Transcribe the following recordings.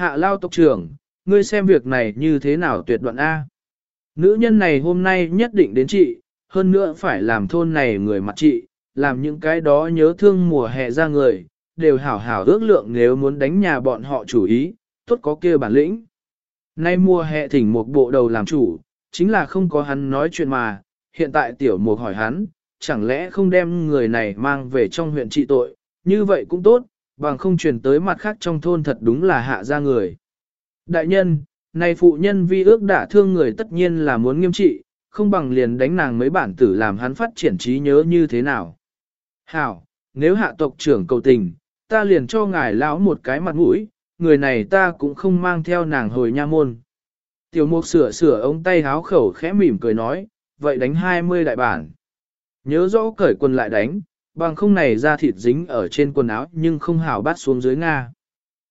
Hạ lao tộc trưởng, ngươi xem việc này như thế nào tuyệt đoạn A. Nữ nhân này hôm nay nhất định đến trị, hơn nữa phải làm thôn này người mặt trị, làm những cái đó nhớ thương mùa hè ra người, đều hảo hảo ước lượng nếu muốn đánh nhà bọn họ chủ ý, tốt có kia bản lĩnh. Nay mùa hè thỉnh một bộ đầu làm chủ, chính là không có hắn nói chuyện mà, hiện tại tiểu mục hỏi hắn, chẳng lẽ không đem người này mang về trong huyện trị tội, như vậy cũng tốt, bằng không truyền tới mặt khác trong thôn thật đúng là hạ ra người. Đại nhân, này phụ nhân vi ước đã thương người tất nhiên là muốn nghiêm trị, không bằng liền đánh nàng mấy bản tử làm hắn phát triển trí nhớ như thế nào. Hảo, nếu hạ tộc trưởng cầu tình, ta liền cho ngài lão một cái mặt mũi, người này ta cũng không mang theo nàng hồi nha môn. Tiểu mục sửa sửa ống tay háo khẩu khẽ mỉm cười nói, vậy đánh 20 đại bản. Nhớ rõ cởi quần lại đánh, bằng không này ra thịt dính ở trên quần áo nhưng không hảo bắt xuống dưới Nga.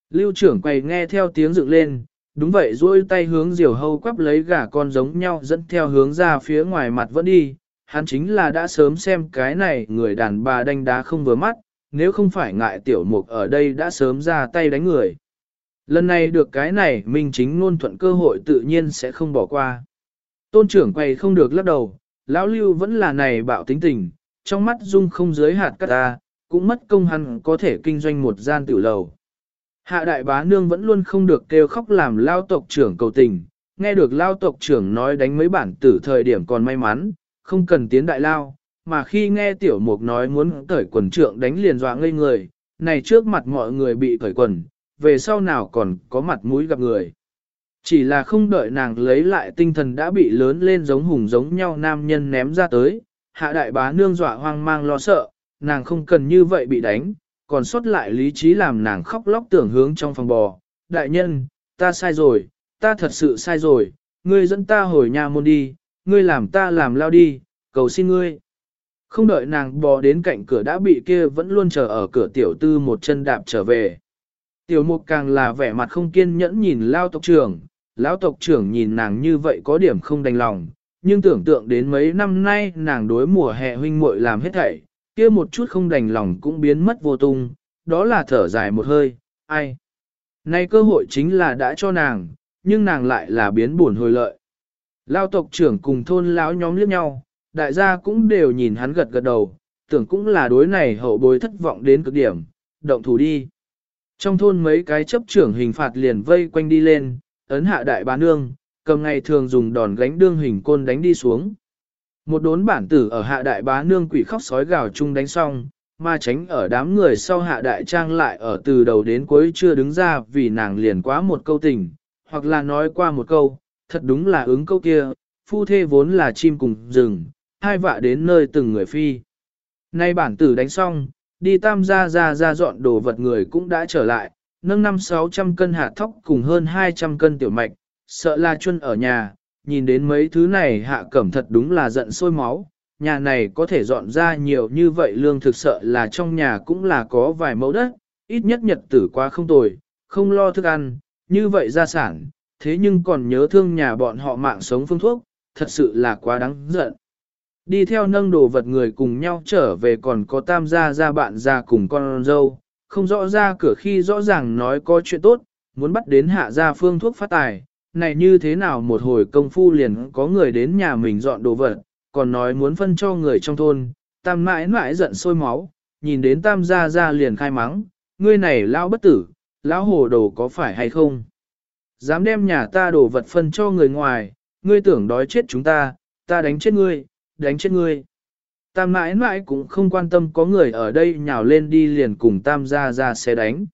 Lưu trưởng quầy nghe theo tiếng dựng lên, đúng vậy duỗi tay hướng diều hâu quắp lấy gà con giống nhau dẫn theo hướng ra phía ngoài mặt vẫn đi. Hắn chính là đã sớm xem cái này người đàn bà đánh đá không vừa mắt, nếu không phải ngại tiểu mục ở đây đã sớm ra tay đánh người. Lần này được cái này mình chính ngôn thuận cơ hội tự nhiên sẽ không bỏ qua. Tôn trưởng quầy không được lắc đầu, lão lưu vẫn là này bạo tính tình, trong mắt dung không dưới hạt cát ta, cũng mất công hắn có thể kinh doanh một gian tiểu lầu. Hạ đại bá nương vẫn luôn không được kêu khóc làm lao tộc trưởng cầu tình, nghe được lao tộc trưởng nói đánh mấy bản tử thời điểm còn may mắn, không cần tiến đại lao, mà khi nghe tiểu mục nói muốn cởi quần trượng đánh liền dọa ngây người, này trước mặt mọi người bị cởi quần, về sau nào còn có mặt mũi gặp người. Chỉ là không đợi nàng lấy lại tinh thần đã bị lớn lên giống hùng giống nhau nam nhân ném ra tới, hạ đại bá nương dọa hoang mang lo sợ, nàng không cần như vậy bị đánh, còn sót lại lý trí làm nàng khóc lóc tưởng hướng trong phòng bò. Đại nhân, ta sai rồi, ta thật sự sai rồi, ngươi dẫn ta hồi nhà môn đi, ngươi làm ta làm lao đi, cầu xin ngươi. Không đợi nàng bò đến cạnh cửa đã bị kia vẫn luôn chờ ở cửa tiểu tư một chân đạp trở về. Tiểu mục càng là vẻ mặt không kiên nhẫn nhìn lao tộc trưởng, lão tộc trưởng nhìn nàng như vậy có điểm không đành lòng, nhưng tưởng tượng đến mấy năm nay nàng đối mùa hè huynh muội làm hết thảy, kia một chút không đành lòng cũng biến mất vô tung, đó là thở dài một hơi, ai. Nay cơ hội chính là đã cho nàng, nhưng nàng lại là biến buồn hồi lợi. Lao tộc trưởng cùng thôn lão nhóm liếc nhau, đại gia cũng đều nhìn hắn gật gật đầu, tưởng cũng là đối này hậu bối thất vọng đến cực điểm, động thủ đi. Trong thôn mấy cái chấp trưởng hình phạt liền vây quanh đi lên, ấn hạ đại bá nương, cầm ngày thường dùng đòn gánh đương hình côn đánh đi xuống. Một đốn bản tử ở hạ đại bá nương quỷ khóc sói gào chung đánh xong, mà tránh ở đám người sau hạ đại trang lại ở từ đầu đến cuối chưa đứng ra vì nàng liền quá một câu tình, hoặc là nói qua một câu, thật đúng là ứng câu kia, phu thê vốn là chim cùng rừng, hai vạ đến nơi từng người phi. Nay bản tử đánh xong, đi tam gia ra ra dọn đồ vật người cũng đã trở lại, nâng năm sáu trăm cân hạt thóc cùng hơn 200 cân tiểu mạch, sợ là chuân ở nhà, nhìn đến mấy thứ này hạ cẩm thật đúng là giận sôi máu, nhà này có thể dọn ra nhiều như vậy lương thực sợ là trong nhà cũng là có vài mẫu đất, ít nhất nhật tử quá không tồi, không lo thức ăn, như vậy gia sản, thế nhưng còn nhớ thương nhà bọn họ mạng sống phương thuốc, thật sự là quá đáng giận. Đi theo nâng đồ vật người cùng nhau trở về còn có tam gia gia bạn gia cùng con dâu, không rõ ra cửa khi rõ ràng nói có chuyện tốt, muốn bắt đến hạ gia phương thuốc phát tài, này như thế nào một hồi công phu liền có người đến nhà mình dọn đồ vật, còn nói muốn phân cho người trong thôn, tam mãi mãi giận sôi máu, nhìn đến tam gia gia liền khai mắng, ngươi này lão bất tử, lão hồ đồ có phải hay không? Dám đem nhà ta đồ vật phân cho người ngoài, ngươi tưởng đói chết chúng ta, ta đánh chết ngươi, đánh chết ngươi. Tam mãi mãi cũng không quan tâm có người ở đây nhào lên đi liền cùng tam gia gia sẽ đánh.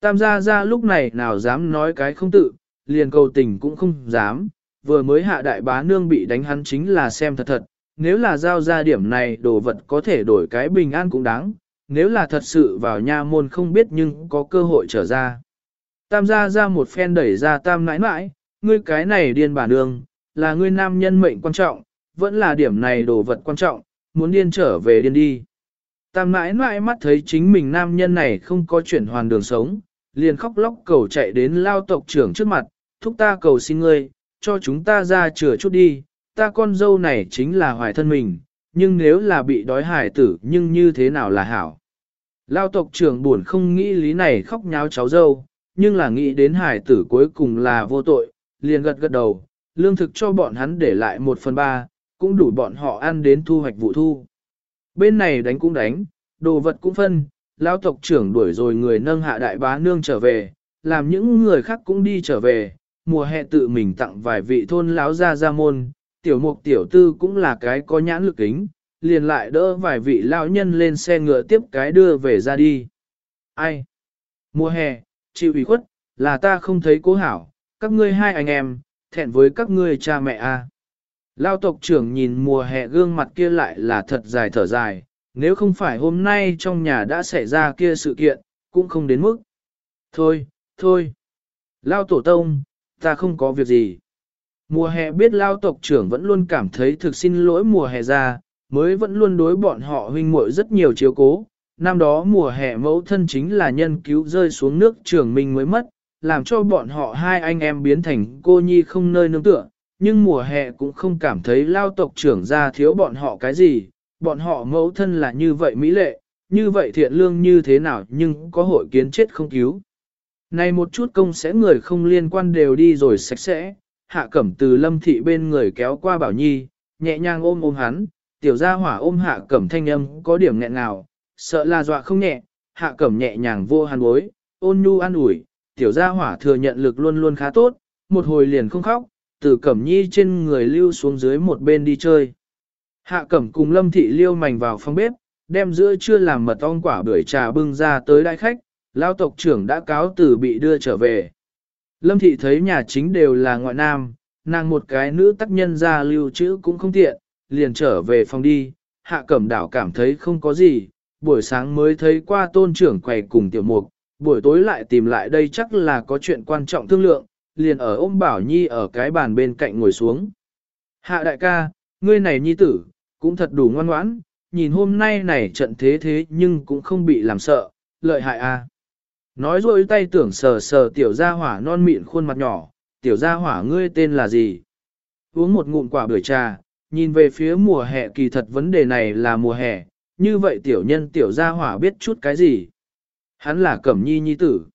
Tam gia gia lúc này nào dám nói cái không tự, liền cầu tình cũng không dám, vừa mới hạ đại bá nương bị đánh hắn chính là xem thật thật, nếu là giao ra điểm này đồ vật có thể đổi cái bình an cũng đáng, nếu là thật sự vào nha môn không biết nhưng có cơ hội trở ra. Tam gia ra một phen đẩy ra tam nãi nãi, ngươi cái này điên bản nương, là ngươi nam nhân mệnh quan trọng, vẫn là điểm này đồ vật quan trọng, muốn điên trở về điên đi. Tam nãi nãi mắt thấy chính mình nam nhân này không có chuyển hoàn đường sống, liền khóc lóc cầu chạy đến lao tộc trưởng trước mặt, thúc ta cầu xin ngươi, cho chúng ta ra chừa chút đi, ta con dâu này chính là hoài thân mình, nhưng nếu là bị đói hải tử nhưng như thế nào là hảo. Lao tộc trưởng buồn không nghĩ lý này khóc nháo cháu dâu, nhưng là nghĩ đến hải tử cuối cùng là vô tội, liền gật gật đầu, lương thực cho bọn hắn để lại một phần ba, cũng đủ bọn họ ăn đến thu hoạch vụ thu. Bên này đánh cũng đánh, đồ vật cũng phân, lão tộc trưởng đuổi rồi người nâng hạ đại bá nương trở về, làm những người khác cũng đi trở về, mùa hè tự mình tặng vài vị thôn lão ra ra môn, tiểu mục tiểu tư cũng là cái có nhãn lực kính, liền lại đỡ vài vị lão nhân lên xe ngựa tiếp cái đưa về ra đi. Ai? Mùa hè, chịu ủy khuất, là ta không thấy cố hảo, các ngươi hai anh em, thẹn với các ngươi cha mẹ a. À. Lao tộc trưởng nhìn mùa hè gương mặt kia lại là thật dài thở dài, nếu không phải hôm nay trong nhà đã xảy ra kia sự kiện, cũng không đến mức. Thôi, thôi. Lao tổ tông, ta không có việc gì. Mùa hè biết Lao tộc trưởng vẫn luôn cảm thấy thực xin lỗi mùa hè ra, mới vẫn luôn đối bọn họ huynh muội rất nhiều chiếu cố. Năm đó mùa hè mẫu thân chính là nhân cứu rơi xuống nước trường mình mới mất, làm cho bọn họ hai anh em biến thành cô nhi không nơi nương tựa, nhưng mùa hè cũng không cảm thấy lao tộc trưởng ra thiếu bọn họ cái gì, bọn họ mẫu thân là như vậy mỹ lệ, như vậy thiện lương như thế nào nhưng có hội kiến chết không cứu. Này một chút công sẽ người không liên quan đều đi rồi sạch sẽ, hạ cẩm từ lâm thị bên người kéo qua bảo nhi, nhẹ nhàng ôm ôm hắn, tiểu gia hỏa ôm hạ cẩm thanh âm có điểm nghẹn nào? sợ là dọa không nhẹ, hạ cẩm nhẹ nhàng vô hàn bối, ôn nhu an ủi, tiểu gia hỏa thừa nhận lực luôn luôn khá tốt, một hồi liền không khóc, từ cẩm nhi trên người lưu xuống dưới một bên đi chơi. Hạ cẩm cùng lâm thị liêu mảnh vào phòng bếp, đem giữa trưa làm mật ong quả bưởi trà bưng ra tới đại khách, lao tộc trưởng đã cáo từ bị đưa trở về. Lâm thị thấy nhà chính đều là ngoại nam, nàng một cái nữ tác nhân ra lưu trữ cũng không tiện, liền trở về phòng đi, hạ cẩm đảo cảm thấy không có gì, buổi sáng mới thấy qua tôn trưởng quầy cùng tiểu mục, buổi tối lại tìm lại đây chắc là có chuyện quan trọng thương lượng, liền ở ôm Bảo Nhi ở cái bàn bên cạnh ngồi xuống. Hạ đại ca, ngươi này nhi tử, cũng thật đủ ngoan ngoãn, nhìn hôm nay này trận thế thế nhưng cũng không bị làm sợ, lợi hại a. À. Nói rồi tay tưởng sờ sờ tiểu gia hỏa non mịn khuôn mặt nhỏ, tiểu gia hỏa ngươi tên là gì? Uống một ngụm quả bưởi trà, nhìn về phía mùa hè kỳ thật vấn đề này là mùa hè, như vậy tiểu nhân tiểu gia hỏa biết chút cái gì? Hắn là cẩm nhi nhi tử.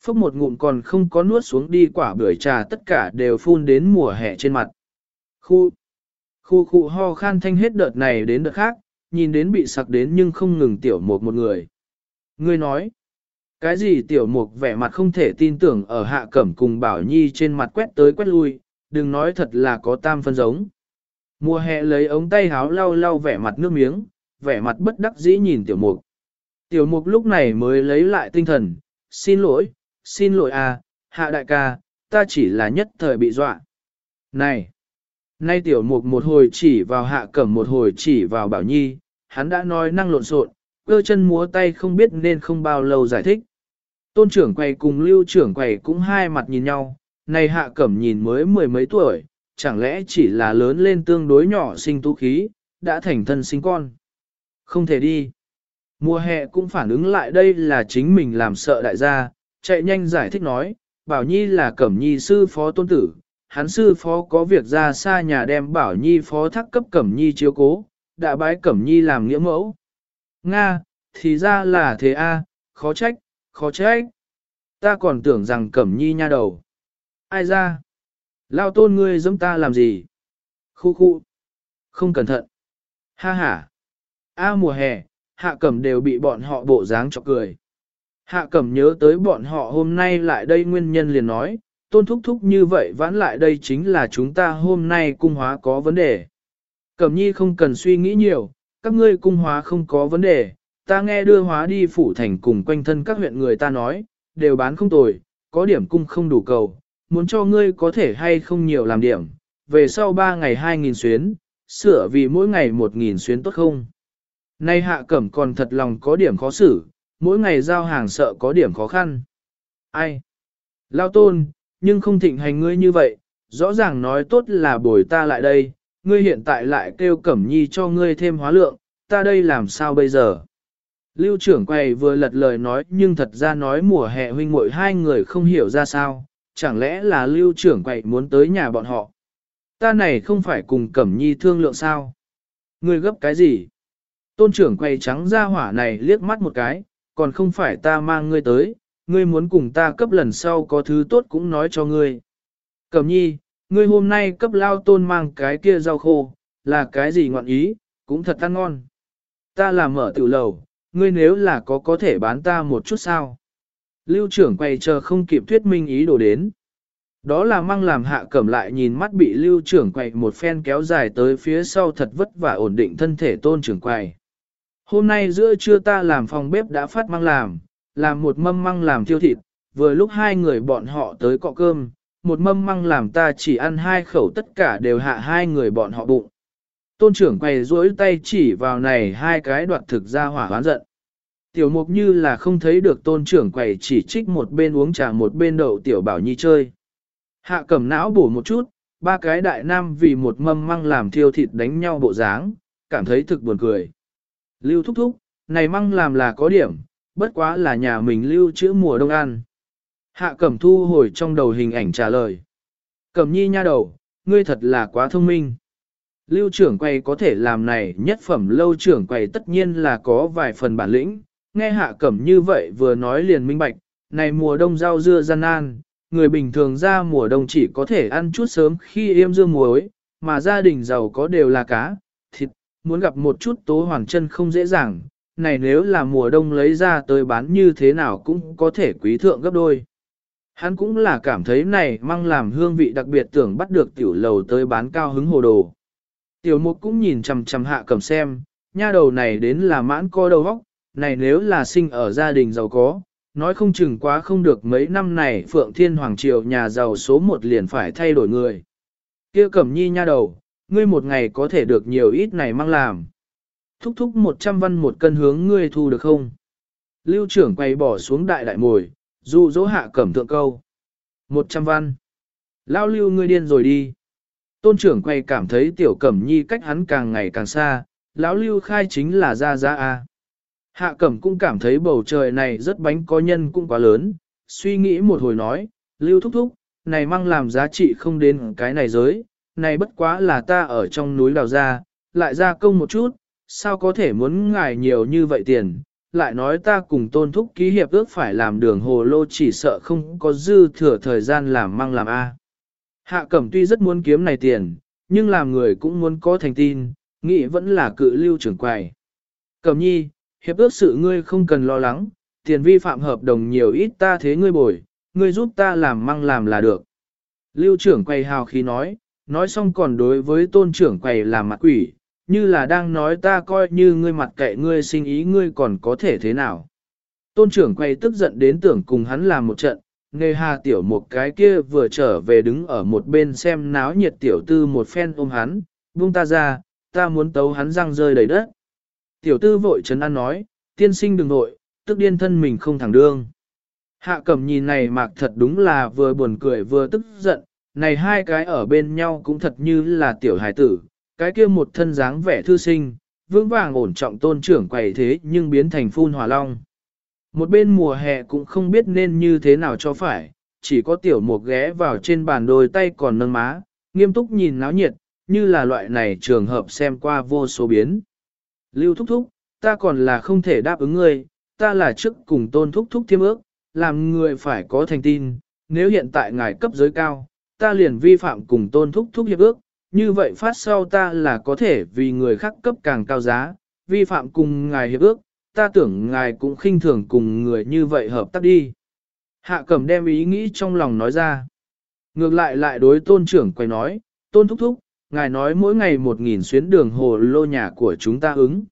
Phốc một ngụm còn không có nuốt xuống đi quả bưởi trà tất cả đều phun đến mùa hè trên mặt. Khu, khu khu ho khan thanh hết đợt này đến đợt khác, nhìn đến bị sặc đến nhưng không ngừng tiểu một một người. Ngươi nói, cái gì tiểu mục vẻ mặt không thể tin tưởng ở hạ cẩm cùng bảo nhi trên mặt quét tới quét lui, đừng nói thật là có tam phân giống. Mùa hè lấy ống tay háo lau lau vẻ mặt nước miếng, vẻ mặt bất đắc dĩ nhìn tiểu mục. Tiểu mục lúc này mới lấy lại tinh thần, xin lỗi, xin lỗi à, hạ đại ca, ta chỉ là nhất thời bị dọa. Này, nay tiểu mục một hồi chỉ vào hạ cẩm một hồi chỉ vào bảo nhi, hắn đã nói năng lộn xộn, cơ chân múa tay không biết nên không bao lâu giải thích. Tôn trưởng quầy cùng lưu trưởng quầy cũng hai mặt nhìn nhau, này hạ cẩm nhìn mới mười mấy tuổi, chẳng lẽ chỉ là lớn lên tương đối nhỏ sinh tú khí, đã thành thân sinh con. Không thể đi. Mùa hè cũng phản ứng lại đây là chính mình làm sợ đại gia, chạy nhanh giải thích nói, Bảo Nhi là Cẩm Nhi sư phó tôn tử, hắn sư phó có việc ra xa nhà đem Bảo Nhi phó thác cấp Cẩm Nhi chiếu cố, đã bái Cẩm Nhi làm nghĩa mẫu. Nga, thì ra là thế a, khó trách, khó trách. Ta còn tưởng rằng Cẩm Nhi nha đầu. Ai ra? Lao tôn ngươi giống ta làm gì? Khu khu. Không cẩn thận. Ha ha. A mùa hè, hạ cẩm đều bị bọn họ bộ dáng chọc cười. Hạ cẩm nhớ tới bọn họ hôm nay lại đây nguyên nhân liền nói, tôn thúc thúc như vậy vãn lại đây chính là chúng ta hôm nay cung hóa có vấn đề. Cẩm nhi không cần suy nghĩ nhiều, các ngươi cung hóa không có vấn đề, ta nghe đưa hóa đi phủ thành cùng quanh thân các huyện người ta nói, đều bán không tồi, có điểm cung không đủ cầu, muốn cho ngươi có thể hay không nhiều làm điểm, về sau 3 ngày 2.000 xuyến, sửa vì mỗi ngày 1.000 xuyến tốt không? Nay hạ cẩm còn thật lòng có điểm khó xử, mỗi ngày giao hàng sợ có điểm khó khăn. Ai? Lao tôn, nhưng không thịnh hành ngươi như vậy, rõ ràng nói tốt là bồi ta lại đây, ngươi hiện tại lại kêu cẩm nhi cho ngươi thêm hóa lượng, ta đây làm sao bây giờ? Lưu trưởng quầy vừa lật lời nói nhưng thật ra nói mùa hè huynh muội hai người không hiểu ra sao, chẳng lẽ là lưu trưởng quầy muốn tới nhà bọn họ? Ta này không phải cùng cẩm nhi thương lượng sao? Ngươi gấp cái gì? Tôn trưởng quầy trắng ra hỏa này liếc mắt một cái, còn không phải ta mang ngươi tới, ngươi muốn cùng ta cấp lần sau có thứ tốt cũng nói cho ngươi. Cẩm nhi, ngươi hôm nay cấp lao tôn mang cái kia rau khô, là cái gì ngọn ý, cũng thật ăn ngon. Ta làm mở tiểu lầu, ngươi nếu là có có thể bán ta một chút sao. Lưu trưởng quay chờ không kịp thuyết minh ý đồ đến. Đó là mang làm hạ cẩm lại nhìn mắt bị lưu trưởng quay một phen kéo dài tới phía sau thật vất vả ổn định thân thể tôn trưởng quay. Hôm nay giữa trưa ta làm phòng bếp đã phát mang làm, làm một mâm măng làm thiêu thịt, vừa lúc hai người bọn họ tới cọ cơm, một mâm măng làm ta chỉ ăn hai khẩu tất cả đều hạ hai người bọn họ bụng. Tôn trưởng quay duỗi tay chỉ vào này hai cái đoạt thực ra hỏa hoán giận. Tiểu mục như là không thấy được tôn trưởng quầy chỉ trích một bên uống trà một bên đậu tiểu bảo nhi chơi. Hạ cầm não bổ một chút, ba cái đại nam vì một mâm măng làm thiêu thịt đánh nhau bộ dáng, cảm thấy thực buồn cười. Lưu thúc thúc, này măng làm là có điểm, bất quá là nhà mình lưu chữ mùa đông ăn. Hạ cẩm thu hồi trong đầu hình ảnh trả lời. Cẩm nhi nha đầu, ngươi thật là quá thông minh. Lưu trưởng quầy có thể làm này nhất phẩm lâu trưởng quầy tất nhiên là có vài phần bản lĩnh. Nghe hạ cẩm như vậy vừa nói liền minh bạch, này mùa đông rau dưa gian nan, người bình thường ra mùa đông chỉ có thể ăn chút sớm khi yêm dưa muối, mà gia đình giàu có đều là cá, thịt, muốn gặp một chút tố hoàng chân không dễ dàng, này nếu là mùa đông lấy ra tới bán như thế nào cũng có thể quý thượng gấp đôi. Hắn cũng là cảm thấy này mang làm hương vị đặc biệt tưởng bắt được tiểu lầu tới bán cao hứng hồ đồ. Tiểu mục cũng nhìn chằm chằm hạ cầm xem, nha đầu này đến là mãn co đầu vóc, này nếu là sinh ở gia đình giàu có, nói không chừng quá không được mấy năm này Phượng Thiên Hoàng Triều nhà giàu số một liền phải thay đổi người. kia cẩm nhi nha đầu, ngươi một ngày có thể được nhiều ít này mang làm. Thúc thúc 100 văn một cân hướng ngươi thu được không? Lưu trưởng quay bỏ xuống đại đại mồi, dụ dỗ hạ cẩm thượng câu. 100 văn. Lao lưu ngươi điên rồi đi. Tôn trưởng quay cảm thấy tiểu cẩm nhi cách hắn càng ngày càng xa, lão lưu khai chính là ra ra a. Hạ cẩm cũng cảm thấy bầu trời này rất bánh có nhân cũng quá lớn, suy nghĩ một hồi nói, lưu thúc thúc, này mang làm giá trị không đến cái này giới, này bất quá là ta ở trong núi đào ra, lại ra công một chút, sao có thể muốn ngài nhiều như vậy tiền, lại nói ta cùng tôn thúc ký hiệp ước phải làm đường hồ lô chỉ sợ không có dư thừa thời gian làm mang làm A. Hạ cẩm tuy rất muốn kiếm này tiền, nhưng làm người cũng muốn có thành tin, nghĩ vẫn là cự lưu trưởng quầy. Cẩm nhi, hiệp ước sự ngươi không cần lo lắng, tiền vi phạm hợp đồng nhiều ít ta thế ngươi bồi, ngươi giúp ta làm măng làm là được. Lưu trưởng quầy hào khí nói, nói xong còn đối với tôn trưởng quầy làm mặt quỷ, như là đang nói ta coi như ngươi mặt kệ ngươi sinh ý ngươi còn có thể thế nào. Tôn trưởng quay tức giận đến tưởng cùng hắn làm một trận, nề hà tiểu một cái kia vừa trở về đứng ở một bên xem náo nhiệt tiểu tư một phen ôm hắn, buông ta ra, ta muốn tấu hắn răng rơi đầy đất. Tiểu tư vội chấn an nói, tiên sinh đừng nội, tức điên thân mình không thẳng đương. Hạ cẩm nhìn này mạc thật đúng là vừa buồn cười vừa tức giận, này hai cái ở bên nhau cũng thật như là tiểu hài tử, cái kia một thân dáng vẻ thư sinh, vững vàng ổn trọng tôn trưởng quầy thế nhưng biến thành phun hỏa long. Một bên mùa hè cũng không biết nên như thế nào cho phải, chỉ có tiểu mục ghé vào trên bàn đôi tay còn nâng má, nghiêm túc nhìn náo nhiệt, như là loại này trường hợp xem qua vô số biến. Lưu thúc thúc, ta còn là không thể đáp ứng ngươi, ta là trước cùng tôn thúc thúc thiêm ước, làm người phải có thành tin, nếu hiện tại ngài cấp giới cao, ta liền vi phạm cùng tôn thúc thúc hiệp ước, như vậy phát sau ta là có thể vì người khác cấp càng cao giá, vi phạm cùng ngài hiệp ước, ta tưởng ngài cũng khinh thường cùng người như vậy hợp tác đi. Hạ cẩm đem ý nghĩ trong lòng nói ra. Ngược lại lại đối tôn trưởng quay nói, tôn thúc thúc, ngài nói mỗi ngày một nghìn xuyến đường hồ lô nhà của chúng ta ứng.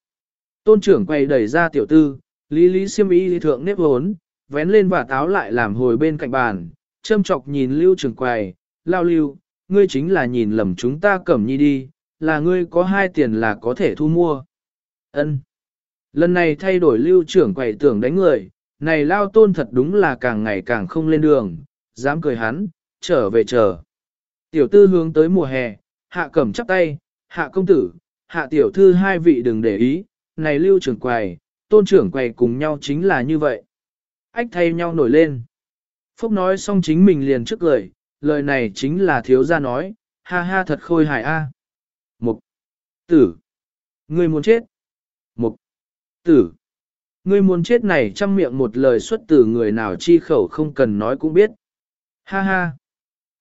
Tôn trưởng quay đẩy ra tiểu tư, lý lý siêm ý thượng nếp hốn, vén lên và táo lại làm hồi bên cạnh bàn, châm chọc nhìn lưu trưởng quầy, lao lưu, ngươi chính là nhìn lầm chúng ta cẩm nhi đi, là ngươi có hai tiền là có thể thu mua. Ân. Lần này thay đổi lưu trưởng quầy tưởng đánh người, này lao tôn thật đúng là càng ngày càng không lên đường, dám cười hắn, trở về chờ. Tiểu tư hướng tới mùa hè, hạ cầm chắp tay, hạ công tử, hạ tiểu thư hai vị đừng để ý, này lưu trưởng quầy, tôn trưởng quầy cùng nhau chính là như vậy. Ách thay nhau nổi lên. Phúc nói xong chính mình liền trước lời, lời này chính là thiếu gia nói, ha ha thật khôi hài a. Mục tử, ngươi muốn chết. Tử, Ngươi muốn chết này trăm miệng một lời xuất từ người nào chi khẩu không cần nói cũng biết. Ha ha,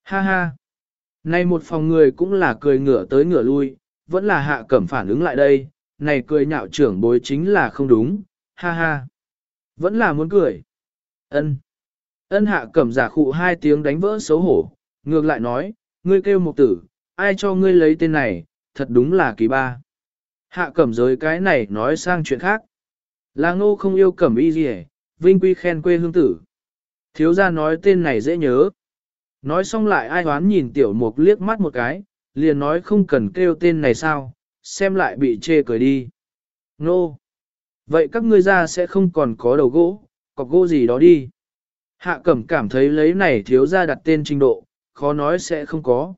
ha ha. Này một phòng người cũng là cười ngửa tới ngửa lui, vẫn là hạ cẩm phản ứng lại đây, này cười nhạo trưởng bối chính là không đúng, ha ha. Vẫn là muốn cười. Ân. Ân hạ cẩm giả khụ hai tiếng đánh vỡ xấu hổ, ngược lại nói, ngươi kêu một tử, ai cho ngươi lấy tên này, thật đúng là kỳ ba. Hạ cẩm giới cái này nói sang chuyện khác. Là ngô không yêu cẩm y gì vinh quy khen quê hương tử. Thiếu gia nói tên này dễ nhớ. Nói xong lại ai hoán nhìn tiểu mục liếc mắt một cái, liền nói không cần kêu tên này sao, xem lại bị chê cười đi. Nô! Vậy các ngươi ra sẽ không còn có đầu gỗ, cọc gỗ gì đó đi. Hạ cẩm cảm thấy lấy này thiếu ra đặt tên trình độ, khó nói sẽ không có.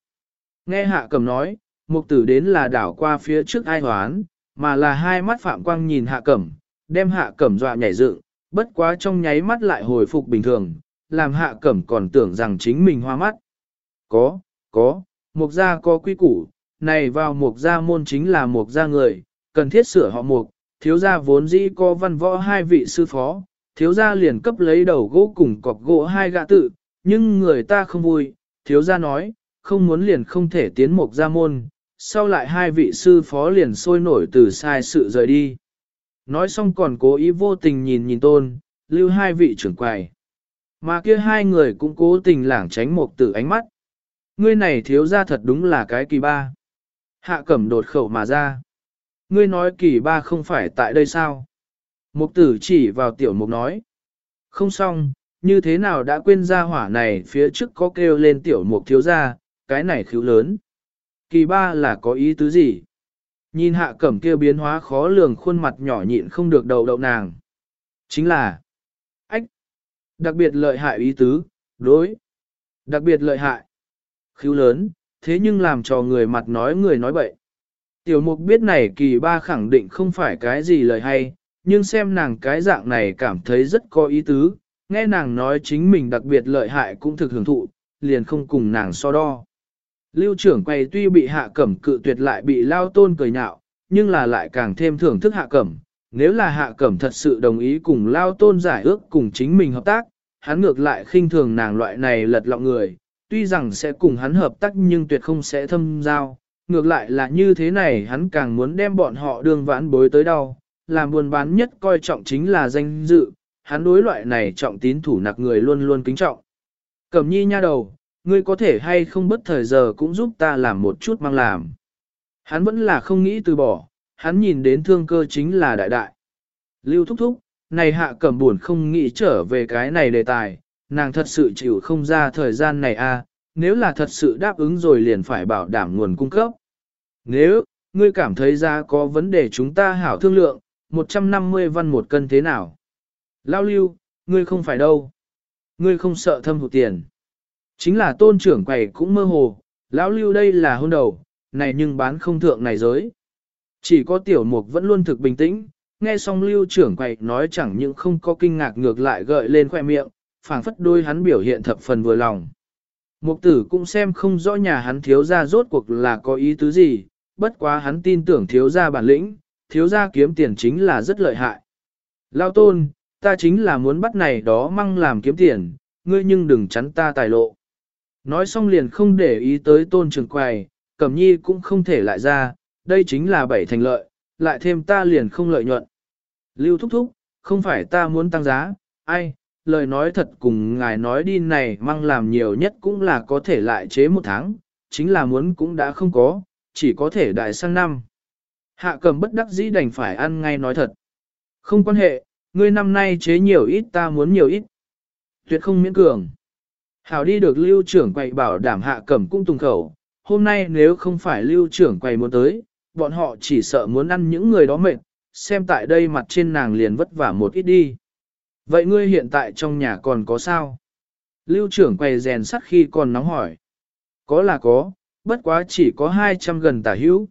Nghe hạ cẩm nói, mục tử đến là đảo qua phía trước ai hoán, mà là hai mắt phạm quang nhìn hạ cẩm, đem hạ cẩm dọa nhảy dựng, bất quá trong nháy mắt lại hồi phục bình thường, làm hạ cẩm còn tưởng rằng chính mình hoa mắt. Có, có, mục gia có quy củ, này vào mục gia môn chính là mục gia người, cần thiết sửa họ mục, thiếu gia vốn dĩ có văn võ hai vị sư phó, thiếu gia liền cấp lấy đầu gỗ cùng cọc gỗ hai gã tự, nhưng người ta không vui, thiếu gia nói, không muốn liền không thể tiến mục gia môn, sau lại hai vị sư phó liền sôi nổi từ sai sự rời đi. Nói xong còn cố ý vô tình nhìn nhìn tôn, lưu hai vị trưởng quầy. Mà kia hai người cũng cố tình lảng tránh một tử ánh mắt. Ngươi này thiếu ra thật đúng là cái kỳ ba. Hạ cẩm đột khẩu mà ra. Ngươi nói kỳ ba không phải tại đây sao? Mục tử chỉ vào tiểu mục nói. Không xong, như thế nào đã quên ra hỏa này phía trước có kêu lên tiểu mục thiếu ra, cái này khiếu lớn. Kỳ ba là có ý tứ gì? Nhìn hạ cẩm kia biến hóa khó lường khuôn mặt nhỏ nhịn không được đầu đậu nàng. Chính là, ách, đặc biệt lợi hại ý tứ, đối, đặc biệt lợi hại. Khiếu lớn, thế nhưng làm cho người mặt nói người nói bậy. Tiểu mục biết này kỳ ba khẳng định không phải cái gì lời hay, nhưng xem nàng cái dạng này cảm thấy rất có ý tứ, nghe nàng nói chính mình đặc biệt lợi hại cũng thực hưởng thụ, liền không cùng nàng so đo. Lưu trưởng quay tuy bị hạ cẩm cự tuyệt lại bị lao tôn cười nhạo, nhưng là lại càng thêm thưởng thức hạ cẩm. Nếu là hạ cẩm thật sự đồng ý cùng lao tôn giải ước cùng chính mình hợp tác, hắn ngược lại khinh thường nàng loại này lật lọng người, tuy rằng sẽ cùng hắn hợp tác nhưng tuyệt không sẽ thâm giao. Ngược lại là như thế này hắn càng muốn đem bọn họ đường vãn bối tới đâu, làm buồn bán nhất coi trọng chính là danh dự, hắn đối loại này trọng tín thủ nặc người luôn luôn kính trọng. Cẩm nhi nha đầu, ngươi có thể hay không bất thời giờ cũng giúp ta làm một chút mang làm. Hắn vẫn là không nghĩ từ bỏ, hắn nhìn đến thương cơ chính là đại đại. Lưu thúc thúc, này hạ cẩm buồn không nghĩ trở về cái này đề tài, nàng thật sự chịu không ra thời gian này a. À, nếu là thật sự đáp ứng rồi liền phải bảo đảm nguồn cung cấp. Nếu, ngươi cảm thấy ra có vấn đề chúng ta hảo thương lượng, 150 văn một cân thế nào? Lao lưu, ngươi không phải đâu. Ngươi không sợ thâm hụt tiền. Chính là tôn trưởng quầy cũng mơ hồ, lão lưu đây là hôn đầu, này nhưng bán không thượng này giới. Chỉ có tiểu mục vẫn luôn thực bình tĩnh, nghe xong lưu trưởng quầy nói chẳng những không có kinh ngạc ngược lại gợi lên khoe miệng, phảng phất đôi hắn biểu hiện thập phần vừa lòng. Mục tử cũng xem không rõ nhà hắn thiếu ra rốt cuộc là có ý tứ gì, bất quá hắn tin tưởng thiếu ra bản lĩnh, thiếu ra kiếm tiền chính là rất lợi hại. Lao tôn, ta chính là muốn bắt này đó măng làm kiếm tiền, ngươi nhưng đừng chắn ta tài lộ. Nói xong liền không để ý tới tôn trường quầy, cẩm nhi cũng không thể lại ra, đây chính là bảy thành lợi, lại thêm ta liền không lợi nhuận. Lưu thúc thúc, không phải ta muốn tăng giá, ai, lời nói thật cùng ngài nói đi này mang làm nhiều nhất cũng là có thể lại chế một tháng, chính là muốn cũng đã không có, chỉ có thể đại sang năm. Hạ cầm bất đắc dĩ đành phải ăn ngay nói thật. Không quan hệ, ngươi năm nay chế nhiều ít ta muốn nhiều ít. Tuyệt không miễn cường. Hảo đi được lưu trưởng quầy bảo đảm hạ cẩm cung tùng khẩu, hôm nay nếu không phải lưu trưởng quầy muốn tới, bọn họ chỉ sợ muốn ăn những người đó mệt, xem tại đây mặt trên nàng liền vất vả một ít đi. Vậy ngươi hiện tại trong nhà còn có sao? Lưu trưởng quầy rèn sắt khi còn nóng hỏi. Có là có, bất quá chỉ có 200 gần tả hữu.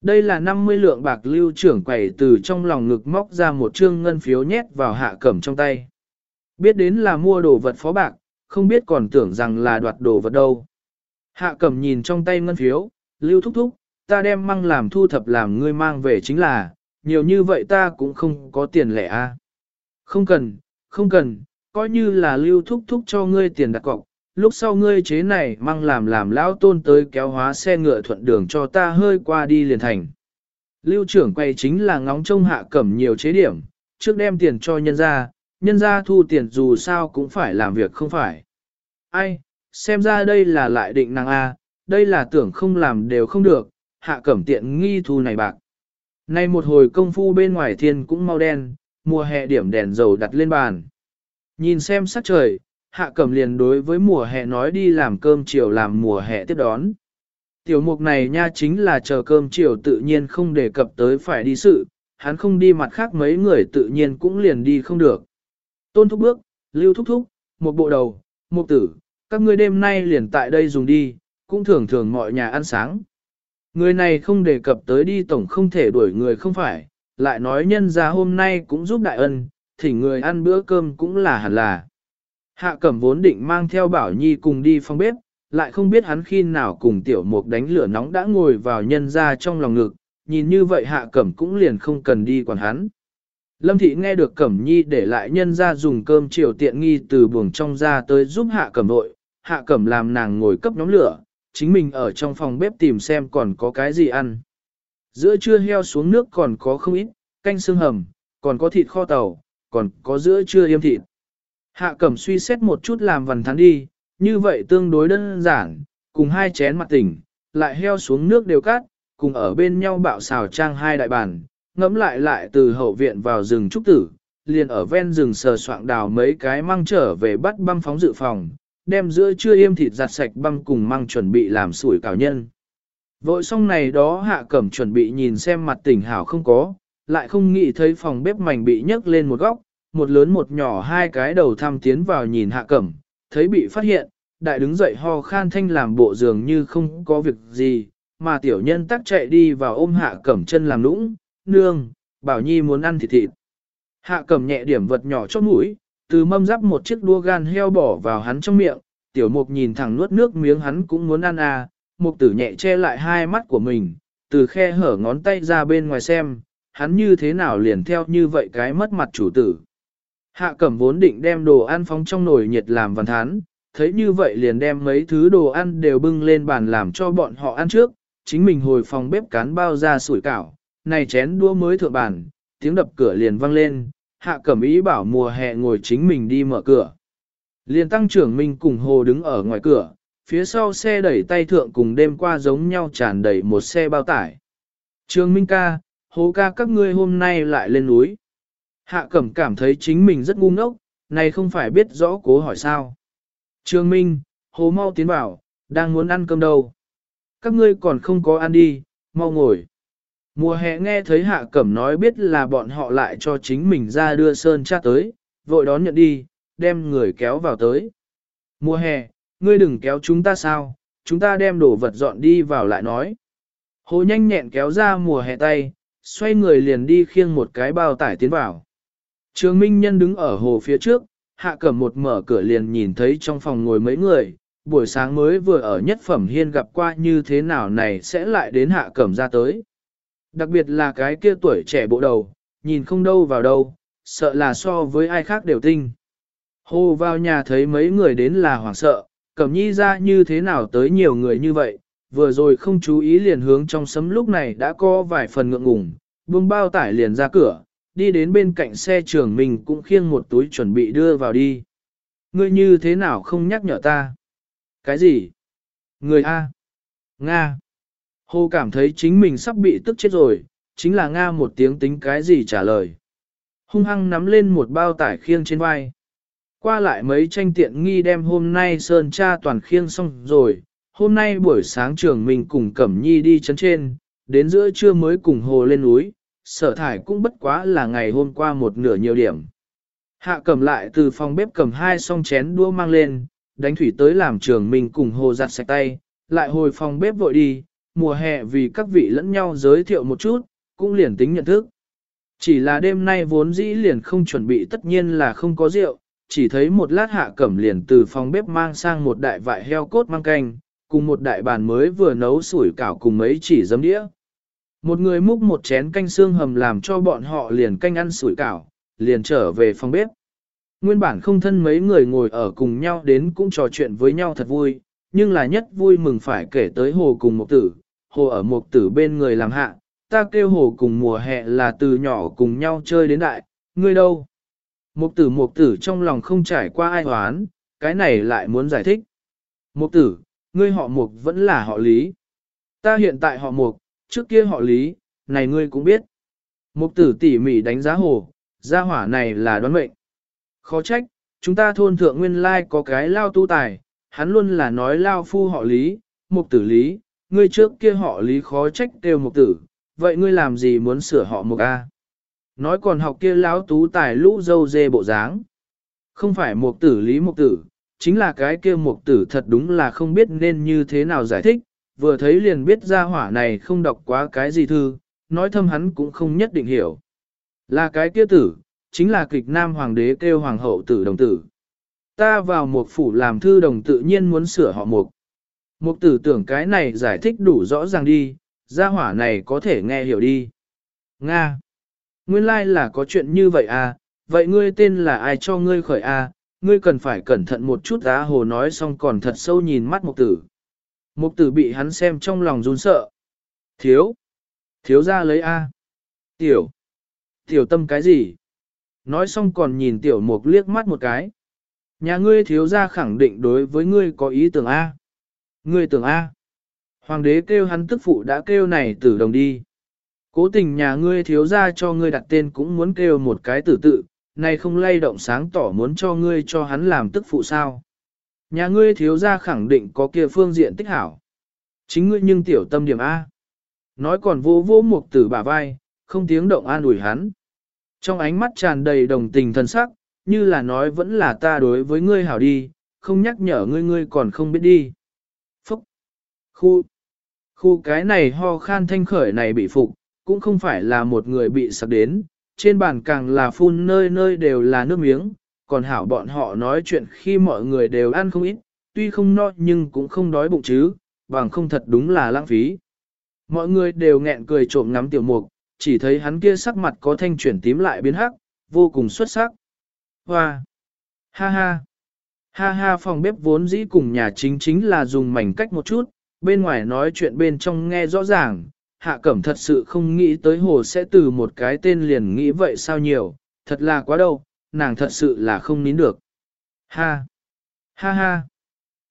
Đây là 50 lượng bạc lưu trưởng quầy từ trong lòng ngực móc ra một trương ngân phiếu nhét vào hạ cẩm trong tay. Biết đến là mua đồ vật phó bạc, không biết còn tưởng rằng là đoạt đồ vật đâu. Hạ cẩm nhìn trong tay ngân phiếu, lưu thúc thúc, ta đem măng làm thu thập làm ngươi mang về chính là, nhiều như vậy ta cũng không có tiền lẻ a. Không cần, không cần, coi như là lưu thúc thúc cho ngươi tiền đặt cọc, lúc sau ngươi chế này mang làm làm lão tôn tới kéo hóa xe ngựa thuận đường cho ta hơi qua đi liền thành. Lưu trưởng quay chính là ngóng trông hạ cẩm nhiều chế điểm, trước đem tiền cho nhân ra, nhân ra thu tiền dù sao cũng phải làm việc không phải. Ai, xem ra đây là lại định năng A, đây là tưởng không làm đều không được, hạ cẩm tiện nghi thu này bạc. Nay một hồi công phu bên ngoài thiên cũng mau đen, mùa hè điểm đèn dầu đặt lên bàn. Nhìn xem sắc trời, hạ cẩm liền đối với mùa hè nói đi làm cơm chiều làm mùa hè tiếp đón. Tiểu mục này nha chính là chờ cơm chiều tự nhiên không đề cập tới phải đi sự, hắn không đi mặt khác mấy người tự nhiên cũng liền đi không được. Tôn thúc bước, lưu thúc thúc, một bộ đầu, một tử, các ngươi đêm nay liền tại đây dùng đi, cũng thường thường mọi nhà ăn sáng. Người này không đề cập tới đi tổng không thể đuổi người không phải, lại nói nhân ra hôm nay cũng giúp đại ân, thì người ăn bữa cơm cũng là hẳn là. Hạ cẩm vốn định mang theo bảo nhi cùng đi phòng bếp, lại không biết hắn khi nào cùng tiểu mục đánh lửa nóng đã ngồi vào nhân ra trong lòng ngực, nhìn như vậy hạ cẩm cũng liền không cần đi quản hắn. Lâm thị nghe được cẩm nhi để lại nhân ra dùng cơm chiều tiện nghi từ buồng trong ra tới giúp hạ cẩm Nội, hạ cẩm làm nàng ngồi cấp nhóm lửa, chính mình ở trong phòng bếp tìm xem còn có cái gì ăn. Giữa trưa heo xuống nước còn có không ít, canh xương hầm, còn có thịt kho tàu, còn có giữa trưa yêm thịt. Hạ cẩm suy xét một chút làm vần thắn đi, như vậy tương đối đơn giản, cùng hai chén mặt tỉnh, lại heo xuống nước đều cắt, cùng ở bên nhau bạo xào trang hai đại bàn, ngẫm lại lại từ hậu viện vào rừng trúc tử, liền ở ven rừng sờ soạng đào mấy cái măng trở về bắt băm phóng dự phòng, đem giữa trưa yêm thịt giặt sạch băm cùng măng chuẩn bị làm sủi cảo nhân. Vội xong này đó hạ cẩm chuẩn bị nhìn xem mặt tỉnh hảo không có, lại không nghĩ thấy phòng bếp mảnh bị nhấc lên một góc, một lớn một nhỏ hai cái đầu thăm tiến vào nhìn hạ cẩm, thấy bị phát hiện, đại đứng dậy ho khan thanh làm bộ dường như không có việc gì, mà tiểu nhân tắc chạy đi vào ôm hạ cẩm chân làm nũng, nương, bảo nhi muốn ăn thịt thịt. Hạ cẩm nhẹ điểm vật nhỏ chót mũi, từ mâm rắp một chiếc đua gan heo bỏ vào hắn trong miệng, tiểu mục nhìn thẳng nuốt nước miếng hắn cũng muốn ăn à, mục tử nhẹ che lại hai mắt của mình, từ khe hở ngón tay ra bên ngoài xem, hắn như thế nào liền theo như vậy cái mất mặt chủ tử. Hạ cẩm vốn định đem đồ ăn phóng trong nồi nhiệt làm văn thán, thấy như vậy liền đem mấy thứ đồ ăn đều bưng lên bàn làm cho bọn họ ăn trước, chính mình hồi phòng bếp cán bao ra sủi cảo, này chén đua mới thượng bàn, tiếng đập cửa liền vang lên, hạ cẩm ý bảo mùa hè ngồi chính mình đi mở cửa. Liền tăng trưởng mình cùng hồ đứng ở ngoài cửa, phía sau xe đẩy tay thượng cùng đêm qua giống nhau tràn đầy một xe bao tải. Trường Minh ca, hồ ca các ngươi hôm nay lại lên núi. Hạ cẩm cảm thấy chính mình rất ngu ngốc, này không phải biết rõ cố hỏi sao. Trường Minh, hồ mau tiến vào, đang muốn ăn cơm đâu. Các ngươi còn không có ăn đi, mau ngồi. Mùa hè nghe thấy hạ cẩm nói biết là bọn họ lại cho chính mình ra đưa sơn cha tới, vội đón nhận đi, đem người kéo vào tới. Mùa hè, ngươi đừng kéo chúng ta sao, chúng ta đem đồ vật dọn đi vào lại nói. Hồ nhanh nhẹn kéo ra mùa hè tay, xoay người liền đi khiêng một cái bao tải tiến vào. Trường Minh Nhân đứng ở hồ phía trước, hạ cẩm một mở cửa liền nhìn thấy trong phòng ngồi mấy người, buổi sáng mới vừa ở nhất phẩm hiên gặp qua như thế nào này sẽ lại đến hạ cẩm ra tới. Đặc biệt là cái kia tuổi trẻ bộ đầu, nhìn không đâu vào đâu, sợ là so với ai khác đều tinh. Hồ vào nhà thấy mấy người đến là hoảng sợ, cẩm nhi ra như thế nào tới nhiều người như vậy, vừa rồi không chú ý liền hướng trong sấm lúc này đã có vài phần ngượng ngùng, buông bao tải liền ra cửa, đi đến bên cạnh xe trường mình cũng khiêng một túi chuẩn bị đưa vào đi. Ngươi như thế nào không nhắc nhở ta? Cái gì? Người A. Nga. Hồ cảm thấy chính mình sắp bị tức chết rồi, chính là Nga một tiếng tính cái gì trả lời. Hung hăng nắm lên một bao tải khiêng trên vai. Qua lại mấy tranh tiện nghi đem hôm nay sơn cha toàn khiêng xong rồi, hôm nay buổi sáng trường mình cùng Cẩm Nhi đi chấn trên, đến giữa trưa mới cùng hồ lên núi, sở thải cũng bất quá là ngày hôm qua một nửa nhiều điểm. Hạ cầm lại từ phòng bếp cầm hai song chén đua mang lên, đánh thủy tới làm trường mình cùng hồ giặt sạch tay, lại hồi phòng bếp vội đi, mùa hè vì các vị lẫn nhau giới thiệu một chút, cũng liền tính nhận thức. Chỉ là đêm nay vốn dĩ liền không chuẩn bị tất nhiên là không có rượu, chỉ thấy một lát hạ cẩm liền từ phòng bếp mang sang một đại vại heo cốt mang canh, cùng một đại bàn mới vừa nấu sủi cảo cùng mấy chỉ giấm đĩa. Một người múc một chén canh xương hầm làm cho bọn họ liền canh ăn sủi cảo, liền trở về phòng bếp. Nguyên bản không thân mấy người ngồi ở cùng nhau đến cũng trò chuyện với nhau thật vui, nhưng là nhất vui mừng phải kể tới hồ cùng một tử, hồ ở một tử bên người làm hạ, ta kêu hồ cùng mùa hè là từ nhỏ cùng nhau chơi đến đại, ngươi đâu? Mục tử mục tử trong lòng không trải qua ai hoán, cái này lại muốn giải thích. Mục tử, ngươi họ mục vẫn là họ lý. Ta hiện tại họ mục, trước kia họ lý, này ngươi cũng biết. Mục tử tỉ mỉ đánh giá hồ, gia hỏa này là đoán mệnh. Khó trách, chúng ta thôn thượng nguyên lai có cái lao tu tài, hắn luôn là nói lao phu họ lý, mục tử lý, ngươi trước kia họ lý khó trách kêu mục tử, vậy ngươi làm gì muốn sửa họ mục A? Nói còn học kia lão tú tài lũ dâu dê bộ dáng. Không phải mục tử lý mục tử, chính là cái kia mục tử thật đúng là không biết nên như thế nào giải thích, vừa thấy liền biết ra hỏa này không đọc quá cái gì thư, nói thâm hắn cũng không nhất định hiểu. Là cái kia tử, chính là kịch nam hoàng đế kêu hoàng hậu tử đồng tử. Ta vào một phủ làm thư đồng tự nhiên muốn sửa họ mục. Mục tử tưởng cái này giải thích đủ rõ ràng đi, gia hỏa này có thể nghe hiểu đi. Nga. Nguyên lai like là có chuyện như vậy à, vậy ngươi tên là ai cho ngươi khởi à, ngươi cần phải cẩn thận một chút á hồ nói xong còn thật sâu nhìn mắt mục tử. Mục tử bị hắn xem trong lòng run sợ. Thiếu. Thiếu ra lấy a. Tiểu. Tiểu tâm cái gì? Nói xong còn nhìn tiểu mục liếc mắt một cái. Nhà ngươi thiếu ra khẳng định đối với ngươi có ý tưởng A. Ngươi tưởng A. Hoàng đế kêu hắn tức phụ đã kêu này tử đồng đi. Cố tình nhà ngươi thiếu ra cho ngươi đặt tên cũng muốn kêu một cái tử tự, này không lay động sáng tỏ muốn cho ngươi cho hắn làm tức phụ sao. Nhà ngươi thiếu ra khẳng định có kia phương diện tích hảo. Chính ngươi nhưng tiểu tâm điểm A. Nói còn vô vô một tử bả vai, không tiếng động an ủi hắn. Trong ánh mắt tràn đầy đồng tình thân sắc, như là nói vẫn là ta đối với ngươi hảo đi, không nhắc nhở ngươi ngươi còn không biết đi. Khu! Khu cái này ho khan thanh khởi này bị phục, cũng không phải là một người bị sặc đến, trên bàn càng là phun nơi nơi đều là nước miếng, còn hảo bọn họ nói chuyện khi mọi người đều ăn không ít, tuy không no nhưng cũng không đói bụng chứ, bằng không thật đúng là lãng phí. Mọi người đều nghẹn cười trộm ngắm tiểu mục, chỉ thấy hắn kia sắc mặt có thanh chuyển tím lại biến hắc, vô cùng xuất sắc. Hoa! Ha ha! Ha ha phòng bếp vốn dĩ cùng nhà chính chính là dùng mảnh cách một chút, bên ngoài nói chuyện bên trong nghe rõ ràng, hạ cẩm thật sự không nghĩ tới hồ sẽ từ một cái tên liền nghĩ vậy sao nhiều, thật là quá đâu, nàng thật sự là không nín được. Ha! Ha ha!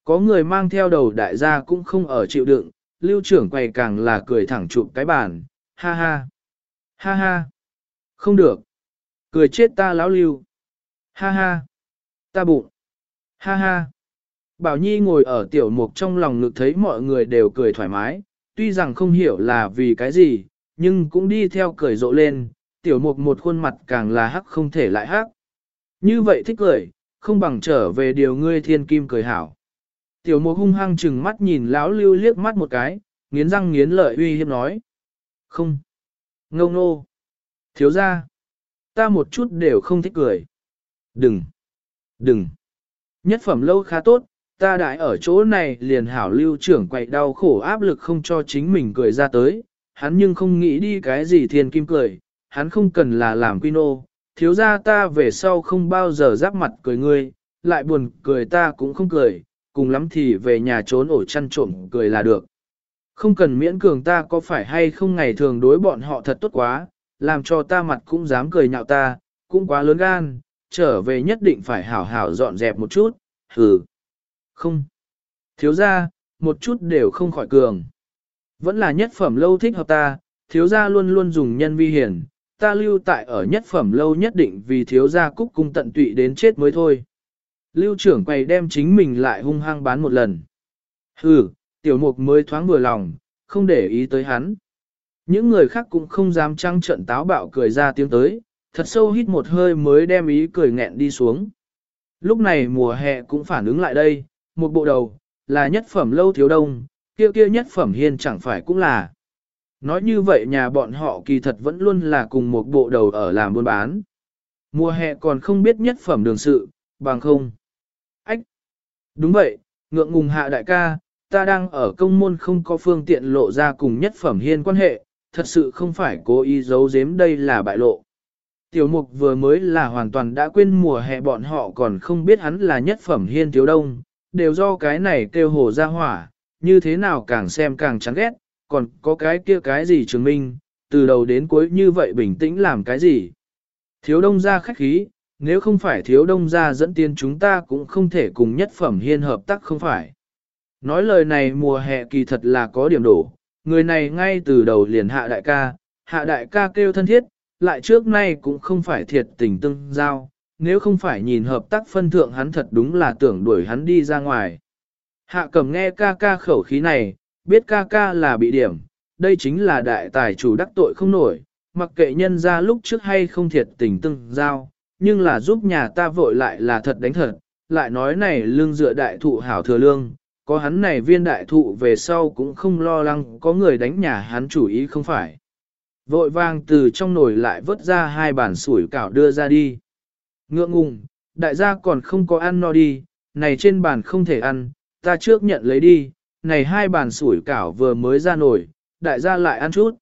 Có người mang theo đầu đại gia cũng không ở chịu đựng, lưu trưởng quầy càng là cười thẳng chụp cái bàn, ha ha! Ha ha! Không được! Cười chết ta lão lưu! Ha ha! Ta bụng! Ha ha! Bảo Nhi ngồi ở tiểu mục trong lòng ngực thấy mọi người đều cười thoải mái, tuy rằng không hiểu là vì cái gì, nhưng cũng đi theo cười rộ lên, tiểu mục một khuôn mặt càng là hắc không thể lại hắc. Như vậy thích cười, không bằng trở về điều ngươi thiên kim cười hảo. Tiểu mục hung hăng chừng mắt nhìn lão lưu liếc mắt một cái, nghiến răng nghiến lợi uy hiếp nói. Không. Ngâu nô. Thiếu ra. Ta một chút đều không thích cười. Đừng. Đừng. Nhất phẩm lâu khá tốt, ta đại ở chỗ này liền hảo lưu trưởng quậy đau khổ áp lực không cho chính mình cười ra tới, hắn nhưng không nghĩ đi cái gì thiên kim cười, hắn không cần là làm quy nô, thiếu ra ta về sau không bao giờ giáp mặt cười ngươi, lại buồn cười ta cũng không cười, cùng lắm thì về nhà trốn ổ chăn trộm cười là được. Không cần miễn cường ta có phải hay không ngày thường đối bọn họ thật tốt quá, làm cho ta mặt cũng dám cười nhạo ta, cũng quá lớn gan, trở về nhất định phải hảo hảo dọn dẹp một chút, hừ. Không. Thiếu ra, một chút đều không khỏi cường. Vẫn là nhất phẩm lâu thích hợp ta, thiếu gia luôn luôn dùng nhân vi hiển, ta lưu tại ở nhất phẩm lâu nhất định vì thiếu gia cúc cung tận tụy đến chết mới thôi. Lưu trưởng quầy đem chính mình lại hung hăng bán một lần. Hừ, tiểu mục mới thoáng vừa lòng, không để ý tới hắn. Những người khác cũng không dám trăng trận táo bạo cười ra tiếng tới, thật sâu hít một hơi mới đem ý cười nghẹn đi xuống. Lúc này mùa hè cũng phản ứng lại đây, một bộ đầu, là nhất phẩm lâu thiếu đông, kia kia nhất phẩm hiên chẳng phải cũng là. Nói như vậy nhà bọn họ kỳ thật vẫn luôn là cùng một bộ đầu ở làm buôn bán. Mùa hè còn không biết nhất phẩm đường sự, bằng không. Ách! Đúng vậy, ngượng ngùng hạ đại ca, ta đang ở công môn không có phương tiện lộ ra cùng nhất phẩm hiên quan hệ, thật sự không phải cố ý giấu giếm đây là bại lộ. Tiểu mục vừa mới là hoàn toàn đã quên mùa hè bọn họ còn không biết hắn là nhất phẩm hiên thiếu đông, đều do cái này kêu hồ ra hỏa, như thế nào càng xem càng chán ghét, còn có cái kia cái gì chứng minh, từ đầu đến cuối như vậy bình tĩnh làm cái gì. Thiếu đông ra khách khí, nếu không phải thiếu đông ra dẫn tiên chúng ta cũng không thể cùng nhất phẩm hiên hợp tác không phải. Nói lời này mùa hè kỳ thật là có điểm đổ, người này ngay từ đầu liền hạ đại ca, hạ đại ca kêu thân thiết, lại trước nay cũng không phải thiệt tình tương giao, nếu không phải nhìn hợp tác phân thượng hắn thật đúng là tưởng đuổi hắn đi ra ngoài. Hạ cầm nghe ca ca khẩu khí này, biết ca ca là bị điểm, đây chính là đại tài chủ đắc tội không nổi, mặc kệ nhân ra lúc trước hay không thiệt tình tưng giao, nhưng là giúp nhà ta vội lại là thật đánh thật, lại nói này lương dựa đại thụ hảo thừa lương, có hắn này viên đại thụ về sau cũng không lo lắng có người đánh nhà hắn chủ ý không phải. Vội vang từ trong nồi lại vớt ra hai bản sủi cảo đưa ra đi. Ngượng ngùng, đại gia còn không có ăn no đi, này trên bàn không thể ăn, ta trước nhận lấy đi, này hai bàn sủi cảo vừa mới ra nổi, đại gia lại ăn chút.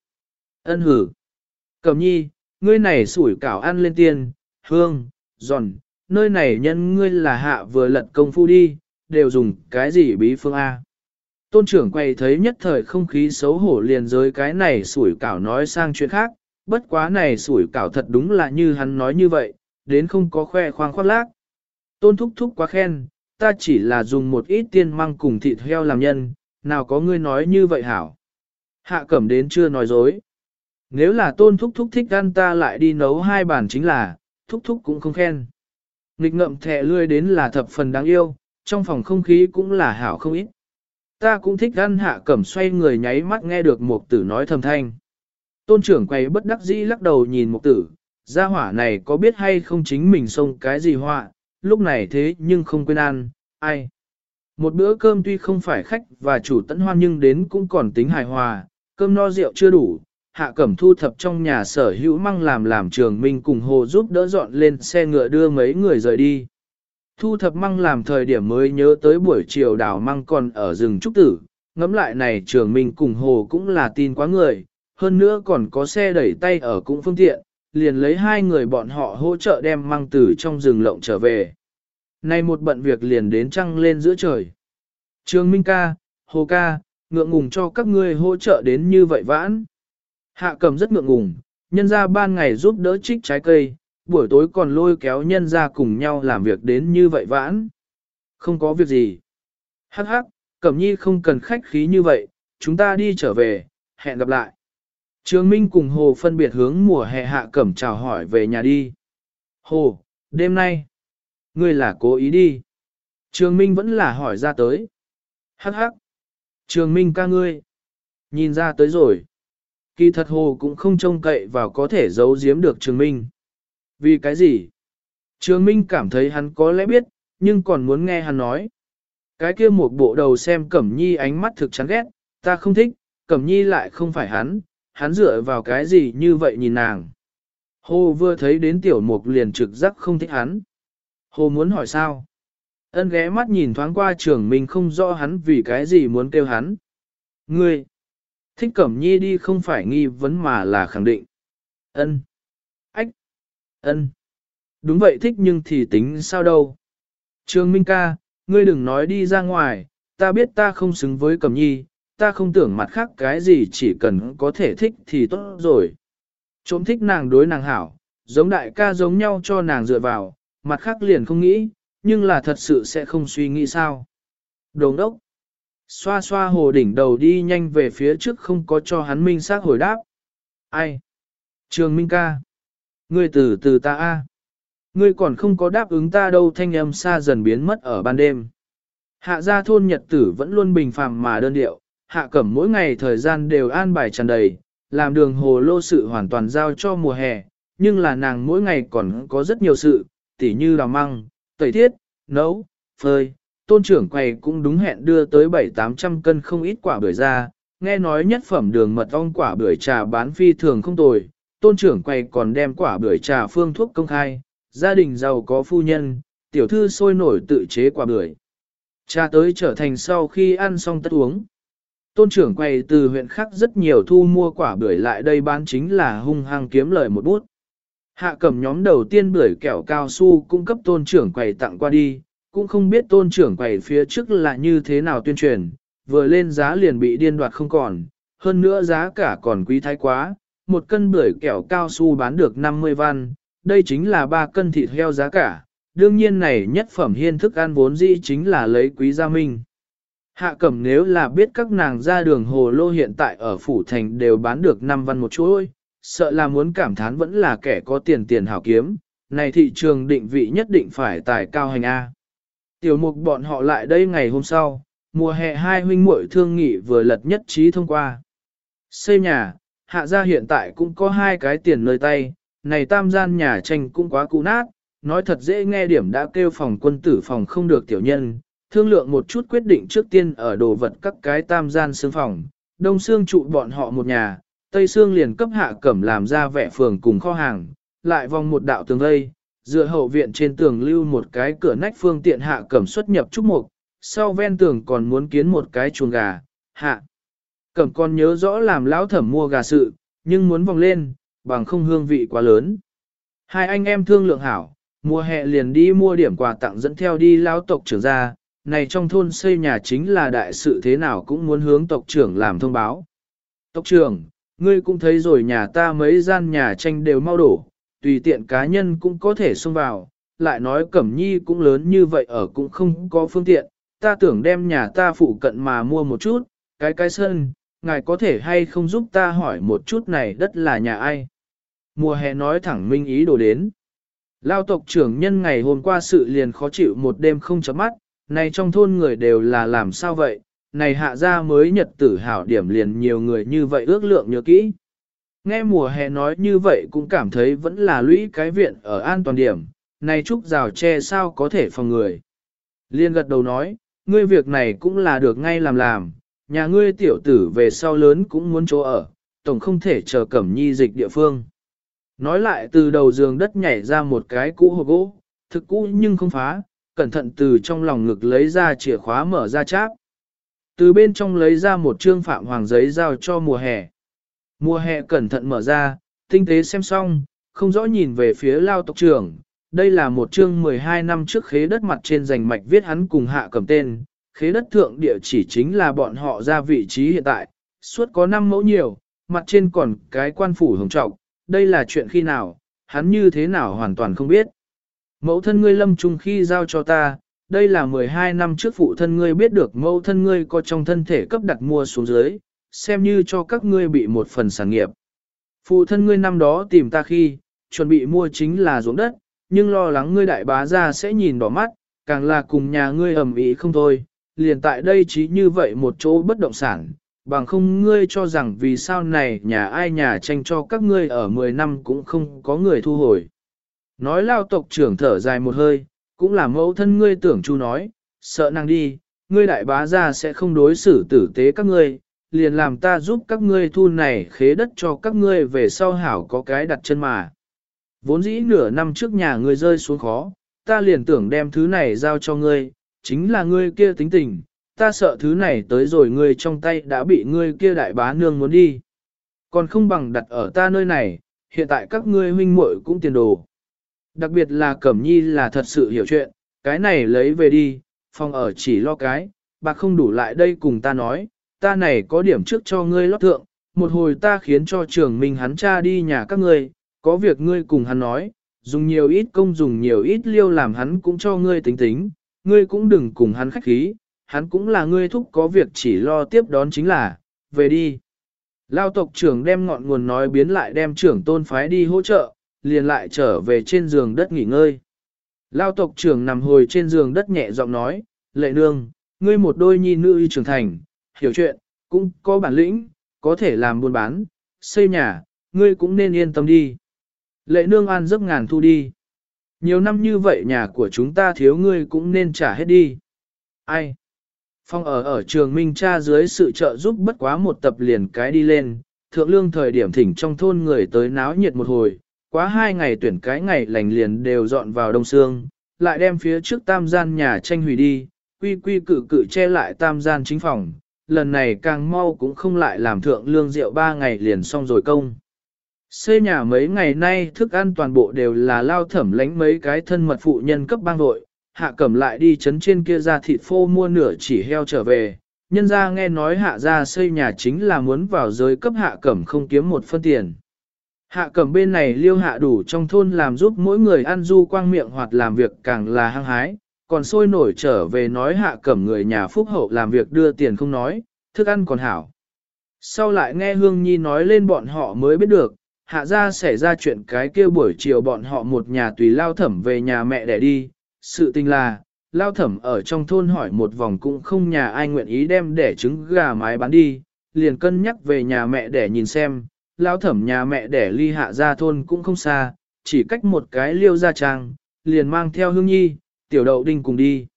Ân hử. Cẩm nhi, ngươi này sủi cảo ăn lên tiên, hương, giòn, nơi này nhân ngươi là hạ vừa lật công phu đi, đều dùng cái gì bí phương A. Tôn trưởng quay thấy nhất thời không khí xấu hổ liền giới cái này sủi cảo nói sang chuyện khác, bất quá này sủi cảo thật đúng là như hắn nói như vậy, đến không có khoe khoang khoác lác. Tôn thúc thúc quá khen, ta chỉ là dùng một ít tiên măng cùng thịt heo làm nhân, nào có ngươi nói như vậy hảo. Hạ cẩm đến chưa nói dối. Nếu là tôn thúc thúc thích ăn ta lại đi nấu hai bàn chính là, thúc thúc cũng không khen. Nghịch ngậm thẻ lươi đến là thập phần đáng yêu, trong phòng không khí cũng là hảo không ít. Ta cũng thích ăn hạ cẩm xoay người nháy mắt nghe được một tử nói thầm thanh. Tôn trưởng quay bất đắc dĩ lắc đầu nhìn một tử, gia hỏa này có biết hay không chính mình xông cái gì họa, lúc này thế nhưng không quên ăn, ai. Một bữa cơm tuy không phải khách và chủ tận hoan nhưng đến cũng còn tính hài hòa, cơm no rượu chưa đủ, hạ cẩm thu thập trong nhà sở hữu măng làm làm trường minh cùng hồ giúp đỡ dọn lên xe ngựa đưa mấy người rời đi. Thu thập măng làm thời điểm mới nhớ tới buổi chiều đảo măng còn ở rừng trúc tử, ngẫm lại này trường minh cùng hồ cũng là tin quá người, hơn nữa còn có xe đẩy tay ở cũng phương tiện, liền lấy hai người bọn họ hỗ trợ đem măng từ trong rừng lộng trở về. Nay một bận việc liền đến trăng lên giữa trời. Trương Minh ca, Hồ ca, ngượng ngùng cho các ngươi hỗ trợ đến như vậy vãn. Hạ cầm rất ngượng ngùng, nhân ra ban ngày giúp đỡ trích trái cây, buổi tối còn lôi kéo nhân ra cùng nhau làm việc đến như vậy vãn. Không có việc gì. Hắc hắc, Cẩm Nhi không cần khách khí như vậy, chúng ta đi trở về, hẹn gặp lại. Trường Minh cùng Hồ phân biệt hướng mùa hè hạ cẩm chào hỏi về nhà đi. Hồ, đêm nay, ngươi là cố ý đi. Trường Minh vẫn là hỏi ra tới. Hắc hắc. Trường Minh ca ngươi. Nhìn ra tới rồi. Kỳ thật Hồ cũng không trông cậy vào có thể giấu giếm được Trường Minh. Vì cái gì? Trường Minh cảm thấy hắn có lẽ biết, nhưng còn muốn nghe hắn nói. Cái kia một bộ đầu xem Cẩm Nhi ánh mắt thực chán ghét, ta không thích, Cẩm Nhi lại không phải hắn, hắn dựa vào cái gì như vậy nhìn nàng. Hồ vừa thấy đến tiểu mục liền trực giác không thích hắn. Hồ muốn hỏi sao? Ân ghé mắt nhìn thoáng qua trường mình không rõ hắn vì cái gì muốn kêu hắn. Ngươi! Thích cẩm nhi đi không phải nghi vấn mà là khẳng định. Ân! Ách! Ân! Đúng vậy thích nhưng thì tính sao đâu. Trường Minh ca, ngươi đừng nói đi ra ngoài, ta biết ta không xứng với cẩm nhi, ta không tưởng mặt khác cái gì chỉ cần có thể thích thì tốt rồi. Trộm thích nàng đối nàng hảo, giống đại ca giống nhau cho nàng dựa vào, mặt khác liền không nghĩ, nhưng là thật sự sẽ không suy nghĩ sao. Đồng đốc, xoa xoa hồ đỉnh đầu đi nhanh về phía trước không có cho hắn minh xác hồi đáp. Ai? Trường Minh ca. Ngươi từ từ ta a. Ngươi còn không có đáp ứng ta đâu thanh âm xa dần biến mất ở ban đêm. Hạ gia thôn nhật tử vẫn luôn bình phàm mà đơn điệu, hạ cẩm mỗi ngày thời gian đều an bài tràn đầy, làm đường hồ lô sự hoàn toàn giao cho mùa hè, nhưng là nàng mỗi ngày còn có rất nhiều sự, tỉ như đào măng, tẩy thiết, nấu, phơi. Tôn trưởng quầy cũng đúng hẹn đưa tới 7-800 cân không ít quả bưởi ra, nghe nói nhất phẩm đường mật ong quả bưởi trà bán phi thường không tồi, tôn trưởng quầy còn đem quả bưởi trà phương thuốc công khai, gia đình giàu có phu nhân, tiểu thư sôi nổi tự chế quả bưởi. Trà tới trở thành sau khi ăn xong tất uống. Tôn trưởng quay từ huyện khác rất nhiều thu mua quả bưởi lại đây bán chính là hung hăng kiếm lời một bút. Hạ cầm nhóm đầu tiên bưởi kẹo cao su cung cấp tôn trưởng quầy tặng qua đi, cũng không biết tôn trưởng quầy phía trước là như thế nào tuyên truyền, vừa lên giá liền bị điên đoạt không còn, hơn nữa giá cả còn quý thái quá, một cân bưởi kẹo cao su bán được 50 văn, đây chính là ba cân thịt heo giá cả, đương nhiên này nhất phẩm hiên thức ăn vốn dĩ chính là lấy quý gia minh. Hạ cẩm nếu là biết các nàng ra đường hồ lô hiện tại ở phủ thành đều bán được 5 văn một chuỗi, sợ là muốn cảm thán vẫn là kẻ có tiền tiền hảo kiếm, này thị trường định vị nhất định phải tài cao hành A. Tiểu mục bọn họ lại đây ngày hôm sau, mùa hè hai huynh muội thương nghị vừa lật nhất trí thông qua. Xây nhà, hạ gia hiện tại cũng có hai cái tiền nơi tay, này tam gian nhà tranh cũng quá cũ nát, nói thật dễ nghe điểm đã kêu phòng quân tử phòng không được tiểu nhân, thương lượng một chút quyết định trước tiên ở đồ vật các cái tam gian xương phòng, đông xương trụ bọn họ một nhà, tây xương liền cấp hạ cẩm làm ra vẻ phường cùng kho hàng, lại vòng một đạo tường lây, dựa hậu viện trên tường lưu một cái cửa nách phương tiện hạ cẩm xuất nhập trúc mục, sau ven tường còn muốn kiến một cái chuồng gà, hạ. Cẩm còn nhớ rõ làm lão thẩm mua gà sự, nhưng muốn vòng lên, bằng không hương vị quá lớn. Hai anh em thương lượng hảo, mùa hè liền đi mua điểm quà tặng dẫn theo đi lão tộc trưởng ra, này trong thôn xây nhà chính là đại sự thế nào cũng muốn hướng tộc trưởng làm thông báo. Tộc trưởng, ngươi cũng thấy rồi nhà ta mấy gian nhà tranh đều mau đổ, tùy tiện cá nhân cũng có thể xông vào, lại nói Cẩm Nhi cũng lớn như vậy ở cũng không có phương tiện, ta tưởng đem nhà ta phụ cận mà mua một chút, cái cái sân, ngài có thể hay không giúp ta hỏi một chút này đất là nhà ai. Mùa hè nói thẳng minh ý đồ đến. Lao tộc trưởng nhân ngày hôm qua sự liền khó chịu một đêm không chấm mắt, này trong thôn người đều là làm sao vậy, này hạ ra mới nhật tử hảo điểm liền nhiều người như vậy ước lượng nhớ kỹ. Nghe mùa hè nói như vậy cũng cảm thấy vẫn là lũy cái viện ở an toàn điểm, này trúc rào che sao có thể phòng người. Liên gật đầu nói, ngươi việc này cũng là được ngay làm làm, nhà ngươi tiểu tử về sau lớn cũng muốn chỗ ở, tổng không thể chờ cẩm nhi dịch địa phương. Nói lại từ đầu giường đất nhảy ra một cái cũ hộp gỗ, thực cũ nhưng không phá, cẩn thận từ trong lòng ngực lấy ra chìa khóa mở ra cháp. Từ bên trong lấy ra một trương phạm hoàng giấy giao cho mùa hè. Mùa hè cẩn thận mở ra, tinh tế xem xong, không rõ nhìn về phía lao tộc trưởng. Đây là một chương 12 năm trước khế đất mặt trên giành mạch viết hắn cùng hạ cầm tên. Khế đất thượng địa chỉ chính là bọn họ ra vị trí hiện tại, suốt có 5 mẫu nhiều, mặt trên còn cái quan phủ hồng trọng. Đây là chuyện khi nào, hắn như thế nào hoàn toàn không biết. Mẫu thân ngươi lâm trung khi giao cho ta, đây là 12 năm trước phụ thân ngươi biết được mẫu thân ngươi có trong thân thể cấp đặt mua xuống dưới, xem như cho các ngươi bị một phần sản nghiệp. Phụ thân ngươi năm đó tìm ta khi, chuẩn bị mua chính là ruộng đất, nhưng lo lắng ngươi đại bá ra sẽ nhìn đỏ mắt, càng là cùng nhà ngươi ẩm ý không thôi, liền tại đây chỉ như vậy một chỗ bất động sản, bằng không ngươi cho rằng vì sao này nhà ai nhà tranh cho các ngươi ở 10 năm cũng không có người thu hồi. Nói lao tộc trưởng thở dài một hơi, cũng là mẫu thân ngươi tưởng chu nói, sợ nàng đi, ngươi đại bá ra sẽ không đối xử tử tế các ngươi, liền làm ta giúp các ngươi thu này khế đất cho các ngươi về sau hảo có cái đặt chân mà. Vốn dĩ nửa năm trước nhà ngươi rơi xuống khó, ta liền tưởng đem thứ này giao cho ngươi, chính là ngươi kia tính tình, ta sợ thứ này tới rồi ngươi trong tay đã bị ngươi kia đại bá nương muốn đi. Còn không bằng đặt ở ta nơi này, hiện tại các ngươi huynh muội cũng tiền đồ. Đặc biệt là Cẩm Nhi là thật sự hiểu chuyện, cái này lấy về đi, phòng ở chỉ lo cái, bạc không đủ lại đây cùng ta nói, ta này có điểm trước cho ngươi lót thượng, một hồi ta khiến cho trưởng mình hắn cha đi nhà các ngươi, có việc ngươi cùng hắn nói, dùng nhiều ít công dùng nhiều ít liêu làm hắn cũng cho ngươi tính tính, ngươi cũng đừng cùng hắn khách khí, hắn cũng là ngươi thúc có việc chỉ lo tiếp đón chính là, về đi. Lao tộc trưởng đem ngọn nguồn nói biến lại đem trưởng tôn phái đi hỗ trợ, liền lại trở về trên giường đất nghỉ ngơi. Lao tộc trưởng nằm hồi trên giường đất nhẹ giọng nói, lệ nương, ngươi một đôi nhi nữ trưởng thành, hiểu chuyện, cũng có bản lĩnh, có thể làm buôn bán, xây nhà, ngươi cũng nên yên tâm đi. Lệ nương an giấc ngàn thu đi. Nhiều năm như vậy nhà của chúng ta thiếu ngươi cũng nên trả hết đi. Ai? Phong ở ở trường Minh cha dưới sự trợ giúp bất quá một tập liền cái đi lên, thượng lương thời điểm thỉnh trong thôn người tới náo nhiệt một hồi, quá hai ngày tuyển cái ngày lành liền đều dọn vào đông sương, lại đem phía trước tam gian nhà tranh hủy đi, quy quy cự cự che lại tam gian chính phòng, lần này càng mau cũng không lại làm thượng lương rượu ba ngày liền xong rồi công. Xây nhà mấy ngày nay thức ăn toàn bộ đều là lao thẩm lánh mấy cái thân mật phụ nhân cấp bang đội, hạ cẩm lại đi chấn trên kia ra thịt phô mua nửa chỉ heo trở về. Nhân ra nghe nói hạ ra xây nhà chính là muốn vào giới cấp hạ cẩm không kiếm một phân tiền. Hạ cẩm bên này liêu hạ đủ trong thôn làm giúp mỗi người ăn du quang miệng hoặc làm việc càng là hăng hái, còn sôi nổi trở về nói hạ cẩm người nhà phúc hậu làm việc đưa tiền không nói, thức ăn còn hảo. Sau lại nghe Hương Nhi nói lên bọn họ mới biết được, hạ ra xảy ra chuyện cái kia buổi chiều bọn họ một nhà tùy lao thẩm về nhà mẹ để đi. Sự tình là, lao thẩm ở trong thôn hỏi một vòng cũng không nhà ai nguyện ý đem để trứng gà mái bán đi, liền cân nhắc về nhà mẹ để nhìn xem, lao thẩm nhà mẹ để ly hạ ra thôn cũng không xa, chỉ cách một cái liêu ra trang, liền mang theo hương nhi, tiểu đậu đinh cùng đi.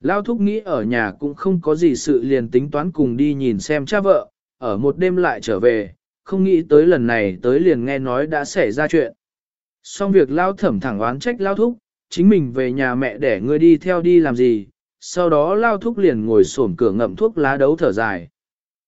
Lao thúc nghĩ ở nhà cũng không có gì sự liền tính toán cùng đi nhìn xem cha vợ, ở một đêm lại trở về, không nghĩ tới lần này tới liền nghe nói đã xảy ra chuyện. Xong việc lao thẩm thẳng oán trách lao thúc, chính mình về nhà mẹ để ngươi đi theo đi làm gì, sau đó lao thúc liền ngồi xổm cửa ngậm thuốc lá đấu thở dài.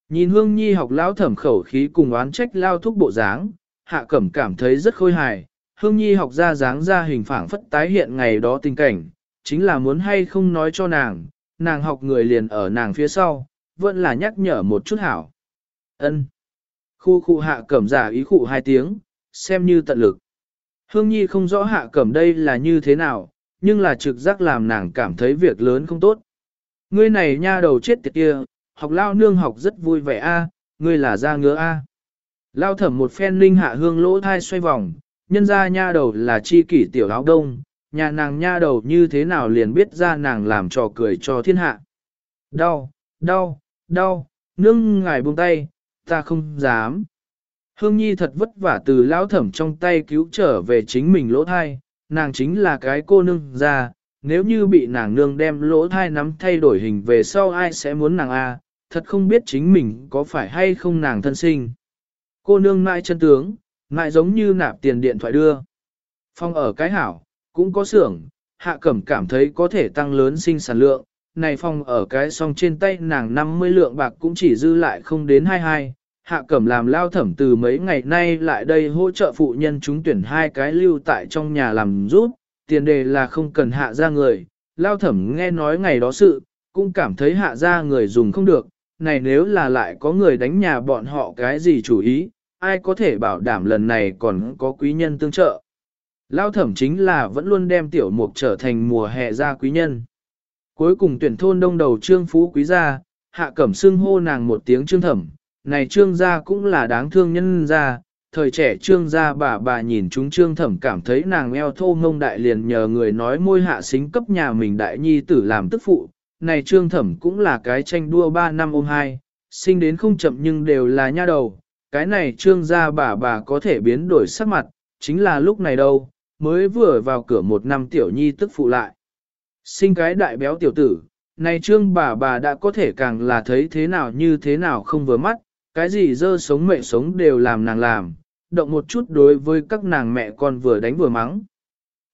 Nhìn hương nhi học lao thẩm khẩu khí cùng oán trách lao thúc bộ dáng, hạ cẩm cảm thấy rất khôi hài, hương nhi học ra dáng ra hình phảng phất tái hiện ngày đó tình cảnh, chính là muốn hay không nói cho nàng, nàng học người liền ở nàng phía sau, vẫn là nhắc nhở một chút hảo. ân Khu khu hạ cẩm giả ý khụ hai tiếng, xem như tận lực. Hương Nhi không rõ hạ cẩm đây là như thế nào, nhưng là trực giác làm nàng cảm thấy việc lớn không tốt. Ngươi này nha đầu chết tiệt kia, học lao nương học rất vui vẻ a, ngươi là gia ngứa a. Lao thẩm một phen linh hạ hương lỗ thai xoay vòng, nhân ra nha đầu là chi kỷ tiểu áo đông, nhà nàng nha đầu như thế nào liền biết ra nàng làm trò cười cho thiên hạ. Đau, đau, đau, nương ngài buông tay, ta không dám. Hương Nhi thật vất vả từ lão thẩm trong tay cứu trở về chính mình lỗ thai, nàng chính là cái cô nương ra, nếu như bị nàng nương đem lỗ thai nắm thay đổi hình về sau ai sẽ muốn nàng a? Thật không biết chính mình có phải hay không nàng thân sinh. Cô nương mãi chân tướng, mãi giống như nạp tiền điện thoại đưa. Phong ở cái hảo, cũng có xưởng, hạ cẩm cảm thấy có thể tăng lớn sinh sản lượng, này phong ở cái song trên tay nàng 50 lượng bạc cũng chỉ dư lại không đến 22. Hạ cẩm làm lao thẩm từ mấy ngày nay lại đây hỗ trợ phụ nhân chúng tuyển hai cái lưu tại trong nhà làm giúp, tiền đề là không cần hạ ra người. Lao thẩm nghe nói ngày đó sự, cũng cảm thấy hạ ra người dùng không được, này nếu là lại có người đánh nhà bọn họ cái gì chủ ý, ai có thể bảo đảm lần này còn có quý nhân tương trợ. Lao thẩm chính là vẫn luôn đem tiểu mục trở thành mùa hè gia quý nhân. Cuối cùng tuyển thôn đông đầu trương phú quý gia, hạ cẩm xưng hô nàng một tiếng trương thẩm, này trương gia cũng là đáng thương nhân gia, thời trẻ trương gia bà bà nhìn chúng trương thẩm cảm thấy nàng eo thô ngông đại liền nhờ người nói môi hạ xính cấp nhà mình đại nhi tử làm tức phụ, này trương thẩm cũng là cái tranh đua ba năm ôm hai, sinh đến không chậm nhưng đều là nha đầu, cái này trương gia bà bà có thể biến đổi sắc mặt, chính là lúc này đâu, mới vừa vào cửa một năm tiểu nhi tức phụ lại. Sinh cái đại béo tiểu tử, này trương bà bà đã có thể càng là thấy thế nào như thế nào không vừa mắt, cái gì dơ sống mẹ sống đều làm nàng làm, động một chút đối với các nàng mẹ con vừa đánh vừa mắng.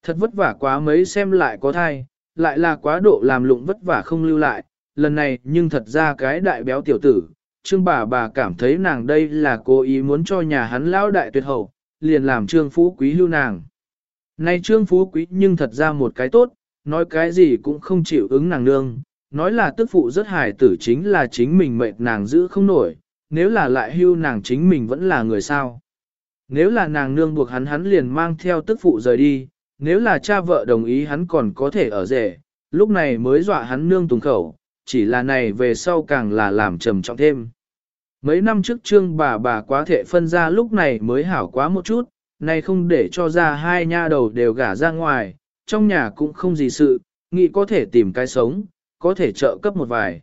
Thật vất vả quá mấy xem lại có thai, lại là quá độ làm lụng vất vả không lưu lại, lần này nhưng thật ra cái đại béo tiểu tử, trương bà bà cảm thấy nàng đây là cố ý muốn cho nhà hắn lão đại tuyệt hậu, liền làm trương phú quý lưu nàng. Này trương phú quý nhưng thật ra một cái tốt, nói cái gì cũng không chịu ứng nàng nương, nói là tức phụ rất hài tử chính là chính mình mệt nàng giữ không nổi, nếu là lại hưu nàng chính mình vẫn là người sao. Nếu là nàng nương buộc hắn hắn liền mang theo tức phụ rời đi, nếu là cha vợ đồng ý hắn còn có thể ở rể, lúc này mới dọa hắn nương tùng khẩu, chỉ là này về sau càng là làm trầm trọng thêm. Mấy năm trước trương bà bà quá thể phân ra lúc này mới hảo quá một chút, nay không để cho ra hai nha đầu đều gả ra ngoài, trong nhà cũng không gì sự, nghĩ có thể tìm cái sống, có thể trợ cấp một vài.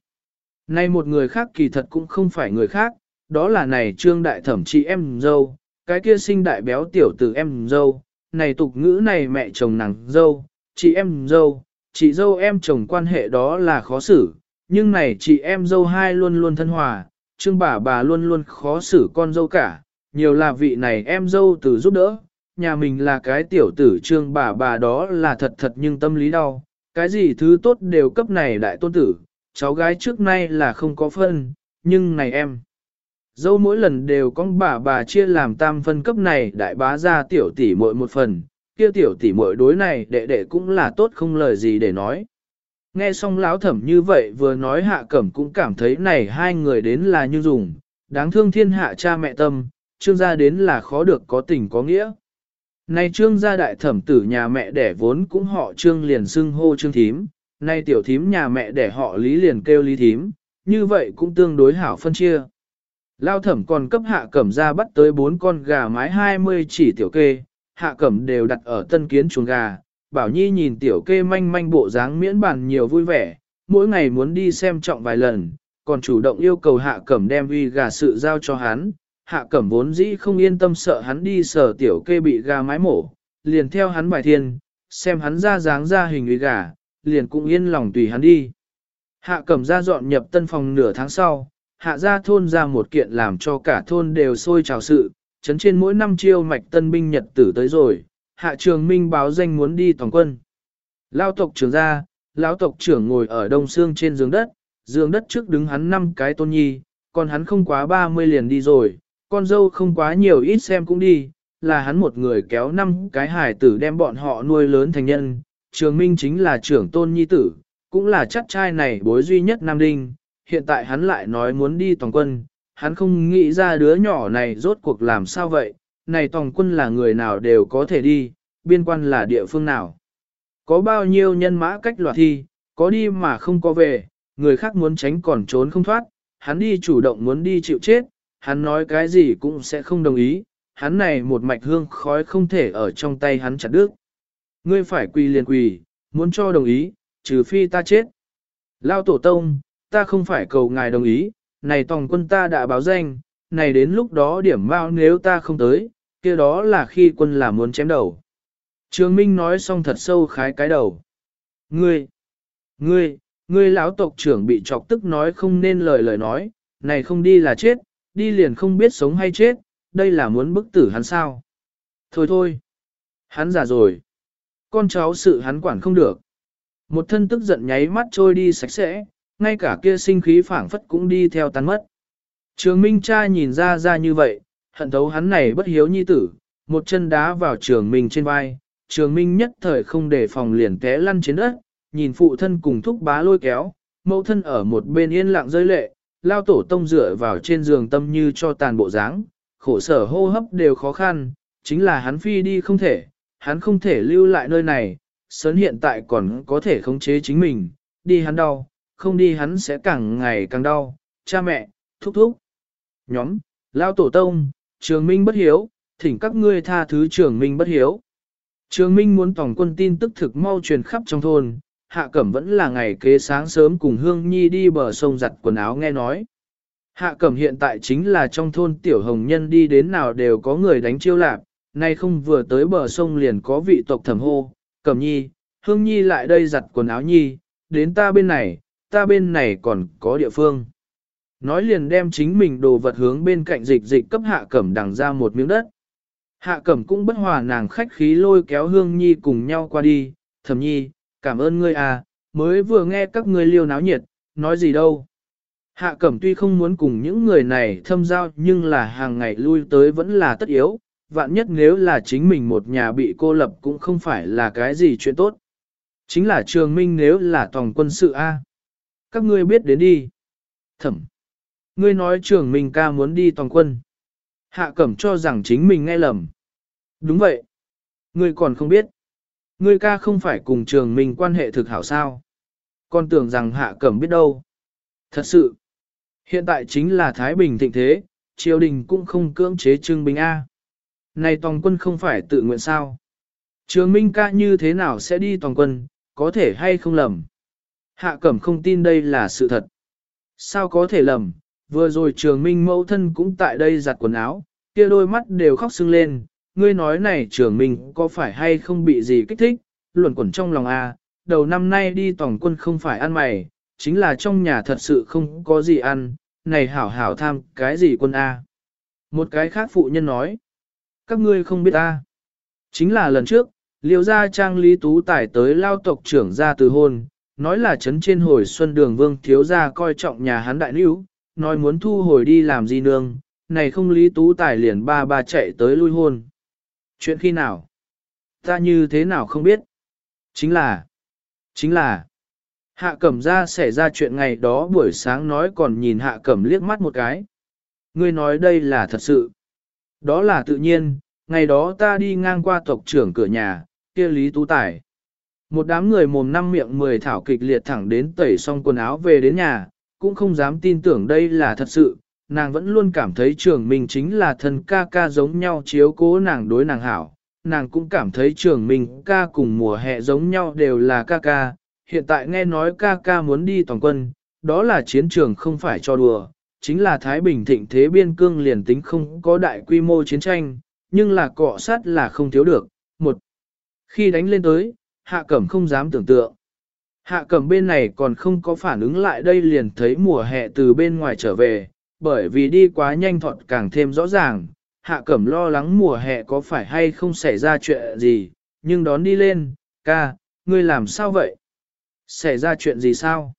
Nay một người khác kỳ thật cũng không phải người khác, đó là này trương đại thẩm chị em dâu, cái kia sinh đại béo tiểu tử em dâu, này tục ngữ này mẹ chồng nàng dâu, chị em dâu, chị dâu em chồng quan hệ đó là khó xử, nhưng này chị em dâu hai luôn luôn thân hòa, trương bà bà luôn luôn khó xử con dâu cả, nhiều là vị này em dâu từ giúp đỡ, nhà mình là cái tiểu tử trương bà bà đó là thật thật nhưng tâm lý đau, cái gì thứ tốt đều cấp này đại tôn tử, cháu gái trước nay là không có phân, nhưng này em. Dâu mỗi lần đều con bà bà chia làm tam phân cấp này đại bá ra tiểu tỷ muội một phần, kia tiểu tỷ muội đối này đệ đệ cũng là tốt không lời gì để nói. Nghe xong lão thẩm như vậy vừa nói hạ cẩm cũng cảm thấy này hai người đến là như dùng, đáng thương thiên hạ cha mẹ tâm, trương gia đến là khó được có tình có nghĩa. Này trương gia đại thẩm tử nhà mẹ đẻ vốn cũng họ trương liền xưng hô trương thím, nay tiểu thím nhà mẹ đẻ họ lý liền kêu lý thím, như vậy cũng tương đối hảo phân chia. Lao thẩm còn cấp hạ cẩm ra bắt tới bốn con gà mái 20 chỉ tiểu kê, hạ cẩm đều đặt ở tân kiến chuồng gà, bảo nhi nhìn tiểu kê manh manh bộ dáng miễn bàn nhiều vui vẻ, mỗi ngày muốn đi xem trọng vài lần, còn chủ động yêu cầu hạ cẩm đem uy gà sự giao cho hắn, hạ cẩm vốn dĩ không yên tâm sợ hắn đi sở tiểu kê bị gà mái mổ, liền theo hắn bài thiên, xem hắn ra dáng ra hình uy gà, liền cũng yên lòng tùy hắn đi. Hạ cẩm ra dọn nhập tân phòng nửa tháng sau, hạ ra thôn ra một kiện làm cho cả thôn đều sôi trào sự, chấn trên mỗi năm chiêu mạch tân binh nhật tử tới rồi, hạ trường minh báo danh muốn đi toàn quân. Lao tộc trưởng ra, lão tộc trưởng ngồi ở đông xương trên giường đất, giường đất trước đứng hắn năm cái tôn nhi, còn hắn không quá 30 liền đi rồi, con dâu không quá nhiều ít xem cũng đi, là hắn một người kéo năm cái hải tử đem bọn họ nuôi lớn thành nhân, trường minh chính là trưởng tôn nhi tử, cũng là chắc trai này bối duy nhất Nam Đinh, hiện tại hắn lại nói muốn đi toàn quân, hắn không nghĩ ra đứa nhỏ này rốt cuộc làm sao vậy, này toàn quân là người nào đều có thể đi, biên quan là địa phương nào. Có bao nhiêu nhân mã cách loạt thi, có đi mà không có về, người khác muốn tránh còn trốn không thoát, hắn đi chủ động muốn đi chịu chết, hắn nói cái gì cũng sẽ không đồng ý, hắn này một mạch hương khói không thể ở trong tay hắn chặt đứt. Ngươi phải quỳ liền quỳ, muốn cho đồng ý, trừ phi ta chết. Lao tổ tông, ta không phải cầu ngài đồng ý, này tòng quân ta đã báo danh, này đến lúc đó điểm bao nếu ta không tới, kia đó là khi quân là muốn chém đầu. Trường Minh nói xong thật sâu khái cái đầu. Ngươi, ngươi, ngươi lão tộc trưởng bị chọc tức nói không nên lời lời nói, này không đi là chết, đi liền không biết sống hay chết, đây là muốn bức tử hắn sao. Thôi thôi, hắn già rồi, con cháu sự hắn quản không được. Một thân tức giận nháy mắt trôi đi sạch sẽ, ngay cả kia sinh khí phảng phất cũng đi theo tan mất. Trường Minh cha nhìn ra ra như vậy, hận thấu hắn này bất hiếu nhi tử, một chân đá vào trường Minh trên vai, trường Minh nhất thời không để phòng liền té lăn trên đất, nhìn phụ thân cùng thúc bá lôi kéo, mẫu thân ở một bên yên lặng rơi lệ, lao tổ tông dựa vào trên giường tâm như cho tàn bộ dáng, khổ sở hô hấp đều khó khăn, chính là hắn phi đi không thể, hắn không thể lưu lại nơi này, sớn hiện tại còn có thể khống chế chính mình, đi hắn đau, không đi hắn sẽ càng ngày càng đau, cha mẹ, thúc thúc. Nhóm, lao tổ tông, trường minh bất hiếu, thỉnh các ngươi tha thứ trường minh bất hiếu. Trường minh muốn tổng quân tin tức thực mau truyền khắp trong thôn, hạ cẩm vẫn là ngày kế sáng sớm cùng Hương Nhi đi bờ sông giặt quần áo nghe nói. Hạ cẩm hiện tại chính là trong thôn tiểu hồng nhân đi đến nào đều có người đánh chiêu lạp, nay không vừa tới bờ sông liền có vị tộc thẩm hô, cẩm nhi, Hương Nhi lại đây giặt quần áo nhi, đến ta bên này, ta bên này còn có địa phương. Nói liền đem chính mình đồ vật hướng bên cạnh dịch dịch cấp hạ cẩm đằng ra một miếng đất. Hạ cẩm cũng bất hòa nàng khách khí lôi kéo hương nhi cùng nhau qua đi, thẩm nhi, cảm ơn ngươi à, mới vừa nghe các ngươi liêu náo nhiệt, nói gì đâu. Hạ cẩm tuy không muốn cùng những người này thâm giao nhưng là hàng ngày lui tới vẫn là tất yếu, vạn nhất nếu là chính mình một nhà bị cô lập cũng không phải là cái gì chuyện tốt. Chính là trường minh nếu là tòng quân sự A các ngươi biết đến đi. Thẩm. Ngươi nói trường mình ca muốn đi toàn quân. Hạ cẩm cho rằng chính mình nghe lầm. Đúng vậy. Ngươi còn không biết. Ngươi ca không phải cùng trường mình quan hệ thực hảo sao. Con tưởng rằng hạ cẩm biết đâu. Thật sự. Hiện tại chính là Thái Bình thịnh thế, triều đình cũng không cưỡng chế trưng bình A. Này toàn quân không phải tự nguyện sao. Trường Minh ca như thế nào sẽ đi toàn quân, có thể hay không lầm. Hạ cẩm không tin đây là sự thật. Sao có thể lầm, vừa rồi trường minh mẫu thân cũng tại đây giặt quần áo, kia đôi mắt đều khóc sưng lên, ngươi nói này trường minh có phải hay không bị gì kích thích, luẩn quẩn trong lòng a. đầu năm nay đi tổng quân không phải ăn mày, chính là trong nhà thật sự không có gì ăn, này hảo hảo tham cái gì quân a. Một cái khác phụ nhân nói, các ngươi không biết a. Chính là lần trước, liều gia trang lý tú tải tới lao tộc trưởng ra từ hôn, nói là chấn trên hồi xuân đường vương thiếu gia coi trọng nhà hắn đại níu, nói muốn thu hồi đi làm gì nương, này không Lý Tú Tài liền ba ba chạy tới lui hôn. Chuyện khi nào? Ta như thế nào không biết? Chính là, chính là, hạ cẩm ra xảy ra chuyện ngày đó buổi sáng nói còn nhìn hạ cẩm liếc mắt một cái. Ngươi nói đây là thật sự. Đó là tự nhiên, ngày đó ta đi ngang qua tộc trưởng cửa nhà, kia Lý Tú Tài. Một đám người mồm năm miệng mười thảo kịch liệt thẳng đến tẩy xong quần áo về đến nhà, cũng không dám tin tưởng đây là thật sự, nàng vẫn luôn cảm thấy trường mình chính là thân ca ca giống nhau chiếu cố nàng đối nàng hảo. Nàng cũng cảm thấy trường mình ca cùng mùa hè giống nhau đều là ca ca, hiện tại nghe nói ca ca muốn đi toàn quân, đó là chiến trường không phải cho đùa, chính là Thái Bình thịnh thế biên cương liền tính không có đại quy mô chiến tranh, nhưng là cọ sát là không thiếu được. Một, khi đánh lên tới, hạ cẩm không dám tưởng tượng. Hạ cẩm bên này còn không có phản ứng lại đây liền thấy mùa hè từ bên ngoài trở về, bởi vì đi quá nhanh thọt càng thêm rõ ràng, hạ cẩm lo lắng mùa hè có phải hay không xảy ra chuyện gì, nhưng đón đi lên, ca, ngươi làm sao vậy? Xảy ra chuyện gì sao?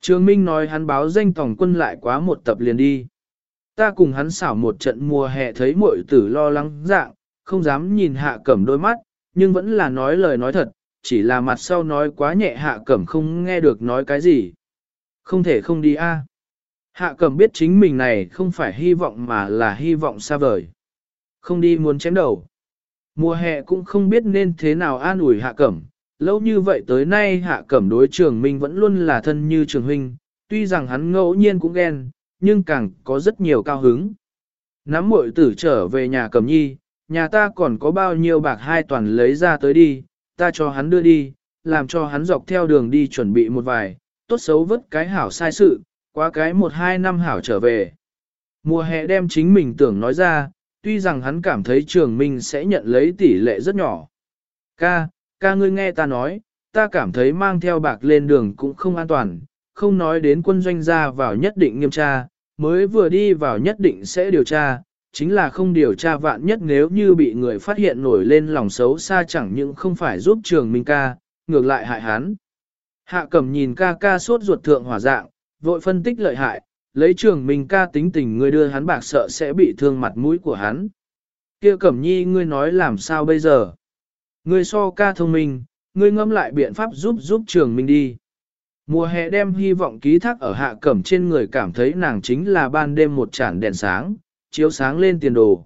Trương Minh nói hắn báo danh tổng quân lại quá một tập liền đi. Ta cùng hắn xảo một trận mùa hè thấy muội tử lo lắng dạng, không dám nhìn hạ cẩm đôi mắt, nhưng vẫn là nói lời nói thật, chỉ là mặt sau nói quá nhẹ hạ cẩm không nghe được nói cái gì. Không thể không đi a. À. Hạ cẩm biết chính mình này không phải hy vọng mà là hy vọng xa vời. Không đi muốn chém đầu. Mùa hè cũng không biết nên thế nào an ủi hạ cẩm. Lâu như vậy tới nay hạ cẩm đối trường minh vẫn luôn là thân như trường huynh, tuy rằng hắn ngẫu nhiên cũng ghen, nhưng càng có rất nhiều cao hứng. Nắm muội tử trở về nhà cẩm nhi, nhà ta còn có bao nhiêu bạc hai toàn lấy ra tới đi, ta cho hắn đưa đi, làm cho hắn dọc theo đường đi chuẩn bị một vài, tốt xấu vứt cái hảo sai sự, qua cái một hai năm hảo trở về. Mùa hè đem chính mình tưởng nói ra, tuy rằng hắn cảm thấy trường minh sẽ nhận lấy tỷ lệ rất nhỏ. Ca, ca ngươi nghe ta nói, ta cảm thấy mang theo bạc lên đường cũng không an toàn, không nói đến quân doanh ra vào nhất định nghiêm tra, mới vừa đi vào nhất định sẽ điều tra, chính là không điều tra vạn nhất nếu như bị người phát hiện nổi lên lòng xấu xa chẳng những không phải giúp trường minh ca, ngược lại hại hắn. Hạ cẩm nhìn ca ca suốt ruột thượng hỏa dạng, vội phân tích lợi hại, lấy trường minh ca tính tình người đưa hắn bạc sợ sẽ bị thương mặt mũi của hắn. kia cẩm nhi ngươi nói làm sao bây giờ? Ngươi so ca thông minh, ngươi ngâm lại biện pháp giúp giúp trường minh đi. Mùa hè đem hy vọng ký thác ở hạ cẩm trên người cảm thấy nàng chính là ban đêm một chản đèn sáng, chiếu sáng lên tiền đồ.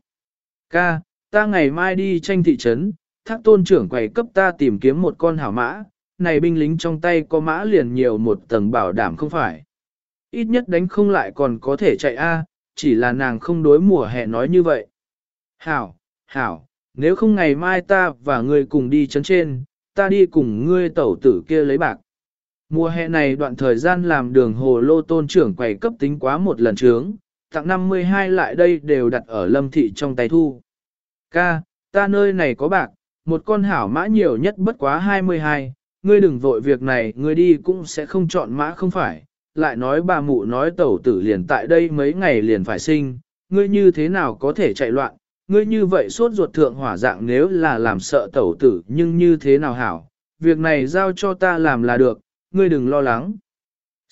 Ca, ta ngày mai đi tranh thị trấn, thác tôn trưởng quầy cấp ta tìm kiếm một con hảo mã, này binh lính trong tay có mã liền nhiều một tầng bảo đảm không phải. Ít nhất đánh không lại còn có thể chạy a, chỉ là nàng không đối mùa hè nói như vậy. Hảo, hảo, nếu không ngày mai ta và ngươi cùng đi chấn trên, ta đi cùng ngươi tẩu tử kia lấy bạc. Mùa hè này đoạn thời gian làm đường hồ lô tôn trưởng quầy cấp tính quá một lần trướng, tặng 52 lại đây đều đặt ở lâm thị trong tay thu. Ca, ta nơi này có bạc, một con hảo mã nhiều nhất bất quá 22, ngươi đừng vội việc này, ngươi đi cũng sẽ không chọn mã không phải, lại nói bà mụ nói tẩu tử liền tại đây mấy ngày liền phải sinh, ngươi như thế nào có thể chạy loạn, ngươi như vậy suốt ruột thượng hỏa dạng nếu là làm sợ tẩu tử nhưng như thế nào hảo, việc này giao cho ta làm là được, ngươi đừng lo lắng.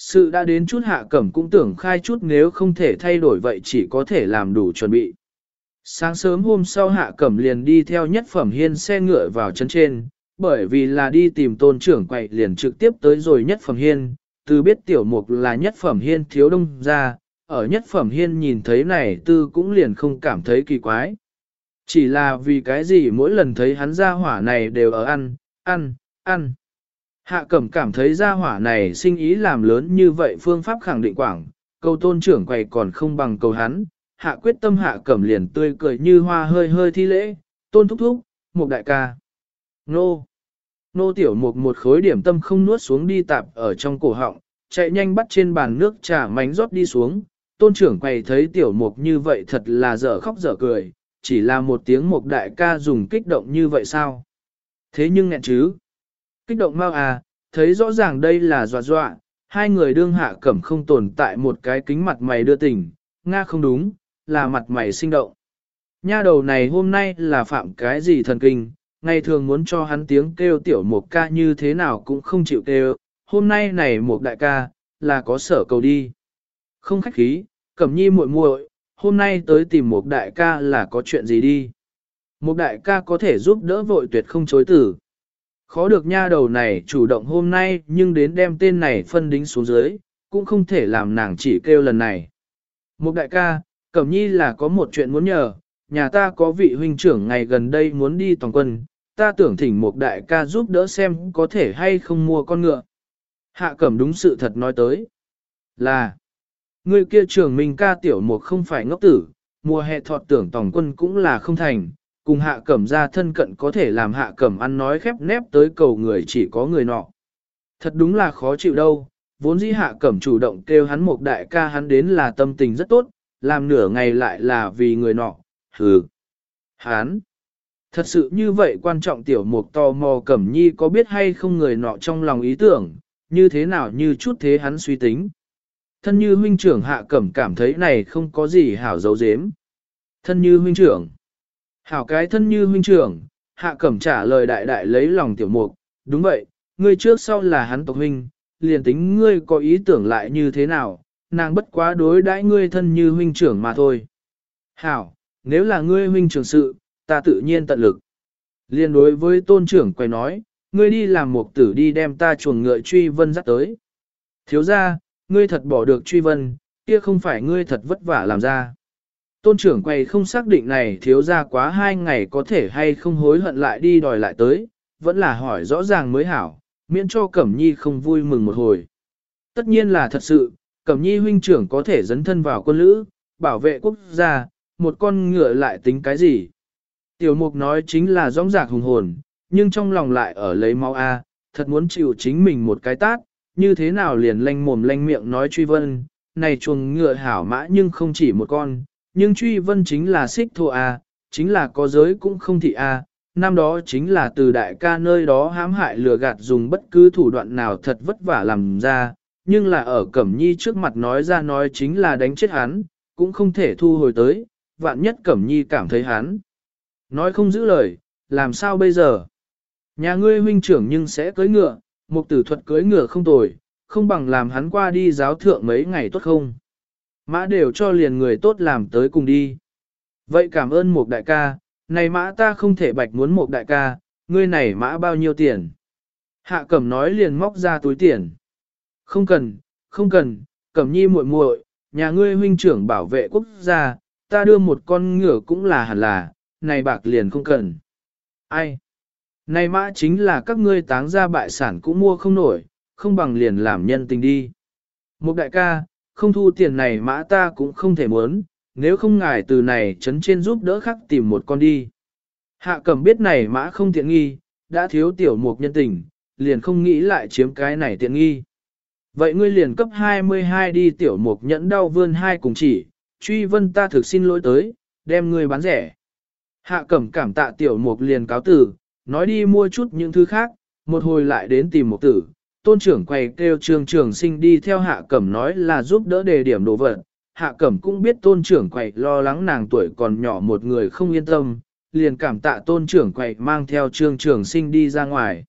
Sự đã đến chút hạ cẩm cũng tưởng khai chút nếu không thể thay đổi vậy chỉ có thể làm đủ chuẩn bị. Sáng sớm hôm sau hạ cẩm liền đi theo nhất phẩm hiên xe ngựa vào chân trên, bởi vì là đi tìm tôn trưởng quậy liền trực tiếp tới rồi nhất phẩm hiên, từ biết tiểu mục là nhất phẩm hiên thiếu đông ra, ở nhất phẩm hiên nhìn thấy này tư cũng liền không cảm thấy kỳ quái. Chỉ là vì cái gì mỗi lần thấy hắn ra hỏa này đều ở ăn, ăn, ăn. Hạ cẩm cảm thấy gia hỏa này sinh ý làm lớn như vậy phương pháp khẳng định quảng, câu tôn trưởng quầy còn không bằng câu hắn, hạ quyết tâm hạ cẩm liền tươi cười như hoa hơi hơi thi lễ, tôn thúc thúc, một đại ca. Nô! Nô tiểu mục một khối điểm tâm không nuốt xuống đi tạp ở trong cổ họng, chạy nhanh bắt trên bàn nước trà mánh rót đi xuống, tôn trưởng quầy thấy tiểu mục như vậy thật là dở khóc dở cười, chỉ là một tiếng một đại ca dùng kích động như vậy sao? Thế nhưng nghẹn chứ? Kích động mau à, thấy rõ ràng đây là dọa dọa, hai người đương hạ cẩm không tồn tại một cái kính mặt mày đưa tình, Nga không đúng, là mặt mày sinh động. Nha đầu này hôm nay là phạm cái gì thần kinh, ngày thường muốn cho hắn tiếng kêu tiểu một ca như thế nào cũng không chịu kêu, hôm nay này một đại ca, là có sở cầu đi. Không khách khí, cẩm nhi muội muội, hôm nay tới tìm một đại ca là có chuyện gì đi. Một đại ca có thể giúp đỡ vội tuyệt không chối tử. Khó được nha đầu này chủ động hôm nay nhưng đến đem tên này phân đính xuống dưới, cũng không thể làm nàng chỉ kêu lần này. Một đại ca, Cẩm Nhi là có một chuyện muốn nhờ, nhà ta có vị huynh trưởng ngày gần đây muốn đi toàn quân, ta tưởng thỉnh một đại ca giúp đỡ xem có thể hay không mua con ngựa. Hạ Cẩm đúng sự thật nói tới. Là, người kia trưởng mình ca tiểu một không phải ngốc tử, mùa hè thọt tưởng tổng quân cũng là không thành, cùng hạ cẩm ra thân cận có thể làm hạ cẩm ăn nói khép nép tới cầu người chỉ có người nọ. Thật đúng là khó chịu đâu, vốn dĩ hạ cẩm chủ động kêu hắn một đại ca hắn đến là tâm tình rất tốt, làm nửa ngày lại là vì người nọ, hừ. Hắn, thật sự như vậy quan trọng tiểu mục tò mò cẩm nhi có biết hay không người nọ trong lòng ý tưởng, như thế nào như chút thế hắn suy tính. Thân như huynh trưởng hạ cẩm cảm thấy này không có gì hảo dấu dếm. Thân như huynh trưởng. Hảo cái thân như huynh trưởng, hạ cẩm trả lời đại đại lấy lòng tiểu mục, đúng vậy, ngươi trước sau là hắn tộc huynh, liền tính ngươi có ý tưởng lại như thế nào, nàng bất quá đối đãi ngươi thân như huynh trưởng mà thôi. Hảo, nếu là ngươi huynh trưởng sự, ta tự nhiên tận lực. Liên đối với tôn trưởng quay nói, ngươi đi làm mục tử đi đem ta chuồng ngựa truy vân dắt tới. Thiếu ra, ngươi thật bỏ được truy vân, kia không phải ngươi thật vất vả làm ra. Tôn trưởng quay không xác định này thiếu ra quá hai ngày có thể hay không hối hận lại đi đòi lại tới, vẫn là hỏi rõ ràng mới hảo, miễn cho Cẩm Nhi không vui mừng một hồi. Tất nhiên là thật sự, Cẩm Nhi huynh trưởng có thể dấn thân vào quân lữ, bảo vệ quốc gia, một con ngựa lại tính cái gì. Tiểu mục nói chính là rõng rạc hùng hồn, nhưng trong lòng lại ở lấy máu A, thật muốn chịu chính mình một cái tát, như thế nào liền lanh mồm lanh miệng nói truy vân, này chuồng ngựa hảo mã nhưng không chỉ một con, nhưng truy vân chính là xích thô A, chính là có giới cũng không thị A, năm đó chính là từ đại ca nơi đó hãm hại lừa gạt dùng bất cứ thủ đoạn nào thật vất vả làm ra, nhưng là ở Cẩm Nhi trước mặt nói ra nói chính là đánh chết hắn, cũng không thể thu hồi tới, vạn nhất Cẩm Nhi cảm thấy hắn. Nói không giữ lời, làm sao bây giờ? Nhà ngươi huynh trưởng nhưng sẽ cưới ngựa, một tử thuật cưới ngựa không tồi, không bằng làm hắn qua đi giáo thượng mấy ngày tốt không? Mã đều cho liền người tốt làm tới cùng đi. Vậy cảm ơn một đại ca, này mã ta không thể bạch muốn một đại ca, ngươi này mã bao nhiêu tiền? Hạ cẩm nói liền móc ra túi tiền. Không cần, không cần, cẩm nhi muội muội, nhà ngươi huynh trưởng bảo vệ quốc gia, ta đưa một con ngựa cũng là hẳn là, này bạc liền không cần. Ai? Này mã chính là các ngươi táng ra bại sản cũng mua không nổi, không bằng liền làm nhân tình đi. Một đại ca, không thu tiền này mã ta cũng không thể muốn, nếu không ngài từ này chấn trên giúp đỡ khắc tìm một con đi. Hạ cẩm biết này mã không tiện nghi, đã thiếu tiểu mục nhân tình, liền không nghĩ lại chiếm cái này tiện nghi. Vậy ngươi liền cấp 22 đi tiểu mục nhẫn đau vươn hai cùng chỉ, truy vân ta thực xin lỗi tới, đem ngươi bán rẻ. Hạ cẩm cảm tạ tiểu mục liền cáo tử, nói đi mua chút những thứ khác, một hồi lại đến tìm một tử. Tôn trưởng quầy kêu trường trường sinh đi theo hạ cẩm nói là giúp đỡ đề điểm đồ vật. Hạ cẩm cũng biết tôn trưởng quầy lo lắng nàng tuổi còn nhỏ một người không yên tâm, liền cảm tạ tôn trưởng quầy mang theo trương trường sinh đi ra ngoài.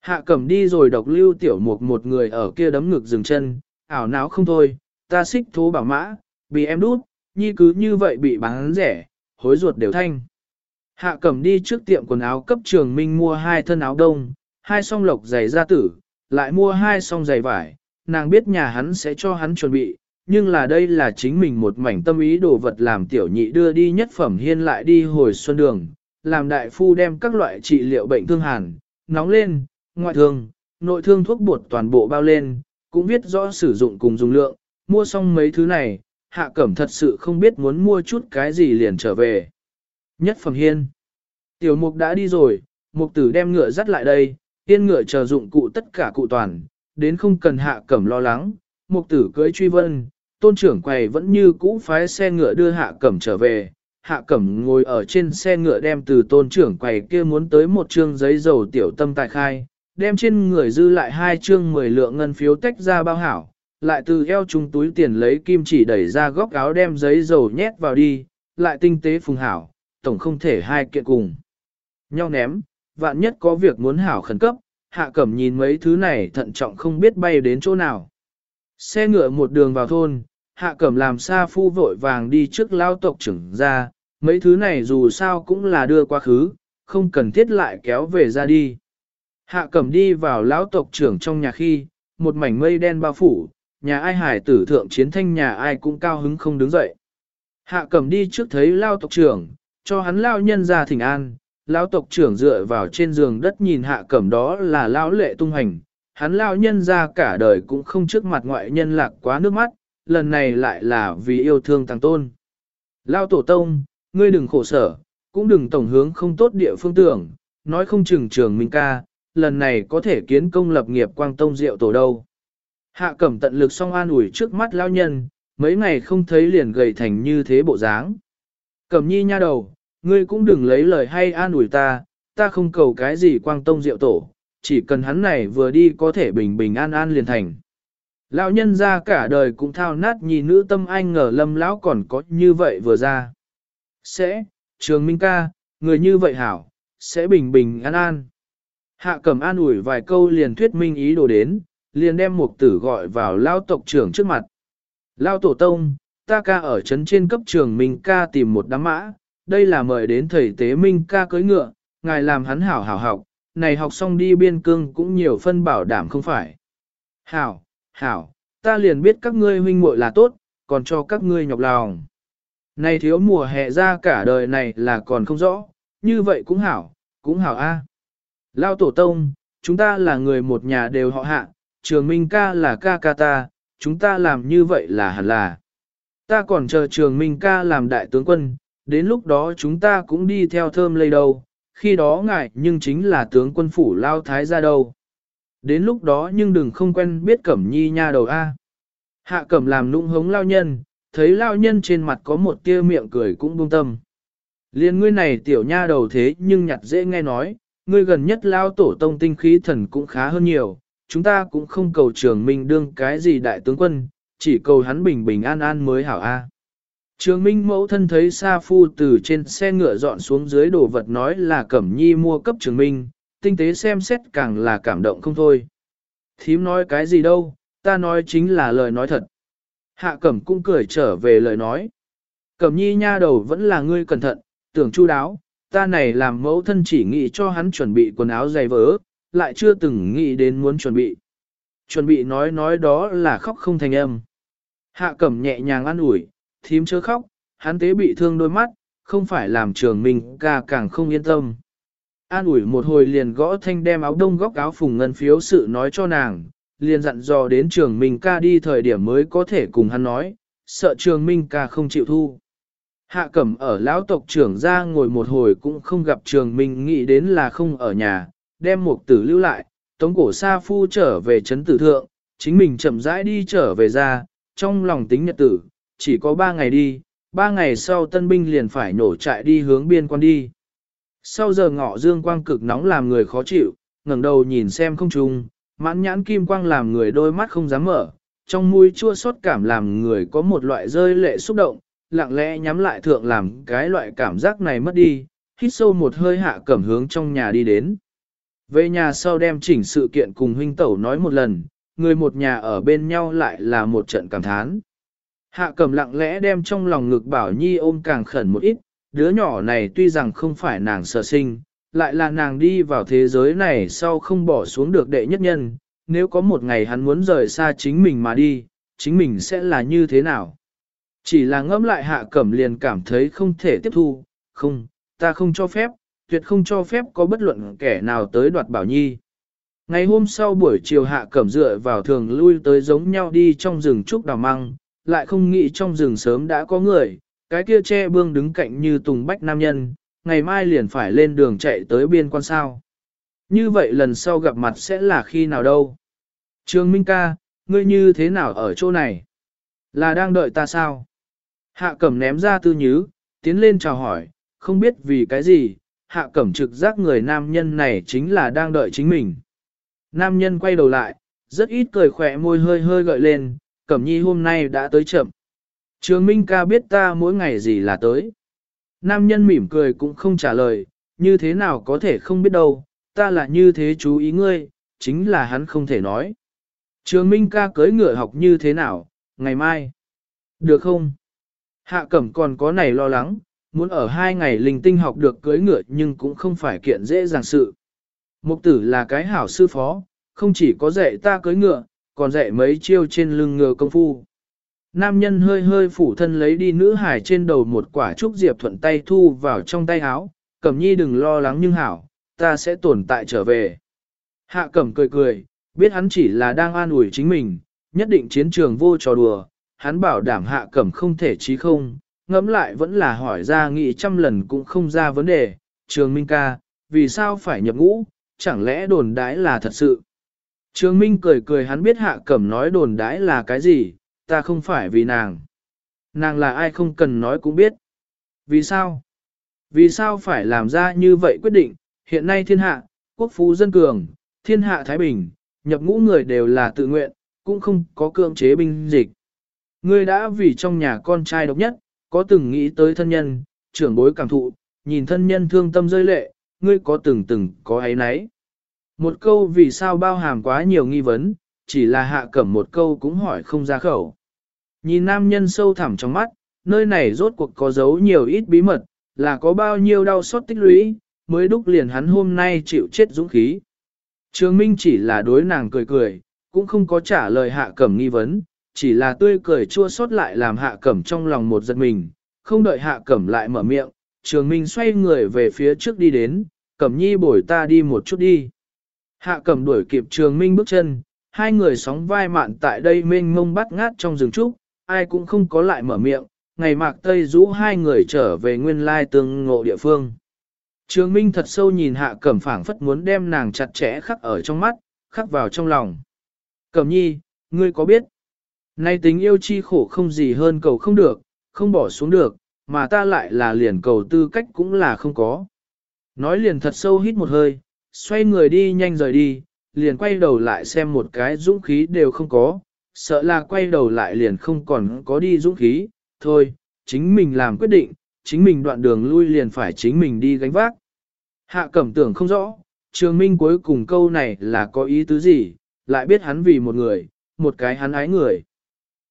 Hạ cẩm đi rồi độc lưu tiểu mục một người ở kia đấm ngực dừng chân, ảo não không thôi, ta xích thố bảo mã, bị em đút, nhi cứ như vậy bị bán rẻ, hối ruột đều thanh. Hạ cẩm đi trước tiệm quần áo cấp trường minh mua hai thân áo đông, hai song lộc giày da tử, lại mua hai song giày vải, nàng biết nhà hắn sẽ cho hắn chuẩn bị, nhưng là đây là chính mình một mảnh tâm ý đồ vật làm tiểu nhị đưa đi nhất phẩm hiên lại đi hồi xuân đường, làm đại phu đem các loại trị liệu bệnh thương hàn, nóng lên, ngoại thương, nội thương thuốc bột toàn bộ bao lên, cũng biết rõ sử dụng cùng dùng lượng, mua xong mấy thứ này, hạ cẩm thật sự không biết muốn mua chút cái gì liền trở về. Nhất phẩm hiên. Tiểu mục đã đi rồi, mục tử đem ngựa dắt lại đây, yên ngựa chờ dụng cụ tất cả cụ toàn, đến không cần hạ cẩm lo lắng, mục tử cưới truy vân, tôn trưởng quầy vẫn như cũ phái xe ngựa đưa hạ cẩm trở về. Hạ cẩm ngồi ở trên xe ngựa đem từ tôn trưởng quầy kia muốn tới một chương giấy dầu tiểu tâm tài khai, đem trên người dư lại hai chương 10 lượng ngân phiếu tách ra bao hảo, lại từ eo trung túi tiền lấy kim chỉ đẩy ra góc áo đem giấy dầu nhét vào đi, lại tinh tế phùng hảo, tổng không thể hai kiện cùng. Nhau ném, vạn nhất có việc muốn hảo khẩn cấp, hạ cẩm nhìn mấy thứ này thận trọng không biết bay đến chỗ nào. Xe ngựa một đường vào thôn, hạ cẩm làm xa phu vội vàng đi trước lao tộc trưởng ra, mấy thứ này dù sao cũng là đưa quá khứ, không cần thiết lại kéo về ra đi. Hạ cẩm đi vào lão tộc trưởng trong nhà khi, một mảnh mây đen bao phủ, nhà ai hải tử thượng chiến thanh nhà ai cũng cao hứng không đứng dậy. Hạ cẩm đi trước thấy lao tộc trưởng, cho hắn lao nhân ra thỉnh an, Lão tộc trưởng dựa vào trên giường đất nhìn hạ cẩm đó là lão lệ tung hành, hắn lão nhân ra cả đời cũng không trước mặt ngoại nhân lạc quá nước mắt, lần này lại là vì yêu thương thằng tôn. Lão tổ tông, ngươi đừng khổ sở, cũng đừng tổng hướng không tốt địa phương tưởng, nói không chừng trường minh ca, lần này có thể kiến công lập nghiệp quang tông diệu tổ đâu. Hạ cẩm tận lực song an ủi trước mắt lão nhân, mấy ngày không thấy liền gầy thành như thế bộ dáng. Cẩm nhi nha đầu, ngươi cũng đừng lấy lời hay an ủi ta, ta không cầu cái gì quang tông diệu tổ, chỉ cần hắn này vừa đi có thể bình bình an an liền thành. Lão nhân ra cả đời cũng thao nát nhìn nữ tâm anh ngờ lâm lão còn có như vậy vừa ra. Sẽ, trường minh ca, người như vậy hảo, sẽ bình bình an an. Hạ cẩm an ủi vài câu liền thuyết minh ý đồ đến, liền đem mục tử gọi vào lao tộc trưởng trước mặt. Lao tổ tông, ta ca ở trấn trên cấp trường minh ca tìm một đám mã, đây là mời đến thầy tế minh ca cưới ngựa, ngài làm hắn hảo hảo học, này học xong đi biên cương cũng nhiều phân bảo đảm không phải. Hảo, hảo, ta liền biết các ngươi huynh muội là tốt, còn cho các ngươi nhọc lòng. Này thiếu mùa hè ra cả đời này là còn không rõ, như vậy cũng hảo, cũng hảo a. À. Lao tổ tông, chúng ta là người một nhà đều họ hạ, trường minh ca là ca ca ta, chúng ta làm như vậy là hẳn là. Ta còn chờ trường minh ca làm đại tướng quân, đến lúc đó chúng ta cũng đi theo thơm lây đâu, khi đó ngại nhưng chính là tướng quân phủ lao thái ra đâu. Đến lúc đó nhưng đừng không quen biết cẩm nhi nha đầu A. Hạ cẩm làm nũng hống lao nhân, thấy lao nhân trên mặt có một tia miệng cười cũng buông tâm. Liên ngươi này tiểu nha đầu thế nhưng nhặt dễ nghe nói, ngươi gần nhất lao tổ tông tinh khí thần cũng khá hơn nhiều, chúng ta cũng không cầu trường minh đương cái gì đại tướng quân, chỉ cầu hắn bình bình an an mới hảo a. Trường Minh mẫu thân thấy Sa Phu từ trên xe ngựa dọn xuống dưới đồ vật nói là Cẩm Nhi mua cấp Trường Minh, tinh tế xem xét càng là cảm động không thôi. Thím nói cái gì đâu, ta nói chính là lời nói thật. Hạ Cẩm cũng cười trở về lời nói. Cẩm Nhi nha đầu vẫn là ngươi cẩn thận, tưởng chu đáo, ta này làm mẫu thân chỉ nghĩ cho hắn chuẩn bị quần áo dày vỡ, lại chưa từng nghĩ đến muốn chuẩn bị. Chuẩn bị nói nói đó là khóc không thành âm. Hạ Cẩm nhẹ nhàng an ủi, thím chớ khóc, hắn tế bị thương đôi mắt, không phải làm trường mình ca càng không yên tâm. An ủi một hồi liền gõ thanh đem áo đông góc áo phùng ngân phiếu sự nói cho nàng, liền dặn dò đến trường mình ca đi thời điểm mới có thể cùng hắn nói, sợ trường minh ca không chịu thu. Hạ cẩm ở lão tộc trưởng ra ngồi một hồi cũng không gặp trường minh nghĩ đến là không ở nhà, đem một tử lưu lại, tống cổ sa phu trở về chấn tử thượng, chính mình chậm rãi đi trở về ra, trong lòng tính nhật tử, chỉ có ba ngày đi, ba ngày sau tân binh liền phải nổ trại đi hướng biên quan đi. Sau giờ ngọ dương quang cực nóng làm người khó chịu, ngẩng đầu nhìn xem không trùng, mãn nhãn kim quang làm người đôi mắt không dám mở, trong mũi chua xót cảm làm người có một loại rơi lệ xúc động, lặng lẽ nhắm lại thượng làm cái loại cảm giác này mất đi, hít sâu một hơi hạ cẩm hướng trong nhà đi đến. Về nhà sau đem chỉnh sự kiện cùng huynh tẩu nói một lần, người một nhà ở bên nhau lại là một trận cảm thán. Hạ cầm lặng lẽ đem trong lòng ngực bảo nhi ôm càng khẩn một ít, đứa nhỏ này tuy rằng không phải nàng sở sinh, lại là nàng đi vào thế giới này sau không bỏ xuống được đệ nhất nhân, nếu có một ngày hắn muốn rời xa chính mình mà đi, chính mình sẽ là như thế nào? Chỉ là ngẫm lại hạ cẩm liền cảm thấy không thể tiếp thu, không, ta không cho phép, tuyệt không cho phép có bất luận kẻ nào tới đoạt bảo nhi. Ngày hôm sau buổi chiều hạ cẩm dựa vào thường lui tới giống nhau đi trong rừng trúc đào măng, lại không nghĩ trong rừng sớm đã có người, cái kia che bương đứng cạnh như tùng bách nam nhân, ngày mai liền phải lên đường chạy tới biên quan sao. Như vậy lần sau gặp mặt sẽ là khi nào đâu? Trương Minh ca, ngươi như thế nào ở chỗ này? Là đang đợi ta sao? Hạ cẩm ném ra tư nhứ, tiến lên chào hỏi, không biết vì cái gì, hạ cẩm trực giác người nam nhân này chính là đang đợi chính mình. Nam nhân quay đầu lại, rất ít cười khỏe môi hơi hơi gợi lên, cẩm nhi hôm nay đã tới chậm. Trường Minh ca biết ta mỗi ngày gì là tới. Nam nhân mỉm cười cũng không trả lời, như thế nào có thể không biết đâu, ta là như thế chú ý ngươi, chính là hắn không thể nói. Trường Minh ca cưới ngựa học như thế nào, ngày mai. Được không? Hạ cẩm còn có này lo lắng, muốn ở hai ngày linh tinh học được cưới ngựa nhưng cũng không phải kiện dễ dàng sự. Mục tử là cái hảo sư phó, không chỉ có dạy ta cưới ngựa, còn dạy mấy chiêu trên lưng ngựa công phu. Nam nhân hơi hơi phủ thân lấy đi nữ hải trên đầu một quả trúc diệp thuận tay thu vào trong tay áo, cẩm nhi đừng lo lắng nhưng hảo, ta sẽ tồn tại trở về. Hạ cẩm cười cười, biết hắn chỉ là đang an ủi chính mình, nhất định chiến trường vô trò đùa, hắn bảo đảm hạ cẩm không thể trí không, ngẫm lại vẫn là hỏi ra nghị trăm lần cũng không ra vấn đề, trường minh ca, vì sao phải nhập ngũ, chẳng lẽ đồn đái là thật sự. Trường minh cười cười hắn biết hạ cẩm nói đồn đãi là cái gì, ta không phải vì nàng. Nàng là ai không cần nói cũng biết. Vì sao? Vì sao phải làm ra như vậy quyết định, hiện nay thiên hạ, quốc phú dân cường, thiên hạ Thái Bình, nhập ngũ người đều là tự nguyện, cũng không có cưỡng chế binh dịch. Ngươi đã vì trong nhà con trai độc nhất, có từng nghĩ tới thân nhân, trưởng bối cảm thụ, nhìn thân nhân thương tâm rơi lệ, ngươi có từng từng có ấy nấy. Một câu vì sao bao hàm quá nhiều nghi vấn, chỉ là hạ cẩm một câu cũng hỏi không ra khẩu. Nhìn nam nhân sâu thẳm trong mắt, nơi này rốt cuộc có giấu nhiều ít bí mật, là có bao nhiêu đau xót tích lũy, mới đúc liền hắn hôm nay chịu chết dũng khí. Trường Minh chỉ là đối nàng cười cười, cũng không có trả lời hạ cẩm nghi vấn, chỉ là tươi cười chua xót lại làm hạ cẩm trong lòng một giật mình, không đợi hạ cẩm lại mở miệng, trường Minh xoay người về phía trước đi đến, cẩm nhi bổi ta đi một chút đi. Hạ cẩm đuổi kịp trường Minh bước chân, hai người sóng vai mạn tại đây mênh mông bắt ngát trong rừng trúc, ai cũng không có lại mở miệng, ngày mạc tây rũ hai người trở về nguyên lai tương ngộ địa phương. Trường Minh thật sâu nhìn hạ cẩm phảng phất muốn đem nàng chặt chẽ khắc ở trong mắt, khắc vào trong lòng. Cẩm nhi, ngươi có biết? Nay tính yêu chi khổ không gì hơn cầu không được, không bỏ xuống được, mà ta lại là liền cầu tư cách cũng là không có. Nói liền thật sâu hít một hơi, xoay người đi nhanh rời đi, liền quay đầu lại xem một cái dũng khí đều không có, sợ là quay đầu lại liền không còn có đi dũng khí, thôi, chính mình làm quyết định, chính mình đoạn đường lui liền phải chính mình đi gánh vác. Hạ cẩm tưởng không rõ, trường minh cuối cùng câu này là có ý tứ gì, lại biết hắn vì một người, một cái hắn ái người.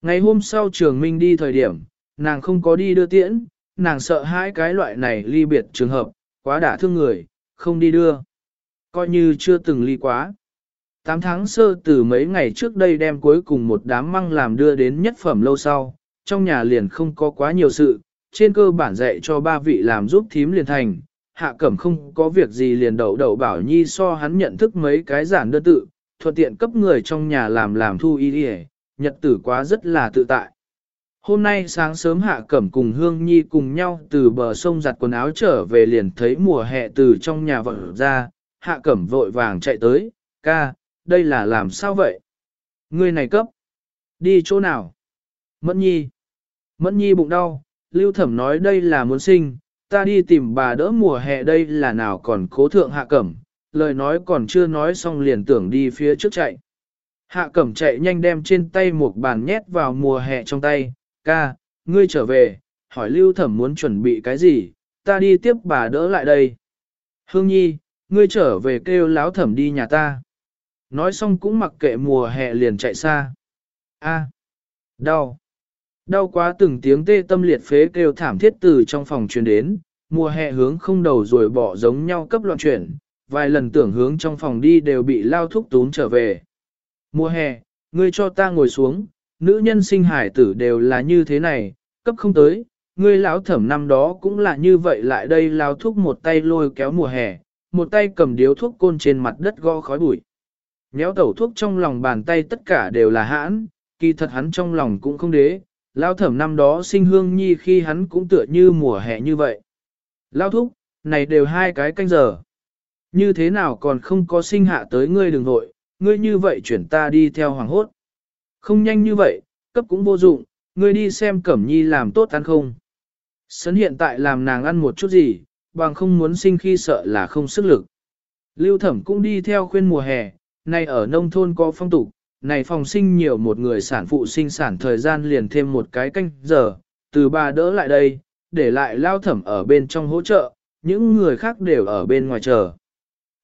Ngày hôm sau trường minh đi thời điểm, nàng không có đi đưa tiễn, nàng sợ hai cái loại này ly biệt trường hợp, quá đả thương người, không đi đưa. Coi như chưa từng ly quá. Tám tháng sơ từ mấy ngày trước đây đem cuối cùng một đám măng làm đưa đến nhất phẩm lâu sau, trong nhà liền không có quá nhiều sự, trên cơ bản dạy cho ba vị làm giúp thím liền thành, hạ cẩm không có việc gì liền đậu đậu bảo nhi so hắn nhận thức mấy cái giản đơn tự, thuận tiện cấp người trong nhà làm làm thu y đi nhật tử quá rất là tự tại. Hôm nay sáng sớm hạ cẩm cùng Hương Nhi cùng nhau từ bờ sông giặt quần áo trở về liền thấy mùa hè từ trong nhà vợ ra, hạ cẩm vội vàng chạy tới, ca, đây là làm sao vậy? Người này cấp, đi chỗ nào? Mẫn Nhi, Mẫn Nhi bụng đau, Lưu Thẩm nói đây là muốn sinh, ta đi tìm bà đỡ mùa hè đây là nào còn cố thượng hạ cẩm, lời nói còn chưa nói xong liền tưởng đi phía trước chạy. Hạ cẩm chạy nhanh đem trên tay một bàn nhét vào mùa hè trong tay, ca, ngươi trở về, hỏi lưu thẩm muốn chuẩn bị cái gì, ta đi tiếp bà đỡ lại đây. Hương nhi, ngươi trở về kêu láo thẩm đi nhà ta. Nói xong cũng mặc kệ mùa hè liền chạy xa. A, đau. Đau quá từng tiếng tê tâm liệt phế kêu thảm thiết từ trong phòng truyền đến, mùa hè hướng không đầu rồi bỏ giống nhau cấp loạn chuyển, vài lần tưởng hướng trong phòng đi đều bị lao thúc tún trở về. Mùa hè, ngươi cho ta ngồi xuống, nữ nhân sinh hải tử đều là như thế này, cấp không tới, ngươi lão thẩm năm đó cũng là như vậy lại đây lao thúc một tay lôi kéo mùa hè, một tay cầm điếu thuốc côn trên mặt đất gõ khói bụi. Nhéo tẩu thuốc trong lòng bàn tay tất cả đều là hãn, kỳ thật hắn trong lòng cũng không đế, lao thẩm năm đó sinh hương nhi khi hắn cũng tựa như mùa hè như vậy. Lao thúc, này đều hai cái canh giờ. Như thế nào còn không có sinh hạ tới ngươi đường hội, ngươi như vậy chuyển ta đi theo hoàng hốt. Không nhanh như vậy, cấp cũng vô dụng, ngươi đi xem Cẩm Nhi làm tốt ăn không. Sấn hiện tại làm nàng ăn một chút gì, bằng không muốn sinh khi sợ là không sức lực. Lưu thẩm cũng đi theo khuyên mùa hè, này ở nông thôn có phong tục, này phòng sinh nhiều một người sản phụ sinh sản thời gian liền thêm một cái canh giờ, từ bà đỡ lại đây, để lại lao thẩm ở bên trong hỗ trợ, những người khác đều ở bên ngoài chờ.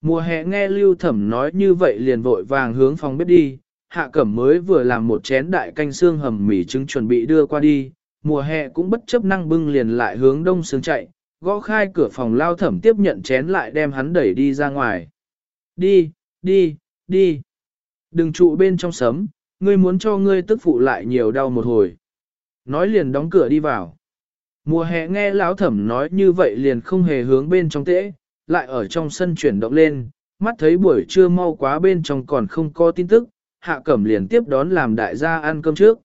Mùa hè nghe lưu thẩm nói như vậy liền vội vàng hướng phòng bếp đi, hạ cẩm mới vừa làm một chén đại canh xương hầm mì trứng chuẩn bị đưa qua đi, mùa hè cũng bất chấp năng bưng liền lại hướng đông sướng chạy, gõ khai cửa phòng lao thẩm tiếp nhận chén lại đem hắn đẩy đi ra ngoài. Đi, đi, đi. Đừng trụ bên trong sấm, ngươi muốn cho ngươi tức phụ lại nhiều đau một hồi. Nói liền đóng cửa đi vào. Mùa hè nghe lão thẩm nói như vậy liền không hề hướng bên trong tễ, lại ở trong sân chuyển động lên, mắt thấy buổi trưa mau quá bên trong còn không có tin tức, hạ cẩm liền tiếp đón làm đại gia ăn cơm trước.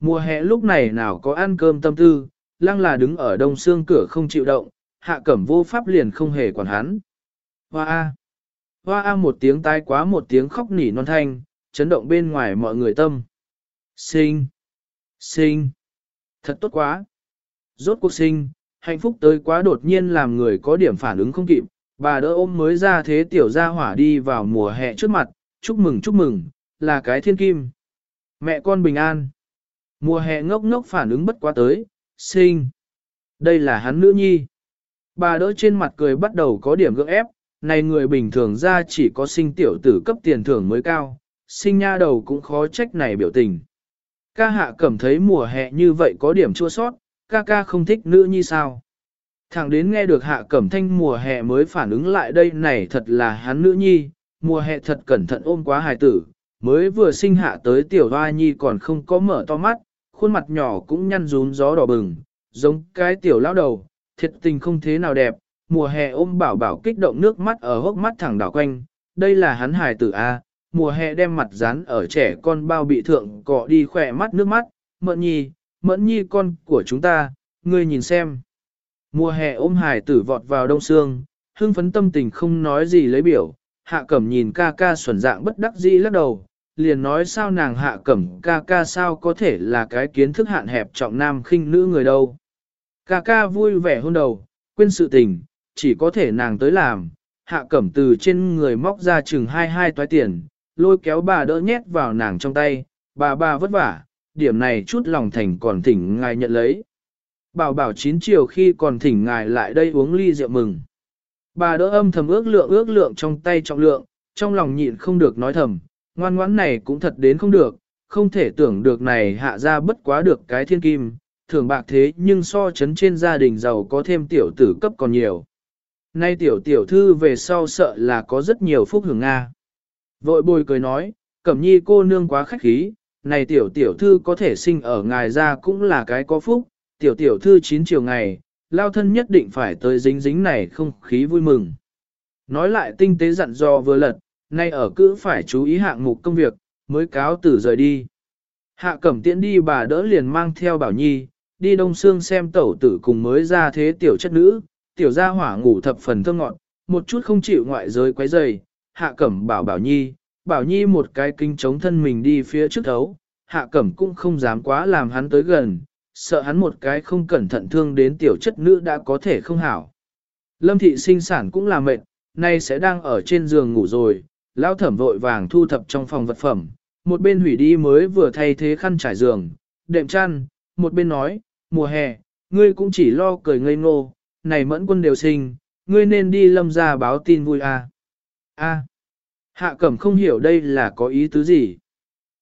Mùa hè lúc này nào có ăn cơm tâm tư, lăng là đứng ở đông xương cửa không chịu động, hạ cẩm vô pháp liền không hề quản hắn. Hoa A. Hoa A một tiếng tai quá một tiếng khóc nỉ non thanh, chấn động bên ngoài mọi người tâm. Sinh. Sinh. Thật tốt quá. Rốt cuộc sinh, hạnh phúc tới quá đột nhiên làm người có điểm phản ứng không kịp, bà đỡ ôm mới ra thế tiểu gia hỏa đi vào mùa hè trước mặt, chúc mừng chúc mừng, là cái thiên kim. Mẹ con bình an. Mùa hè ngốc ngốc phản ứng bất quá tới, sinh. Đây là hắn nữ nhi. Bà đỡ trên mặt cười bắt đầu có điểm gượng ép, này người bình thường ra chỉ có sinh tiểu tử cấp tiền thưởng mới cao, sinh nha đầu cũng khó trách này biểu tình. Ca hạ cảm thấy mùa hè như vậy có điểm chua sót, ca ca không thích nữ nhi sao. Thẳng đến nghe được hạ cẩm thanh mùa hè mới phản ứng lại đây này thật là hắn nữ nhi, mùa hè thật cẩn thận ôm quá hài tử, mới vừa sinh hạ tới tiểu hoa nhi còn không có mở to mắt, khuôn mặt nhỏ cũng nhăn rún gió đỏ bừng, giống cái tiểu lão đầu, thiệt tình không thế nào đẹp, mùa hè ôm bảo bảo kích động nước mắt ở hốc mắt thẳng đảo quanh, đây là hắn hài tử A, mùa hè đem mặt dán ở trẻ con bao bị thượng cọ đi khỏe mắt nước mắt, mẫn nhi, mẫn nhi con của chúng ta, ngươi nhìn xem. Mùa hè ôm hài tử vọt vào đông xương, Hưng phấn tâm tình không nói gì lấy biểu, hạ cẩm nhìn ca ca xuẩn dạng bất đắc dĩ lắc đầu, liền nói sao nàng hạ cẩm ca ca sao có thể là cái kiến thức hạn hẹp trọng nam khinh nữ người đâu. Ca ca vui vẻ hôn đầu, quên sự tình, chỉ có thể nàng tới làm, hạ cẩm từ trên người móc ra chừng hai hai toái tiền, lôi kéo bà đỡ nhét vào nàng trong tay, bà bà vất vả, điểm này chút lòng thành còn thỉnh ngài nhận lấy. Bảo bảo chín chiều khi còn thỉnh ngài lại đây uống ly rượu mừng. Bà đỡ âm thầm ước lượng ước lượng trong tay trọng lượng, trong lòng nhịn không được nói thầm, ngoan ngoãn này cũng thật đến không được, không thể tưởng được này hạ ra bất quá được cái thiên kim, thường bạc thế nhưng so chấn trên gia đình giàu có thêm tiểu tử cấp còn nhiều. Nay tiểu tiểu thư về sau sợ là có rất nhiều phúc hưởng Nga. Vội bồi cười nói, cẩm nhi cô nương quá khách khí, này tiểu tiểu thư có thể sinh ở ngài ra cũng là cái có phúc, tiểu tiểu thư chín chiều ngày, lao thân nhất định phải tới dính dính này không khí vui mừng. Nói lại tinh tế dặn dò vừa lật, nay ở cứ phải chú ý hạng mục công việc, mới cáo tử rời đi. Hạ cẩm tiễn đi bà đỡ liền mang theo bảo nhi, đi đông xương xem tẩu tử cùng mới ra thế tiểu chất nữ, tiểu gia hỏa ngủ thập phần thơ ngọn, một chút không chịu ngoại giới quấy rầy, hạ cẩm bảo bảo nhi, bảo nhi một cái kinh chống thân mình đi phía trước thấu, hạ cẩm cũng không dám quá làm hắn tới gần, sợ hắn một cái không cẩn thận thương đến tiểu chất nữ đã có thể không hảo. Lâm thị sinh sản cũng là mệt, nay sẽ đang ở trên giường ngủ rồi, lão thẩm vội vàng thu thập trong phòng vật phẩm, một bên hủy đi mới vừa thay thế khăn trải giường, đệm chăn, một bên nói, mùa hè, ngươi cũng chỉ lo cười ngây ngô, này mẫn quân đều sinh, ngươi nên đi lâm ra báo tin vui à. A. Hạ cẩm không hiểu đây là có ý tứ gì.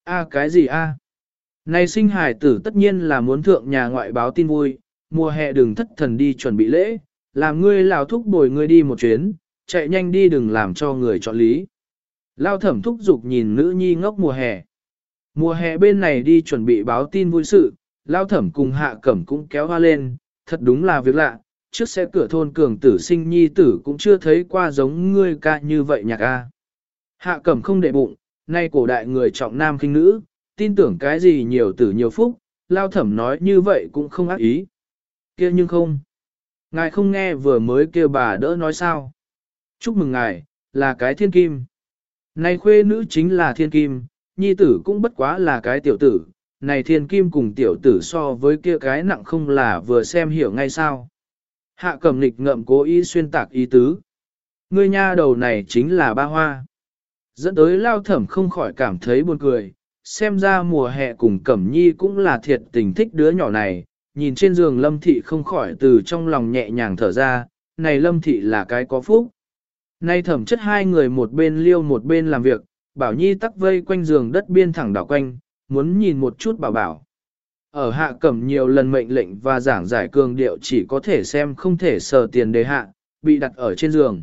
A cái gì a? Này sinh hải tử tất nhiên là muốn thượng nhà ngoại báo tin vui, mùa hè đừng thất thần đi chuẩn bị lễ, làm ngươi lào thúc bồi ngươi đi một chuyến, chạy nhanh đi đừng làm cho người chọn lý. Lao thẩm thúc giục nhìn nữ nhi ngốc mùa hè. Mùa hè bên này đi chuẩn bị báo tin vui sự, Lao thẩm cùng hạ cẩm cũng kéo hoa lên, thật đúng là việc lạ, trước xe cửa thôn cường tử sinh nhi tử cũng chưa thấy qua giống ngươi ca như vậy nhạc a. Hạ cẩm không đệ bụng, nay cổ đại người trọng nam khinh nữ, tin tưởng cái gì nhiều tử nhiều phúc, lao thẩm nói như vậy cũng không ác ý. kia nhưng không. Ngài không nghe vừa mới kêu bà đỡ nói sao. Chúc mừng ngài, là cái thiên kim. Này khuê nữ chính là thiên kim, nhi tử cũng bất quá là cái tiểu tử. Này thiên kim cùng tiểu tử so với kia cái nặng không là vừa xem hiểu ngay sao. Hạ cẩm nịch ngậm cố ý xuyên tạc ý tứ. Ngươi nha đầu này chính là ba hoa. Dẫn tới lao thẩm không khỏi cảm thấy buồn cười, xem ra mùa hè cùng cẩm nhi cũng là thiệt tình thích đứa nhỏ này, nhìn trên giường lâm thị không khỏi từ trong lòng nhẹ nhàng thở ra, này lâm thị là cái có phúc. Nay thẩm chất hai người một bên liêu một bên làm việc, bảo nhi tắc vây quanh giường đất biên thẳng đảo quanh, muốn nhìn một chút bảo bảo. Ở hạ cẩm nhiều lần mệnh lệnh và giảng giải cường điệu chỉ có thể xem không thể sờ tiền đề hạ, bị đặt ở trên giường.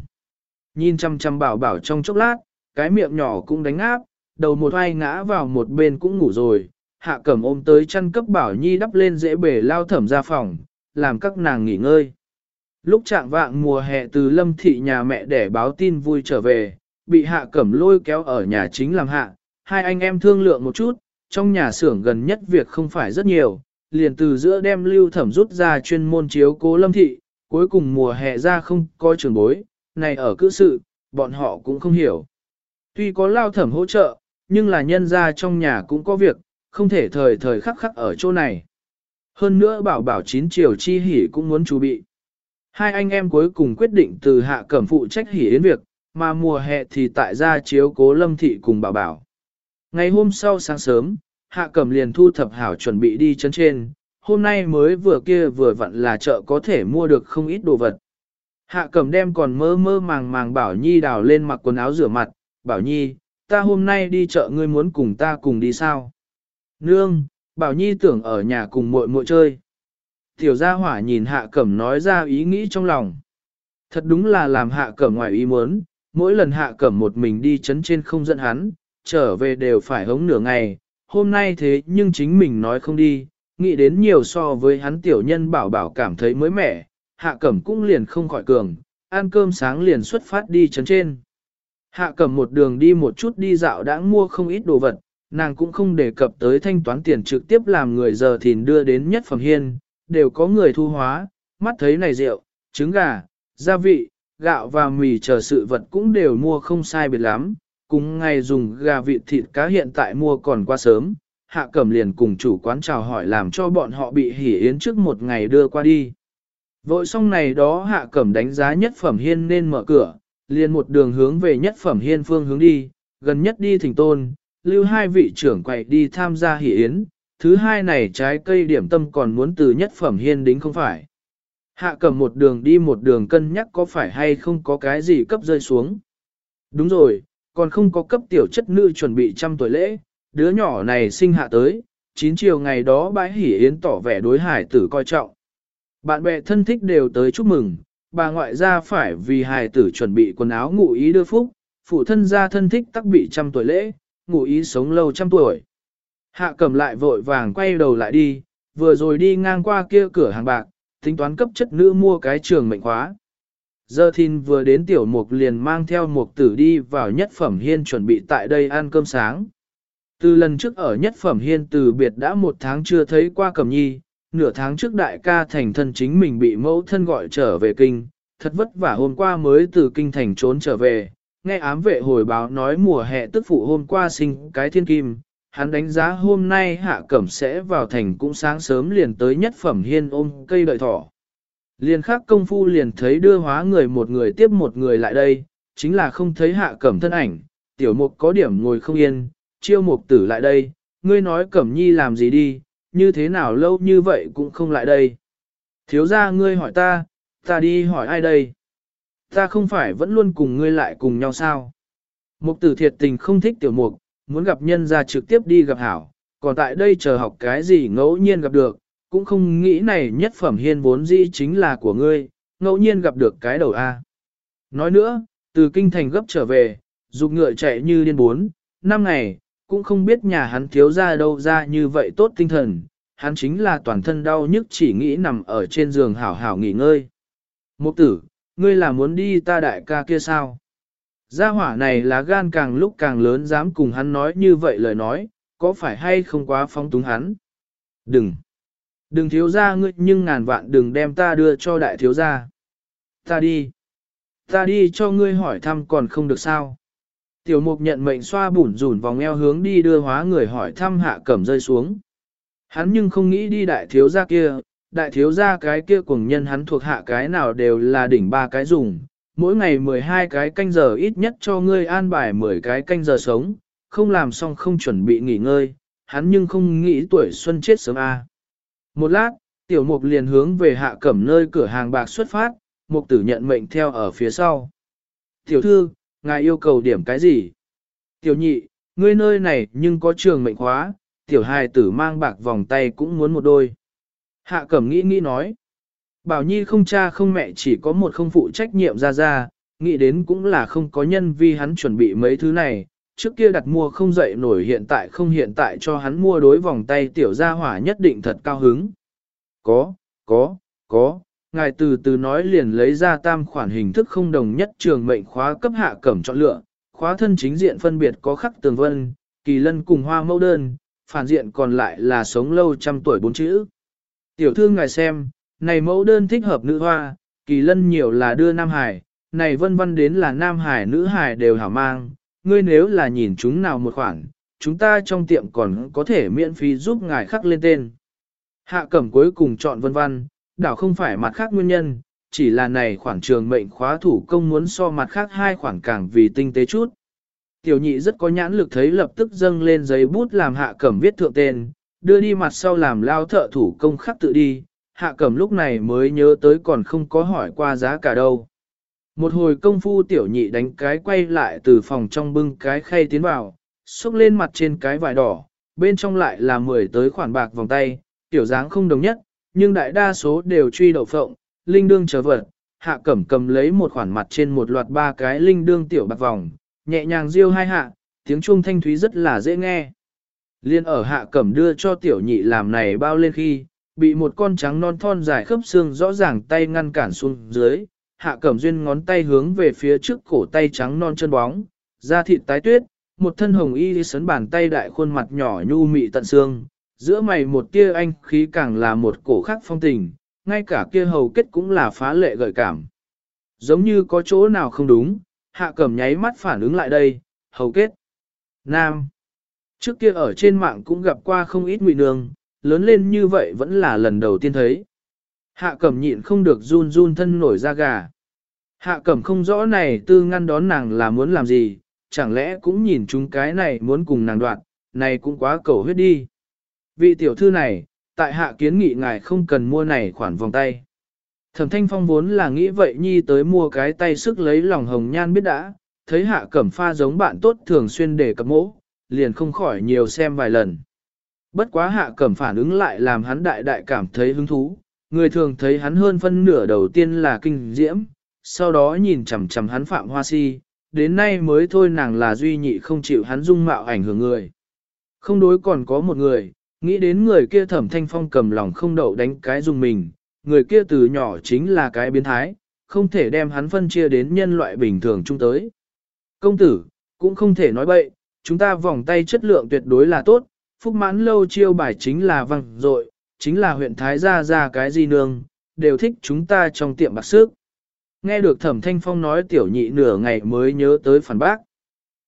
Nhìn chăm chăm bảo bảo trong chốc lát, cái miệng nhỏ cũng đánh áp, đầu một ai ngã vào một bên cũng ngủ rồi, hạ cẩm ôm tới chăn cấp bảo nhi đắp lên dễ bể lao thẩm ra phòng, làm các nàng nghỉ ngơi. Lúc trạng vạng mùa hè từ lâm thị nhà mẹ để báo tin vui trở về, bị hạ cẩm lôi kéo ở nhà chính làm hạ, hai anh em thương lượng một chút, trong nhà xưởng gần nhất việc không phải rất nhiều, liền từ giữa đem lưu thẩm rút ra chuyên môn chiếu cố lâm thị, cuối cùng mùa hè ra không coi trường bối, này ở cữ sự, bọn họ cũng không hiểu. Tuy có lao thẩm hỗ trợ, nhưng là nhân ra trong nhà cũng có việc, không thể thời thời khắc khắc ở chỗ này. Hơn nữa bảo bảo chín chiều chi hỉ cũng muốn chuẩn bị. Hai anh em cuối cùng quyết định từ hạ cẩm phụ trách hỉ yến việc, mà mùa hè thì tại gia chiếu cố lâm thị cùng bảo bảo. Ngày hôm sau sáng sớm, hạ cẩm liền thu thập hảo chuẩn bị đi chân trên, hôm nay mới vừa kia vừa vặn là chợ có thể mua được không ít đồ vật. Hạ cẩm đem còn mơ mơ màng màng bảo nhi đào lên mặc quần áo rửa mặt, bảo nhi, ta hôm nay đi chợ ngươi muốn cùng ta cùng đi sao? Nương, bảo nhi tưởng ở nhà cùng muội muội chơi. Tiểu gia hỏa nhìn hạ cẩm nói ra ý nghĩ trong lòng. Thật đúng là làm hạ cẩm ngoài ý muốn, mỗi lần hạ cẩm một mình đi chấn trên không dẫn hắn, trở về đều phải hống nửa ngày, hôm nay thế nhưng chính mình nói không đi, nghĩ đến nhiều so với hắn tiểu nhân bảo bảo cảm thấy mới mẻ, hạ cẩm cũng liền không khỏi cường, ăn cơm sáng liền xuất phát đi chấn trên. Hạ cẩm một đường đi một chút đi dạo đã mua không ít đồ vật, nàng cũng không đề cập tới thanh toán tiền trực tiếp làm người giờ thìn đưa đến nhất phẩm hiên, đều có người thu hóa, mắt thấy này rượu, trứng gà, gia vị, gạo và mì chờ sự vật cũng đều mua không sai biệt lắm, cùng ngày dùng gà vịt thịt cá hiện tại mua còn qua sớm, hạ cẩm liền cùng chủ quán chào hỏi làm cho bọn họ bị hỉ yến trước một ngày đưa qua đi. Vội xong này đó hạ cẩm đánh giá nhất phẩm hiên nên mở cửa, liền một đường hướng về nhất phẩm hiên phương hướng đi, gần nhất đi thỉnh tôn, lưu hai vị trưởng quậy đi tham gia hỉ yến, thứ hai này trái cây điểm tâm còn muốn từ nhất phẩm hiên đính không phải. Hạ cầm một đường đi một đường cân nhắc có phải hay không có cái gì cấp rơi xuống. Đúng rồi, còn không có cấp tiểu chất nữ chuẩn bị trăm tuổi lễ, đứa nhỏ này sinh hạ tới, chín chiều ngày đó bãi hỉ yến tỏ vẻ đối hải tử coi trọng. Bạn bè thân thích đều tới chúc mừng, bà ngoại gia phải vì hài tử chuẩn bị quần áo ngụ ý đưa phúc, phụ thân gia thân thích tắc bị trăm tuổi lễ, ngụ ý sống lâu trăm tuổi. Hạ cầm lại vội vàng quay đầu lại đi, vừa rồi đi ngang qua kia cửa hàng bạc, tính toán cấp chất nữ mua cái trường mệnh khóa. Giờ thìn vừa đến tiểu mục liền mang theo mục tử đi vào nhất phẩm hiên chuẩn bị tại đây ăn cơm sáng. Từ lần trước ở nhất phẩm hiên từ biệt đã một tháng chưa thấy qua cầm nhi, nửa tháng trước đại ca thành thân chính mình bị mẫu thân gọi trở về kinh, thật vất vả hôm qua mới từ kinh thành trốn trở về, nghe ám vệ hồi báo nói mùa hè tức phụ hôm qua sinh cái thiên kim, hắn đánh giá hôm nay hạ cẩm sẽ vào thành cũng sáng sớm liền tới nhất phẩm hiên ôm cây đợi thỏ. Liền khác công phu liền thấy đưa hóa người một người tiếp một người lại đây, chính là không thấy hạ cẩm thân ảnh, tiểu mục có điểm ngồi không yên, chiêu mục tử lại đây, ngươi nói cẩm nhi làm gì đi, như thế nào lâu như vậy cũng không lại đây. Thiếu ra ngươi hỏi ta, ta đi hỏi ai đây? Ta không phải vẫn luôn cùng ngươi lại cùng nhau sao? Mục tử thiệt tình không thích tiểu mục, muốn gặp nhân ra trực tiếp đi gặp hảo, còn tại đây chờ học cái gì ngẫu nhiên gặp được, cũng không nghĩ này nhất phẩm hiên vốn dĩ chính là của ngươi, ngẫu nhiên gặp được cái đầu A. Nói nữa, từ kinh thành gấp trở về, dục ngựa chạy như điên bốn, năm ngày, cũng không biết nhà hắn thiếu ra đâu ra như vậy tốt tinh thần, hắn chính là toàn thân đau nhức chỉ nghĩ nằm ở trên giường hảo hảo nghỉ ngơi. Mục tử, ngươi là muốn đi ta đại ca kia sao? Gia hỏa này là gan càng lúc càng lớn dám cùng hắn nói như vậy lời nói, có phải hay không quá phóng túng hắn? Đừng! Đừng thiếu gia ngươi nhưng ngàn vạn đừng đem ta đưa cho đại thiếu gia. Ta đi! Ta đi cho ngươi hỏi thăm còn không được sao? Tiểu mục nhận mệnh xoa bủn rủn vòng eo hướng đi đưa hóa người hỏi thăm hạ cẩm rơi xuống. Hắn nhưng không nghĩ đi đại thiếu gia kia, đại thiếu gia cái kia cùng nhân hắn thuộc hạ cái nào đều là đỉnh ba cái dùng, mỗi ngày 12 cái canh giờ ít nhất cho ngươi an bài 10 cái canh giờ sống, không làm xong không chuẩn bị nghỉ ngơi, hắn nhưng không nghĩ tuổi xuân chết sớm a. À. Một lát, tiểu mục liền hướng về hạ cẩm nơi cửa hàng bạc xuất phát, mục tử nhận mệnh theo ở phía sau. Tiểu thư, ngài yêu cầu điểm cái gì? Tiểu nhị, ngươi nơi này nhưng có trường mệnh khóa, tiểu hài tử mang bạc vòng tay cũng muốn một đôi. Hạ cẩm nghĩ nghĩ nói. Bảo Nhi không cha không mẹ chỉ có một không phụ trách nhiệm ra ra, nghĩ đến cũng là không có nhân vì hắn chuẩn bị mấy thứ này, trước kia đặt mua không dậy nổi hiện tại không hiện tại cho hắn mua đối vòng tay tiểu gia hỏa nhất định thật cao hứng. Có, có, có, ngài từ từ nói liền lấy ra tam khoản hình thức không đồng nhất trường mệnh khóa cấp hạ cẩm chọn lựa, khóa thân chính diện phân biệt có khắc tường vân, kỳ lân cùng hoa mẫu đơn, phản diện còn lại là sống lâu trăm tuổi bốn chữ. Tiểu thư ngài xem, này mẫu đơn thích hợp nữ hoa, kỳ lân nhiều là đưa nam hải, này vân vân đến là nam hải nữ hải đều hảo mang, ngươi nếu là nhìn chúng nào một khoản, chúng ta trong tiệm còn có thể miễn phí giúp ngài khắc lên tên. Hạ cẩm cuối cùng chọn vân vân, đảo không phải mặt khác nguyên nhân, chỉ là này khoản trường mệnh khóa thủ công muốn so mặt khác hai khoản càng vì tinh tế chút. Tiểu nhị rất có nhãn lực thấy lập tức dâng lên giấy bút làm hạ cẩm viết thượng tên, đưa đi mặt sau làm lao thợ thủ công khắc tự đi, hạ cẩm lúc này mới nhớ tới còn không có hỏi qua giá cả đâu. Một hồi công phu tiểu nhị đánh cái quay lại từ phòng trong bưng cái khay tiến vào, xúc lên mặt trên cái vải đỏ, bên trong lại là mười tới khoản bạc vòng tay, tiểu dáng không đồng nhất, nhưng đại đa số đều truy đậu phộng, linh đương trở vật, hạ cẩm cầm lấy một khoản mặt trên một loạt ba cái linh đương tiểu bạc vòng, nhẹ nhàng riêu hai hạ, tiếng chuông thanh thúy rất là dễ nghe. Liên ở hạ cẩm đưa cho tiểu nhị làm này bao lên khi, bị một con trắng non thon dài khớp xương rõ ràng tay ngăn cản xuống dưới, hạ cẩm duyên ngón tay hướng về phía trước cổ tay trắng non chân bóng, da thịt tái tuyết, một thân hồng y sấn bàn tay đại khuôn mặt nhỏ nhu mị tận xương, giữa mày một tia anh khí càng là một cổ khắc phong tình, ngay cả kia hầu kết cũng là phá lệ gợi cảm. Giống như có chỗ nào không đúng, hạ cẩm nháy mắt phản ứng lại đây, hầu kết. Nam. Trước kia ở trên mạng cũng gặp qua không ít ngụy nương, lớn lên như vậy vẫn là lần đầu tiên thấy. Hạ cẩm nhịn không được run run thân nổi ra gà. Hạ cẩm không rõ này tư ngăn đón nàng là muốn làm gì, chẳng lẽ cũng nhìn chúng cái này muốn cùng nàng đoạn, này cũng quá cầu huyết đi. Vị tiểu thư này, tại hạ kiến nghị ngài không cần mua này khoản vòng tay. Thẩm thanh phong vốn là nghĩ vậy nhi tới mua cái tay sức lấy lòng hồng nhan biết đã, thấy hạ cẩm pha giống bạn tốt thường xuyên để cập mỗ, liền không khỏi nhiều xem vài lần. Bất quá hạ cẩm phản ứng lại làm hắn đại đại cảm thấy hứng thú, người thường thấy hắn hơn phân nửa đầu tiên là kinh diễm, sau đó nhìn chằm chằm hắn phạm hoa si, đến nay mới thôi nàng là duy nhị không chịu hắn dung mạo ảnh hưởng người. Không đối còn có một người, nghĩ đến người kia thẩm thanh phong cầm lòng không đậu đánh cái dùng mình, người kia từ nhỏ chính là cái biến thái, không thể đem hắn phân chia đến nhân loại bình thường chung tới. Công tử, cũng không thể nói bậy, chúng ta vòng tay chất lượng tuyệt đối là tốt, phúc mãn lâu chiêu bài chính là văng dội chính là huyện Thái Gia ra cái gì nương, đều thích chúng ta trong tiệm bạc sức. Nghe được thẩm thanh phong nói tiểu nhị nửa ngày mới nhớ tới phản bác.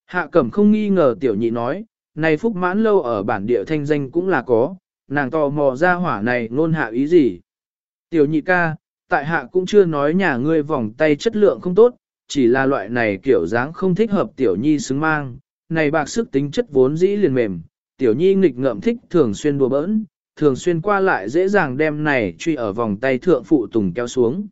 Hạ cẩm không nghi ngờ tiểu nhị nói, này phúc mãn lâu ở bản địa thanh danh cũng là có, nàng tò mò ra hỏa này ngôn hạ ý gì. Tiểu nhị ca, tại hạ cũng chưa nói nhà ngươi vòng tay chất lượng không tốt, chỉ là loại này kiểu dáng không thích hợp tiểu nhi xứng mang, này bạc sức tính chất vốn dĩ liền mềm, tiểu nhi nghịch ngợm thích thường xuyên đùa bỡn, thường xuyên qua lại dễ dàng đem này truy ở vòng tay thượng phụ tùng kéo xuống.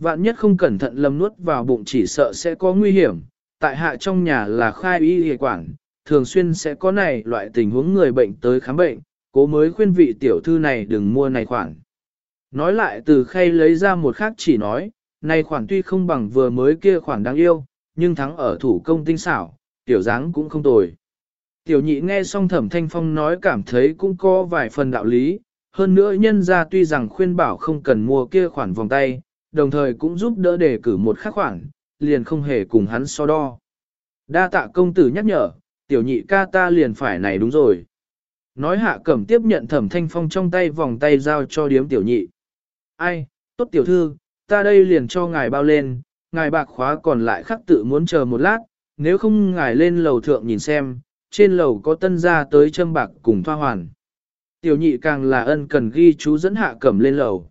Vạn nhất không cẩn thận lầm nuốt vào bụng chỉ sợ sẽ có nguy hiểm, tại hạ trong nhà là khai y hề quản, thường xuyên sẽ có này loại tình huống người bệnh tới khám bệnh, cố mới khuyên vị tiểu thư này đừng mua này khoản. Nói lại từ khay lấy ra một khác chỉ nói, này khoản tuy không bằng vừa mới kia khoản đáng yêu, nhưng thắng ở thủ công tinh xảo, tiểu dáng cũng không tồi. Tiểu nhị nghe xong thẩm thanh phong nói cảm thấy cũng có vài phần đạo lý, hơn nữa nhân ra tuy rằng khuyên bảo không cần mua kia khoản vòng tay, đồng thời cũng giúp đỡ đề cử một khắc khoản, liền không hề cùng hắn so đo. Đa tạ công tử nhắc nhở, tiểu nhị ca ta liền phải này đúng rồi. Nói hạ cẩm tiếp nhận thẩm thanh phong trong tay vòng tay giao cho điếm tiểu nhị. Ai, tốt tiểu thư, ta đây liền cho ngài bao lên, ngài bạc khóa còn lại khắc tự muốn chờ một lát, nếu không ngài lên lầu thượng nhìn xem, trên lầu có tân gia tới châm bạc cùng thoa hoàn. Tiểu nhị càng là ân cần ghi chú dẫn hạ cẩm lên lầu.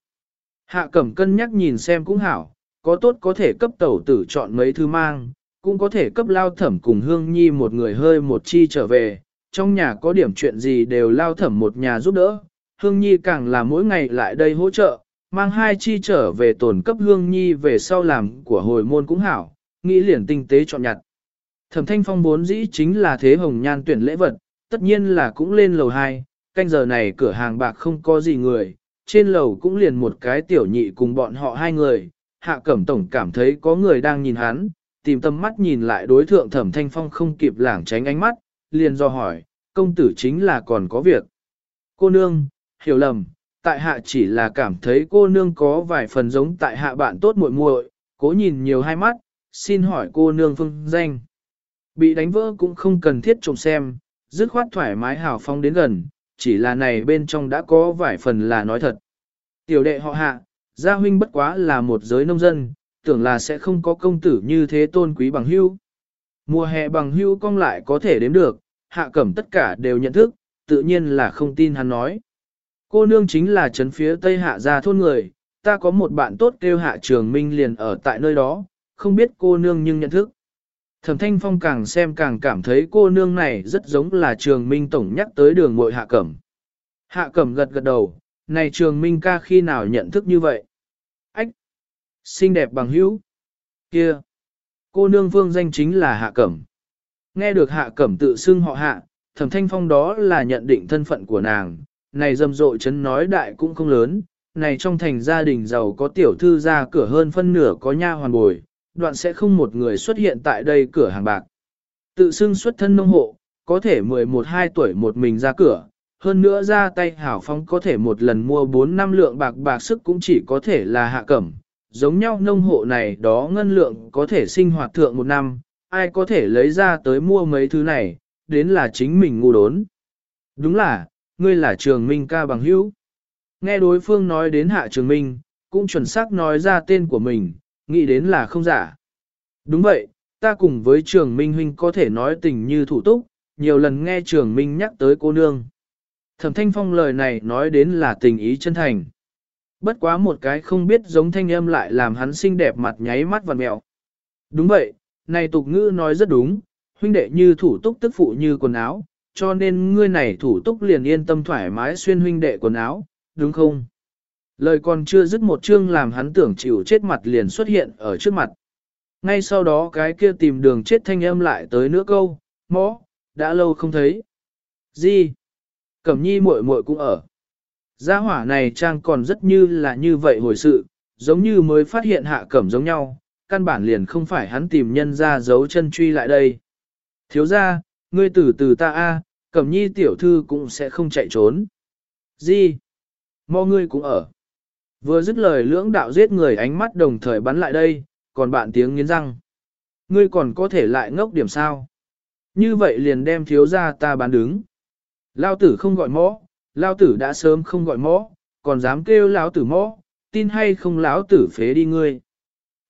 Hạ cẩm cân nhắc nhìn xem cũng hảo, có tốt có thể cấp tẩu tử chọn mấy thứ mang, cũng có thể cấp lao thẩm cùng hương nhi một người hơi một chi trở về, trong nhà có điểm chuyện gì đều lao thẩm một nhà giúp đỡ, hương nhi càng là mỗi ngày lại đây hỗ trợ, mang hai chi trở về tổn cấp hương nhi về sau làm của hồi môn cũng hảo, nghĩ liền tinh tế chọn nhặt. Thẩm thanh phong vốn dĩ chính là thế hồng nhan tuyển lễ vật, tất nhiên là cũng lên lầu 2, canh giờ này cửa hàng bạc không có gì người, trên lầu cũng liền một cái tiểu nhị cùng bọn họ hai người, hạ cẩm tổng cảm thấy có người đang nhìn hắn, tìm tâm mắt nhìn lại đối thượng thẩm thanh phong không kịp lảng tránh ánh mắt, liền do hỏi, công tử chính là còn có việc. Cô nương, hiểu lầm, tại hạ chỉ là cảm thấy cô nương có vài phần giống tại hạ bạn tốt muội muội, cố nhìn nhiều hai mắt, xin hỏi cô nương phương danh. Bị đánh vỡ cũng không cần thiết trông xem, dứt khoát thoải mái hào phong đến gần, chỉ là này bên trong đã có vài phần là nói thật. Tiểu đệ họ hạ, gia huynh bất quá là một giới nông dân, tưởng là sẽ không có công tử như thế tôn quý bằng hưu. Mùa hè bằng hưu cong lại có thể đếm được, hạ cẩm tất cả đều nhận thức, tự nhiên là không tin hắn nói. Cô nương chính là trấn phía tây hạ gia thôn người, ta có một bạn tốt kêu hạ trường minh liền ở tại nơi đó, không biết cô nương nhưng nhận thức. Thẩm thanh phong càng xem càng cảm thấy cô nương này rất giống là trường minh tổng nhắc tới đường mội hạ cẩm. Hạ cẩm gật gật đầu, này trường minh ca khi nào nhận thức như vậy? Ách! Xinh đẹp bằng hữu! Kia! Cô nương vương danh chính là hạ cẩm. Nghe được hạ cẩm tự xưng họ hạ, thẩm thanh phong đó là nhận định thân phận của nàng, này rầm rộ chấn nói đại cũng không lớn, này trong thành gia đình giàu có tiểu thư ra cửa hơn phân nửa có nha hoàn bồi, đoạn sẽ không một người xuất hiện tại đây cửa hàng bạc. Tự xưng xuất thân nông hộ, có thể 11-12 tuổi một mình ra cửa, hơn nữa ra tay hảo phong có thể một lần mua 4 năm lượng bạc bạc sức cũng chỉ có thể là hạ cẩm. Giống nhau nông hộ này đó ngân lượng có thể sinh hoạt thượng một năm, ai có thể lấy ra tới mua mấy thứ này, đến là chính mình ngu đốn. Đúng là, ngươi là trường minh ca bằng hữu. Nghe đối phương nói đến hạ trường minh, cũng chuẩn xác nói ra tên của mình, nghĩ đến là không giả. Đúng vậy, ta cùng với trường minh huynh có thể nói tình như thủ túc, nhiều lần nghe trường minh nhắc tới cô nương. Thẩm thanh phong lời này nói đến là tình ý chân thành. Bất quá một cái không biết giống thanh âm lại làm hắn xinh đẹp mặt nháy mắt và mẹo. Đúng vậy, này tục ngữ nói rất đúng, huynh đệ như thủ túc tức phụ như quần áo, cho nên ngươi này thủ túc liền yên tâm thoải mái xuyên huynh đệ quần áo, đúng không? Lời còn chưa dứt một chương làm hắn tưởng chịu chết mặt liền xuất hiện ở trước mặt. Ngay sau đó cái kia tìm đường chết thanh âm lại tới nữa câu, mõ, đã lâu không thấy. Gì? Cẩm nhi muội muội cũng ở. Gia hỏa này trang còn rất như là như vậy hồi sự, giống như mới phát hiện hạ cẩm giống nhau, căn bản liền không phải hắn tìm nhân ra giấu chân truy lại đây. Thiếu ra, ngươi từ từ ta a, cẩm nhi tiểu thư cũng sẽ không chạy trốn. Gì? Mò ngươi cũng ở. Vừa dứt lời lưỡng đạo giết người ánh mắt đồng thời bắn lại đây, còn bạn tiếng nghiến răng. Ngươi còn có thể lại ngốc điểm sao? Như vậy liền đem thiếu ra ta bán đứng. Lao tử không gọi mõ, lao tử đã sớm không gọi mõ, còn dám kêu lão tử mõ, tin hay không lão tử phế đi ngươi.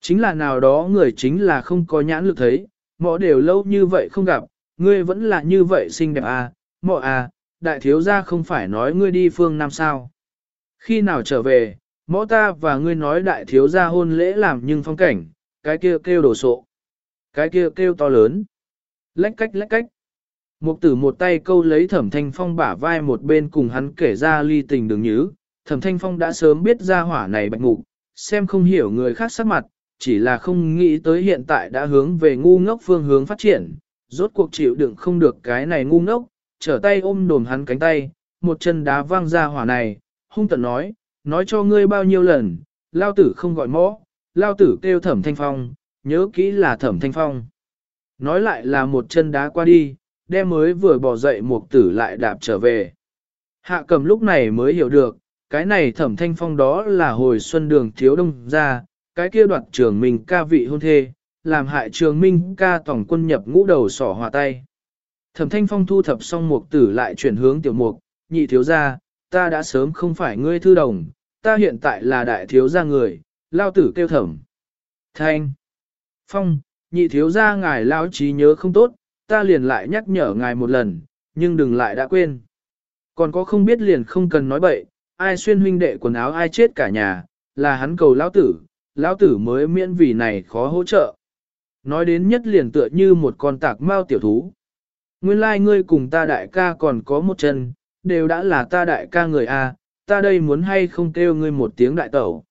Chính là nào đó người chính là không có nhãn lực thấy, mõ đều lâu như vậy không gặp, ngươi vẫn là như vậy xinh đẹp à, mõ à, đại thiếu gia không phải nói ngươi đi phương Nam sao. Khi nào trở về, mõ ta và ngươi nói đại thiếu gia hôn lễ làm nhưng phong cảnh, cái kia kêu đồ sộ, cái kia kêu to lớn, lách cách lách cách. Mục tử một tay câu lấy thẩm thanh phong bả vai một bên cùng hắn kể ra ly tình đường nhứ, thẩm thanh phong đã sớm biết ra hỏa này bạch ngục, xem không hiểu người khác sắc mặt, chỉ là không nghĩ tới hiện tại đã hướng về ngu ngốc phương hướng phát triển, rốt cuộc chịu đựng không được cái này ngu ngốc, trở tay ôm đồm hắn cánh tay, một chân đá văng ra hỏa này, hung tận nói, nói cho ngươi bao nhiêu lần, lao tử không gọi mõ, lao tử kêu thẩm thanh phong, nhớ kỹ là thẩm thanh phong. Nói lại là một chân đá qua đi, đem mới vừa bỏ dậy một tử lại đạp trở về. Hạ cầm lúc này mới hiểu được, cái này thẩm thanh phong đó là hồi xuân đường thiếu đông ra, cái kia đoạt trường mình ca vị hôn thê, làm hại trường minh ca tổng quân nhập ngũ đầu sỏ hòa tay. Thẩm thanh phong thu thập xong mục tử lại chuyển hướng tiểu mục, nhị thiếu gia, ta đã sớm không phải ngươi thư đồng, ta hiện tại là đại thiếu gia người, lao tử kêu thẩm. Thanh, phong, nhị thiếu gia ngài lao trí nhớ không tốt, ta liền lại nhắc nhở ngài một lần, nhưng đừng lại đã quên. Còn có không biết liền không cần nói bậy, ai xuyên huynh đệ quần áo ai chết cả nhà, là hắn cầu lão tử, lão tử mới miễn vì này khó hỗ trợ. Nói đến nhất liền tựa như một con tạc mao tiểu thú. Nguyên lai like ngươi cùng ta đại ca còn có một chân, đều đã là ta đại ca người A, ta đây muốn hay không kêu ngươi một tiếng đại tẩu.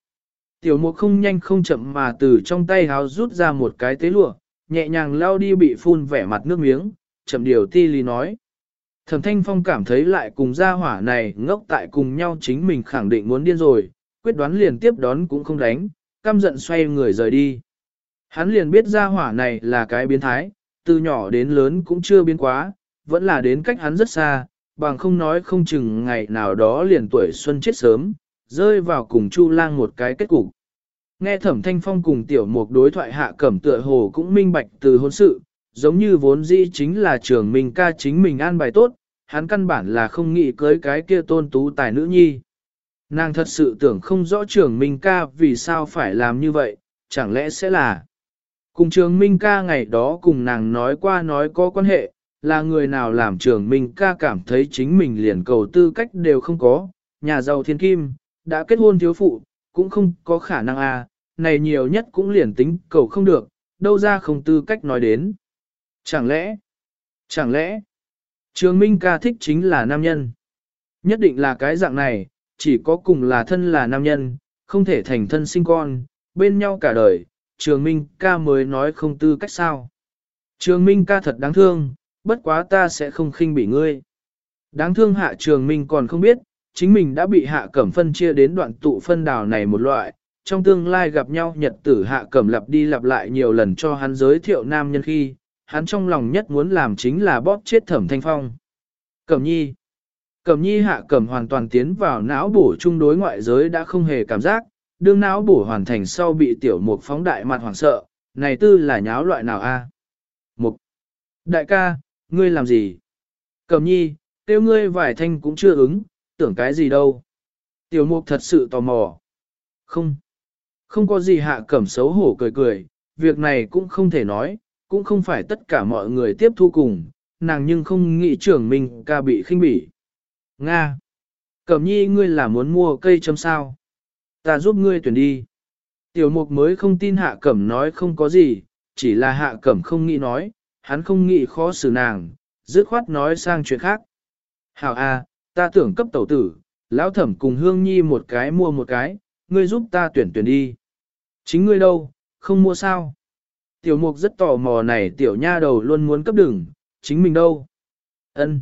Tiểu mục không nhanh không chậm mà từ trong tay háo rút ra một cái tế lụa, nhẹ nhàng lao đi bị phun vẻ mặt nước miếng, chậm điều ti lý nói. Thẩm Thanh Phong cảm thấy lại cùng gia hỏa này ngốc tại cùng nhau chính mình khẳng định muốn điên rồi, quyết đoán liền tiếp đón cũng không đánh, căm giận xoay người rời đi. Hắn liền biết gia hỏa này là cái biến thái, từ nhỏ đến lớn cũng chưa biến quá, vẫn là đến cách hắn rất xa, bằng không nói không chừng ngày nào đó liền tuổi xuân chết sớm, rơi vào cùng Chu Lang một cái kết cục. Nghe Thẩm Thanh Phong cùng tiểu mục đối thoại hạ cẩm tựa hồ cũng minh bạch từ hôn sự, giống như vốn dĩ chính là trường mình ca chính mình an bài tốt, hắn căn bản là không nghĩ cưới cái kia tôn tú tài nữ nhi. Nàng thật sự tưởng không rõ trường minh ca vì sao phải làm như vậy, chẳng lẽ sẽ là cùng trường minh ca ngày đó cùng nàng nói qua nói có quan hệ, là người nào làm trường minh ca cảm thấy chính mình liền cầu tư cách đều không có, nhà giàu thiên kim, đã kết hôn thiếu phụ, cũng không có khả năng à, này nhiều nhất cũng liền tính cầu không được, đâu ra không tư cách nói đến. Chẳng lẽ, chẳng lẽ, trường minh ca thích chính là nam nhân. Nhất định là cái dạng này, chỉ có cùng là thân là nam nhân, không thể thành thân sinh con, bên nhau cả đời, trường minh ca mới nói không tư cách sao. Trường minh ca thật đáng thương, bất quá ta sẽ không khinh bỉ ngươi. Đáng thương hạ trường minh còn không biết, chính mình đã bị hạ cẩm phân chia đến đoạn tụ phân đào này một loại, trong tương lai gặp nhau nhật tử hạ cẩm lặp đi lặp lại nhiều lần cho hắn giới thiệu nam nhân khi, hắn trong lòng nhất muốn làm chính là bóp chết thẩm thanh phong. Cẩm nhi Cẩm nhi hạ cẩm hoàn toàn tiến vào não bổ chung đối ngoại giới đã không hề cảm giác, đương não bổ hoàn thành sau bị tiểu mục phóng đại mặt hoảng sợ, này tư là nháo loại nào a? Mục Đại ca, ngươi làm gì? Cẩm nhi, tiêu ngươi vải thanh cũng chưa ứng, tưởng cái gì đâu. Tiểu mục thật sự tò mò. Không. Không có gì hạ cẩm xấu hổ cười cười, việc này cũng không thể nói, cũng không phải tất cả mọi người tiếp thu cùng, nàng nhưng không nghĩ trưởng mình ca bị khinh bỉ. Nga. Cẩm nhi ngươi là muốn mua cây châm sao? Ta giúp ngươi tuyển đi. Tiểu mục mới không tin hạ cẩm nói không có gì, chỉ là hạ cẩm không nghĩ nói, hắn không nghĩ khó xử nàng, dứt khoát nói sang chuyện khác. Hảo a, ta tưởng cấp tẩu tử, lão thẩm cùng hương nhi một cái mua một cái, ngươi giúp ta tuyển tuyển đi. Chính ngươi đâu, không mua sao? Tiểu mục rất tò mò này tiểu nha đầu luôn muốn cấp đừng, chính mình đâu? Ân,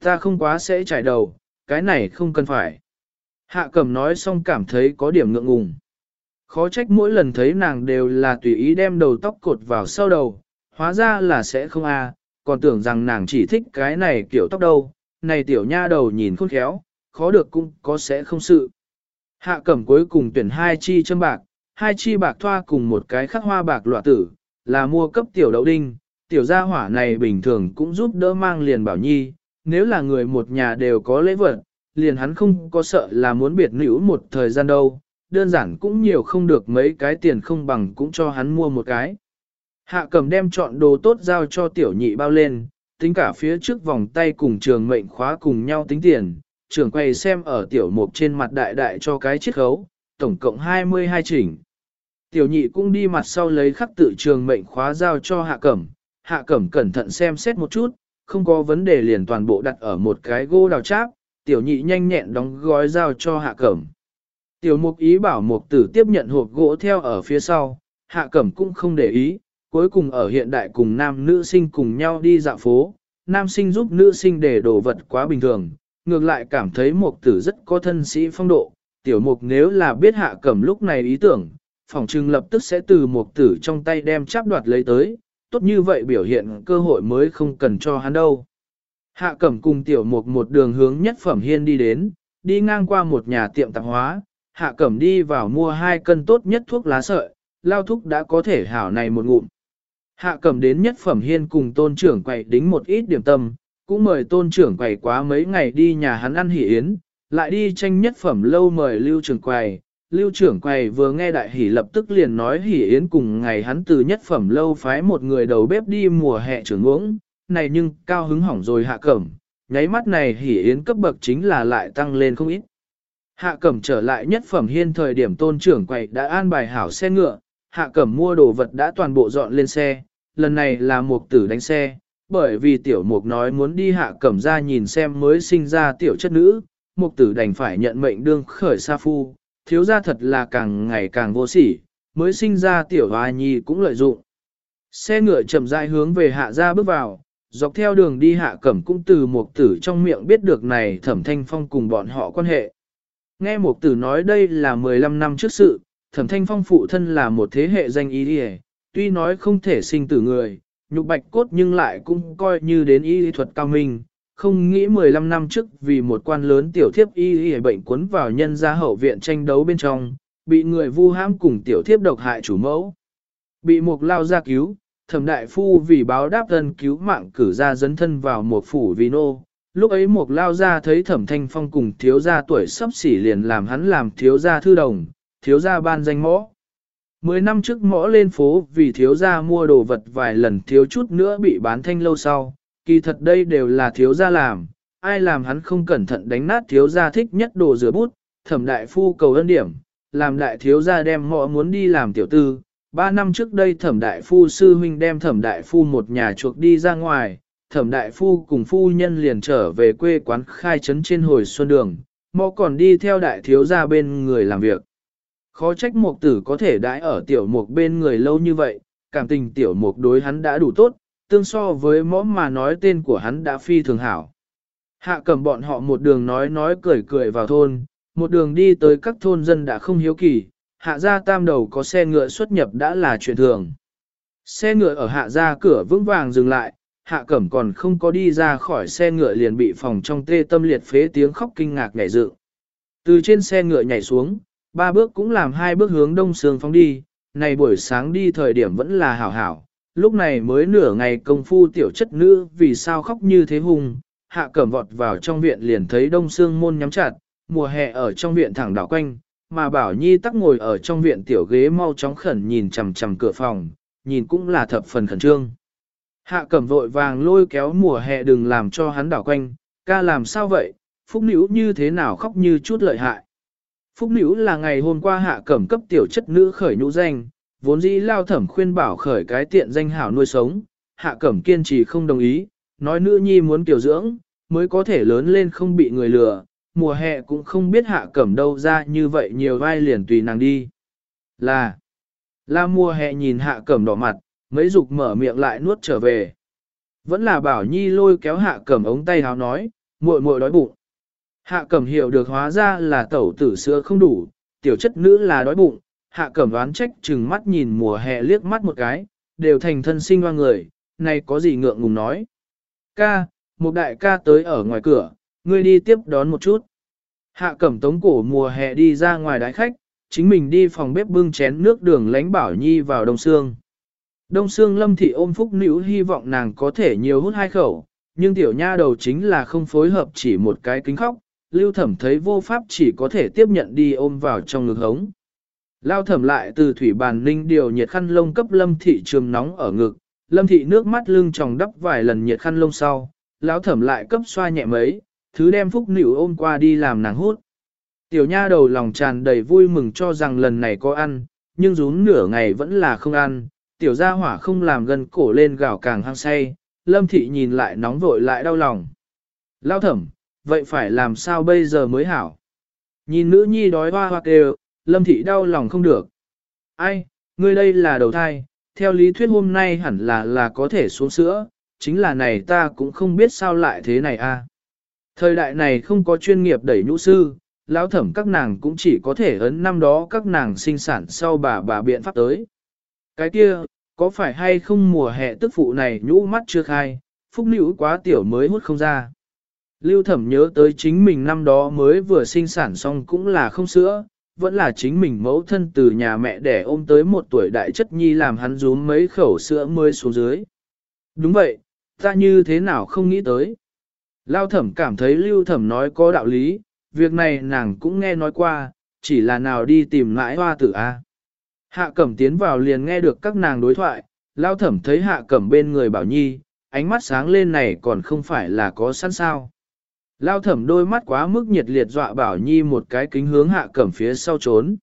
Ta không quá sẽ trải đầu, cái này không cần phải. Hạ cẩm nói xong cảm thấy có điểm ngượng ngùng. Khó trách mỗi lần thấy nàng đều là tùy ý đem đầu tóc cột vào sau đầu, hóa ra là sẽ không a, à, còn tưởng rằng nàng chỉ thích cái này kiểu tóc đâu, này tiểu nha đầu nhìn khôn khéo, khó được cũng có sẽ không sự. Hạ cẩm cuối cùng tuyển hai chi châm bạc, hai chi bạc thoa cùng một cái khắc hoa bạc loại tử, là mua cấp tiểu đậu đinh, tiểu gia hỏa này bình thường cũng giúp đỡ mang liền bảo nhi, nếu là người một nhà đều có lễ vật, liền hắn không có sợ là muốn biệt nữ một thời gian đâu, đơn giản cũng nhiều không được mấy cái tiền không bằng cũng cho hắn mua một cái. Hạ cầm đem chọn đồ tốt giao cho tiểu nhị bao lên, tính cả phía trước vòng tay cùng trường mệnh khóa cùng nhau tính tiền, trưởng quầy xem ở tiểu mục trên mặt đại đại cho cái chiết khấu, tổng cộng 22 chỉnh. Tiểu nhị cũng đi mặt sau lấy khắc tự trường mệnh khóa giao cho hạ cẩm, hạ cẩm cẩn thận xem xét một chút, không có vấn đề liền toàn bộ đặt ở một cái gô đào cháp, tiểu nhị nhanh nhẹn đóng gói giao cho hạ cẩm. Tiểu mục ý bảo mục tử tiếp nhận hộp gỗ theo ở phía sau, hạ cẩm cũng không để ý, cuối cùng ở hiện đại cùng nam nữ sinh cùng nhau đi dạo phố, nam sinh giúp nữ sinh để đồ vật quá bình thường, ngược lại cảm thấy mục tử rất có thân sĩ phong độ, tiểu mục nếu là biết hạ cẩm lúc này ý tưởng, phòng trưng lập tức sẽ từ mục tử trong tay đem chắp đoạt lấy tới, tốt như vậy biểu hiện cơ hội mới không cần cho hắn đâu. Hạ cẩm cùng tiểu mục một đường hướng nhất phẩm hiên đi đến, đi ngang qua một nhà tiệm tạp hóa, hạ cẩm đi vào mua hai cân tốt nhất thuốc lá sợi, lao thuốc đã có thể hảo này một ngụm. Hạ cẩm đến nhất phẩm hiên cùng tôn trưởng quầy đính một ít điểm tâm, cũng mời tôn trưởng quầy quá mấy ngày đi nhà hắn ăn hỉ yến, lại đi tranh nhất phẩm lâu mời lưu trưởng quầy. Lưu trưởng quầy vừa nghe đại hỉ lập tức liền nói hỉ yến cùng ngày hắn từ nhất phẩm lâu phái một người đầu bếp đi mùa hè trưởng uống, này nhưng cao hứng hỏng rồi hạ cẩm, nháy mắt này hỉ yến cấp bậc chính là lại tăng lên không ít. Hạ cẩm trở lại nhất phẩm hiên thời điểm tôn trưởng quầy đã an bài hảo xe ngựa, hạ cẩm mua đồ vật đã toàn bộ dọn lên xe, lần này là Mục tử đánh xe, bởi vì tiểu mục nói muốn đi hạ cẩm ra nhìn xem mới sinh ra tiểu chất nữ, mục tử đành phải nhận mệnh đương khởi sa phu, thiếu ra thật là càng ngày càng vô sỉ, mới sinh ra tiểu hoa nhi cũng lợi dụng. Xe ngựa chậm rãi hướng về hạ ra bước vào, dọc theo đường đi hạ cẩm cũng từ Mục tử trong miệng biết được này thẩm thanh phong cùng bọn họ quan hệ. Nghe Mục tử nói đây là 15 năm trước sự, thẩm thanh phong phụ thân là một thế hệ danh y đi tuy nói không thể sinh tử người, nhục bạch cốt nhưng lại cũng coi như đến y thuật cao minh, không nghĩ 15 năm trước vì một quan lớn tiểu thiếp y y bệnh cuốn vào nhân gia hậu viện tranh đấu bên trong, bị người vu hãm cùng tiểu thiếp độc hại chủ mẫu. Bị một lao ra cứu, thẩm đại phu vì báo đáp thân cứu mạng cử ra dấn thân vào một phủ vì nô. Lúc ấy một lao ra thấy thẩm thanh phong cùng thiếu gia tuổi sắp xỉ liền làm hắn làm thiếu gia thư đồng, thiếu gia ban danh mõ. Mười năm trước mõ lên phố vì thiếu gia mua đồ vật vài lần thiếu chút nữa bị bán thanh lâu sau, kỳ thật đây đều là thiếu gia làm, ai làm hắn không cẩn thận đánh nát thiếu gia thích nhất đồ rửa bút, thẩm đại phu cầu ân điểm, làm đại thiếu gia đem mõ muốn đi làm tiểu tư. Ba năm trước đây thẩm đại phu sư huynh đem thẩm đại phu một nhà chuộc đi ra ngoài, thẩm đại phu cùng phu nhân liền trở về quê quán khai trấn trên hồi xuân đường, mõ còn đi theo đại thiếu gia bên người làm việc. Khó trách mục tử có thể đãi ở tiểu mục bên người lâu như vậy, cảm tình tiểu mục đối hắn đã đủ tốt, tương so với mõ mà nói tên của hắn đã phi thường hảo. Hạ cầm bọn họ một đường nói nói cười cười vào thôn, một đường đi tới các thôn dân đã không hiếu kỳ, hạ gia tam đầu có xe ngựa xuất nhập đã là chuyện thường. Xe ngựa ở hạ gia cửa vững vàng dừng lại, hạ cẩm còn không có đi ra khỏi xe ngựa liền bị phòng trong tê tâm liệt phế tiếng khóc kinh ngạc nhảy dựng. Từ trên xe ngựa nhảy xuống, ba bước cũng làm hai bước hướng đông sương phóng đi, này buổi sáng đi thời điểm vẫn là hảo hảo, lúc này mới nửa ngày công phu tiểu chất nữ vì sao khóc như thế hùng, hạ cẩm vọt vào trong viện liền thấy đông sương môn nhắm chặt, mùa hè ở trong viện thẳng đảo quanh, mà bảo nhi tắc ngồi ở trong viện tiểu ghế mau chóng khẩn nhìn chằm chằm cửa phòng, nhìn cũng là thập phần khẩn trương. Hạ cẩm vội vàng lôi kéo mùa hè đừng làm cho hắn đảo quanh, ca làm sao vậy, phúc nữ như thế nào khóc như chút lợi hại. Phúc nữ là ngày hôm qua hạ cẩm cấp tiểu chất nữ khởi nhũ danh, vốn dĩ lao thẩm khuyên bảo khởi cái tiện danh hảo nuôi sống, hạ cẩm kiên trì không đồng ý, nói nữ nhi muốn tiểu dưỡng, mới có thể lớn lên không bị người lừa, mùa hè cũng không biết hạ cẩm đâu ra như vậy nhiều vai liền tùy nàng đi. Là, là mùa hè nhìn hạ cẩm đỏ mặt, mấy dục mở miệng lại nuốt trở về. Vẫn là bảo nhi lôi kéo hạ cẩm ống tay háo nói, muội muội đói bụng. Hạ cẩm hiểu được hóa ra là tẩu tử sữa không đủ, tiểu chất nữ là đói bụng, hạ cẩm đoán trách chừng mắt nhìn mùa hè liếc mắt một cái, đều thành thân sinh hoa người, này có gì ngượng ngùng nói. Ca, một đại ca tới ở ngoài cửa, ngươi đi tiếp đón một chút. Hạ cẩm tống cổ mùa hè đi ra ngoài đái khách, chính mình đi phòng bếp bưng chén nước đường lánh bảo nhi vào đông xương. Đông xương lâm thị ôm phúc nữ hy vọng nàng có thể nhiều hút hai khẩu, nhưng tiểu nha đầu chính là không phối hợp chỉ một cái kính khóc, lưu thẩm thấy vô pháp chỉ có thể tiếp nhận đi ôm vào trong ngực hống. Lao thẩm lại từ thủy bàn ninh điều nhiệt khăn lông cấp lâm thị trường nóng ở ngực, lâm thị nước mắt lưng tròng đắp vài lần nhiệt khăn lông sau, lão thẩm lại cấp xoa nhẹ mấy, thứ đem phúc nịu ôm qua đi làm nàng hút. Tiểu nha đầu lòng tràn đầy vui mừng cho rằng lần này có ăn, nhưng rún nửa ngày vẫn là không ăn, tiểu gia hỏa không làm gần cổ lên gào càng hăng say, lâm thị nhìn lại nóng vội lại đau lòng. Lao thẩm, vậy phải làm sao bây giờ mới hảo? Nhìn nữ nhi đói hoa hoa kêu, lâm thị đau lòng không được. Ai, ngươi đây là đầu thai, theo lý thuyết hôm nay hẳn là là có thể xuống sữa, chính là này ta cũng không biết sao lại thế này a. Thời đại này không có chuyên nghiệp đẩy nhũ sư, lão thẩm các nàng cũng chỉ có thể ấn năm đó các nàng sinh sản sau bà bà biện pháp tới. Cái kia, có phải hay không mùa hè tức phụ này nhũ mắt chưa khai, phúc nữ quá tiểu mới hút không ra. Lưu thẩm nhớ tới chính mình năm đó mới vừa sinh sản xong cũng là không sữa, vẫn là chính mình mẫu thân từ nhà mẹ đẻ ôm tới một tuổi đại chất nhi làm hắn rúm mấy khẩu sữa mới xuống dưới. Đúng vậy, ta như thế nào không nghĩ tới. Lao thẩm cảm thấy lưu thẩm nói có đạo lý, việc này nàng cũng nghe nói qua, chỉ là nào đi tìm mãi hoa tử A. Hạ cẩm tiến vào liền nghe được các nàng đối thoại, lao thẩm thấy hạ cẩm bên người bảo nhi, ánh mắt sáng lên này còn không phải là có sẵn sao. Lao thẩm đôi mắt quá mức nhiệt liệt dọa bảo nhi một cái kính hướng hạ cẩm phía sau trốn.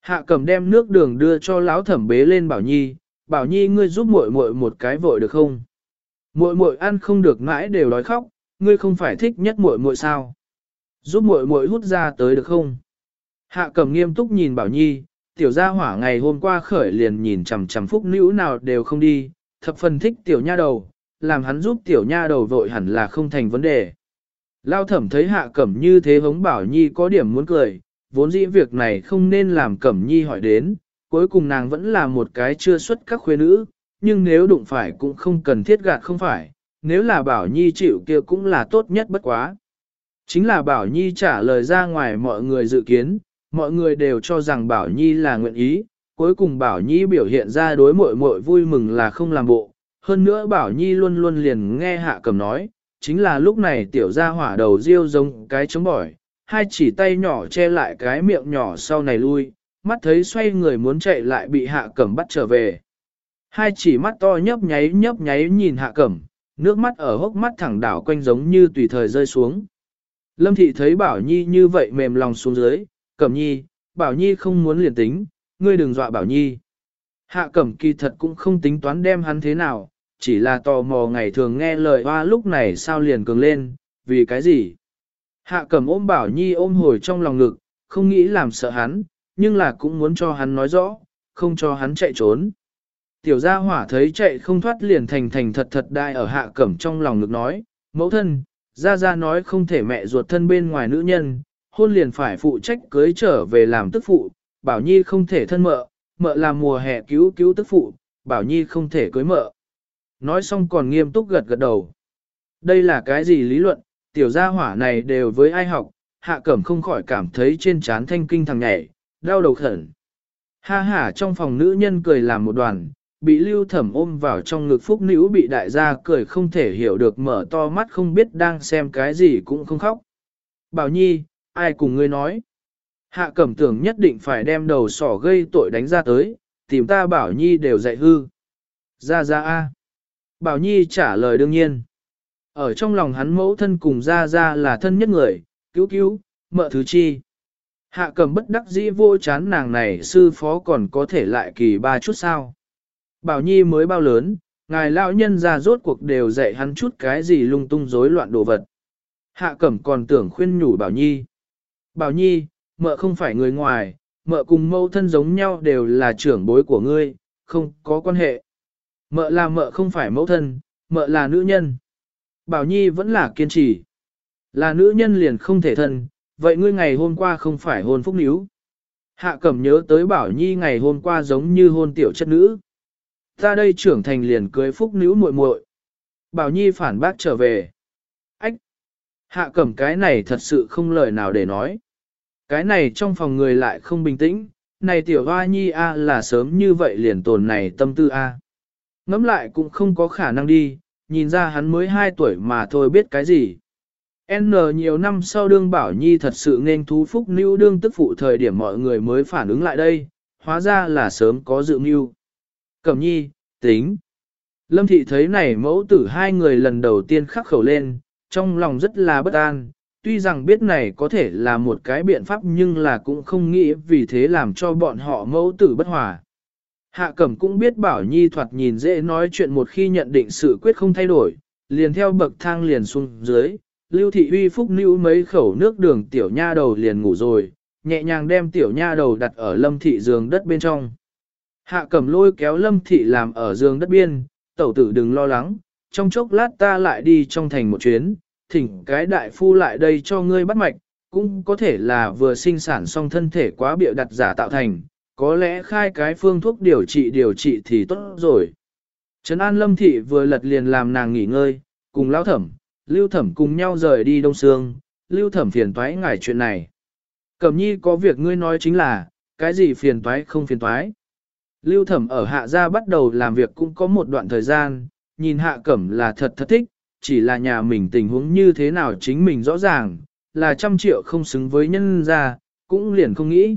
Hạ cẩm đem nước đường đưa cho lão thẩm bế lên bảo nhi, bảo nhi ngươi giúp muội muội một cái vội được không? Muội muội ăn không được mãi đều đói khóc, ngươi không phải thích nhất muội muội sao? Giúp muội muội hút ra tới được không? Hạ cẩm nghiêm túc nhìn bảo nhi, tiểu gia hỏa ngày hôm qua khởi liền nhìn chằm chằm phúc nữ nào đều không đi, thập phần thích tiểu nha đầu, làm hắn giúp tiểu nha đầu vội hẳn là không thành vấn đề. Lao thẩm thấy hạ cẩm như thế hống bảo nhi có điểm muốn cười, vốn dĩ việc này không nên làm cẩm nhi hỏi đến, cuối cùng nàng vẫn là một cái chưa xuất các khuê nữ, nhưng nếu đụng phải cũng không cần thiết gạt không phải, nếu là bảo nhi chịu kia cũng là tốt nhất bất quá. Chính là bảo nhi trả lời ra ngoài mọi người dự kiến, mọi người đều cho rằng bảo nhi là nguyện ý, cuối cùng bảo nhi biểu hiện ra đối mội mội vui mừng là không làm bộ, hơn nữa bảo nhi luôn luôn liền nghe hạ cầm nói, chính là lúc này tiểu gia hỏa đầu riêu giống cái chống bỏi, hai chỉ tay nhỏ che lại cái miệng nhỏ sau này lui, mắt thấy xoay người muốn chạy lại bị hạ cẩm bắt trở về. Hai chỉ mắt to nhấp nháy nhấp nháy nhìn hạ cẩm, nước mắt ở hốc mắt thẳng đảo quanh giống như tùy thời rơi xuống. Lâm thị thấy Bảo Nhi như vậy mềm lòng xuống dưới, cẩm nhi, Bảo Nhi không muốn liền tính, ngươi đừng dọa Bảo Nhi. Hạ cẩm kỳ thật cũng không tính toán đem hắn thế nào, chỉ là tò mò ngày thường nghe lời hoa lúc này sao liền cường lên, vì cái gì? Hạ cẩm ôm Bảo Nhi ôm hồi trong lòng ngực, không nghĩ làm sợ hắn, nhưng là cũng muốn cho hắn nói rõ, không cho hắn chạy trốn. Tiểu gia hỏa thấy chạy không thoát liền thành thành thật thật đai ở hạ cẩm trong lòng ngực nói, mẫu thân, gia gia nói không thể mẹ ruột thân bên ngoài nữ nhân, hôn liền phải phụ trách cưới trở về làm tức phụ, bảo nhi không thể thân mợ, mợ làm mùa hè cứu cứu tức phụ, bảo nhi không thể cưới mợ. Nói xong còn nghiêm túc gật gật đầu. Đây là cái gì lý luận, tiểu gia hỏa này đều với ai học, hạ cẩm không khỏi cảm thấy trên trán thanh kinh thằng nhảy, đau đầu khẩn. Ha ha trong phòng nữ nhân cười làm một đoàn, bị lưu thẩm ôm vào trong ngực phúc nữ bị đại gia cười không thể hiểu được mở to mắt không biết đang xem cái gì cũng không khóc. Bảo Nhi, ai cùng ngươi nói? Hạ cẩm tưởng nhất định phải đem đầu sỏ gây tội đánh ra tới, tìm ta Bảo Nhi đều dạy hư. Ra ra a. Bảo Nhi trả lời đương nhiên. Ở trong lòng hắn mẫu thân cùng ra ra là thân nhất người, cứu cứu, mợ thứ chi. Hạ cầm bất đắc dĩ vô chán nàng này sư phó còn có thể lại kỳ ba chút sao. Bảo Nhi mới bao lớn, ngài lão nhân ra rốt cuộc đều dạy hắn chút cái gì lung tung rối loạn đồ vật. Hạ cẩm còn tưởng khuyên nhủ Bảo Nhi. Bảo Nhi, mợ không phải người ngoài, mợ cùng mâu thân giống nhau đều là trưởng bối của ngươi, không có quan hệ. Mợ là mợ không phải mẫu thân, mợ là nữ nhân. Bảo Nhi vẫn là kiên trì. Là nữ nhân liền không thể thân, vậy ngươi ngày hôm qua không phải hôn phúc níu. Hạ cẩm nhớ tới Bảo Nhi ngày hôm qua giống như hôn tiểu chất nữ. Ta đây trưởng thành liền cưới phúc níu muội muội. Bảo Nhi phản bác trở về. Ách! Hạ cẩm cái này thật sự không lời nào để nói. Cái này trong phòng người lại không bình tĩnh, này tiểu hoa nhi a là sớm như vậy liền tồn này tâm tư a. À ngẫm lại cũng không có khả năng đi, nhìn ra hắn mới 2 tuổi mà thôi biết cái gì. N nhiều năm sau đương bảo nhi thật sự nên thú phúc nữ đương tức phụ thời điểm mọi người mới phản ứng lại đây, hóa ra là sớm có dự mưu. Cẩm nhi, tính. Lâm thị thấy này mẫu tử hai người lần đầu tiên khắc khẩu lên, trong lòng rất là bất an, tuy rằng biết này có thể là một cái biện pháp nhưng là cũng không nghĩ vì thế làm cho bọn họ mẫu tử bất hòa. Hạ cẩm cũng biết bảo nhi thoạt nhìn dễ nói chuyện một khi nhận định sự quyết không thay đổi, liền theo bậc thang liền xuống dưới, lưu thị uy phúc nữ mấy khẩu nước đường tiểu nha đầu liền ngủ rồi, nhẹ nhàng đem tiểu nha đầu đặt ở lâm thị giường đất bên trong. Hạ cẩm lôi kéo lâm thị làm ở giường đất biên, tẩu tử đừng lo lắng, trong chốc lát ta lại đi trong thành một chuyến, thỉnh cái đại phu lại đây cho ngươi bắt mạch, cũng có thể là vừa sinh sản xong thân thể quá bịa đặt giả tạo thành, có lẽ khai cái phương thuốc điều trị điều trị thì tốt rồi. Trấn An Lâm Thị vừa lật liền làm nàng nghỉ ngơi, cùng lão thẩm, lưu thẩm cùng nhau rời đi đông sương, lưu thẩm phiền toái ngải chuyện này. Cẩm nhi có việc ngươi nói chính là, cái gì phiền toái không phiền toái. Lưu thẩm ở hạ gia bắt đầu làm việc cũng có một đoạn thời gian, nhìn hạ cẩm là thật thật thích, chỉ là nhà mình tình huống như thế nào chính mình rõ ràng, là trăm triệu không xứng với nhân gia, cũng liền không nghĩ.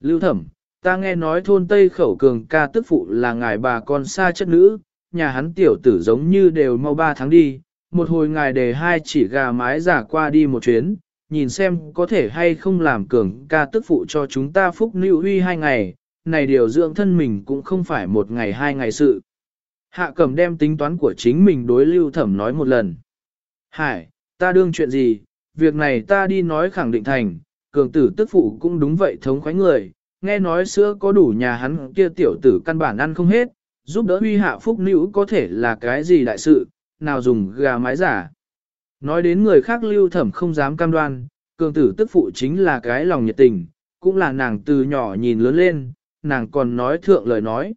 Lưu thẩm, ta nghe nói thôn Tây Khẩu Cường ca tức phụ là ngài bà con xa chất nữ, nhà hắn tiểu tử giống như đều mau ba tháng đi, một hồi ngài đề hai chỉ gà mái giả qua đi một chuyến, nhìn xem có thể hay không làm cường ca tức phụ cho chúng ta phúc nữ huy hai ngày, này điều dưỡng thân mình cũng không phải một ngày hai ngày sự. Hạ cẩm đem tính toán của chính mình đối lưu thẩm nói một lần. Hải, ta đương chuyện gì, việc này ta đi nói khẳng định thành, cường tử tức phụ cũng đúng vậy thống khoái người, nghe nói sữa có đủ nhà hắn kia tiểu tử căn bản ăn không hết, Giúp đỡ huy hạ phúc nữ có thể là cái gì đại sự, nào dùng gà mái giả. Nói đến người khác lưu thẩm không dám cam đoan, cường tử tức phụ chính là cái lòng nhiệt tình, cũng là nàng từ nhỏ nhìn lớn lên, nàng còn nói thượng lời nói.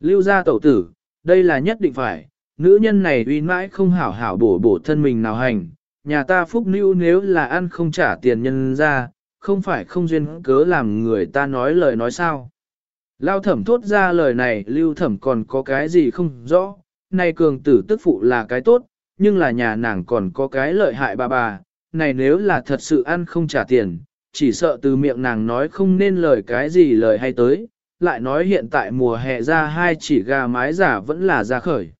Lưu ra tẩu tử, đây là nhất định phải, nữ nhân này uy mãi không hảo hảo bổ bổ thân mình nào hành, nhà ta phúc nữ nếu là ăn không trả tiền nhân ra, không phải không duyên cớ làm người ta nói lời nói sao. Lao thẩm thốt ra lời này lưu thẩm còn có cái gì không rõ, này cường tử tức phụ là cái tốt, nhưng là nhà nàng còn có cái lợi hại bà bà, này nếu là thật sự ăn không trả tiền, chỉ sợ từ miệng nàng nói không nên lời cái gì lời hay tới, lại nói hiện tại mùa hè ra hai chỉ gà mái giả vẫn là ra khởi.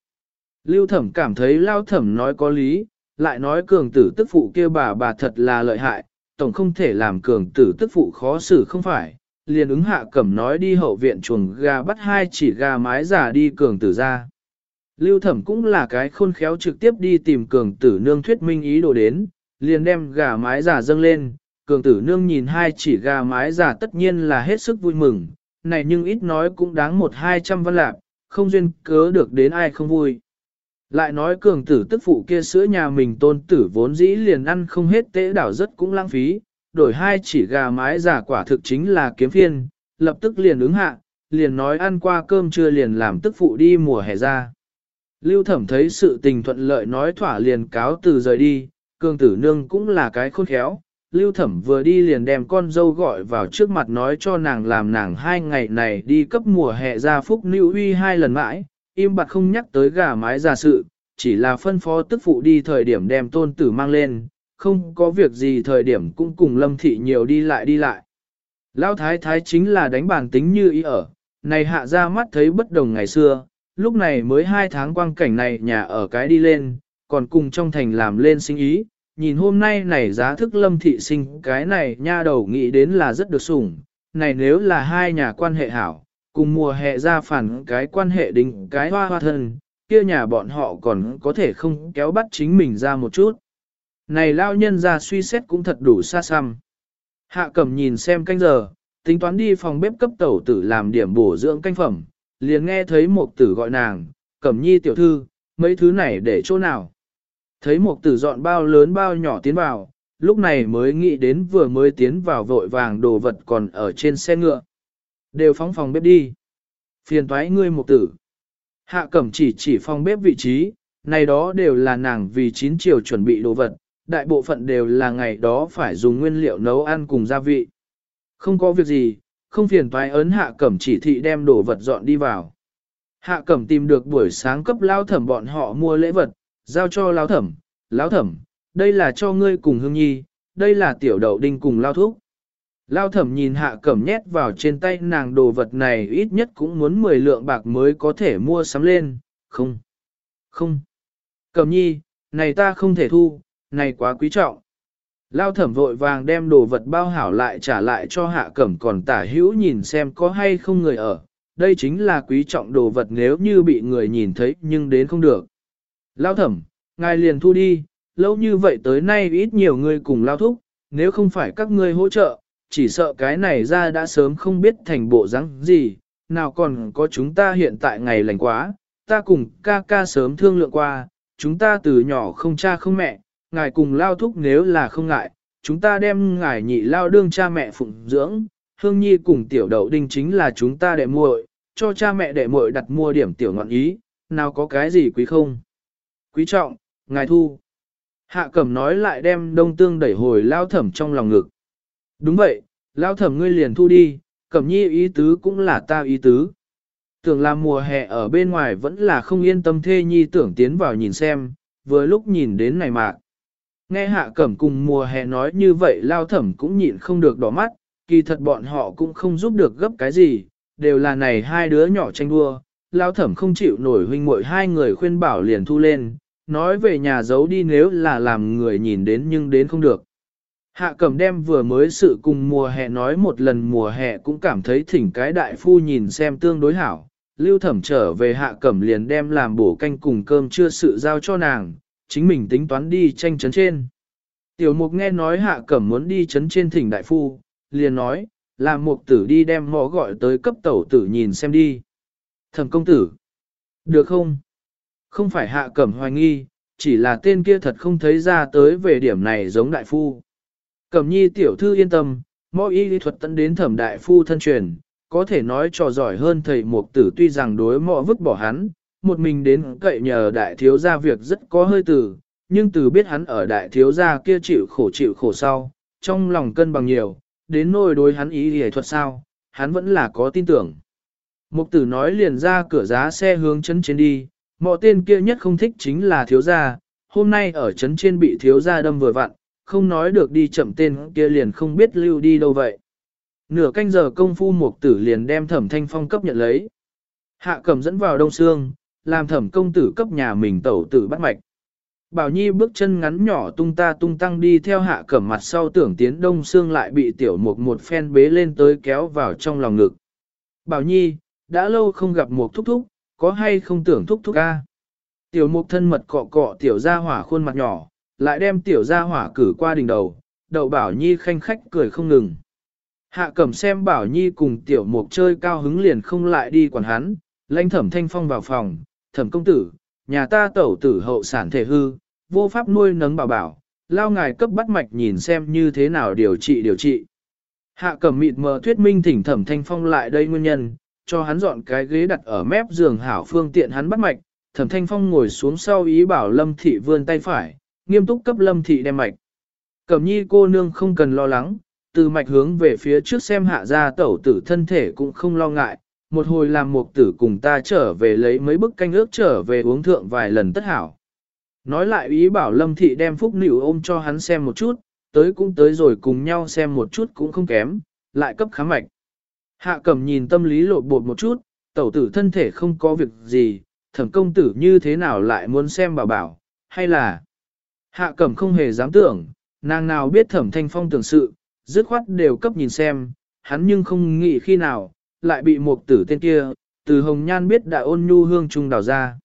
Lưu thẩm cảm thấy lao thẩm nói có lý, lại nói cường tử tức phụ kia bà bà thật là lợi hại, tổng không thể làm cường tử tức phụ khó xử không phải, liền ứng hạ cẩm nói đi hậu viện chuồng gà bắt hai chỉ gà mái giả đi cường tử ra. Lưu thẩm cũng là cái khôn khéo trực tiếp đi tìm cường tử nương thuyết minh ý đồ đến, liền đem gà mái giả dâng lên, cường tử nương nhìn hai chỉ gà mái giả tất nhiên là hết sức vui mừng, này nhưng ít nói cũng đáng một hai trăm văn lạc, không duyên cớ được đến ai không vui. Lại nói cường tử tức phụ kia sữa nhà mình tôn tử vốn dĩ liền ăn không hết tế đảo rất cũng lãng phí, đổi hai chỉ gà mái giả quả thực chính là kiếm phiên, lập tức liền ứng hạ, liền nói ăn qua cơm trưa liền làm tức phụ đi mùa hè ra. Lưu thẩm thấy sự tình thuận lợi nói thỏa liền cáo từ rời đi, cường tử nương cũng là cái khôn khéo. Lưu thẩm vừa đi liền đem con dâu gọi vào trước mặt nói cho nàng làm nàng hai ngày này đi cấp mùa hè ra phúc nữ uy hai lần mãi, im bặt không nhắc tới gà mái giả sự, chỉ là phân phó tức phụ đi thời điểm đem tôn tử mang lên, không có việc gì thời điểm cũng cùng lâm thị nhiều đi lại đi lại. Lão thái thái chính là đánh bản tính như ý ở, này hạ ra mắt thấy bất đồng ngày xưa, lúc này mới hai tháng quang cảnh này nhà ở cái đi lên, còn cùng trong thành làm lên sinh ý, nhìn hôm nay này giá thức lâm thị sinh cái này nha đầu nghĩ đến là rất được sủng, này nếu là hai nhà quan hệ hảo, cùng mùa hè ra phản cái quan hệ đính cái hoa hoa thân, kia nhà bọn họ còn có thể không kéo bắt chính mình ra một chút. Này lao nhân ra suy xét cũng thật đủ xa xăm. Hạ cẩm nhìn xem canh giờ, tính toán đi phòng bếp cấp tẩu tử làm điểm bổ dưỡng canh phẩm, liền nghe thấy một tử gọi nàng, cẩm nhi tiểu thư, mấy thứ này để chỗ nào. Thấy một tử dọn bao lớn bao nhỏ tiến vào, lúc này mới nghĩ đến vừa mới tiến vào vội vàng đồ vật còn ở trên xe ngựa. Đều phóng phòng bếp đi. Phiền toái ngươi một tử. Hạ cẩm chỉ chỉ phòng bếp vị trí, này đó đều là nàng vì chín chiều chuẩn bị đồ vật, đại bộ phận đều là ngày đó phải dùng nguyên liệu nấu ăn cùng gia vị. Không có việc gì, không phiền toái ấn hạ cẩm chỉ thị đem đồ vật dọn đi vào. Hạ cẩm tìm được buổi sáng cấp lao thẩm bọn họ mua lễ vật, giao cho lao thẩm, lao thẩm, đây là cho ngươi cùng hương nhi, đây là tiểu đậu đinh cùng lao thúc. Lao thẩm nhìn hạ cẩm nhét vào trên tay nàng đồ vật này ít nhất cũng muốn 10 lượng bạc mới có thể mua sắm lên, không, không. Cẩm nhi, này ta không thể thu, này quá quý trọng. Lao thẩm vội vàng đem đồ vật bao hảo lại trả lại cho hạ cẩm còn tả hữu nhìn xem có hay không người ở. Đây chính là quý trọng đồ vật nếu như bị người nhìn thấy nhưng đến không được. Lao thẩm, ngài liền thu đi, lâu như vậy tới nay ít nhiều người cùng lao thúc, nếu không phải các ngươi hỗ trợ, chỉ sợ cái này ra đã sớm không biết thành bộ rắn gì, nào còn có chúng ta hiện tại ngày lành quá, ta cùng ca ca sớm thương lượng qua, chúng ta từ nhỏ không cha không mẹ, ngài cùng lao thúc nếu là không ngại, chúng ta đem ngài nhị lao đương cha mẹ phụng dưỡng, hương nhi cùng tiểu đậu đinh chính là chúng ta đệ muội, cho cha mẹ đệ muội đặt mua điểm tiểu ngọn ý, nào có cái gì quý không? Quý trọng, ngài thu. Hạ cẩm nói lại đem đông tương đẩy hồi lao thẩm trong lòng ngực. Đúng vậy, lao thẩm ngươi liền thu đi, cẩm nhi ý tứ cũng là ta ý tứ. Tưởng là mùa hè ở bên ngoài vẫn là không yên tâm thê nhi tưởng tiến vào nhìn xem, vừa lúc nhìn đến này mạc. Nghe hạ cẩm cùng mùa hè nói như vậy lao thẩm cũng nhịn không được đỏ mắt, kỳ thật bọn họ cũng không giúp được gấp cái gì, đều là này hai đứa nhỏ tranh đua, lao thẩm không chịu nổi huynh muội hai người khuyên bảo liền thu lên, nói về nhà giấu đi nếu là làm người nhìn đến nhưng đến không được. Hạ cẩm đem vừa mới sự cùng mùa hè nói một lần mùa hè cũng cảm thấy thỉnh cái đại phu nhìn xem tương đối hảo. Lưu thẩm trở về hạ cẩm liền đem làm bổ canh cùng cơm chưa sự giao cho nàng, chính mình tính toán đi tranh chấn trên. Tiểu mục nghe nói hạ cẩm muốn đi chấn trên thỉnh đại phu, liền nói, làm mục tử đi đem mò gọi tới cấp tẩu tử nhìn xem đi. Thẩm công tử, Được không? Không phải hạ cẩm hoài nghi, chỉ là tên kia thật không thấy ra tới về điểm này giống đại phu. Cẩm nhi tiểu thư yên tâm, mọi y lý thuật tận đến thẩm đại phu thân truyền, có thể nói trò giỏi hơn thầy mục tử tuy rằng đối mọ vứt bỏ hắn, một mình đến cậy nhờ đại thiếu gia việc rất có hơi tử, nhưng từ biết hắn ở đại thiếu gia kia chịu khổ chịu khổ sau, trong lòng cân bằng nhiều, đến nỗi đối hắn ý lý thuật sao, hắn vẫn là có tin tưởng. Mục tử nói liền ra cửa giá xe hướng chân trên đi, mọ tên kia nhất không thích chính là thiếu gia, hôm nay ở chấn trên bị thiếu gia đâm vừa vặn, không nói được đi chậm tên kia liền không biết lưu đi đâu vậy. Nửa canh giờ công phu mục tử liền đem thẩm thanh phong cấp nhận lấy. Hạ cầm dẫn vào đông xương, làm thẩm công tử cấp nhà mình tẩu tử bắt mạch. Bảo Nhi bước chân ngắn nhỏ tung ta tung tăng đi theo hạ cẩm mặt sau tưởng tiến đông xương lại bị tiểu mục một phen bế lên tới kéo vào trong lòng ngực. Bảo Nhi, đã lâu không gặp mục thúc thúc, có hay không tưởng thúc thúc ca. Tiểu mục thân mật cọ cọ tiểu ra hỏa khuôn mặt nhỏ, lại đem tiểu gia hỏa cử qua đỉnh đầu, đậu Bảo Nhi khanh khách cười không ngừng. Hạ cẩm xem Bảo Nhi cùng tiểu mục chơi cao hứng liền không lại đi quản hắn, lãnh thẩm thanh phong vào phòng, thẩm công tử, nhà ta tẩu tử hậu sản thể hư, vô pháp nuôi nấng bảo bảo, lao ngài cấp bắt mạch nhìn xem như thế nào điều trị điều trị. Hạ cẩm mịt mờ thuyết minh thỉnh thẩm thanh phong lại đây nguyên nhân, cho hắn dọn cái ghế đặt ở mép giường hảo phương tiện hắn bắt mạch, thẩm thanh phong ngồi xuống sau ý bảo lâm thị vươn tay phải, nghiêm túc cấp lâm thị đem mạch. Cẩm nhi cô nương không cần lo lắng, từ mạch hướng về phía trước xem hạ ra tẩu tử thân thể cũng không lo ngại, một hồi làm một tử cùng ta trở về lấy mấy bức canh ước trở về uống thượng vài lần tất hảo. Nói lại ý bảo lâm thị đem phúc nịu ôm cho hắn xem một chút, tới cũng tới rồi cùng nhau xem một chút cũng không kém, lại cấp khám mạch. Hạ cẩm nhìn tâm lý lột bột một chút, tẩu tử thân thể không có việc gì, thẩm công tử như thế nào lại muốn xem bảo bảo, hay là... Hạ cẩm không hề dám tưởng, nàng nào biết thẩm thanh phong tưởng sự, dứt khoát đều cấp nhìn xem, hắn nhưng không nghĩ khi nào, lại bị một tử tên kia, từ hồng nhan biết đã ôn nhu hương trung đào ra.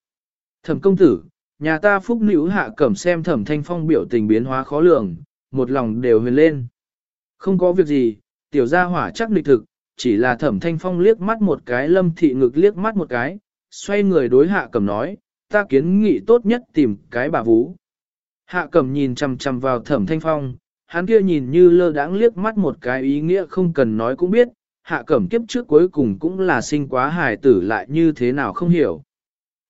Thẩm công tử, nhà ta phúc nữ hạ cẩm xem thẩm thanh phong biểu tình biến hóa khó lường, một lòng đều huyền lên. Không có việc gì, tiểu gia hỏa chắc lịch thực, chỉ là thẩm thanh phong liếc mắt một cái lâm thị ngực liếc mắt một cái, xoay người đối hạ cẩm nói, ta kiến nghị tốt nhất tìm cái bà vũ. Hạ cẩm nhìn chằm chằm vào thẩm thanh phong, hắn kia nhìn như lơ đãng liếc mắt một cái ý nghĩa không cần nói cũng biết, hạ cẩm kiếp trước cuối cùng cũng là sinh quá hài tử lại như thế nào không hiểu.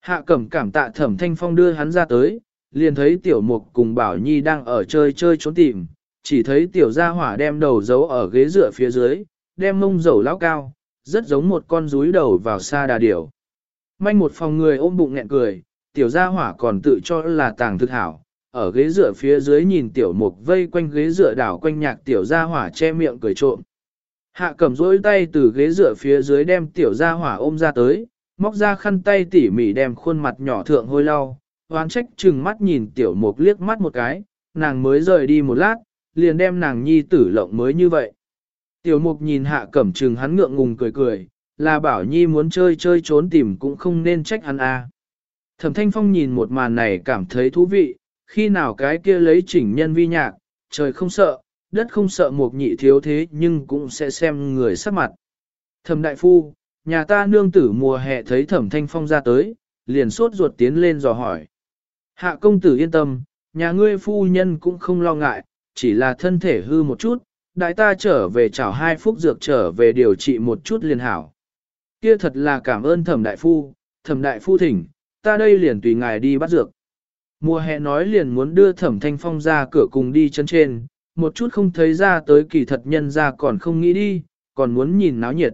Hạ cẩm cảm tạ thẩm thanh phong đưa hắn ra tới, liền thấy tiểu mục cùng bảo nhi đang ở chơi chơi trốn tìm, chỉ thấy tiểu gia hỏa đem đầu giấu ở ghế dựa phía dưới, đem mông dầu lão cao, rất giống một con rúi đầu vào xa đà điểu. Manh một phòng người ôm bụng nghẹn cười, tiểu gia hỏa còn tự cho là tàng thực hảo, ở ghế dựa phía dưới nhìn tiểu mục vây quanh ghế dựa đảo quanh nhạc tiểu gia hỏa che miệng cười trộm. Hạ cầm rỗi tay từ ghế dựa phía dưới đem tiểu gia hỏa ôm ra tới, móc ra khăn tay tỉ mỉ đem khuôn mặt nhỏ thượng hôi lau, hoán trách chừng mắt nhìn tiểu mục liếc mắt một cái, nàng mới rời đi một lát, liền đem nàng nhi tử lộng mới như vậy. Tiểu mục nhìn hạ cẩm trừng hắn ngượng ngùng cười cười, là bảo nhi muốn chơi chơi trốn tìm cũng không nên trách hắn a. À. Thẩm thanh phong nhìn một màn này cảm thấy thú vị, khi nào cái kia lấy chỉnh nhân vi nhạc, trời không sợ, đất không sợ một nhị thiếu thế nhưng cũng sẽ xem người sắc mặt. Thẩm đại phu, nhà ta nương tử mùa hè thấy thẩm thanh phong ra tới, liền sốt ruột tiến lên dò hỏi. Hạ công tử yên tâm, nhà ngươi phu nhân cũng không lo ngại, chỉ là thân thể hư một chút, đại ta trở về chảo hai phút dược trở về điều trị một chút liền hảo. Kia thật là cảm ơn thẩm đại phu, thẩm đại phu thỉnh, ta đây liền tùy ngài đi bắt dược. Mùa hè nói liền muốn đưa thẩm thanh phong ra cửa cùng đi chân trên, một chút không thấy ra tới kỳ thật nhân ra còn không nghĩ đi, còn muốn nhìn náo nhiệt.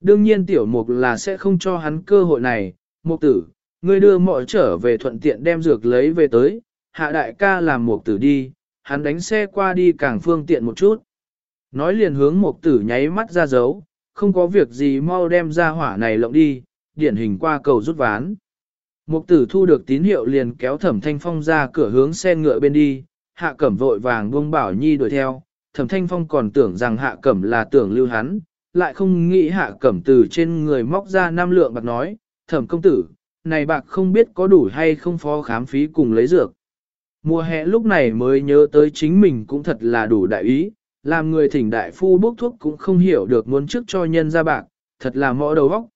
Đương nhiên tiểu mục là sẽ không cho hắn cơ hội này, mục tử, ngươi đưa mọi trở về thuận tiện đem dược lấy về tới, hạ đại ca làm mục tử đi, hắn đánh xe qua đi càng phương tiện một chút. Nói liền hướng mục tử nháy mắt ra dấu, không có việc gì mau đem ra hỏa này lộng đi, điển hình qua cầu rút ván. Mục tử thu được tín hiệu liền kéo thẩm thanh phong ra cửa hướng xe ngựa bên đi, hạ cẩm vội vàng buông bảo nhi đuổi theo, thẩm thanh phong còn tưởng rằng hạ cẩm là tưởng lưu hắn, lại không nghĩ hạ cẩm từ trên người móc ra năm lượng bạc nói, thẩm công tử, này bạc không biết có đủ hay không phó khám phí cùng lấy dược. Mùa hè lúc này mới nhớ tới chính mình cũng thật là đủ đại ý, làm người thỉnh đại phu bốc thuốc cũng không hiểu được muốn trước cho nhân ra bạc, thật là mõ đầu óc.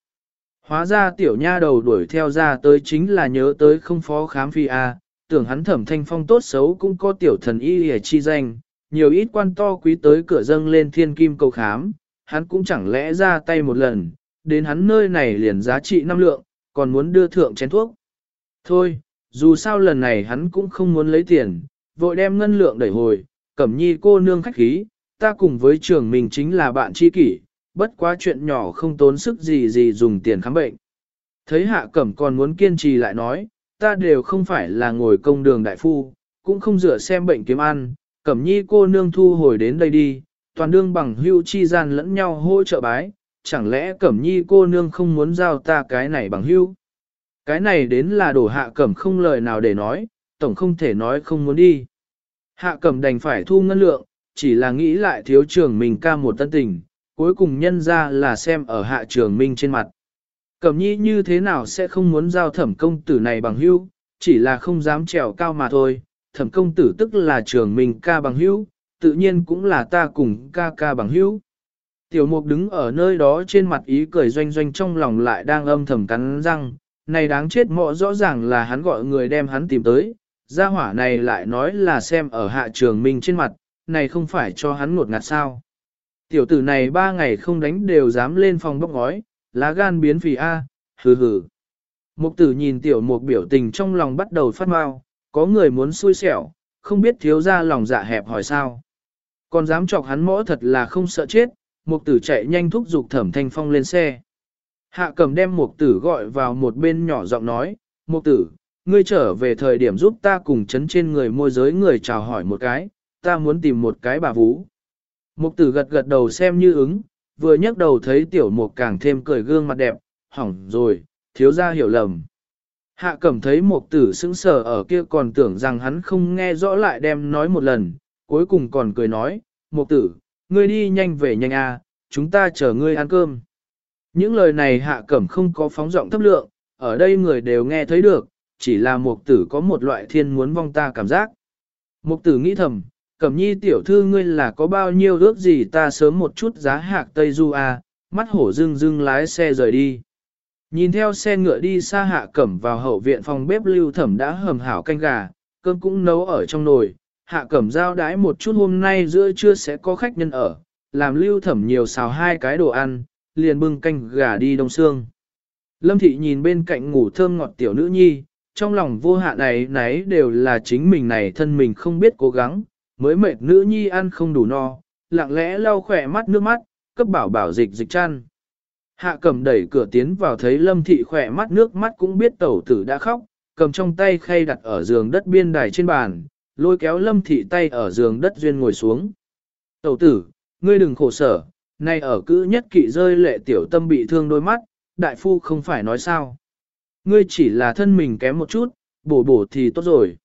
Hóa ra tiểu nha đầu đuổi theo ra tới chính là nhớ tới không phó khám phi A, tưởng hắn thẩm thanh phong tốt xấu cũng có tiểu thần y hề chi danh, nhiều ít quan to quý tới cửa dâng lên thiên kim cầu khám, hắn cũng chẳng lẽ ra tay một lần, đến hắn nơi này liền giá trị năm lượng, còn muốn đưa thượng chén thuốc. Thôi, dù sao lần này hắn cũng không muốn lấy tiền, vội đem ngân lượng đẩy hồi, cẩm nhi cô nương khách khí, ta cùng với trường mình chính là bạn tri kỷ, bất quá chuyện nhỏ không tốn sức gì gì dùng tiền khám bệnh. Thấy hạ cẩm còn muốn kiên trì lại nói, ta đều không phải là ngồi công đường đại phu, cũng không rửa xem bệnh kiếm ăn, cẩm nhi cô nương thu hồi đến đây đi, toàn đương bằng hưu chi gian lẫn nhau hỗ trợ bái, chẳng lẽ cẩm nhi cô nương không muốn giao ta cái này bằng hưu? Cái này đến là đổ hạ cẩm không lời nào để nói, tổng không thể nói không muốn đi. Hạ cẩm đành phải thu ngân lượng, chỉ là nghĩ lại thiếu trưởng mình ca một tân tình, cuối cùng nhân ra là xem ở hạ trường minh trên mặt. Cẩm nhi như thế nào sẽ không muốn giao thẩm công tử này bằng hữu, chỉ là không dám trèo cao mà thôi, thẩm công tử tức là trường minh ca bằng hữu, tự nhiên cũng là ta cùng ca ca bằng hữu. Tiểu mục đứng ở nơi đó trên mặt ý cười doanh doanh trong lòng lại đang âm thầm cắn răng, này đáng chết mọ rõ ràng là hắn gọi người đem hắn tìm tới, gia hỏa này lại nói là xem ở hạ trường minh trên mặt, này không phải cho hắn ngột ngạt sao. Tiểu tử này ba ngày không đánh đều dám lên phòng bốc ngói, lá gan biến phì A, hừ hừ. Mục tử nhìn tiểu mục biểu tình trong lòng bắt đầu phát mau, có người muốn xui xẻo, không biết thiếu ra lòng dạ hẹp hỏi sao. Còn dám chọc hắn mõ thật là không sợ chết, mục tử chạy nhanh thúc giục thẩm thanh phong lên xe. Hạ cầm đem mục tử gọi vào một bên nhỏ giọng nói, mục tử, ngươi trở về thời điểm giúp ta cùng chấn trên người môi giới người chào hỏi một cái, ta muốn tìm một cái bà vũ. Mục tử gật gật đầu xem như ứng, vừa nhấc đầu thấy tiểu mục càng thêm cười gương mặt đẹp, hỏng rồi, thiếu ra hiểu lầm. Hạ cẩm thấy mục tử sững sờ ở kia còn tưởng rằng hắn không nghe rõ lại đem nói một lần, cuối cùng còn cười nói, mục tử, ngươi đi nhanh về nhanh a, chúng ta chờ ngươi ăn cơm. Những lời này hạ cẩm không có phóng giọng thấp lượng, ở đây người đều nghe thấy được, chỉ là mục tử có một loại thiên muốn vong ta cảm giác. Mục tử nghĩ thầm, cẩm nhi tiểu thư ngươi là có bao nhiêu ước gì ta sớm một chút giá hạc Tây Du a, mắt hổ dưng dưng lái xe rời đi. Nhìn theo xe ngựa đi xa hạ cẩm vào hậu viện phòng bếp lưu thẩm đã hầm hảo canh gà, cơm cũng nấu ở trong nồi, hạ cẩm giao đái một chút hôm nay giữa trưa sẽ có khách nhân ở, làm lưu thẩm nhiều xào hai cái đồ ăn, liền bưng canh gà đi đông xương. Lâm thị nhìn bên cạnh ngủ thơm ngọt tiểu nữ nhi, trong lòng vô hạn này nấy đều là chính mình này thân mình không biết cố gắng, mới mệt nữ nhi ăn không đủ no, lặng lẽ lau khỏe mắt nước mắt, cấp bảo bảo dịch dịch chăn. Hạ cầm đẩy cửa tiến vào thấy lâm thị khỏe mắt nước mắt cũng biết tẩu tử đã khóc, cầm trong tay khay đặt ở giường đất biên đài trên bàn, lôi kéo lâm thị tay ở giường đất duyên ngồi xuống. Tẩu tử, ngươi đừng khổ sở, nay ở cữ nhất kỵ rơi lệ tiểu tâm bị thương đôi mắt, đại phu không phải nói sao. Ngươi chỉ là thân mình kém một chút, bổ bổ thì tốt rồi.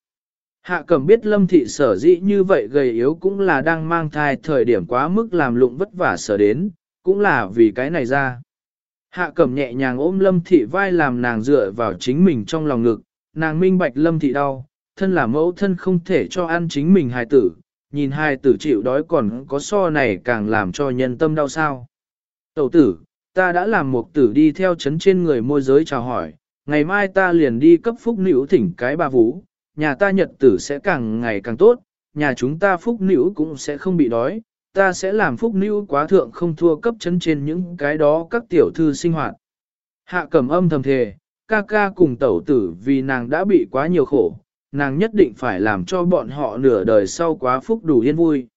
Hạ cẩm biết lâm thị sở dĩ như vậy gầy yếu cũng là đang mang thai thời điểm quá mức làm lụng vất vả sở đến, cũng là vì cái này ra. Hạ cẩm nhẹ nhàng ôm lâm thị vai làm nàng dựa vào chính mình trong lòng ngực, nàng minh bạch lâm thị đau, thân là mẫu thân không thể cho ăn chính mình hài tử, nhìn hài tử chịu đói còn có so này càng làm cho nhân tâm đau sao. Tẩu tử, ta đã làm một tử đi theo chấn trên người môi giới chào hỏi, ngày mai ta liền đi cấp phúc nữ thỉnh cái bà vũ, nhà ta nhật tử sẽ càng ngày càng tốt, nhà chúng ta phúc nữ cũng sẽ không bị đói, ta sẽ làm phúc nữ quá thượng không thua cấp chấn trên những cái đó các tiểu thư sinh hoạt. Hạ cẩm âm thầm thề, ca ca cùng tẩu tử vì nàng đã bị quá nhiều khổ, nàng nhất định phải làm cho bọn họ nửa đời sau quá phúc đủ yên vui.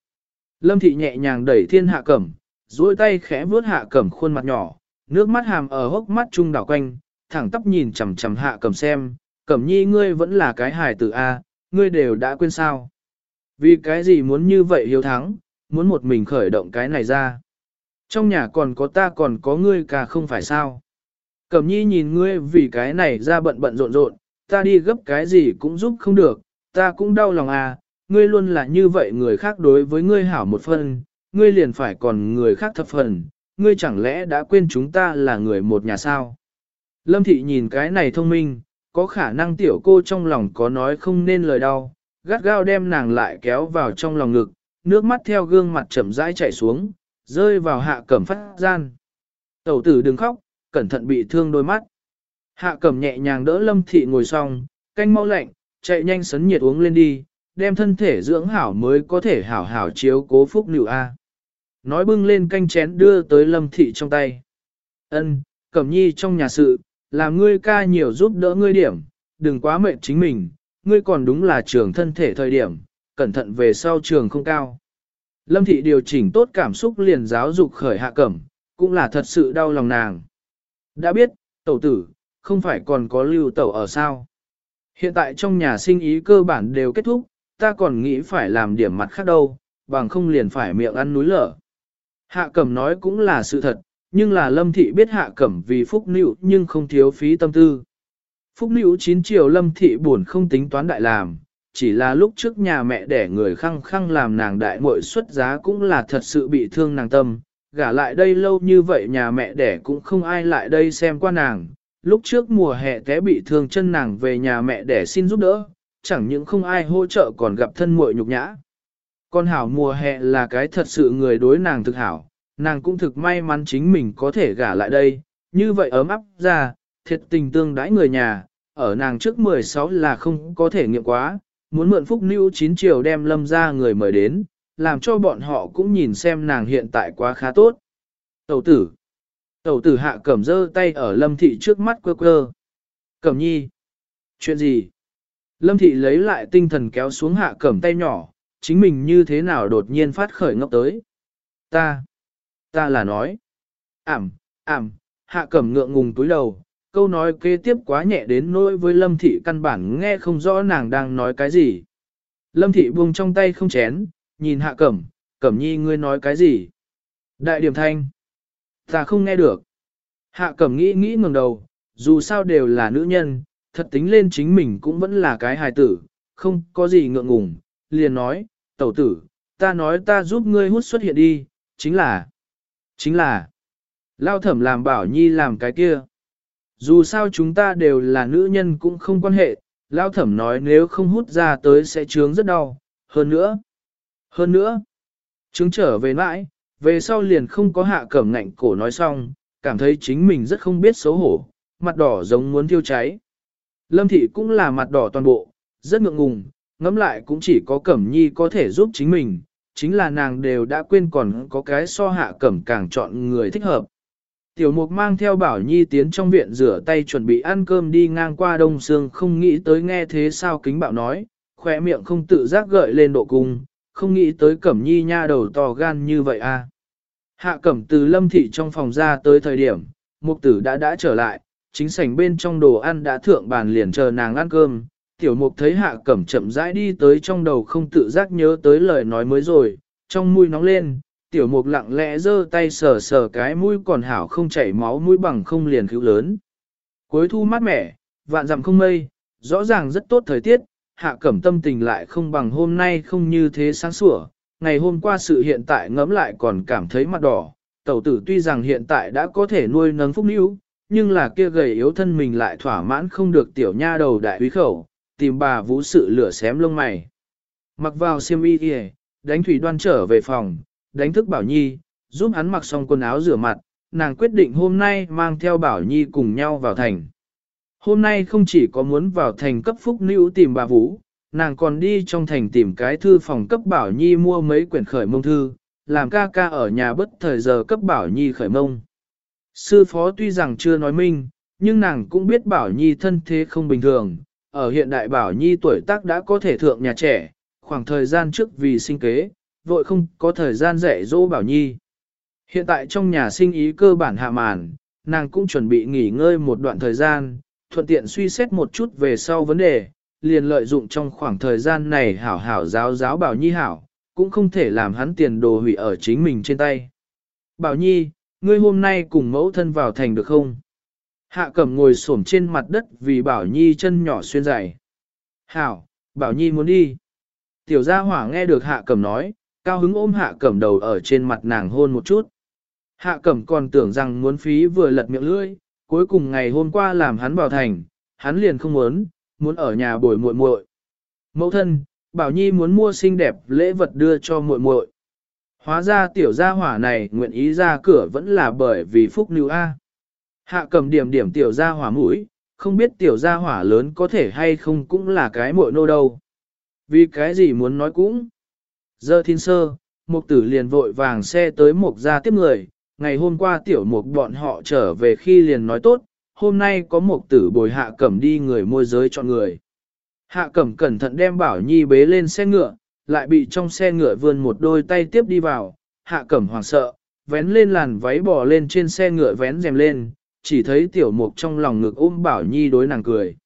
Lâm thị nhẹ nhàng đẩy thiên hạ cẩm, duỗi tay khẽ vuốt hạ cẩm khuôn mặt nhỏ, nước mắt hàm ở hốc mắt trung đảo quanh, thẳng tóc nhìn chằm chằm hạ cẩm xem, cẩm nhi ngươi vẫn là cái hài tử A, ngươi đều đã quên sao. Vì cái gì muốn như vậy hiếu thắng, muốn một mình khởi động cái này ra. Trong nhà còn có ta còn có ngươi cả không phải sao. Cẩm nhi nhìn ngươi vì cái này ra bận bận rộn rộn, ta đi gấp cái gì cũng giúp không được, ta cũng đau lòng à, ngươi luôn là như vậy người khác đối với ngươi hảo một phần, ngươi liền phải còn người khác thập phần, ngươi chẳng lẽ đã quên chúng ta là người một nhà sao? Lâm thị nhìn cái này thông minh, có khả năng tiểu cô trong lòng có nói không nên lời đau, gắt gao đem nàng lại kéo vào trong lòng ngực, nước mắt theo gương mặt chậm rãi chảy xuống, rơi vào hạ cẩm phát gian. Tẩu tử đừng khóc, cẩn thận bị thương đôi mắt. Hạ cẩm nhẹ nhàng đỡ lâm thị ngồi xong, canh mau lạnh, chạy nhanh sấn nhiệt uống lên đi, đem thân thể dưỡng hảo mới có thể hảo hảo chiếu cố phúc nữ A. Nói bưng lên canh chén đưa tới lâm thị trong tay. ân cẩm nhi trong nhà sự, làm ngươi ca nhiều giúp đỡ ngươi điểm, đừng quá mệt chính mình, ngươi còn đúng là trường thân thể thời điểm, cẩn thận về sau trường không cao. Lâm thị điều chỉnh tốt cảm xúc liền giáo dục khởi hạ cẩm, cũng là thật sự đau lòng nàng. Đã biết, tẩu tử, không phải còn có lưu tẩu ở sao. Hiện tại trong nhà sinh ý cơ bản đều kết thúc, ta còn nghĩ phải làm điểm mặt khác đâu, bằng không liền phải miệng ăn núi lở. Hạ cẩm nói cũng là sự thật, nhưng là lâm thị biết hạ cẩm vì phúc nữ nhưng không thiếu phí tâm tư. Phúc nữ chín chiều lâm thị buồn không tính toán đại làm, chỉ là lúc trước nhà mẹ đẻ người khăng khăng làm nàng đại muội xuất giá cũng là thật sự bị thương nàng tâm, gả lại đây lâu như vậy nhà mẹ đẻ cũng không ai lại đây xem qua nàng, lúc trước mùa hè té bị thương chân nàng về nhà mẹ đẻ xin giúp đỡ, chẳng những không ai hỗ trợ còn gặp thân muội nhục nhã. Con hảo mùa hè là cái thật sự người đối nàng thực hảo, nàng cũng thực may mắn chính mình có thể gả lại đây, như vậy ấm áp ra, thiệt tình tương đãi người nhà, ở nàng trước 16 là không có thể nghiệm quá, muốn mượn phúc nữ chín chiều đem lâm ra người mời đến, làm cho bọn họ cũng nhìn xem nàng hiện tại quá khá tốt. Tẩu tử Tẩu tử hạ cẩm dơ tay ở lâm thị trước mắt quơ quơ. Cẩm nhi. Chuyện gì? Lâm thị lấy lại tinh thần kéo xuống hạ cẩm tay nhỏ, chính mình như thế nào đột nhiên phát khởi ngốc tới. Ta. Ta là nói. Ảm, ảm, hạ cẩm ngượng ngùng túi đầu, câu nói kế tiếp quá nhẹ đến nỗi với lâm thị căn bản nghe không rõ nàng đang nói cái gì. Lâm thị buông trong tay không chén, nhìn hạ cẩm, cẩm nhi ngươi nói cái gì? Đại điểm thanh. Ta không nghe được. Hạ cẩm nghĩ nghĩ ngẩng đầu, dù sao đều là nữ nhân, thật tính lên chính mình cũng vẫn là cái hài tử, không có gì ngượng ngùng, liền nói, tẩu tử, ta nói ta giúp ngươi hút xuất hiện đi, chính là, chính là, lao thẩm làm bảo nhi làm cái kia. Dù sao chúng ta đều là nữ nhân cũng không quan hệ, lao thẩm nói nếu không hút ra tới sẽ trướng rất đau, hơn nữa, hơn nữa, trướng trở về mãi, về sau liền không có hạ cẩm ngạnh cổ nói xong, cảm thấy chính mình rất không biết xấu hổ, mặt đỏ giống muốn thiêu cháy. Lâm thị cũng là mặt đỏ toàn bộ, rất ngượng ngùng, ngẫm lại cũng chỉ có cẩm nhi có thể giúp chính mình, chính là nàng đều đã quên còn có cái so hạ cẩm càng chọn người thích hợp. Tiểu mục mang theo bảo nhi tiến trong viện rửa tay chuẩn bị ăn cơm đi ngang qua đông sương không nghĩ tới nghe thế sao kính bạo nói, khỏe miệng không tự giác gợi lên độ cung, không nghĩ tới cẩm nhi nha đầu to gan như vậy a. À. Hạ cẩm từ lâm thị trong phòng ra tới thời điểm, mục tử đã đã trở lại, chính sảnh bên trong đồ ăn đã thượng bàn liền chờ nàng ăn cơm. Tiểu mục thấy hạ cẩm chậm rãi đi tới trong đầu không tự giác nhớ tới lời nói mới rồi, trong mũi nóng lên, tiểu mục lặng lẽ giơ tay sờ sờ cái mũi còn hảo không chảy máu mũi bằng không liền cứu lớn. Cuối thu mát mẻ, vạn dặm không mây, rõ ràng rất tốt thời tiết, hạ cẩm tâm tình lại không bằng hôm nay không như thế sáng sủa, ngày hôm qua sự hiện tại ngẫm lại còn cảm thấy mặt đỏ, tẩu tử tuy rằng hiện tại đã có thể nuôi nấng phúc níu, nhưng là kia gầy yếu thân mình lại thỏa mãn không được tiểu nha đầu đại quý khẩu, tìm bà vũ sự lửa xém lông mày. Mặc vào xiêm y kìa, đánh thủy đoan trở về phòng, đánh thức Bảo Nhi, giúp hắn mặc xong quần áo rửa mặt, nàng quyết định hôm nay mang theo Bảo Nhi cùng nhau vào thành. Hôm nay không chỉ có muốn vào thành cấp phúc nữ tìm bà Vũ, nàng còn đi trong thành tìm cái thư phòng cấp Bảo Nhi mua mấy quyển khởi mông thư, làm ca ca ở nhà bất thời giờ cấp Bảo Nhi khởi mông. Sư phó tuy rằng chưa nói minh, nhưng nàng cũng biết Bảo Nhi thân thế không bình thường, ở hiện đại Bảo Nhi tuổi tác đã có thể thượng nhà trẻ, khoảng thời gian trước vì sinh kế, vội không có thời gian dạy dỗ Bảo Nhi. Hiện tại trong nhà sinh ý cơ bản hạ màn, nàng cũng chuẩn bị nghỉ ngơi một đoạn thời gian, thuận tiện suy xét một chút về sau vấn đề, liền lợi dụng trong khoảng thời gian này hảo hảo giáo giáo Bảo Nhi hảo, cũng không thể làm hắn tiền đồ hủy ở chính mình trên tay. Bảo Nhi, ngươi hôm nay cùng mẫu thân vào thành được không? Hạ cẩm ngồi xổm trên mặt đất vì Bảo Nhi chân nhỏ xuyên dày. Hảo, Bảo Nhi muốn đi. Tiểu gia hỏa nghe được hạ cẩm nói, cao hứng ôm hạ cẩm đầu ở trên mặt nàng hôn một chút. Hạ cẩm còn tưởng rằng muốn phí vừa lật miệng lưỡi, cuối cùng ngày hôm qua làm hắn vào thành, hắn liền không muốn, muốn ở nhà bồi muội muội. Mẫu thân, Bảo Nhi muốn mua xinh đẹp lễ vật đưa cho muội muội. Hóa ra tiểu gia hỏa này nguyện ý ra cửa vẫn là bởi vì phúc nữ A. Hạ cầm điểm điểm tiểu gia hỏa mũi, không biết tiểu gia hỏa lớn có thể hay không cũng là cái muội nô đâu. Vì cái gì muốn nói cũng. Giờ thiên sơ, mục tử liền vội vàng xe tới mục gia tiếp người, ngày hôm qua tiểu mục bọn họ trở về khi liền nói tốt, hôm nay có mục tử bồi hạ cẩm đi người môi giới chọn người. Hạ cẩm cẩn thận đem bảo nhi bế lên xe ngựa, lại bị trong xe ngựa vươn một đôi tay tiếp đi vào, hạ cẩm hoảng sợ, vén lên làn váy bò lên trên xe ngựa vén rèm lên, chỉ thấy tiểu mục trong lòng ngực ôm bảo nhi đối nàng cười.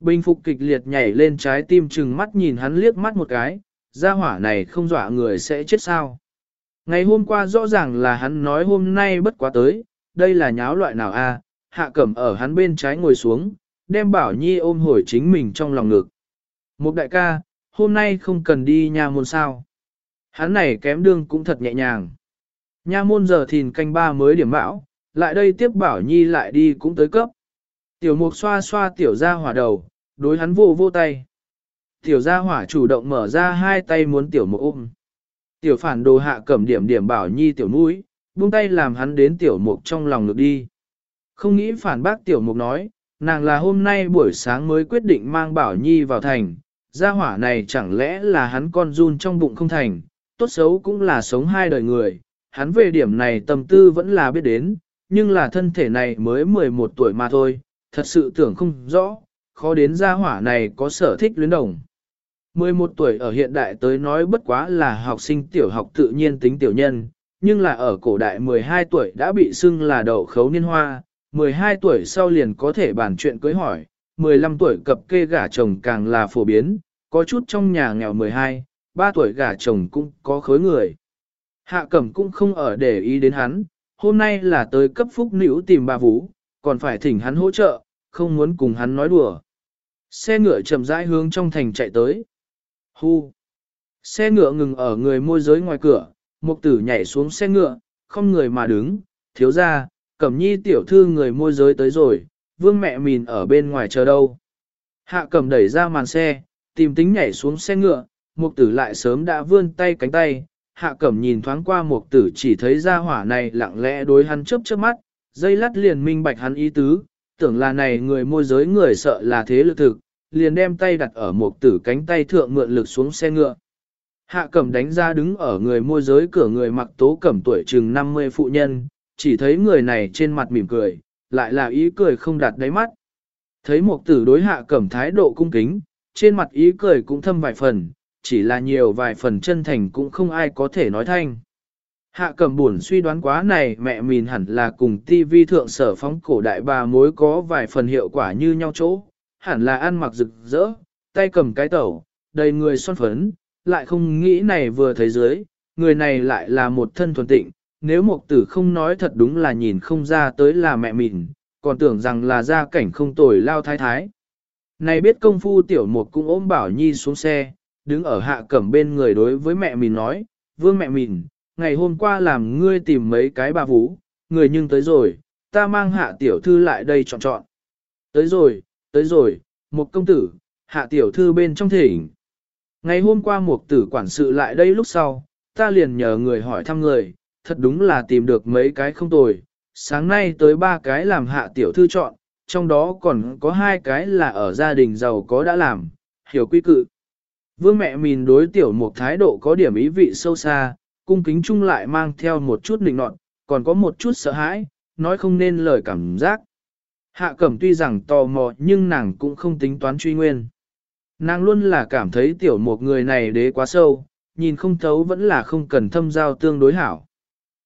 Bình phục kịch liệt nhảy lên trái tim chừng mắt nhìn hắn liếc mắt một cái, gia hỏa này không dọa người sẽ chết sao. Ngày hôm qua rõ ràng là hắn nói hôm nay bất quá tới, đây là nháo loại nào a? hạ cẩm ở hắn bên trái ngồi xuống, đem bảo nhi ôm hồi chính mình trong lòng ngực. Một đại ca, hôm nay không cần đi nha môn sao. Hắn này kém đương cũng thật nhẹ nhàng. Nha môn giờ thìn canh ba mới điểm bão, lại đây tiếp bảo nhi lại đi cũng tới cấp. Tiểu mục xoa xoa tiểu gia hỏa đầu, đối hắn vô vô tay. Tiểu gia hỏa chủ động mở ra hai tay muốn tiểu mục ôm. Tiểu phản đồ hạ cẩm điểm điểm bảo nhi tiểu mũi, buông tay làm hắn đến tiểu mục trong lòng ngực đi. Không nghĩ phản bác tiểu mục nói, nàng là hôm nay buổi sáng mới quyết định mang bảo nhi vào thành, gia hỏa này chẳng lẽ là hắn con run trong bụng không thành, tốt xấu cũng là sống hai đời người, hắn về điểm này tâm tư vẫn là biết đến, nhưng là thân thể này mới 11 tuổi mà thôi, thật sự tưởng không rõ, khó đến gia hỏa này có sở thích luyến đồng. 11 tuổi ở hiện đại tới nói bất quá là học sinh tiểu học tự nhiên tính tiểu nhân, nhưng là ở cổ đại 12 tuổi đã bị xưng là đậu khấu niên hoa, 12 tuổi sau liền có thể bàn chuyện cưới hỏi, 15 tuổi cập kê gả chồng càng là phổ biến, có chút trong nhà nghèo 12, 3 tuổi gả chồng cũng có khối người. Hạ cẩm cũng không ở để ý đến hắn, hôm nay là tới cấp phúc nữ tìm bà Vũ, còn phải thỉnh hắn hỗ trợ, không muốn cùng hắn nói đùa. Xe ngựa chậm rãi hướng trong thành chạy tới. Hu! Xe ngựa ngừng ở người môi giới ngoài cửa, mục tử nhảy xuống xe ngựa, không người mà đứng, thiếu ra, cẩm nhi tiểu thư người môi giới tới rồi, vương mẹ mìn ở bên ngoài chờ đâu. Hạ cẩm đẩy ra màn xe, tìm tính nhảy xuống xe ngựa, mục tử lại sớm đã vươn tay cánh tay, hạ cẩm nhìn thoáng qua mục tử chỉ thấy ra hỏa này lặng lẽ đối hắn chớp chớp mắt, dây lắt liền minh bạch hắn ý tứ, tưởng là này người môi giới người sợ là thế lực thực, liền đem tay đặt ở mục tử cánh tay thượng mượn lực xuống xe ngựa. Hạ cẩm đánh ra đứng ở người môi giới cửa người mặc tố cẩm tuổi chừng 50 phụ nhân, chỉ thấy người này trên mặt mỉm cười, lại là ý cười không đặt đáy mắt. Thấy mục tử đối hạ cẩm thái độ cung kính, trên mặt ý cười cũng thâm vài phần, chỉ là nhiều vài phần chân thành cũng không ai có thể nói thanh. Hạ cẩm buồn suy đoán quá này mẹ mìn hẳn là cùng tivi thượng sở phóng cổ đại bà mối có vài phần hiệu quả như nhau chỗ, hẳn là ăn mặc rực rỡ, tay cầm cái tẩu, đầy người son phấn, lại không nghĩ này vừa thấy dưới, người này lại là một thân thuần tịnh, nếu mục tử không nói thật đúng là nhìn không ra tới là mẹ mìn, còn tưởng rằng là gia cảnh không tồi lao thái thái. Này biết công phu tiểu mục cũng ôm bảo nhi xuống xe, đứng ở hạ cẩm bên người đối với mẹ mình nói, vương mẹ mình, ngày hôm qua làm ngươi tìm mấy cái bà vũ, người nhưng tới rồi, ta mang hạ tiểu thư lại đây chọn chọn. Tới rồi, tới rồi, một công tử, hạ tiểu thư bên trong thỉnh. Ngày hôm qua một tử quản sự lại đây lúc sau, ta liền nhờ người hỏi thăm người, thật đúng là tìm được mấy cái không tồi. Sáng nay tới ba cái làm hạ tiểu thư chọn, trong đó còn có hai cái là ở gia đình giàu có đã làm, hiểu quy cự. Vương mẹ mình đối tiểu mục thái độ có điểm ý vị sâu xa, cung kính chung lại mang theo một chút nịnh nọt, còn có một chút sợ hãi, nói không nên lời cảm giác. Hạ cẩm tuy rằng tò mò nhưng nàng cũng không tính toán truy nguyên. Nàng luôn là cảm thấy tiểu một người này đế quá sâu, nhìn không thấu vẫn là không cần thâm giao tương đối hảo.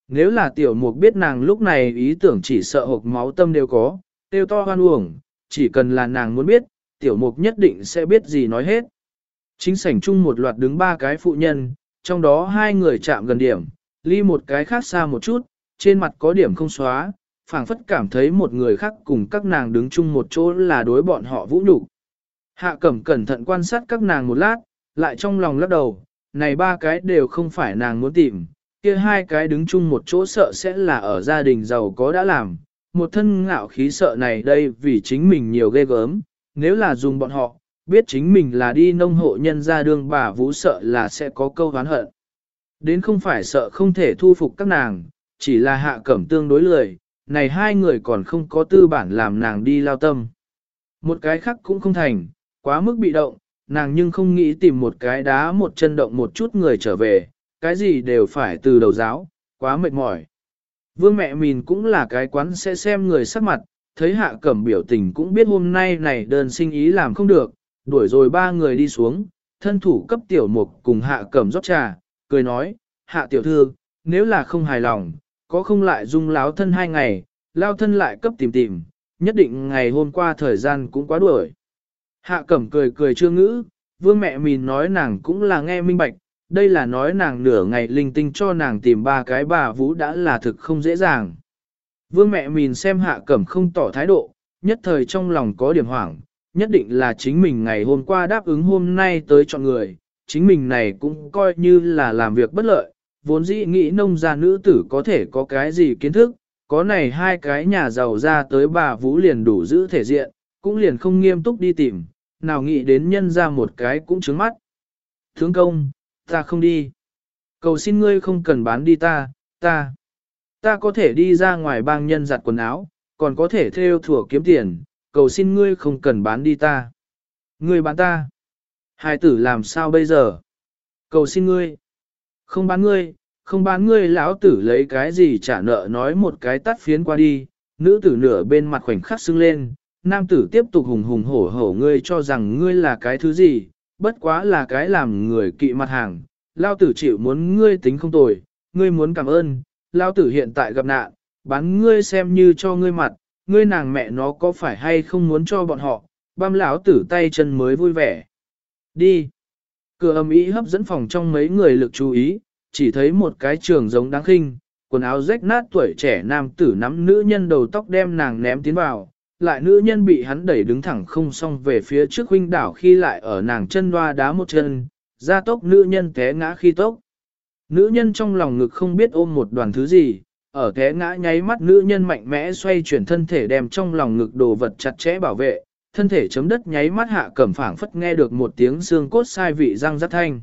Nếu là tiểu mục biết nàng lúc này ý tưởng chỉ sợ hộp máu tâm đều có, tiêu to hoan uổng, chỉ cần là nàng muốn biết, tiểu mục nhất định sẽ biết gì nói hết. Chính sảnh chung một loạt đứng ba cái phụ nhân, trong đó hai người chạm gần điểm, ly một cái khác xa một chút, trên mặt có điểm không xóa, phảng phất cảm thấy một người khác cùng các nàng đứng chung một chỗ là đối bọn họ vũ nhục. Hạ cẩm cẩn thận quan sát các nàng một lát, lại trong lòng lắc đầu, này ba cái đều không phải nàng muốn tìm, kia hai cái đứng chung một chỗ sợ sẽ là ở gia đình giàu có đã làm, một thân ngạo khí sợ này đây vì chính mình nhiều ghê gớm, nếu là dùng bọn họ, biết chính mình là đi nông hộ nhân ra đương bà vũ sợ là sẽ có câu hán hận. Đến không phải sợ không thể thu phục các nàng, chỉ là hạ cẩm tương đối lười, này hai người còn không có tư bản làm nàng đi lao tâm. Một cái khác cũng không thành, quá mức bị động, nàng nhưng không nghĩ tìm một cái đá một chân động một chút người trở về, cái gì đều phải từ đầu giáo, quá mệt mỏi. Vương mẹ mình cũng là cái quán sẽ xem người sắc mặt, thấy hạ cẩm biểu tình cũng biết hôm nay này đơn sinh ý làm không được, đuổi rồi ba người đi xuống, thân thủ cấp tiểu mục cùng hạ cẩm rót trà, cười nói, hạ tiểu thư, nếu là không hài lòng, có không lại dung láo thân hai ngày, lao thân lại cấp tìm tìm, nhất định ngày hôm qua thời gian cũng quá đuổi. Hạ cẩm cười cười chưa ngữ, vương mẹ mình nói nàng cũng là nghe minh bạch, đây là nói nàng nửa ngày linh tinh cho nàng tìm ba cái bà vũ đã là thực không dễ dàng. Vương mẹ mình xem hạ cẩm không tỏ thái độ, nhất thời trong lòng có điểm hoảng, nhất định là chính mình ngày hôm qua đáp ứng hôm nay tới chọn người, chính mình này cũng coi như là làm việc bất lợi, vốn dĩ nghĩ nông gia nữ tử có thể có cái gì kiến thức, có này hai cái nhà giàu ra tới bà Vũ liền đủ giữ thể diện, cũng liền không nghiêm túc đi tìm, nào nghĩ đến nhân ra một cái cũng trướng mắt. Thướng công, ta không đi. Cầu xin ngươi không cần bán đi ta, ta. Ta có thể đi ra ngoài bang nhân giặt quần áo, còn có thể theo thủa kiếm tiền, cầu xin ngươi không cần bán đi ta. Ngươi bán ta. Hai tử làm sao bây giờ? Cầu xin ngươi. Không bán ngươi, không bán ngươi lão tử lấy cái gì trả nợ nói một cái tắt phiến qua đi, nữ tử nửa bên mặt khoảnh khắc sưng lên, nam tử tiếp tục hùng hùng hổ hổ ngươi cho rằng ngươi là cái thứ gì, bất quá là cái làm người kỵ mặt hàng, lao tử chịu muốn ngươi tính không tồi, ngươi muốn cảm ơn, lao tử hiện tại gặp nạn, bán ngươi xem như cho ngươi mặt, ngươi nàng mẹ nó có phải hay không muốn cho bọn họ, băm lão tử tay chân mới vui vẻ. Đi. Cửa âm ý hấp dẫn phòng trong mấy người lực chú ý, chỉ thấy một cái trường giống đáng khinh, quần áo rách nát tuổi trẻ nam tử nắm nữ nhân đầu tóc đem nàng ném tiến vào, lại nữ nhân bị hắn đẩy đứng thẳng không xong về phía trước huynh đảo khi lại ở nàng chân loa đá một chân, ra tốc nữ nhân té ngã khi tốc. Nữ nhân trong lòng ngực không biết ôm một đoàn thứ gì, ở thế ngã nháy mắt nữ nhân mạnh mẽ xoay chuyển thân thể đem trong lòng ngực đồ vật chặt chẽ bảo vệ, thân thể chấm đất nháy mắt hạ cẩm phảng phất nghe được một tiếng xương cốt sai vị răng rắc thanh.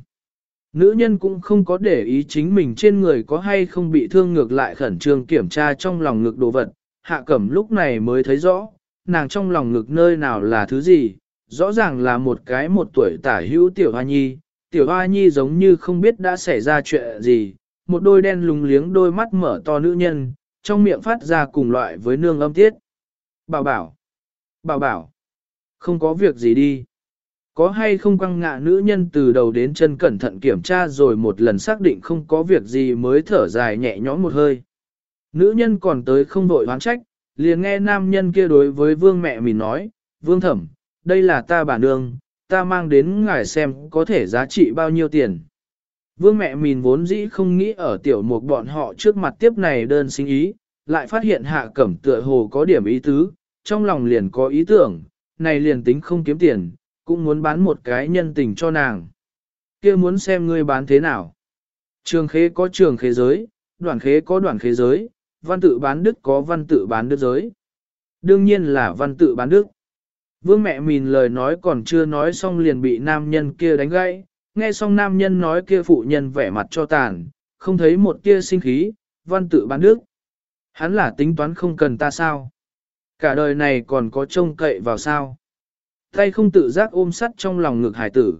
Nữ nhân cũng không có để ý chính mình trên người có hay không bị thương ngược lại khẩn trương kiểm tra trong lòng ngực đồ vật, hạ cẩm lúc này mới thấy rõ, nàng trong lòng ngực nơi nào là thứ gì, rõ ràng là một cái một tuổi tả hữu tiểu hoa nhi, tiểu hoa nhi giống như không biết đã xảy ra chuyện gì, một đôi đen lùng liếng đôi mắt mở to nữ nhân, trong miệng phát ra cùng loại với nương âm tiết. Bảo bảo, bảo bảo, không có việc gì đi. Có hay không quăng ngạ nữ nhân từ đầu đến chân cẩn thận kiểm tra rồi một lần xác định không có việc gì mới thở dài nhẹ nhõm một hơi. Nữ nhân còn tới không vội hoán trách, liền nghe nam nhân kia đối với vương mẹ mình nói, vương thẩm, đây là ta bản đường, ta mang đến ngài xem có thể giá trị bao nhiêu tiền. Vương mẹ mình vốn dĩ không nghĩ ở tiểu mục bọn họ trước mặt tiếp này đơn sinh ý, lại phát hiện hạ cẩm tựa hồ có điểm ý tứ, trong lòng liền có ý tưởng, này liền tính không kiếm tiền, cũng muốn bán một cái nhân tình cho nàng. kia muốn xem ngươi bán thế nào. Trường khế có trường khế giới, đoạn khế có đoạn khế giới, văn tự bán đức có văn tự bán đức giới. Đương nhiên là văn tự bán đức. Vương mẹ mìn lời nói còn chưa nói xong liền bị nam nhân kia đánh gãy, nghe xong nam nhân nói kia phụ nhân vẻ mặt cho tàn, không thấy một tia sinh khí, văn tự bán đức. Hắn là tính toán không cần ta sao? Cả đời này còn có trông cậy vào sao? Tay không tự giác ôm sắt trong lòng ngực hải tử.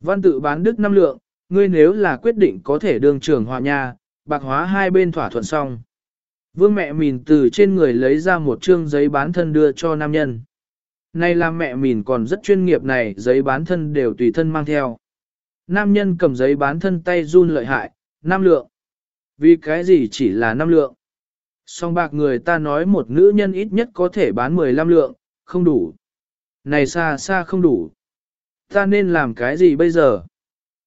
Văn tự bán đức năm lượng, ngươi nếu là quyết định có thể đường trường hòa nhà, bạc hóa hai bên thỏa thuận xong. Vương mẹ mìn từ trên người lấy ra một chương giấy bán thân đưa cho nam nhân. Này là mẹ mìn còn rất chuyên nghiệp này, giấy bán thân đều tùy thân mang theo. Nam nhân cầm giấy bán thân tay run lợi hại, năm lượng. Vì cái gì chỉ là năm lượng? Song bạc người ta nói một nữ nhân ít nhất có thể bán 15 lượng, không đủ. Này xa xa không đủ. Ta nên làm cái gì bây giờ?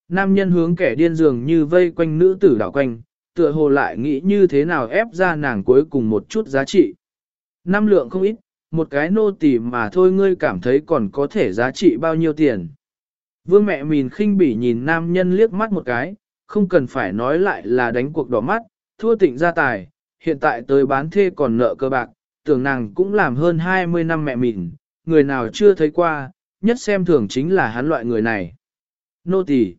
Nam nhân hướng kẻ điên dường như vây quanh nữ tử đảo quanh, tựa hồ lại nghĩ như thế nào ép ra nàng cuối cùng một chút giá trị. Năm lượng không ít, một cái nô tỳ mà thôi ngươi cảm thấy còn có thể giá trị bao nhiêu tiền. Vương mẹ mìn khinh bỉ nhìn nam nhân liếc mắt một cái, không cần phải nói lại là đánh cuộc đỏ mắt, thua tịnh gia tài, hiện tại tới bán thê còn nợ cơ bạc, tưởng nàng cũng làm hơn 20 năm mẹ mìn, người nào chưa thấy qua, nhất xem thường chính là hắn loại người này. Nô tỳ.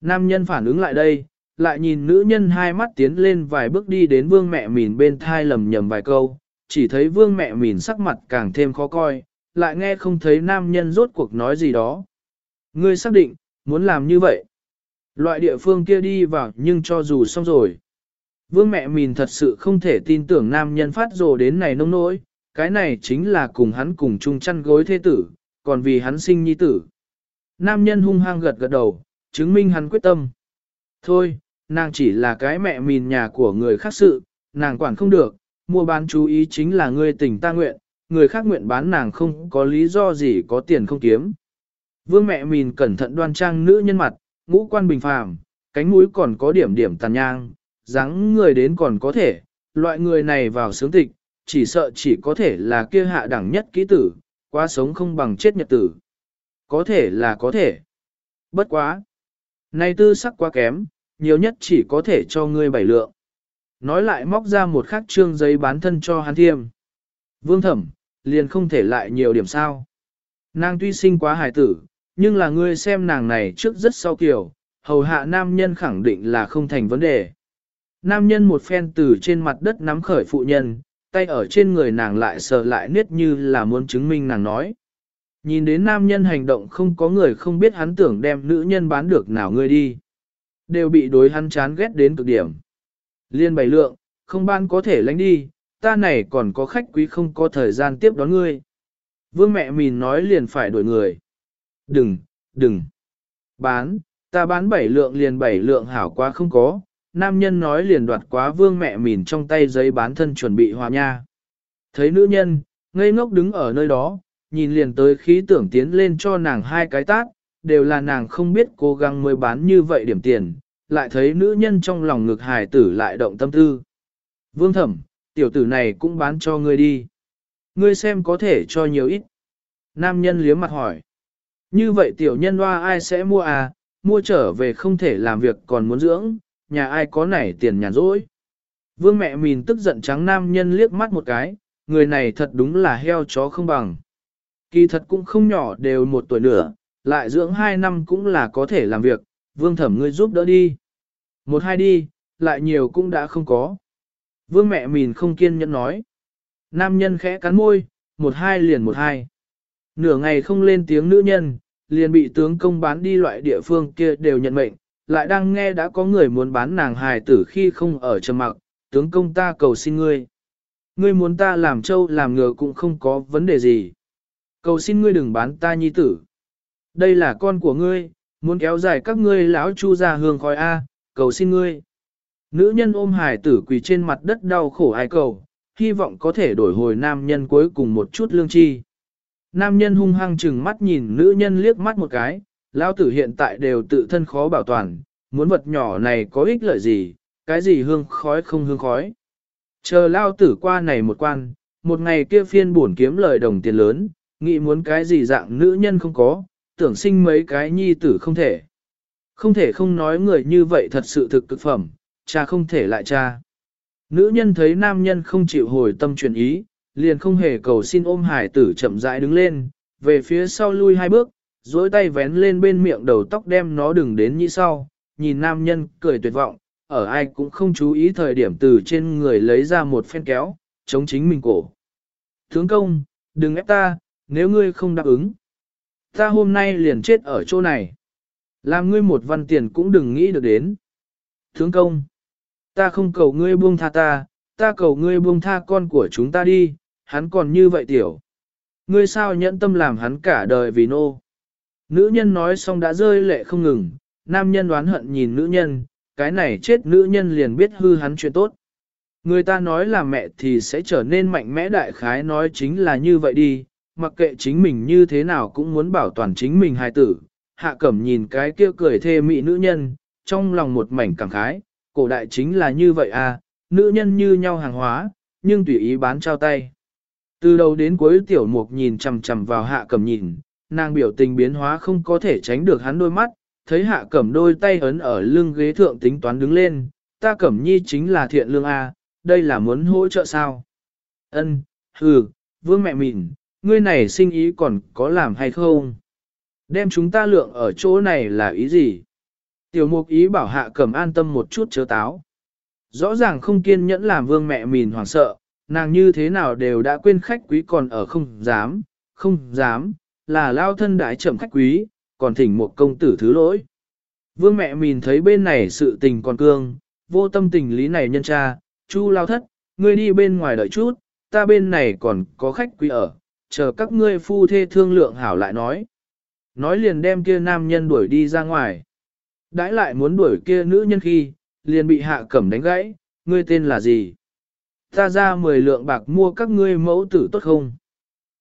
Nam nhân phản ứng lại đây, lại nhìn nữ nhân hai mắt tiến lên vài bước đi đến vương mẹ mìn bên thai lầm nhầm vài câu, chỉ thấy vương mẹ mìn sắc mặt càng thêm khó coi, lại nghe không thấy nam nhân rốt cuộc nói gì đó. Ngươi xác định, muốn làm như vậy. Loại địa phương kia đi vào nhưng cho dù xong rồi. Vương mẹ mìn thật sự không thể tin tưởng nam nhân phát rồ đến này nông nỗi, cái này chính là cùng hắn cùng chung chăn gối thế tử, còn vì hắn sinh nhi tử. Nam nhân hung hăng gật gật đầu, chứng minh hắn quyết tâm. Thôi, nàng chỉ là cái mẹ mìn nhà của người khác sự, nàng quản không được, mua bán chú ý chính là ngươi tình ta nguyện, người khác nguyện bán nàng không có lý do gì có tiền không kiếm. Vương mẹ mìn cẩn thận đoan trang nữ nhân mặt, ngũ quan bình phàm, cánh mũi còn có điểm điểm tàn nhang, dáng người đến còn có thể, loại người này vào sướng tịch, chỉ sợ chỉ có thể là kia hạ đẳng nhất kỹ tử, quá sống không bằng chết nhật tử. Có thể là có thể. Bất quá. Này tư sắc quá kém, nhiều nhất chỉ có thể cho ngươi bảy lượng. Nói lại móc ra một khắc trương giấy bán thân cho hắn thiêm. Vương thẩm, liền không thể lại nhiều điểm sao. Nàng tuy sinh quá hài tử, nhưng là ngươi xem nàng này trước rất sau kiểu, hầu hạ nam nhân khẳng định là không thành vấn đề. Nam nhân một phen từ trên mặt đất nắm khởi phụ nhân, tay ở trên người nàng lại sờ lại niết như là muốn chứng minh nàng nói. Nhìn đến nam nhân hành động không có người không biết hắn tưởng đem nữ nhân bán được nào ngươi đi. Đều bị đối hắn chán ghét đến cực điểm. Liên bày lượng, không ban có thể lánh đi, ta này còn có khách quý không có thời gian tiếp đón ngươi. Vương mẹ mình nói liền phải đổi người. Đừng, đừng. Bán, ta bán bảy lượng liền bảy lượng hảo quá không có. Nam nhân nói liền đoạt quá vương mẹ mìn trong tay giấy bán thân chuẩn bị hòa nha. Thấy nữ nhân, ngây ngốc đứng ở nơi đó, nhìn liền tới khí tưởng tiến lên cho nàng hai cái tát, đều là nàng không biết cố gắng mới bán như vậy điểm tiền, lại thấy nữ nhân trong lòng ngực hài tử lại động tâm tư. Vương thẩm, tiểu tử này cũng bán cho ngươi đi. Ngươi xem có thể cho nhiều ít. Nam nhân liếm mặt hỏi. Như vậy tiểu nhân hoa ai sẽ mua à, mua trở về không thể làm việc còn muốn dưỡng, nhà ai có nảy tiền nhàn rỗi. Vương mẹ mìn tức giận trắng nam nhân liếc mắt một cái, người này thật đúng là heo chó không bằng. Kỳ thật cũng không nhỏ đều một tuổi nữa, lại dưỡng hai năm cũng là có thể làm việc, vương thẩm ngươi giúp đỡ đi. Một hai đi, lại nhiều cũng đã không có. Vương mẹ mìn không kiên nhẫn nói. Nam nhân khẽ cắn môi, một hai liền một hai. Nửa ngày không lên tiếng nữ nhân, liền bị tướng công bán đi loại địa phương kia đều nhận mệnh, lại đang nghe đã có người muốn bán nàng hài tử khi không ở trầm mặc, tướng công ta cầu xin ngươi. Ngươi muốn ta làm trâu làm ngựa cũng không có vấn đề gì. Cầu xin ngươi đừng bán ta nhi tử. Đây là con của ngươi, muốn kéo dài các ngươi lão chu ra hương khói A, cầu xin ngươi. Nữ nhân ôm hài tử quỳ trên mặt đất đau khổ ai cầu, hy vọng có thể đổi hồi nam nhân cuối cùng một chút lương chi. Nam nhân hung hăng chừng mắt nhìn nữ nhân liếc mắt một cái, lao tử hiện tại đều tự thân khó bảo toàn, muốn vật nhỏ này có ích lợi gì, cái gì hương khói không hương khói. Chờ lao tử qua này một quan, một ngày kia phiên buồn kiếm lời đồng tiền lớn, nghĩ muốn cái gì dạng nữ nhân không có, tưởng sinh mấy cái nhi tử không thể. Không thể không nói người như vậy thật sự thực cực phẩm, cha không thể lại cha. Nữ nhân thấy nam nhân không chịu hồi tâm chuyển ý, liền không hề cầu xin ôm hải tử chậm rãi đứng lên, về phía sau lui hai bước, duỗi tay vén lên bên miệng đầu tóc đem nó đừng đến như sau, nhìn nam nhân cười tuyệt vọng, ở ai cũng không chú ý thời điểm từ trên người lấy ra một phen kéo, chống chính mình cổ. Tướng công, đừng ép ta, nếu ngươi không đáp ứng. Ta hôm nay liền chết ở chỗ này. Làm ngươi một văn tiền cũng đừng nghĩ được đến. Tướng công, ta không cầu ngươi buông tha ta, ta cầu ngươi buông tha con của chúng ta đi, hắn còn như vậy tiểu. Ngươi sao nhẫn tâm làm hắn cả đời vì nô. Nữ nhân nói xong đã rơi lệ không ngừng, nam nhân đoán hận nhìn nữ nhân, cái này chết nữ nhân liền biết hư hắn chuyện tốt. Người ta nói là mẹ thì sẽ trở nên mạnh mẽ đại khái nói chính là như vậy đi, mặc kệ chính mình như thế nào cũng muốn bảo toàn chính mình hài tử. Hạ cẩm nhìn cái kia cười thê mị nữ nhân, trong lòng một mảnh cảm khái, cổ đại chính là như vậy à, nữ nhân như nhau hàng hóa, nhưng tùy ý bán trao tay. Từ đầu đến cuối tiểu mục nhìn chằm chằm vào hạ cẩm nhìn, nàng biểu tình biến hóa không có thể tránh được hắn đôi mắt, thấy hạ cẩm đôi tay ấn ở lưng ghế thượng tính toán đứng lên, ta cẩm nhi chính là thiện lương A, đây là muốn hỗ trợ sao? Ân, hừ, vương mẹ mịn, ngươi này sinh ý còn có làm hay không? Đem chúng ta lượng ở chỗ này là ý gì? Tiểu mục ý bảo hạ cẩm an tâm một chút chớ táo. Rõ ràng không kiên nhẫn làm vương mẹ mìn hoảng sợ, nàng như thế nào đều đã quên khách quý còn ở không dám, không dám, là lao thân đại chậm khách quý, còn thỉnh một công tử thứ lỗi. Vương mẹ mìn thấy bên này sự tình còn cương, vô tâm tình lý này nhân cha, chu lao thất, ngươi đi bên ngoài đợi chút, ta bên này còn có khách quý ở, chờ các ngươi phu thê thương lượng hảo lại nói. Nói liền đem kia nam nhân đuổi đi ra ngoài. Đãi lại muốn đuổi kia nữ nhân khi, liền bị hạ cẩm đánh gãy, ngươi tên là gì? Ta ra 10 lượng bạc mua các ngươi mẫu tử tốt không?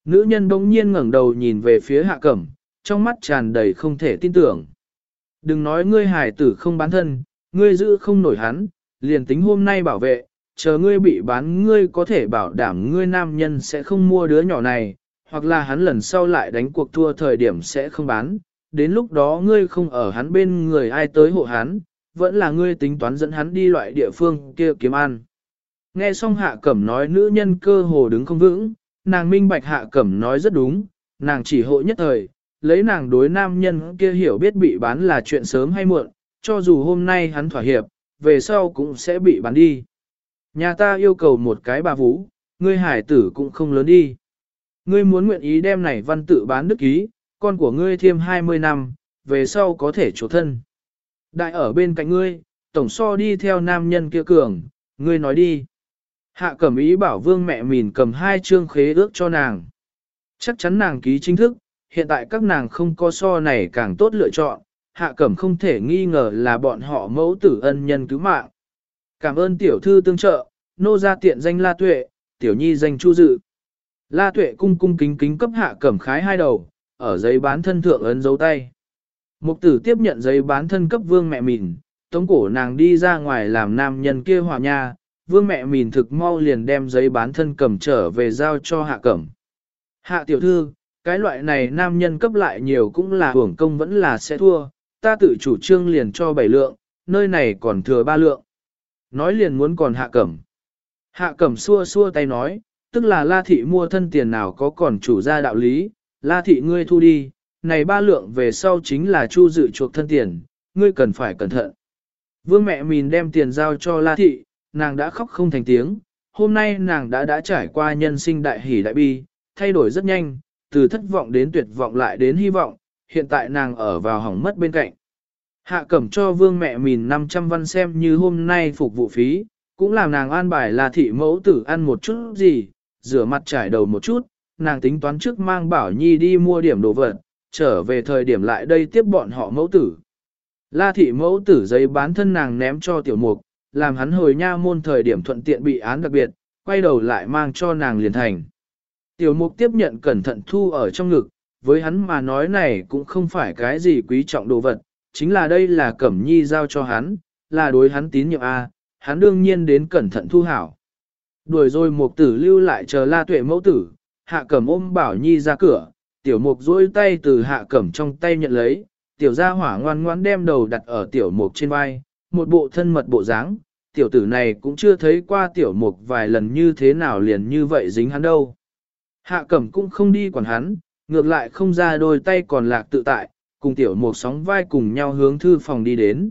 Nữ nhân bỗng nhiên ngẩng đầu nhìn về phía hạ cẩm, trong mắt tràn đầy không thể tin tưởng. Đừng nói ngươi hải tử không bán thân, ngươi giữ không nổi hắn, liền tính hôm nay bảo vệ, chờ ngươi bị bán ngươi có thể bảo đảm ngươi nam nhân sẽ không mua đứa nhỏ này, hoặc là hắn lần sau lại đánh cuộc thua thời điểm sẽ không bán, đến lúc đó ngươi không ở hắn bên người ai tới hộ hắn, vẫn là ngươi tính toán dẫn hắn đi loại địa phương kia kiếm ăn. Nghe xong hạ cẩm nói nữ nhân cơ hồ đứng không vững, nàng minh bạch hạ cẩm nói rất đúng, nàng chỉ hội nhất thời, lấy nàng đối nam nhân kia hiểu biết bị bán là chuyện sớm hay muộn, cho dù hôm nay hắn thỏa hiệp, về sau cũng sẽ bị bán đi. Nhà ta yêu cầu một cái bà vũ, ngươi hải tử cũng không lớn đi. Ngươi muốn nguyện ý đem này văn tự bán đức ký, con của ngươi thêm 20 năm, về sau có thể chỗ thân. Đại ở bên cạnh ngươi, tổng so đi theo nam nhân kia cường, ngươi nói đi. Hạ cẩm ý bảo vương mẹ mìn cầm hai chương khế ước cho nàng. Chắc chắn nàng ký chính thức, hiện tại các nàng không có so này càng tốt lựa chọn, hạ cẩm không thể nghi ngờ là bọn họ mẫu tử ân nhân cứu mạng. Cảm ơn tiểu thư tương trợ, nô gia tiện danh La Tuệ, tiểu nhi danh Chu Dự. La Tuệ cung cung kính kính cấp hạ cẩm khái hai đầu, ở giấy bán thân thượng ấn dấu tay. Mục tử tiếp nhận giấy bán thân cấp vương mẹ mìn, tống cổ nàng đi ra ngoài làm nam nhân kia hòa nha, vương mẹ mìn thực mau liền đem giấy bán thân cầm trở về giao cho hạ cẩm. Hạ tiểu thư, cái loại này nam nhân cấp lại nhiều cũng là hưởng công vẫn là sẽ thua, ta tự chủ trương liền cho bảy lượng, nơi này còn thừa ba lượng. Nói liền muốn còn hạ cẩm. Hạ cẩm xua xua tay nói, tức là la thị mua thân tiền nào có còn chủ ra đạo lý, la thị ngươi thu đi, này ba lượng về sau chính là chu dự chuộc thân tiền, ngươi cần phải cẩn thận. Vương mẹ mình đem tiền giao cho la thị, nàng đã khóc không thành tiếng, hôm nay nàng đã đã trải qua nhân sinh đại hỷ đại bi, thay đổi rất nhanh, từ thất vọng đến tuyệt vọng lại đến hy vọng, hiện tại nàng ở vào hỏng mất bên cạnh. Hạ cẩm cho vương mẹ mìn 500 văn xem như hôm nay phục vụ phí, cũng làm nàng an bài là thị mẫu tử ăn một chút gì, rửa mặt trải đầu một chút, nàng tính toán trước mang bảo nhi đi mua điểm đồ vật, trở về thời điểm lại đây tiếp bọn họ mẫu tử. La thị mẫu tử giấy bán thân nàng ném cho tiểu mục, làm hắn hồi nha môn thời điểm thuận tiện bị án đặc biệt, quay đầu lại mang cho nàng liền thành. Tiểu mục tiếp nhận cẩn thận thu ở trong ngực, với hắn mà nói này cũng không phải cái gì quý trọng đồ vật, chính là đây là cẩm nhi giao cho hắn, là đối hắn tín nhiệm A, hắn đương nhiên đến cẩn thận thu hảo. Đuổi rồi mục tử lưu lại chờ la tuệ mẫu tử, hạ cẩm ôm bảo nhi ra cửa, tiểu mục duỗi tay từ hạ cẩm trong tay nhận lấy, tiểu gia hỏa ngoan ngoan đem đầu đặt ở tiểu mục trên vai, một bộ thân mật bộ dáng, tiểu tử này cũng chưa thấy qua tiểu mục vài lần như thế nào liền như vậy dính hắn đâu. Hạ cẩm cũng không đi quản hắn, ngược lại không ra đôi tay còn lạc tự tại, cùng tiểu mục sóng vai cùng nhau hướng thư phòng đi đến.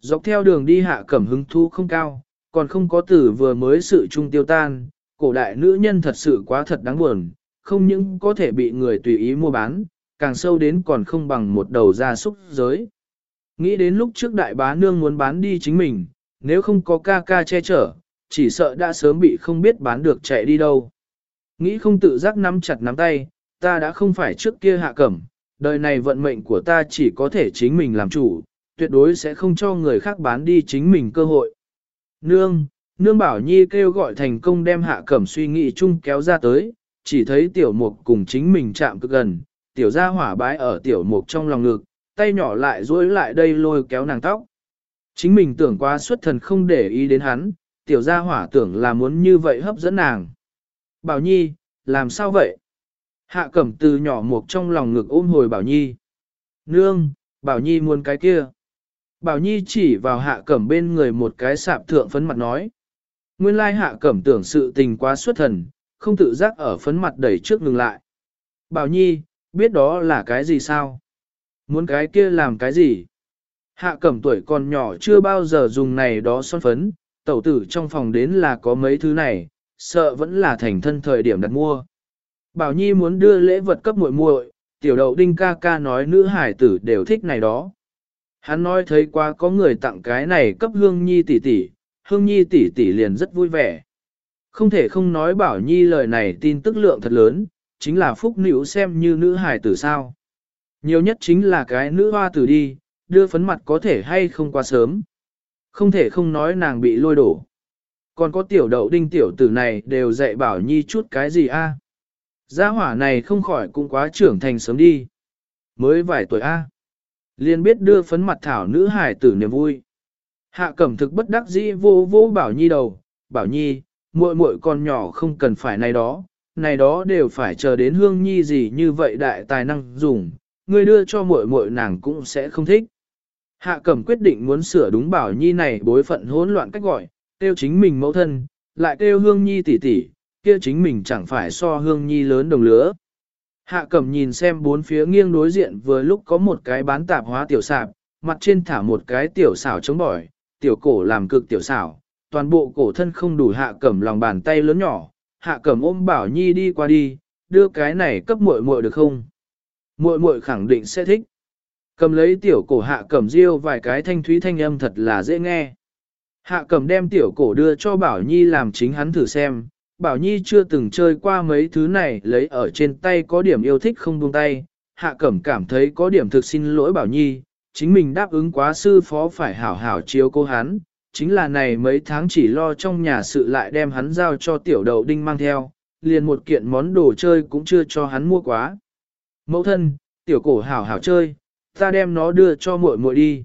Dọc theo đường đi hạ cẩm hứng thu không cao, còn không có tử vừa mới sự trung tiêu tan, cổ đại nữ nhân thật sự quá thật đáng buồn, không những có thể bị người tùy ý mua bán, càng sâu đến còn không bằng một đầu gia súc giới. Nghĩ đến lúc trước đại bá nương muốn bán đi chính mình, nếu không có ca ca che chở, chỉ sợ đã sớm bị không biết bán được chạy đi đâu. Nghĩ không tự giác nắm chặt nắm tay, ta đã không phải trước kia hạ cẩm, đời này vận mệnh của ta chỉ có thể chính mình làm chủ, tuyệt đối sẽ không cho người khác bán đi chính mình cơ hội. Nương, nương bảo nhi kêu gọi thành công đem hạ cẩm suy nghĩ chung kéo ra tới, chỉ thấy tiểu mục cùng chính mình chạm cực gần, tiểu gia hỏa bái ở tiểu mục trong lòng ngực, tay nhỏ lại duỗi lại đây lôi kéo nàng tóc. Chính mình tưởng quá xuất thần không để ý đến hắn, tiểu gia hỏa tưởng là muốn như vậy hấp dẫn nàng. Bảo Nhi, làm sao vậy? Hạ cẩm từ nhỏ mục trong lòng ngực ôm hồi Bảo Nhi. Nương, Bảo Nhi muốn cái kia. Bảo Nhi chỉ vào hạ cẩm bên người một cái sạp thượng phấn mặt nói. Nguyên lai hạ cẩm tưởng sự tình quá xuất thần, không tự giác ở phấn mặt đẩy trước ngừng lại. Bảo Nhi, biết đó là cái gì sao? Muốn cái kia làm cái gì? Hạ cẩm tuổi còn nhỏ chưa bao giờ dùng này đó son phấn, tẩu tử trong phòng đến là có mấy thứ này, sợ vẫn là thành thân thời điểm đặt mua. Bảo Nhi muốn đưa lễ vật cấp muội muội, tiểu đậu đinh ca ca nói nữ hải tử đều thích này đó. Hắn nói thấy qua có người tặng cái này cấp hương nhi tỷ tỷ, hương nhi tỷ tỷ liền rất vui vẻ. Không thể không nói bảo nhi lời này tin tức lượng thật lớn, chính là phúc nữ xem như nữ hải tử sao. Nhiều nhất chính là cái nữ hoa tử đi, đưa phấn mặt có thể hay không quá sớm. Không thể không nói nàng bị lôi đổ. Còn có tiểu đậu đinh tiểu tử này đều dạy bảo nhi chút cái gì a? Gia hỏa này không khỏi cũng quá trưởng thành sớm đi. Mới vài tuổi a. liền biết đưa phấn mặt thảo nữ hải tử niềm vui. Hạ cẩm thực bất đắc dĩ vô vô bảo nhi đầu, bảo nhi, muội muội con nhỏ không cần phải này đó, này đó đều phải chờ đến hương nhi gì như vậy đại tài năng dùng, Ngươi đưa cho muội muội nàng cũng sẽ không thích. Hạ cẩm quyết định muốn sửa đúng bảo nhi này bối phận hỗn loạn cách gọi, tiêu chính mình mẫu thân, lại tiêu hương nhi tỷ tỷ, kia chính mình chẳng phải so hương nhi lớn đồng lứa. Hạ cẩm nhìn xem bốn phía nghiêng đối diện vừa lúc có một cái bán tạp hóa tiểu sạp, mặt trên thả một cái tiểu xảo chống bỏi, tiểu cổ làm cực tiểu xảo, toàn bộ cổ thân không đủ hạ cẩm lòng bàn tay lớn nhỏ, hạ cẩm ôm bảo nhi đi qua đi, đưa cái này cấp muội muội được không? Muội muội khẳng định sẽ thích. Cầm lấy tiểu cổ hạ cẩm riêu vài cái thanh thúy thanh âm thật là dễ nghe. Hạ cẩm đem tiểu cổ đưa cho bảo nhi làm chính hắn thử xem, bảo nhi chưa từng chơi qua mấy thứ này lấy ở trên tay có điểm yêu thích không buông tay, hạ cẩm cảm thấy có điểm thực xin lỗi bảo nhi, chính mình đáp ứng quá sư phó phải hảo hảo chiếu cô hắn, chính là này mấy tháng chỉ lo trong nhà sự lại đem hắn giao cho tiểu đầu đinh mang theo, liền một kiện món đồ chơi cũng chưa cho hắn mua quá. Mẫu thân, tiểu cổ hảo hảo chơi, ta đem nó đưa cho muội muội đi.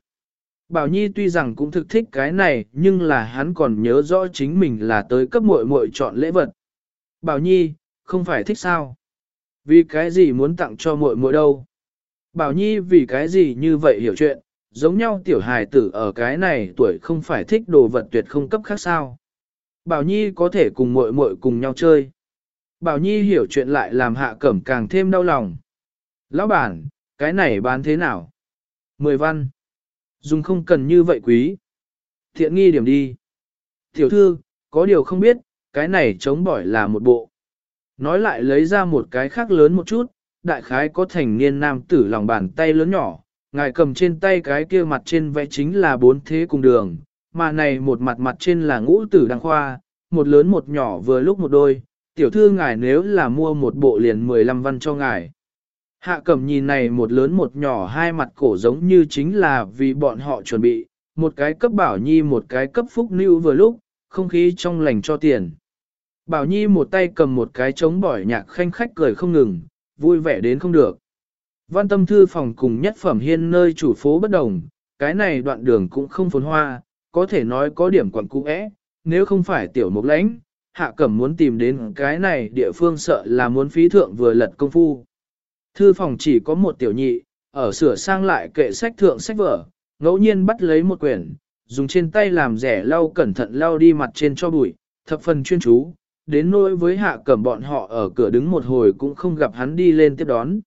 Bảo Nhi tuy rằng cũng thực thích cái này, nhưng là hắn còn nhớ rõ chính mình là tới cấp muội muội chọn lễ vật. Bảo Nhi, không phải thích sao? Vì cái gì muốn tặng cho muội muội đâu? Bảo Nhi vì cái gì như vậy hiểu chuyện, giống nhau tiểu hài tử ở cái này tuổi không phải thích đồ vật tuyệt không cấp khác sao. Bảo Nhi có thể cùng muội muội cùng nhau chơi. Bảo Nhi hiểu chuyện lại làm hạ cẩm càng thêm đau lòng. Lão bản, cái này bán thế nào? Mười văn. Dùng không cần như vậy quý. Thiện nghi điểm đi. Tiểu thư, có điều không biết, cái này chống bỏi là một bộ. Nói lại lấy ra một cái khác lớn một chút, đại khái có thành niên nam tử lòng bàn tay lớn nhỏ, ngài cầm trên tay cái kia mặt trên vẽ chính là bốn thế cùng đường, mà này một mặt mặt trên là ngũ tử đăng khoa, một lớn một nhỏ vừa lúc một đôi, tiểu thư ngài nếu là mua một bộ liền 15 văn cho ngài. Hạ cẩm nhìn này một lớn một nhỏ hai mặt cổ giống như chính là vì bọn họ chuẩn bị, một cái cấp bảo nhi một cái cấp phúc lưu vừa lúc, không khí trong lành cho tiền. Bảo nhi một tay cầm một cái trống bỏi nhạc khanh khách cười không ngừng, vui vẻ đến không được. Văn tâm thư phòng cùng nhất phẩm hiên nơi chủ phố bất đồng, cái này đoạn đường cũng không phồn hoa, có thể nói có điểm quẩn cũ ẽ, nếu không phải tiểu mục lãnh, hạ cẩm muốn tìm đến cái này địa phương sợ là muốn phí thượng vừa lật công phu. Thư phòng chỉ có một tiểu nhị, ở sửa sang lại kệ sách thượng sách vở, ngẫu nhiên bắt lấy một quyển, dùng trên tay làm rẻ lau cẩn thận lau đi mặt trên cho bụi, thập phần chuyên chú, đến nỗi với hạ cẩm bọn họ ở cửa đứng một hồi cũng không gặp hắn đi lên tiếp đón.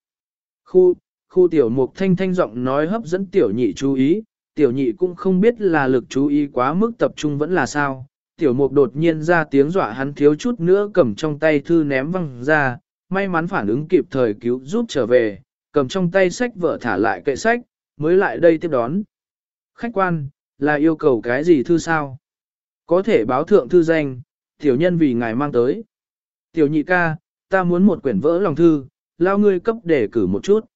Khu, khu tiểu mục thanh thanh giọng nói hấp dẫn tiểu nhị chú ý, tiểu nhị cũng không biết là lực chú ý quá mức tập trung vẫn là sao. Tiểu mục đột nhiên ra tiếng dọa hắn thiếu chút nữa cầm trong tay thư ném văng ra, may mắn phản ứng kịp thời cứu giúp trở về, cầm trong tay sách vợ thả lại kệ sách, mới lại đây tiếp đón. Khách quan, là yêu cầu cái gì thư sao? Có thể báo thượng thư danh, tiểu nhân vì ngài mang tới. Tiểu nhị ca, ta muốn một quyển vỡ lòng thư, lao ngươi cấp để cử một chút.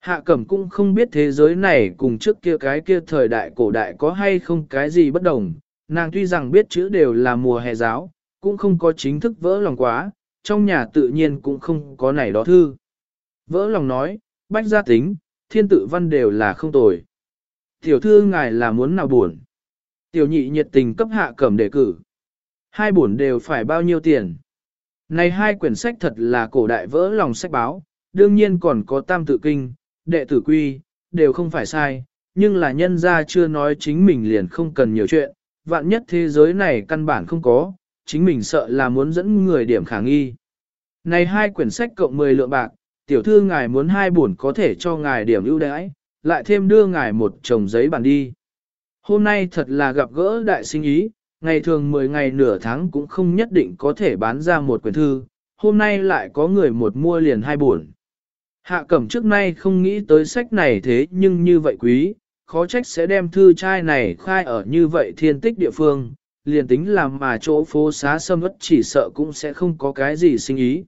Hạ cẩm cũng không biết thế giới này cùng trước kia cái kia thời đại cổ đại có hay không cái gì bất đồng, nàng tuy rằng biết chữ đều là mùa hè giáo, cũng không có chính thức vỡ lòng quá, trong nhà tự nhiên cũng không có này đó thư. Vỡ lòng nói, bách gia tính, thiên tự văn đều là không tồi. Tiểu thư ngài là muốn nào buồn. Tiểu nhị nhiệt tình cấp hạ cẩm đề cử. Hai buồn đều phải bao nhiêu tiền. Này hai quyển sách thật là cổ đại vỡ lòng sách báo, đương nhiên còn có tam tự kinh, đệ tử quy, đều không phải sai, nhưng là nhân gia chưa nói chính mình liền không cần nhiều chuyện, vạn nhất thế giới này căn bản không có, chính mình sợ là muốn dẫn người điểm khả nghi. Này hai quyển sách cộng 10 lượng bạc, tiểu thư ngài muốn hai buồn có thể cho ngài điểm ưu đãi, lại thêm đưa ngài một chồng giấy bản đi. Hôm nay thật là gặp gỡ đại sinh ý, ngày thường 10 ngày nửa tháng cũng không nhất định có thể bán ra một quyển thư, hôm nay lại có người một mua liền hai buồn. Hạ cẩm trước nay không nghĩ tới sách này thế nhưng như vậy quý, khó trách sẽ đem thư trai này khai ở như vậy thiên tích địa phương, liền tính làm mà chỗ phố xá sâm ất chỉ sợ cũng sẽ không có cái gì sinh ý.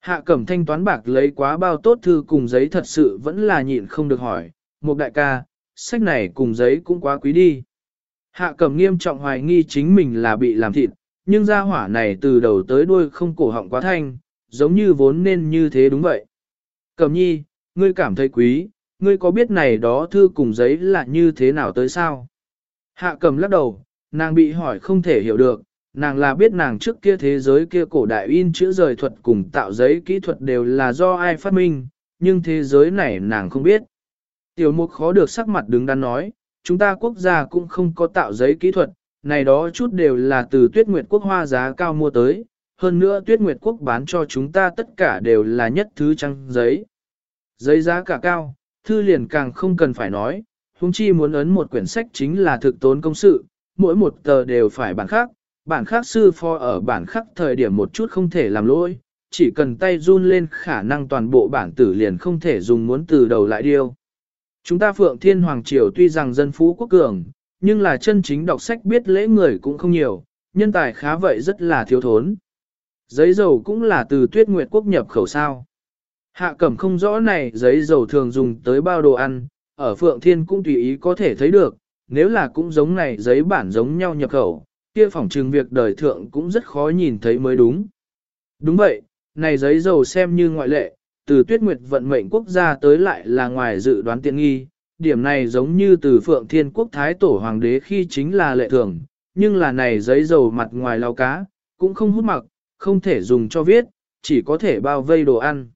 Hạ cẩm thanh toán bạc lấy quá bao tốt thư cùng giấy thật sự vẫn là nhịn không được hỏi, một đại ca, sách này cùng giấy cũng quá quý đi. Hạ cẩm nghiêm trọng hoài nghi chính mình là bị làm thịt, nhưng gia hỏa này từ đầu tới đuôi không cổ họng quá thanh, giống như vốn nên như thế đúng vậy. Cẩm nhi, ngươi cảm thấy quý, ngươi có biết này đó thư cùng giấy là như thế nào tới sao? Hạ cẩm lắc đầu, nàng bị hỏi không thể hiểu được, nàng là biết nàng trước kia thế giới kia cổ đại in chữ rời thuật cùng tạo giấy kỹ thuật đều là do ai phát minh, nhưng thế giới này nàng không biết. Tiểu mục khó được sắc mặt đứng đắn nói, chúng ta quốc gia cũng không có tạo giấy kỹ thuật, này đó chút đều là từ tuyết nguyệt quốc hoa giá cao mua tới, hơn nữa tuyết nguyệt quốc bán cho chúng ta tất cả đều là nhất thứ trăng giấy. Giấy giá cả cao, thư liền càng không cần phải nói, huống chi muốn ấn một quyển sách chính là thực tốn công sự, mỗi một tờ đều phải bản khác, bản khác sư pho ở bản khác thời điểm một chút không thể làm lỗi, chỉ cần tay run lên khả năng toàn bộ bản tử liền không thể dùng muốn từ đầu lại điêu. Chúng ta Phượng Thiên Hoàng Triều tuy rằng dân phú quốc cường, nhưng là chân chính đọc sách biết lễ người cũng không nhiều, nhân tài khá vậy rất là thiếu thốn. Giấy dầu cũng là từ tuyết nguyệt quốc nhập khẩu sao. Hạ cẩm không rõ này giấy dầu thường dùng tới bao đồ ăn, ở Phượng Thiên cũng tùy ý có thể thấy được, nếu là cũng giống này giấy bản giống nhau nhập khẩu, kia phỏng trừng việc đời thượng cũng rất khó nhìn thấy mới đúng. Đúng vậy, này giấy dầu xem như ngoại lệ, từ tuyết nguyệt vận mệnh quốc gia tới lại là ngoài dự đoán tiện nghi, điểm này giống như từ phượng thiên quốc thái tổ hoàng đế khi chính là lệ thường, nhưng là này giấy dầu mặt ngoài lau cá, cũng không hút mặc, không thể dùng cho viết, chỉ có thể bao vây đồ ăn.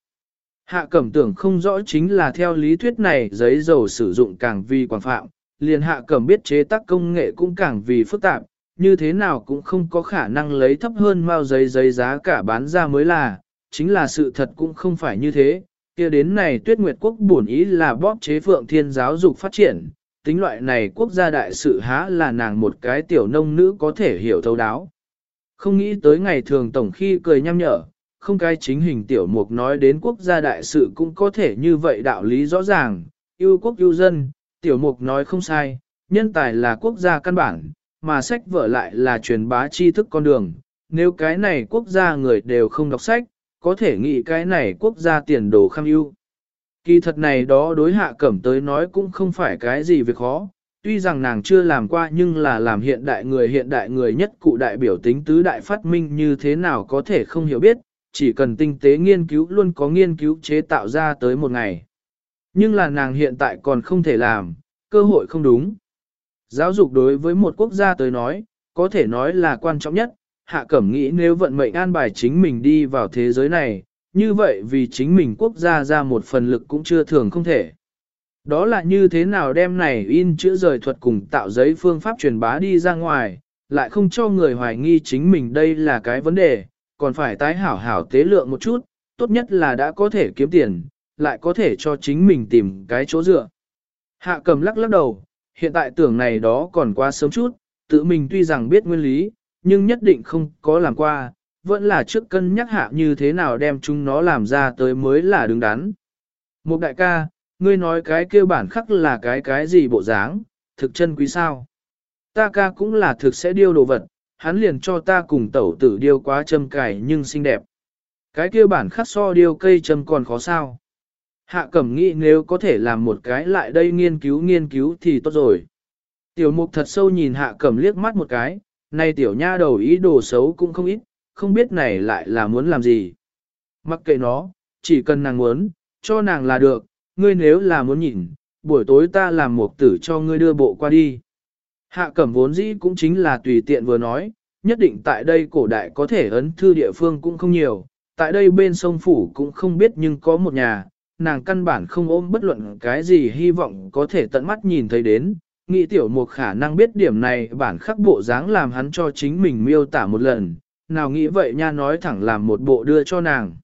Hạ cẩm tưởng không rõ chính là theo lý thuyết này giấy dầu sử dụng càng vi quảng phạm, liền hạ cẩm biết chế tác công nghệ cũng càng vì phức tạp, như thế nào cũng không có khả năng lấy thấp hơn mao giấy giấy giá cả bán ra mới là, chính là sự thật cũng không phải như thế. kia đến này tuyết nguyệt quốc bổn ý là bóp chế phượng thiên giáo dục phát triển, tính loại này quốc gia đại sự há là nàng một cái tiểu nông nữ có thể hiểu thấu đáo. Không nghĩ tới ngày thường tổng khi cười nhăm nhở, không cái chính hình tiểu mục nói đến quốc gia đại sự cũng có thể như vậy đạo lý rõ ràng, yêu quốc yêu dân, tiểu mục nói không sai, nhân tài là quốc gia căn bản, mà sách vở lại là truyền bá tri thức con đường, nếu cái này quốc gia người đều không đọc sách, có thể nghĩ cái này quốc gia tiền đồ kham ưu. Kỳ thật này đó đối hạ cẩm tới nói cũng không phải cái gì việc khó, tuy rằng nàng chưa làm qua nhưng là làm hiện đại người hiện đại người nhất cụ đại biểu tính tứ đại phát minh như thế nào có thể không hiểu biết, chỉ cần tinh tế nghiên cứu luôn có nghiên cứu chế tạo ra tới một ngày. Nhưng là nàng hiện tại còn không thể làm, cơ hội không đúng. Giáo dục đối với một quốc gia tới nói, có thể nói là quan trọng nhất, Hạ Cẩm nghĩ nếu vận mệnh an bài chính mình đi vào thế giới này, như vậy vì chính mình quốc gia ra một phần lực cũng chưa thường không thể. Đó là như thế nào đem này in chữ rời thuật cùng tạo giấy phương pháp truyền bá đi ra ngoài, lại không cho người hoài nghi chính mình đây là cái vấn đề, còn phải tái hảo hảo tế lượng một chút, tốt nhất là đã có thể kiếm tiền, lại có thể cho chính mình tìm cái chỗ dựa. Hạ cầm lắc lắc đầu, hiện tại tưởng này đó còn quá sớm chút, tự mình tuy rằng biết nguyên lý, nhưng nhất định không có làm qua, vẫn là trước cân nhắc hạ như thế nào đem chúng nó làm ra tới mới là đứng đắn. Một đại ca, ngươi nói cái kêu bản khắc là cái cái gì bộ dáng, thực chân quý sao. Ta ca cũng là thực sẽ điêu đồ vật, hắn liền cho ta cùng tẩu tử điêu quá châm cải nhưng xinh đẹp. Cái kia bản khắc so điêu cây châm còn khó sao. Hạ cẩm nghĩ nếu có thể làm một cái lại đây nghiên cứu nghiên cứu thì tốt rồi. Tiểu mục thật sâu nhìn hạ cẩm liếc mắt một cái, nay tiểu nha đầu ý đồ xấu cũng không ít, không biết này lại là muốn làm gì. Mặc kệ nó, chỉ cần nàng muốn, cho nàng là được, ngươi nếu là muốn nhìn, buổi tối ta làm một tử cho ngươi đưa bộ qua đi. Hạ cẩm vốn dĩ cũng chính là tùy tiện vừa nói, nhất định tại đây cổ đại có thể ấn thư địa phương cũng không nhiều, tại đây bên sông Phủ cũng không biết nhưng có một nhà, nàng căn bản không ôm bất luận cái gì hy vọng có thể tận mắt nhìn thấy đến, nghĩ tiểu mục khả năng biết điểm này bản khắc bộ dáng làm hắn cho chính mình miêu tả một lần, nào nghĩ vậy nha nói thẳng làm một bộ đưa cho nàng.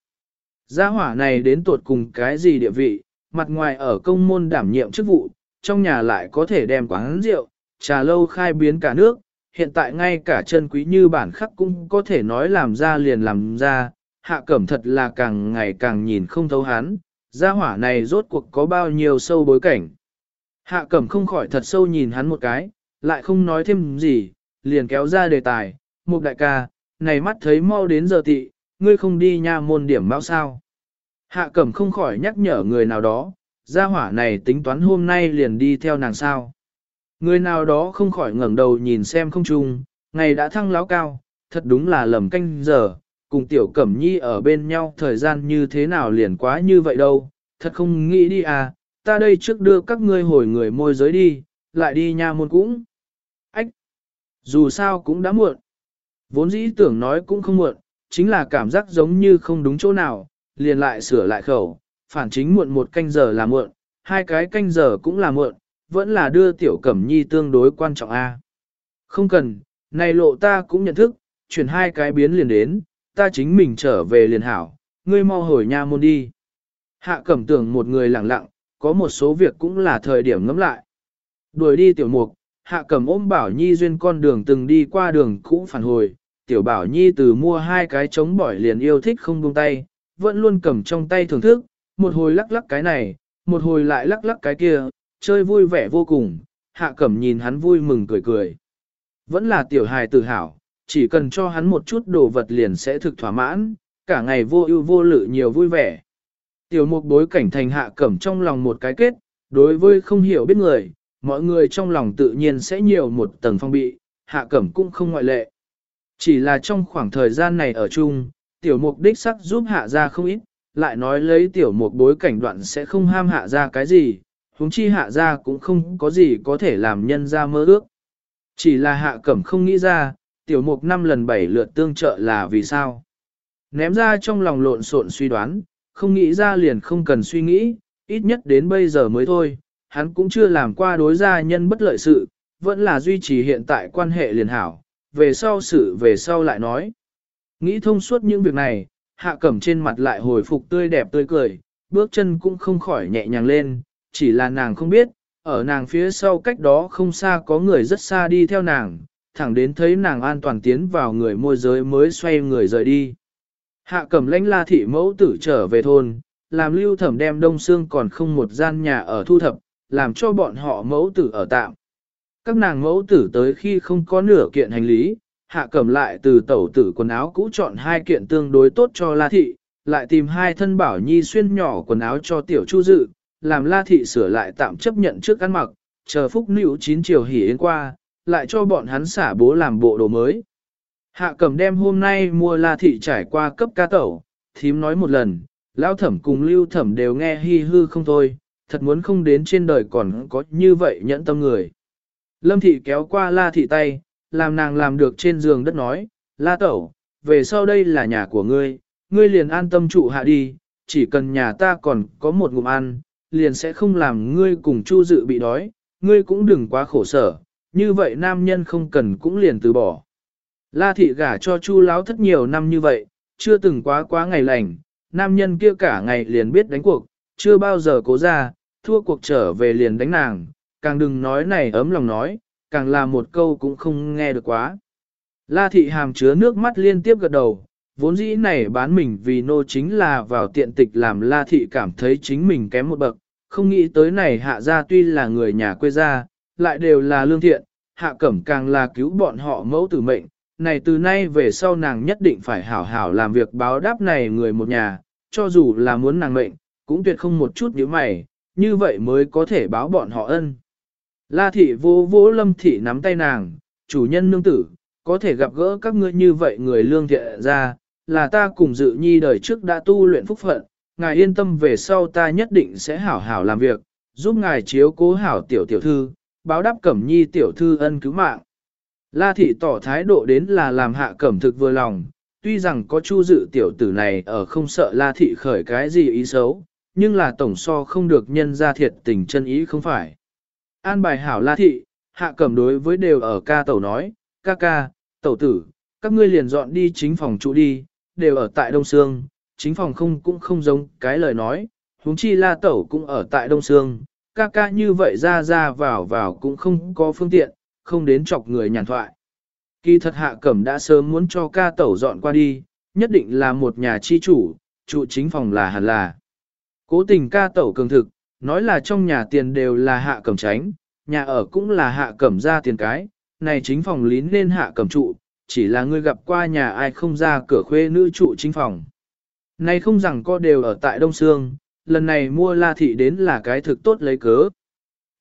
Gia hỏa này đến tuột cùng cái gì địa vị, mặt ngoài ở công môn đảm nhiệm chức vụ, trong nhà lại có thể đem quán rượu, trà lâu khai biến cả nước, hiện tại ngay cả chân quý như bản khắc cũng có thể nói làm ra liền làm ra, hạ cẩm thật là càng ngày càng nhìn không thấu hắn, gia hỏa này rốt cuộc có bao nhiêu sâu bối cảnh. Hạ cẩm không khỏi thật sâu nhìn hắn một cái, lại không nói thêm gì, liền kéo ra đề tài, một đại ca, này mắt thấy mau đến giờ tị, ngươi không đi nha môn điểm báo sao. Hạ cẩm không khỏi nhắc nhở người nào đó, gia hỏa này tính toán hôm nay liền đi theo nàng sao. Người nào đó không khỏi ngẩng đầu nhìn xem không chung, ngày đã thăng láo cao, thật đúng là lầm canh giờ, cùng tiểu cẩm nhi ở bên nhau thời gian như thế nào liền quá như vậy đâu, thật không nghĩ đi à, ta đây trước đưa các ngươi hồi người môi giới đi, lại đi nha môn cũng. Ách! Dù sao cũng đã muộn. Vốn dĩ tưởng nói cũng không muộn, chính là cảm giác giống như không đúng chỗ nào, liền lại sửa lại khẩu, phản chính muộn một canh giờ là muộn, hai cái canh giờ cũng là muộn, vẫn là đưa tiểu cẩm nhi tương đối quan trọng a. Không cần, này lộ ta cũng nhận thức, chuyển hai cái biến liền đến, ta chính mình trở về liền hảo, ngươi mau hồi nha môn đi. Hạ cẩm tưởng một người lặng lặng, có một số việc cũng là thời điểm ngẫm lại. Đuổi đi tiểu mục, hạ cẩm ôm bảo nhi duyên con đường từng đi qua đường cũ phản hồi, tiểu bảo nhi từ mua hai cái trống bỏi liền yêu thích không buông tay, vẫn luôn cầm trong tay thưởng thức, một hồi lắc lắc cái này, một hồi lại lắc lắc cái kia, chơi vui vẻ vô cùng, hạ cẩm nhìn hắn vui mừng cười cười. Vẫn là tiểu hài tự hào, chỉ cần cho hắn một chút đồ vật liền sẽ thực thỏa mãn, cả ngày vô ưu vô lự nhiều vui vẻ. Tiểu mục bối cảnh thành hạ cẩm trong lòng một cái kết, đối với không hiểu biết người, mọi người trong lòng tự nhiên sẽ nhiều một tầng phong bị, hạ cẩm cũng không ngoại lệ. Chỉ là trong khoảng thời gian này ở chung, tiểu mục đích sắc giúp hạ ra không ít, lại nói lấy tiểu mục bối cảnh đoạn sẽ không ham hạ ra cái gì, huống chi hạ ra cũng không có gì có thể làm nhân ra mơ ước. Chỉ là hạ cẩm không nghĩ ra, tiểu mục năm lần bảy lượt tương trợ là vì sao. Ném ra trong lòng lộn xộn suy đoán, không nghĩ ra liền không cần suy nghĩ, ít nhất đến bây giờ mới thôi, hắn cũng chưa làm qua đối gia nhân bất lợi sự, vẫn là duy trì hiện tại quan hệ liền hảo, về sau sự về sau lại nói. Nghĩ thông suốt những việc này, hạ cẩm trên mặt lại hồi phục tươi đẹp tươi cười, bước chân cũng không khỏi nhẹ nhàng lên, chỉ là nàng không biết, ở nàng phía sau cách đó không xa có người rất xa đi theo nàng, thẳng đến thấy nàng an toàn tiến vào người môi giới mới xoay người rời đi. Hạ cẩm lãnh la thị mẫu tử trở về thôn, làm lưu thẩm đem đông xương còn không một gian nhà ở thu thập, làm cho bọn họ mẫu tử ở tạm. Các nàng mẫu tử tới khi không có nửa kiện hành lý, hạ cẩm lại từ tẩu tử quần áo cũ chọn hai kiện tương đối tốt cho la thị, lại tìm hai thân bảo nhi xuyên nhỏ quần áo cho tiểu chu dự, làm la thị sửa lại tạm chấp nhận trước ăn mặc, chờ phúc nữ chín chiều hỉ yến qua, lại cho bọn hắn xả bố làm bộ đồ mới. Hạ cẩm đem hôm nay mua la thị trải qua cấp ca tẩu, thím nói một lần, lão thẩm cùng lưu thẩm đều nghe hi hư không thôi, thật muốn không đến trên đời còn có như vậy nhẫn tâm người. Lâm thị kéo qua la thị tay, làm nàng làm được trên giường đất nói, la tẩu, về sau đây là nhà của ngươi, ngươi liền an tâm trụ hạ đi, chỉ cần nhà ta còn có một ngụm ăn, liền sẽ không làm ngươi cùng chu dự bị đói, ngươi cũng đừng quá khổ sở, như vậy nam nhân không cần cũng liền từ bỏ. La thị gả cho chu láo thất nhiều năm như vậy, chưa từng quá quá ngày lành, nam nhân kia cả ngày liền biết đánh cuộc, chưa bao giờ cố ra, thua cuộc trở về liền đánh nàng, càng đừng nói này ấm lòng nói, càng là một câu cũng không nghe được quá. La thị hàm chứa nước mắt liên tiếp gật đầu, vốn dĩ này bán mình vì nô chính là vào tiện tịch làm la thị cảm thấy chính mình kém một bậc, không nghĩ tới này hạ gia tuy là người nhà quê gia, lại đều là lương thiện, hạ cẩm càng là cứu bọn họ mẫu tử mệnh, này từ nay về sau nàng nhất định phải hảo hảo làm việc báo đáp này người một nhà, cho dù là muốn nàng mệnh, cũng tuyệt không một chút nhíu mày, như vậy mới có thể báo bọn họ ân. La thị vô vô lâm thị nắm tay nàng, chủ nhân nương tử, có thể gặp gỡ các ngươi như vậy người lương thiện ra, là ta cùng dự nhi đời trước đã tu luyện phúc phận, ngài yên tâm về sau ta nhất định sẽ hảo hảo làm việc, giúp ngài chiếu cố hảo tiểu tiểu thư, báo đáp cẩm nhi tiểu thư ân cứu mạng. La thị tỏ thái độ đến là làm hạ cẩm thực vừa lòng, tuy rằng có chu dự tiểu tử này ở không sợ la thị khởi cái gì ý xấu, nhưng là tổng so không được nhân ra thiệt tình chân ý không phải. An bài hảo la thị, hạ cẩm đối với đều ở ca tẩu nói, ca ca, tẩu tử, các ngươi liền dọn đi chính phòng trụ đi, đều ở tại Đông Sương, chính phòng không cũng không giống cái lời nói, huống chi la tẩu cũng ở tại Đông Sương, ca ca như vậy ra ra vào vào cũng không có phương tiện, không đến chọc người nhàn thoại. Kỳ thật hạ cẩm đã sớm muốn cho ca tẩu dọn qua đi, nhất định là một nhà chi chủ, trụ chính phòng là hẳn là. Cố tình ca tẩu cường thực, nói là trong nhà tiền đều là hạ cẩm tránh, nhà ở cũng là hạ cẩm ra tiền cái, này chính phòng lín nên hạ cẩm trụ, chỉ là ngươi gặp qua nhà ai không ra cửa khuê nữ trụ chính phòng. Này không rằng co đều ở tại Đông Sương, lần này mua la thị đến là cái thực tốt lấy cớ.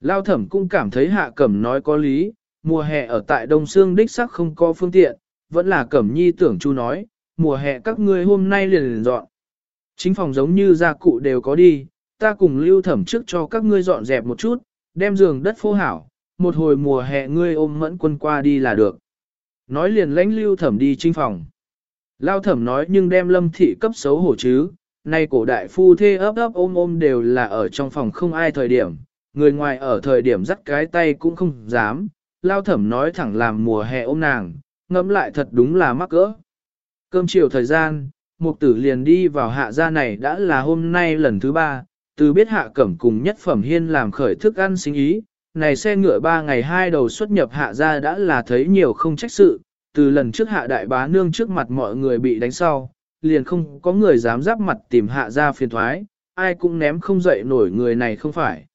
Lao thẩm cũng cảm thấy hạ cẩm nói có lý, mùa hè ở tại Đông Sương đích sắc không có phương tiện, vẫn là cẩm nhi tưởng chu nói, mùa hè các ngươi hôm nay liền liền dọn. Chính phòng giống như gia cụ đều có đi, ta cùng lưu thẩm trước cho các ngươi dọn dẹp một chút, đem giường đất phô hảo, một hồi mùa hè ngươi ôm mẫn quân qua đi là được. Nói liền lãnh lưu thẩm đi chính phòng. Lao thẩm nói nhưng đem lâm thị cấp xấu hổ chứ, nay cổ đại phu thê ấp ấp ôm ôm đều là ở trong phòng không ai thời điểm, người ngoài ở thời điểm dắt cái tay cũng không dám, lao thẩm nói thẳng làm mùa hè ôm nàng, ngẫm lại thật đúng là mắc cỡ. Cơm chiều thời gian, mục tử liền đi vào hạ gia này đã là hôm nay lần thứ ba, từ biết hạ cẩm cùng nhất phẩm hiên làm khởi thức ăn sinh ý, này xe ngựa ba ngày hai đầu xuất nhập hạ gia đã là thấy nhiều không trách sự, từ lần trước hạ đại bá nương trước mặt mọi người bị đánh sau, liền không có người dám giáp mặt tìm hạ gia phiền thoái, ai cũng ném không dậy nổi người này không phải.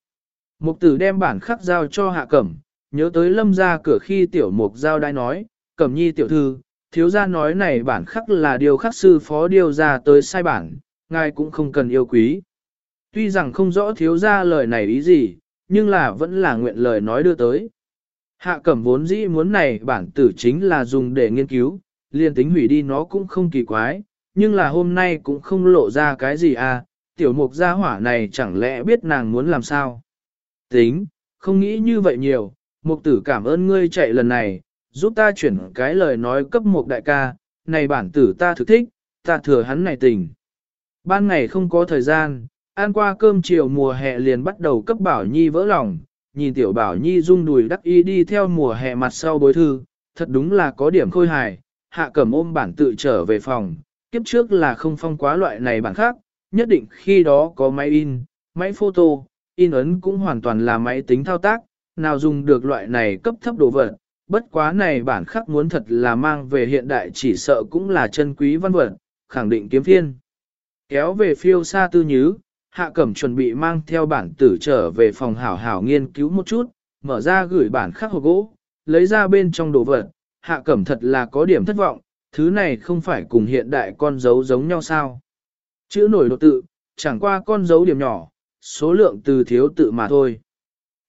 Mục tử đem bản khắc giao cho hạ cẩm, nhớ tới lâm ra cửa khi tiểu mục giao đai nói, cẩm nhi tiểu thư, thiếu gia nói này bản khắc là điều khắc sư phó điều ra tới sai bản, ngài cũng không cần yêu quý. Tuy rằng không rõ thiếu gia lời này ý gì, nhưng là vẫn là nguyện lời nói đưa tới. Hạ cẩm vốn dĩ muốn này bản tử chính là dùng để nghiên cứu, liền tính hủy đi nó cũng không kỳ quái, nhưng là hôm nay cũng không lộ ra cái gì à, tiểu mục gia hỏa này chẳng lẽ biết nàng muốn làm sao. Tính, không nghĩ như vậy nhiều, mục tử cảm ơn ngươi chạy lần này, giúp ta chuyển cái lời nói cấp mục đại ca, này bản tử ta thực thích, ta thừa hắn này tình. Ban ngày không có thời gian, ăn qua cơm chiều mùa hè liền bắt đầu cấp bảo nhi vỡ lòng, nhìn tiểu bảo nhi rung đùi đắc y đi theo mùa hè mặt sau bối thư, thật đúng là có điểm khôi hài, hạ cẩm ôm bản tự trở về phòng, kiếp trước là không phong quá loại này bản khác, nhất định khi đó có máy in, máy photo, in ấn cũng hoàn toàn là máy tính thao tác, nào dùng được loại này cấp thấp đồ vật, bất quá này bản khắc muốn thật là mang về hiện đại chỉ sợ cũng là chân quý văn vật, khẳng định kiếm phiên. Kéo về phiêu xa tư nhứ, hạ cẩm chuẩn bị mang theo bản tử trở về phòng hảo hảo nghiên cứu một chút, mở ra gửi bản khắc hộp gỗ, lấy ra bên trong đồ vật, hạ cẩm thật là có điểm thất vọng, thứ này không phải cùng hiện đại con dấu giống nhau sao. Chữ nổi đột tự, chẳng qua con dấu điểm nhỏ, số lượng từ thiếu tự mà thôi.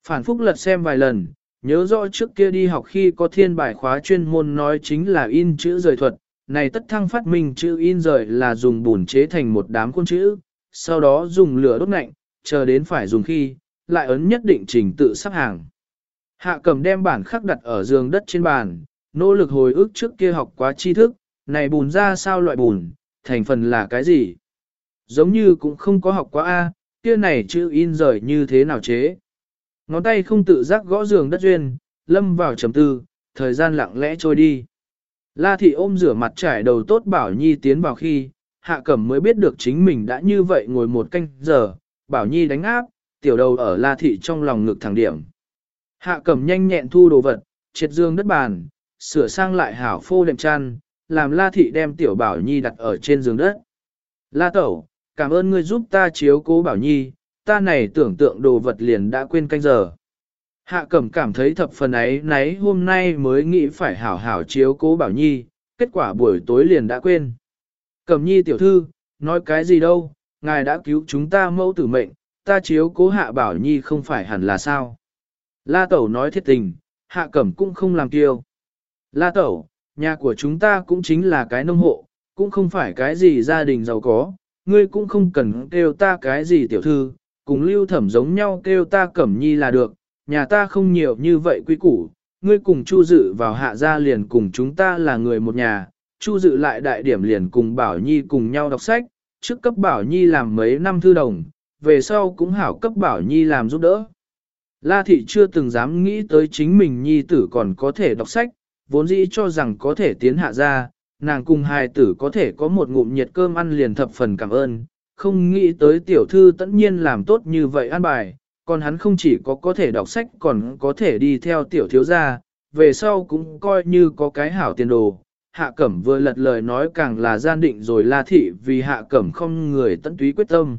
Phản phúc lật xem vài lần, nhớ rõ trước kia đi học khi có thiên bài khóa chuyên môn nói chính là in chữ rời thuật, này tất thăng phát minh chữ in rời là dùng bùn chế thành một đám khuôn chữ, sau đó dùng lửa đốt nạnh, chờ đến phải dùng khi, lại ấn nhất định trình tự sắp hàng. Hạ cầm đem bản khắc đặt ở giường đất trên bàn, nỗ lực hồi ức trước kia học quá tri thức, này bùn ra sao loại bùn, thành phần là cái gì. Giống như cũng không có học quá A, kia này chữ in rời như thế nào chế. Ngón tay không tự giác gõ giường đất duyên, lâm vào trầm tư, thời gian lặng lẽ trôi đi. La thị ôm rửa mặt trải đầu tốt bảo nhi tiến vào khi, hạ cẩm mới biết được chính mình đã như vậy ngồi một canh giờ, bảo nhi đánh áp, tiểu đầu ở la thị trong lòng ngực thẳng điểm. Hạ cẩm nhanh nhẹn thu đồ vật, triệt dương đất bàn, sửa sang lại hảo phô đệm chăn, làm la thị đem tiểu bảo nhi đặt ở trên giường đất. La tẩu, cảm ơn ngươi giúp ta chiếu cố bảo nhi, ta này tưởng tượng đồ vật liền đã quên canh giờ. Hạ cẩm cảm thấy thập phần ấy nấy hôm nay mới nghĩ phải hảo hảo chiếu cố bảo nhi, kết quả buổi tối liền đã quên. Cẩm nhi tiểu thư, nói cái gì đâu, ngài đã cứu chúng ta mẫu tử mệnh, ta chiếu cố hạ bảo nhi không phải hẳn là sao. La tẩu nói thiết tình, hạ cẩm cũng không làm kiêu. La tẩu, nhà của chúng ta cũng chính là cái nông hộ, cũng không phải cái gì gia đình giàu có, ngươi cũng không cần kêu ta cái gì tiểu thư, cùng lưu thẩm giống nhau kêu ta cẩm nhi là được, nhà ta không nhiều như vậy quý củ, ngươi cùng chu dự vào hạ gia liền cùng chúng ta là người một nhà, chu dự lại đại điểm liền cùng bảo nhi cùng nhau đọc sách, trước cấp bảo nhi làm mấy năm thư đồng, về sau cũng hảo cấp bảo nhi làm giúp đỡ. La thị chưa từng dám nghĩ tới chính mình nhi tử còn có thể đọc sách, vốn dĩ cho rằng có thể tiến hạ ra, nàng cùng hài tử có thể có một ngụm nhiệt cơm ăn liền thập phần cảm ơn, không nghĩ tới tiểu thư tất nhiên làm tốt như vậy ăn bài, còn hắn không chỉ có có thể đọc sách còn có thể đi theo tiểu thiếu gia, về sau cũng coi như có cái hảo tiền đồ. Hạ Cẩm vừa lật lời nói càng là gian định rồi la thị vì Hạ Cẩm không người tận túy quyết tâm.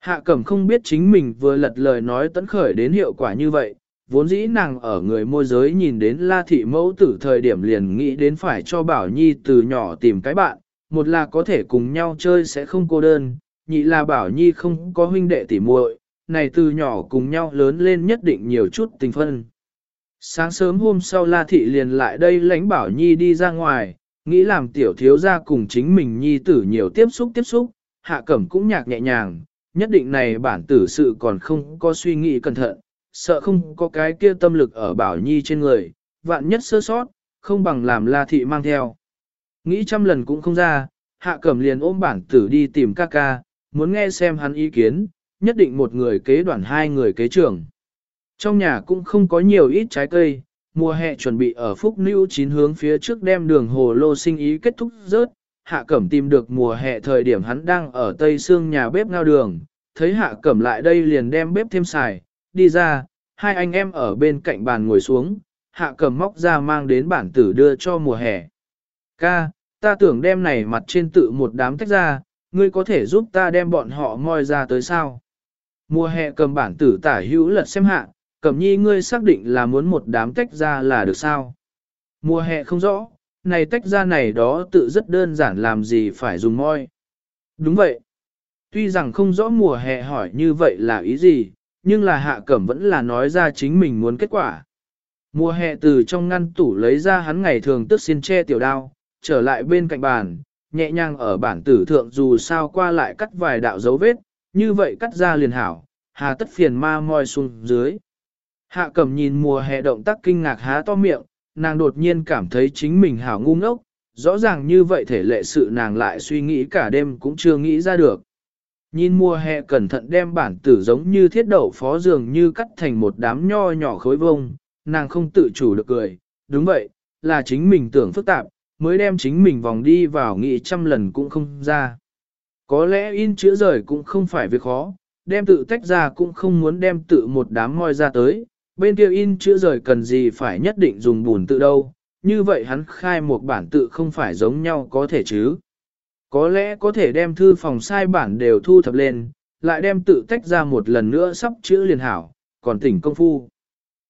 Hạ Cẩm không biết chính mình vừa lật lời nói tấn khởi đến hiệu quả như vậy, vốn dĩ nàng ở người môi giới nhìn đến la thị mẫu tử thời điểm liền nghĩ đến phải cho Bảo Nhi từ nhỏ tìm cái bạn, một là có thể cùng nhau chơi sẽ không cô đơn, nhị là Bảo Nhi không có huynh đệ tỉ muội, này từ nhỏ cùng nhau lớn lên nhất định nhiều chút tình phân. Sáng sớm hôm sau La Thị liền lại đây lãnh Bảo Nhi đi ra ngoài, nghĩ làm tiểu thiếu gia cùng chính mình Nhi tử nhiều tiếp xúc tiếp xúc, hạ cẩm cũng nhạc nhẹ nhàng, nhất định này bản tử sự còn không có suy nghĩ cẩn thận, sợ không có cái kia tâm lực ở Bảo Nhi trên người, vạn nhất sơ sót, không bằng làm La Thị mang theo. Nghĩ trăm lần cũng không ra, hạ cẩm liền ôm bản tử đi tìm ca ca, muốn nghe xem hắn ý kiến, nhất định một người kế đoàn hai người kế trưởng. Trong nhà cũng không có nhiều ít trái cây, mùa hè chuẩn bị ở phúc nữ chín hướng phía trước đem đường hồ lô sinh ý kết thúc rớt. Hạ Cẩm tìm được mùa hè thời điểm hắn đang ở tây xương nhà bếp ngao đường, thấy Hạ Cẩm lại đây liền đem bếp thêm xài, đi ra, hai anh em ở bên cạnh bàn ngồi xuống, Hạ cầm móc ra mang đến bản tử đưa cho mùa hè. Ca, ta tưởng đem này mặt trên tự một đám tách ra, ngươi có thể giúp ta đem bọn họ moi ra tới sao? Mùa hè cầm bản tử tả hữu lật xem hạ, cầm nhi ngươi xác định là muốn một đám tách ra là được sao? Mùa hè không rõ, này tách ra này đó tự rất đơn giản làm gì phải dùng moi. Đúng vậy. Tuy rằng không rõ mùa hè hỏi như vậy là ý gì, nhưng là hạ cẩm vẫn là nói ra chính mình muốn kết quả. Mùa hè từ trong ngăn tủ lấy ra hắn ngày thường tức xin che tiểu đao, trở lại bên cạnh bàn, nhẹ nhàng ở bản tử thượng dù sao qua lại cắt vài đạo dấu vết, như vậy cắt ra liền hảo, hà tất phiền ma moi xuống dưới. Hạ cẩm nhìn mùa hè động tác kinh ngạc há to miệng, nàng đột nhiên cảm thấy chính mình hảo ngu ngốc, rõ ràng như vậy thể lệ sự nàng lại suy nghĩ cả đêm cũng chưa nghĩ ra được. Nhìn mùa hè cẩn thận đem bản tử giống như thiết đậu phó dường như cắt thành một đám nho nhỏ khối vông, nàng không tự chủ được cười, đúng vậy, là chính mình tưởng phức tạp, mới đem chính mình vòng đi vào nghĩ trăm lần cũng không ra. Có lẽ in chữ rời cũng không phải việc khó, đem tự tách ra cũng không muốn đem tự một đám moi ra tới, bên kia in chữ rời cần gì phải nhất định dùng bùn tự đâu, như vậy hắn khai một bản tự không phải giống nhau có thể chứ. Có lẽ có thể đem thư phòng sai bản đều thu thập lên, lại đem tự tách ra một lần nữa sắp chữ liền hảo, còn tỉnh công phu.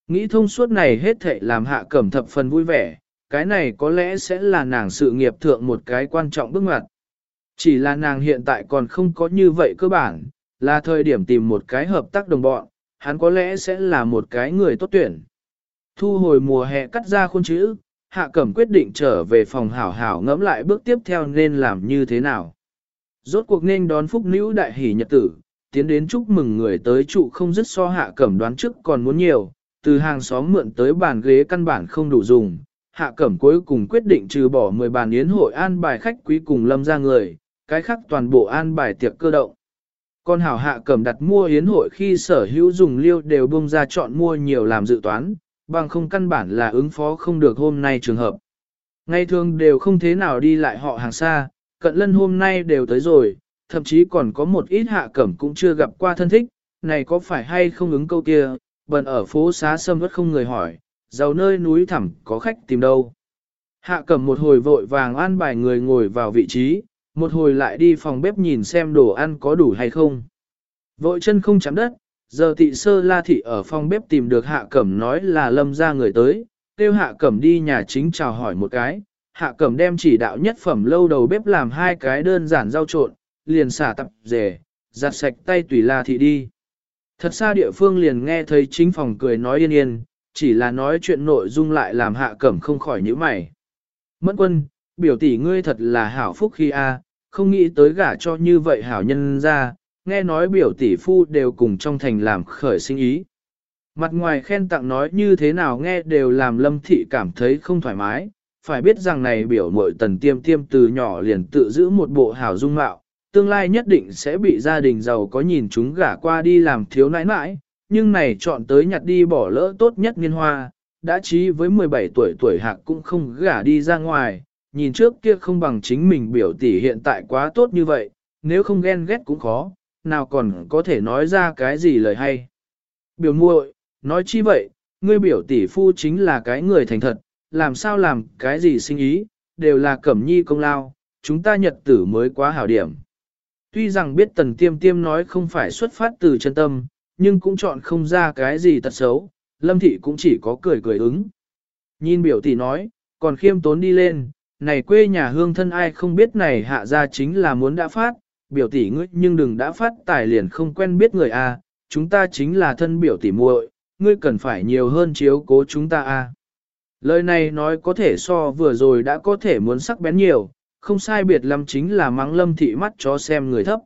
Nghĩ thông suốt này hết thệ làm hạ cẩm thập phần vui vẻ, cái này có lẽ sẽ là nàng sự nghiệp thượng một cái quan trọng bước ngoặt. Chỉ là nàng hiện tại còn không có như vậy cơ bản, là thời điểm tìm một cái hợp tác đồng bọn, hắn có lẽ sẽ là một cái người tốt tuyển. Thu hồi mùa hè cắt ra khuôn chữ, Hạ Cẩm quyết định trở về phòng hảo hảo ngẫm lại bước tiếp theo nên làm như thế nào. Rốt cuộc nên đón phúc nữ đại hỷ nhật tử, tiến đến chúc mừng người tới trụ không dứt so Hạ Cẩm đoán trước còn muốn nhiều, từ hàng xóm mượn tới bàn ghế căn bản không đủ dùng. Hạ Cẩm cuối cùng quyết định trừ bỏ 10 bàn yến hội an bài khách quý cùng lâm ra người, cái khác toàn bộ an bài tiệc cơ động. Con hảo hạ cầm đặt mua hiến hội khi sở hữu dùng liêu đều bông ra chọn mua nhiều làm dự toán, bằng không căn bản là ứng phó không được hôm nay trường hợp. Ngày thường đều không thế nào đi lại họ hàng xa, cận lân hôm nay đều tới rồi, thậm chí còn có một ít hạ cẩm cũng chưa gặp qua thân thích, này có phải hay không ứng câu kia, bần ở phố xá sâm vất không người hỏi, giàu nơi núi thẳm có khách tìm đâu. Hạ cẩm một hồi vội vàng an bài người ngồi vào vị trí, một hồi lại đi phòng bếp nhìn xem đồ ăn có đủ hay không. Vội chân không chạm đất, giờ thị sơ la thị ở phòng bếp tìm được hạ cẩm nói là lâm ra người tới, kêu hạ cẩm đi nhà chính chào hỏi một cái. Hạ cẩm đem chỉ đạo nhất phẩm lâu đầu bếp làm hai cái đơn giản rau trộn, liền xả tập rể, giặt sạch tay tùy la thị đi. Thật xa địa phương liền nghe thấy chính phòng cười nói yên yên, chỉ là nói chuyện nội dung lại làm hạ cẩm không khỏi nhíu mày. Mẫn quân, biểu tỷ ngươi thật là hảo phúc khi a, không nghĩ tới gả cho như vậy hảo nhân ra, nghe nói biểu tỷ phu đều cùng trong thành làm khởi sinh ý. Mặt ngoài khen tặng nói như thế nào nghe đều làm lâm thị cảm thấy không thoải mái, phải biết rằng này biểu mội tần tiêm tiêm từ nhỏ liền tự giữ một bộ hảo dung mạo, tương lai nhất định sẽ bị gia đình giàu có nhìn chúng gả qua đi làm thiếu nãi nãi, nhưng này chọn tới nhặt đi bỏ lỡ tốt nhất niên hoa, đã chí với 17 tuổi tuổi hạc cũng không gả đi ra ngoài, nhìn trước kia không bằng chính mình biểu tỷ hiện tại quá tốt như vậy, nếu không ghen ghét cũng khó, nào còn có thể nói ra cái gì lời hay. Biểu muội, nói chi vậy, ngươi biểu tỷ phu chính là cái người thành thật, làm sao làm cái gì sinh ý, đều là cẩm nhi công lao, chúng ta nhật tử mới quá hảo điểm. Tuy rằng biết tần tiêm tiêm nói không phải xuất phát từ chân tâm, nhưng cũng chọn không ra cái gì tật xấu, lâm thị cũng chỉ có cười cười ứng. Nhìn biểu tỷ nói, còn khiêm tốn đi lên, này quê nhà hương thân ai không biết này hạ ra chính là muốn đã phát, biểu tỷ ngươi nhưng đừng đã phát tài liền không quen biết người a, chúng ta chính là thân biểu tỷ muội, ngươi cần phải nhiều hơn chiếu cố chúng ta a. Lời này nói có thể so vừa rồi đã có thể muốn sắc bén nhiều, không sai biệt lắm chính là mắng lâm thị mắt cho xem người thấp.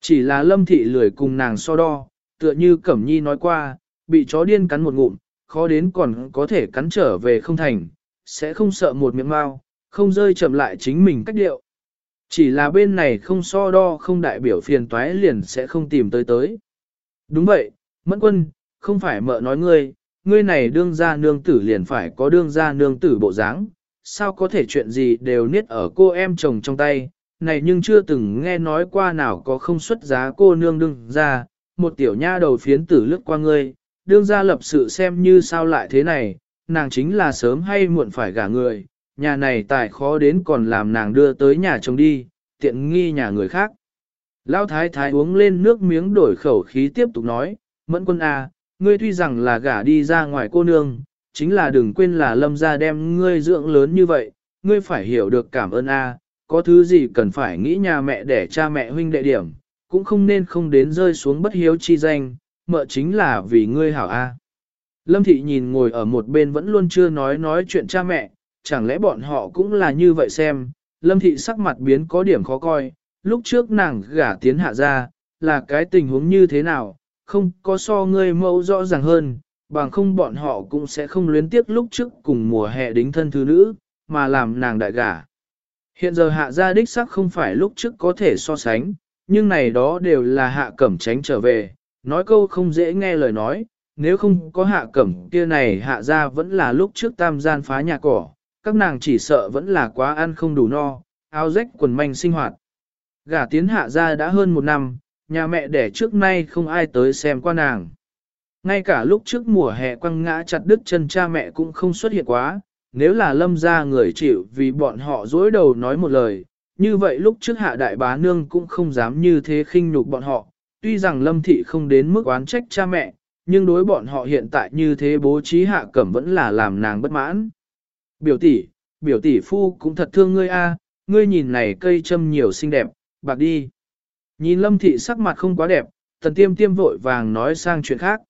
Chỉ là lâm thị lười cùng nàng so đo, tựa như Cẩm Nhi nói qua, bị chó điên cắn một ngụm, khó đến còn có thể cắn trở về không thành, sẽ không sợ một miệng mau, không rơi chậm lại chính mình cách điệu. Chỉ là bên này không so đo không đại biểu phiền toái liền sẽ không tìm tới tới. Đúng vậy, Mẫn quân, không phải mợ nói ngươi, ngươi này đương ra nương tử liền phải có đương ra nương tử bộ dáng, sao có thể chuyện gì đều niết ở cô em chồng trong tay, này nhưng chưa từng nghe nói qua nào có không xuất giá cô nương đương ra, một tiểu nha đầu phiến tử lướt qua ngươi, đương ra lập sự xem như sao lại thế này, nàng chính là sớm hay muộn phải gả người, nhà này tài khó đến còn làm nàng đưa tới nhà chồng đi, tiện nghi nhà người khác. Lão thái thái uống lên nước miếng đổi khẩu khí tiếp tục nói, mẫn quân à, ngươi tuy rằng là gả đi ra ngoài cô nương, chính là đừng quên là lâm gia đem ngươi dưỡng lớn như vậy, ngươi phải hiểu được cảm ơn a, có thứ gì cần phải nghĩ nhà mẹ để cha mẹ huynh đệ điểm, cũng không nên không đến rơi xuống bất hiếu chi danh, mợ chính là vì ngươi hảo a. Lâm thị nhìn ngồi ở một bên vẫn luôn chưa nói nói chuyện cha mẹ, chẳng lẽ bọn họ cũng là như vậy xem, lâm thị sắc mặt biến có điểm khó coi, lúc trước nàng gả tiến hạ ra, là cái tình huống như thế nào, không có so ngươi mẫu rõ ràng hơn, bằng không bọn họ cũng sẽ không luyến tiếc lúc trước cùng mùa hè đính thân thứ nữ, mà làm nàng đại gả. Hiện giờ hạ gia đích sắc không phải lúc trước có thể so sánh, nhưng này đó đều là hạ cẩm tránh trở về, nói câu không dễ nghe lời nói, nếu không có hạ cẩm kia này hạ gia vẫn là lúc trước tam gian phá nhà cỏ, các nàng chỉ sợ vẫn là quá ăn không đủ no, áo rách quần manh sinh hoạt. Gả tiến hạ gia đã hơn một năm, nhà mẹ đẻ trước nay không ai tới xem qua nàng. Ngay cả lúc trước mùa hè quăng ngã chặt đứt chân cha mẹ cũng không xuất hiện quá, nếu là lâm ra người chịu vì bọn họ dối đầu nói một lời, như vậy lúc trước hạ đại bá nương cũng không dám như thế khinh nhục bọn họ, tuy rằng lâm thị không đến mức oán trách cha mẹ, nhưng đối bọn họ hiện tại như thế bố trí hạ cẩm vẫn là làm nàng bất mãn. Biểu tỷ, biểu tỷ phu cũng thật thương ngươi a, ngươi nhìn này cây châm nhiều xinh đẹp, bạc đi. Nhìn lâm thị sắc mặt không quá đẹp, thần tiêm tiêm vội vàng nói sang chuyện khác.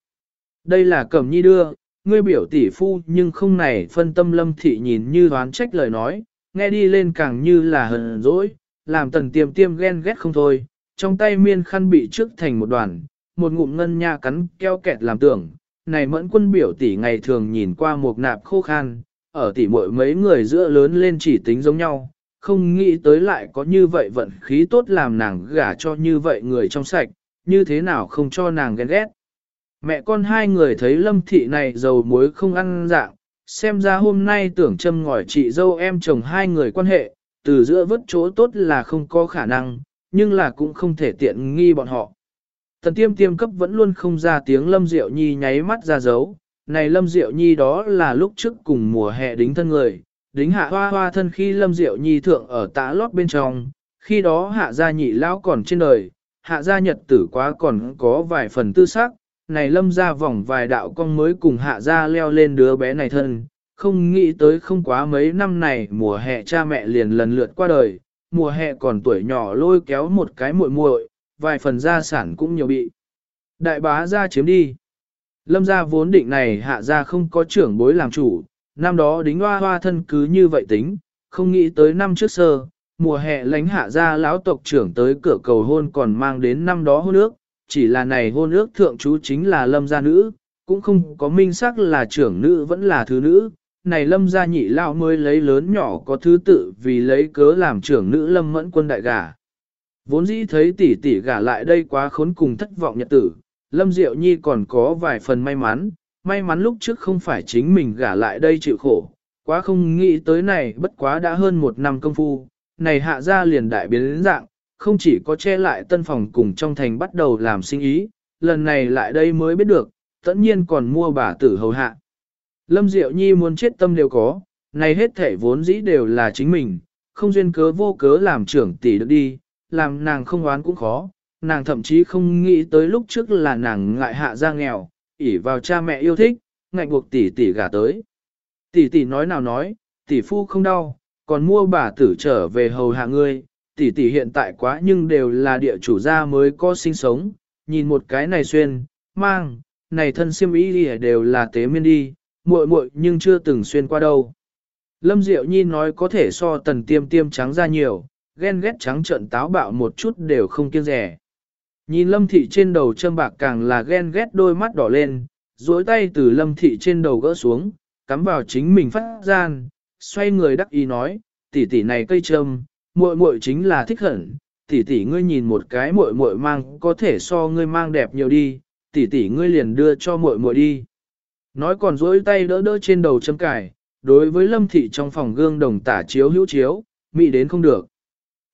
Đây là cẩm nhi đưa, ngươi biểu tỷ phu nhưng không này phân tâm lâm thị nhìn như đoán trách lời nói, nghe đi lên càng như là hờn dỗi, làm tần tiêm tiêm ghen ghét không thôi, trong tay miên khăn bị trước thành một đoàn, một ngụm ngân nha cắn keo kẹt làm tưởng, này mẫn quân biểu tỷ ngày thường nhìn qua một nạp khô khan, ở tỷ muội mấy người giữa lớn lên chỉ tính giống nhau, không nghĩ tới lại có như vậy vận khí tốt làm nàng gả cho như vậy người trong sạch, như thế nào không cho nàng ghen ghét. Mẹ con hai người thấy lâm thị này dầu muối không ăn dạng, xem ra hôm nay tưởng châm ngòi chị dâu em chồng hai người quan hệ, từ giữa vứt chỗ tốt là không có khả năng, nhưng là cũng không thể tiện nghi bọn họ. Thần tiêm tiêm cấp vẫn luôn không ra tiếng lâm diệu nhi nháy mắt ra dấu, này lâm diệu nhi đó là lúc trước cùng mùa hè đính thân người, đính hạ hoa hoa thân khi lâm diệu nhi thượng ở tã lót bên trong, khi đó hạ gia nhị lão còn trên đời, hạ gia nhật tử quá còn có vài phần tư sắc, này lâm ra vòng vài đạo con mới cùng hạ gia leo lên đứa bé này thân, không nghĩ tới không quá mấy năm này mùa hè cha mẹ liền lần lượt qua đời, mùa hè còn tuổi nhỏ lôi kéo một cái muội muội, vài phần gia sản cũng nhiều bị. Đại bá ra chiếm đi. Lâm gia vốn định này hạ gia không có trưởng bối làm chủ, năm đó đính hoa hoa thân cứ như vậy tính, không nghĩ tới năm trước sơ, mùa hè lánh hạ gia lão tộc trưởng tới cửa cầu hôn còn mang đến năm đó hôn ước, chỉ là này hôn ước thượng chú chính là lâm gia nữ, cũng không có minh xác là trưởng nữ vẫn là thứ nữ. Này lâm gia nhị lao mới lấy lớn nhỏ có thứ tự vì lấy cớ làm trưởng nữ lâm mẫn quân đại gả. Vốn dĩ thấy tỷ tỷ gả lại đây quá khốn cùng thất vọng nhật tử, lâm diệu nhi còn có vài phần may mắn, may mắn lúc trước không phải chính mình gả lại đây chịu khổ, quá không nghĩ tới này bất quá đã hơn một năm công phu, này hạ ra liền đại biến dạng, không chỉ có che lại tân phòng cùng trong thành bắt đầu làm sinh ý, lần này lại đây mới biết được, tất nhiên còn mua bà tử hầu hạ. Lâm Diệu Nhi muốn chết tâm đều có, này hết thể vốn dĩ đều là chính mình, không duyên cớ vô cớ làm trưởng tỷ được đi, làm nàng không oán cũng khó, nàng thậm chí không nghĩ tới lúc trước là nàng ngại hạ ra nghèo, ỉ vào cha mẹ yêu thích, ngại buộc tỷ tỷ gả tới. Tỷ tỷ nói nào nói, tỷ phu không đau, còn mua bà tử trở về hầu hạ ngươi, tỷ tỷ hiện tại quá nhưng đều là địa chủ gia mới có sinh sống, nhìn một cái này xuyên, mang, này thân siêm ý đều là tế miên đi, muội muội nhưng chưa từng xuyên qua đâu. Lâm Diệu Nhi nói có thể so tần tiêm tiêm trắng ra nhiều, ghen ghét trắng trợn táo bạo một chút đều không kiêng rẻ. Nhìn Lâm Thị trên đầu châm bạc càng là ghen ghét đôi mắt đỏ lên, duỗi tay từ Lâm Thị trên đầu gỡ xuống, cắm vào chính mình phát gian, xoay người đắc ý nói, tỷ tỷ này cây châm, muội muội chính là thích hẳn, tỷ tỷ ngươi nhìn một cái muội muội mang có thể so ngươi mang đẹp nhiều đi, tỷ tỷ ngươi liền đưa cho muội muội đi. Nói còn duỗi tay đỡ đỡ trên đầu châm cải, đối với Lâm Thị trong phòng gương đồng tả chiếu hữu chiếu, mị đến không được.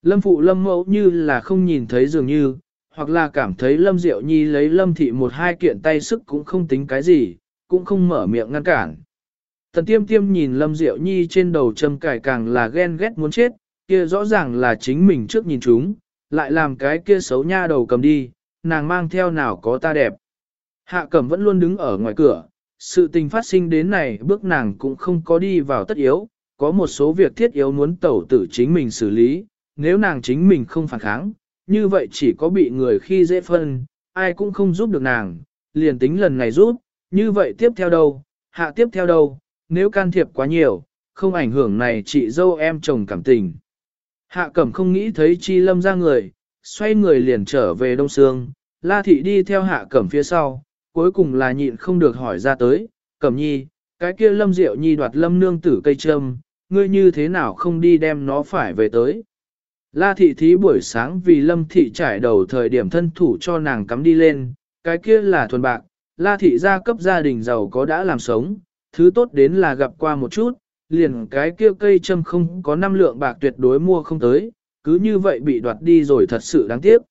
Lâm Phụ Lâm Mẫu như là không nhìn thấy dường như, hoặc là cảm thấy Lâm Diệu Nhi lấy Lâm Thị một hai kiện tay sức cũng không tính cái gì, cũng không mở miệng ngăn cản. Tần tiêm tiêm nhìn Lâm Diệu Nhi trên đầu châm cải càng là ghen ghét muốn chết, kia rõ ràng là chính mình trước nhìn chúng, lại làm cái kia xấu nha đầu cầm đi, nàng mang theo nào có ta đẹp. Hạ cẩm vẫn luôn đứng ở ngoài cửa, sự tình phát sinh đến này bước nàng cũng không có đi vào tất yếu, có một số việc thiết yếu muốn tẩu tử chính mình xử lý, nếu nàng chính mình không phản kháng, như vậy chỉ có bị người khi dễ phân, ai cũng không giúp được nàng, liền tính lần này giúp, như vậy tiếp theo đâu, hạ tiếp theo đâu, nếu can thiệp quá nhiều, không ảnh hưởng này chị dâu em chồng cảm tình. Hạ cẩm không nghĩ thấy chi lâm ra người, xoay người liền trở về Đông Sương, La Thị đi theo hạ cẩm phía sau, cuối cùng là nhịn không được hỏi ra tới, cẩm nhi, cái kia lâm diệu nhi đoạt lâm nương tử cây trâm, ngươi như thế nào không đi đem nó phải về tới. La thị thí buổi sáng vì lâm thị trải đầu thời điểm thân thủ cho nàng cắm đi lên, cái kia là thuần bạc, la thị gia cấp gia đình giàu có đã làm sống, thứ tốt đến là gặp qua một chút, liền cái kia cây châm không có năm lượng bạc tuyệt đối mua không tới, cứ như vậy bị đoạt đi rồi thật sự đáng tiếc.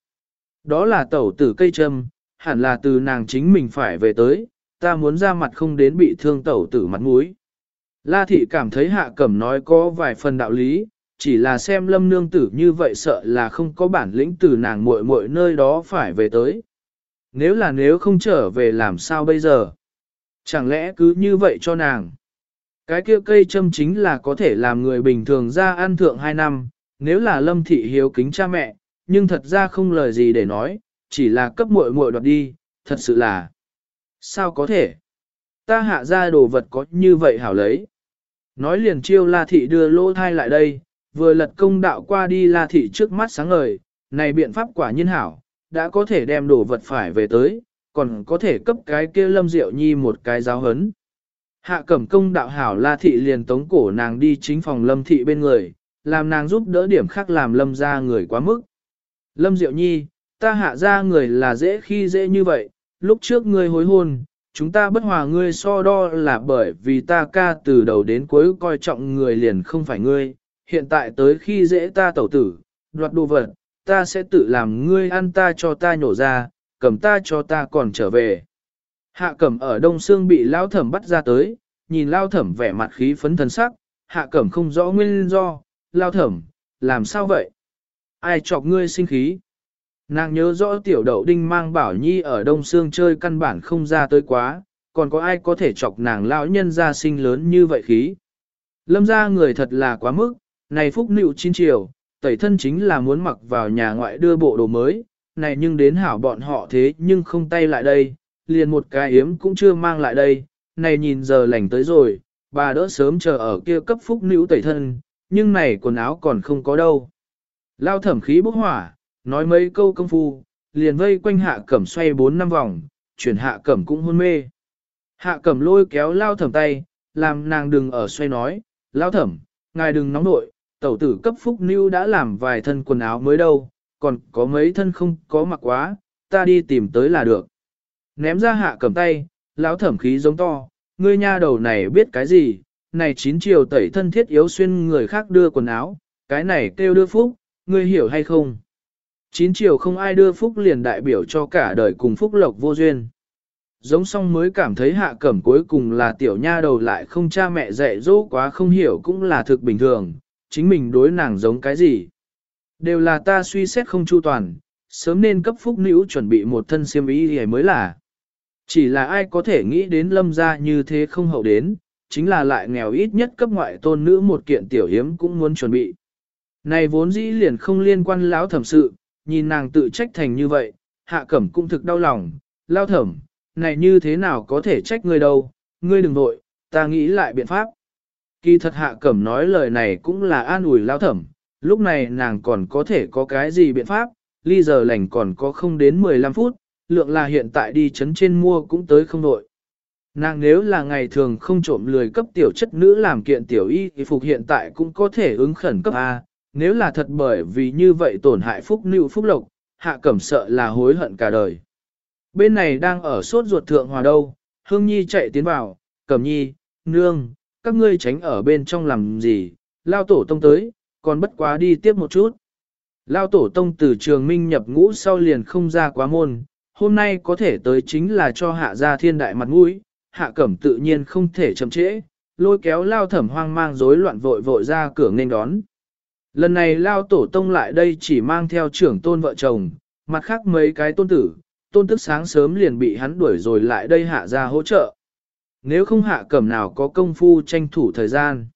Đó là tẩu tử cây châm, hẳn là từ nàng chính mình phải về tới, ta muốn ra mặt không đến bị thương tẩu tử mặt mũi. La thị cảm thấy hạ cẩm nói có vài phần đạo lý, chỉ là xem lâm nương tử như vậy sợ là không có bản lĩnh từ nàng muội muội nơi đó phải về tới. Nếu là nếu không trở về làm sao bây giờ? Chẳng lẽ cứ như vậy cho nàng? Cái kia cây châm chính là có thể làm người bình thường ra ăn thượng hai năm, nếu là lâm thị hiếu kính cha mẹ, nhưng thật ra không lời gì để nói, chỉ là cấp muội muội đoạt đi, thật sự là. Sao có thể? Ta hạ ra đồ vật có như vậy hảo lấy. Nói liền chiêu la thị đưa lô thai lại đây, vừa lật công đạo qua đi la thị trước mắt sáng ngời, này biện pháp quả nhiên hảo, đã có thể đem đồ vật phải về tới, còn có thể cấp cái kia lâm diệu nhi một cái giáo hấn. Hạ cẩm công đạo hảo la thị liền tống cổ nàng đi chính phòng lâm thị bên người, làm nàng giúp đỡ điểm khác làm lâm ra người quá mức. Lâm diệu nhi, ta hạ ra người là dễ khi dễ như vậy, lúc trước ngươi hối hôn, chúng ta bất hòa ngươi so đo là bởi vì ta ca từ đầu đến cuối coi trọng người liền không phải ngươi, hiện tại tới khi dễ ta tẩu tử, đoạt đồ vật, ta sẽ tự làm ngươi ăn ta cho ta nhổ ra, cầm ta cho ta còn trở về. Hạ cẩm ở đông xương bị lao thẩm bắt ra tới, nhìn lao thẩm vẻ mặt khí phấn thần sắc, hạ cẩm không rõ nguyên do, lao thẩm, làm sao vậy? Ai chọc ngươi sinh khí? Nàng nhớ rõ tiểu đậu đinh mang bảo nhi ở đông xương chơi căn bản không ra tới quá, còn có ai có thể chọc nàng lão nhân ra sinh lớn như vậy khí. Lâm ra người thật là quá mức, này phúc nịu chín chiều tẩy thân chính là muốn mặc vào nhà ngoại đưa bộ đồ mới, này nhưng đến hảo bọn họ thế nhưng không tay lại đây, liền một cái yếm cũng chưa mang lại đây, này nhìn giờ lành tới rồi, bà đỡ sớm chờ ở kia cấp phúc nữ tẩy thân, nhưng này quần áo còn không có đâu. Lao thẩm khí bốc hỏa, nói mấy câu công phu, liền vây quanh hạ cẩm xoay bốn năm vòng, chuyển hạ cẩm cũng hôn mê. Hạ cẩm lôi kéo lao thẩm tay, làm nàng đừng ở xoay nói, lao thẩm, ngài đừng nóng nội, tẩu tử cấp phúc Nưu đã làm vài thân quần áo mới đâu, còn có mấy thân không có mặc quá, ta đi tìm tới là được. Ném ra hạ cầm tay, lão thẩm khí giống to, ngươi nha đầu này biết cái gì, này chín chiều tẩy thân thiết yếu xuyên người khác đưa quần áo, cái này kêu đưa phúc, ngươi hiểu hay không? Chín chiều không ai đưa phúc liền đại biểu cho cả đời cùng phúc lộc vô duyên. Giống song mới cảm thấy hạ cẩm cuối cùng là tiểu nha đầu lại không cha mẹ dạy dỗ quá không hiểu cũng là thực bình thường, chính mình đối nàng giống cái gì. Đều là ta suy xét không chu toàn, sớm nên cấp phúc nữ chuẩn bị một thân siêm ý thì mới là. Chỉ là ai có thể nghĩ đến lâm gia như thế không hậu đến, chính là lại nghèo ít nhất cấp ngoại tôn nữ một kiện tiểu hiếm cũng muốn chuẩn bị. Này vốn dĩ liền không liên quan lão thẩm sự, nhìn nàng tự trách thành như vậy, hạ cẩm cũng thực đau lòng, lao thẩm, này như thế nào có thể trách ngươi đâu, ngươi đừng nội, ta nghĩ lại biện pháp. Kỳ thật hạ cẩm nói lời này cũng là an ủi lao thẩm, lúc này nàng còn có thể có cái gì biện pháp, ly giờ lành còn có không đến 15 phút, lượng là hiện tại đi chấn trên mua cũng tới không nội. Nàng nếu là ngày thường không trộm lười cấp tiểu chất nữ làm kiện tiểu y thì phục hiện tại cũng có thể ứng khẩn cấp A, nếu là thật bởi vì như vậy tổn hại phúc nữ phúc lộc, hạ cẩm sợ là hối hận cả đời. Bên này đang ở sốt ruột thượng hòa đâu, hương nhi chạy tiến vào, cẩm nhi, nương, các ngươi tránh ở bên trong làm gì, lao tổ tông tới, còn bất quá đi tiếp một chút. Lao tổ tông từ trường minh nhập ngũ sau liền không ra quá môn, hôm nay có thể tới chính là cho hạ gia thiên đại mặt mũi, hạ cẩm tự nhiên không thể chậm trễ, lôi kéo lao thẩm hoang mang rối loạn vội vội ra cửa nên đón. Lần này lao tổ tông lại đây chỉ mang theo trưởng tôn vợ chồng, mặt khác mấy cái tôn tử, tôn tức sáng sớm liền bị hắn đuổi rồi lại đây hạ ra hỗ trợ. Nếu không hạ cẩm nào có công phu tranh thủ thời gian.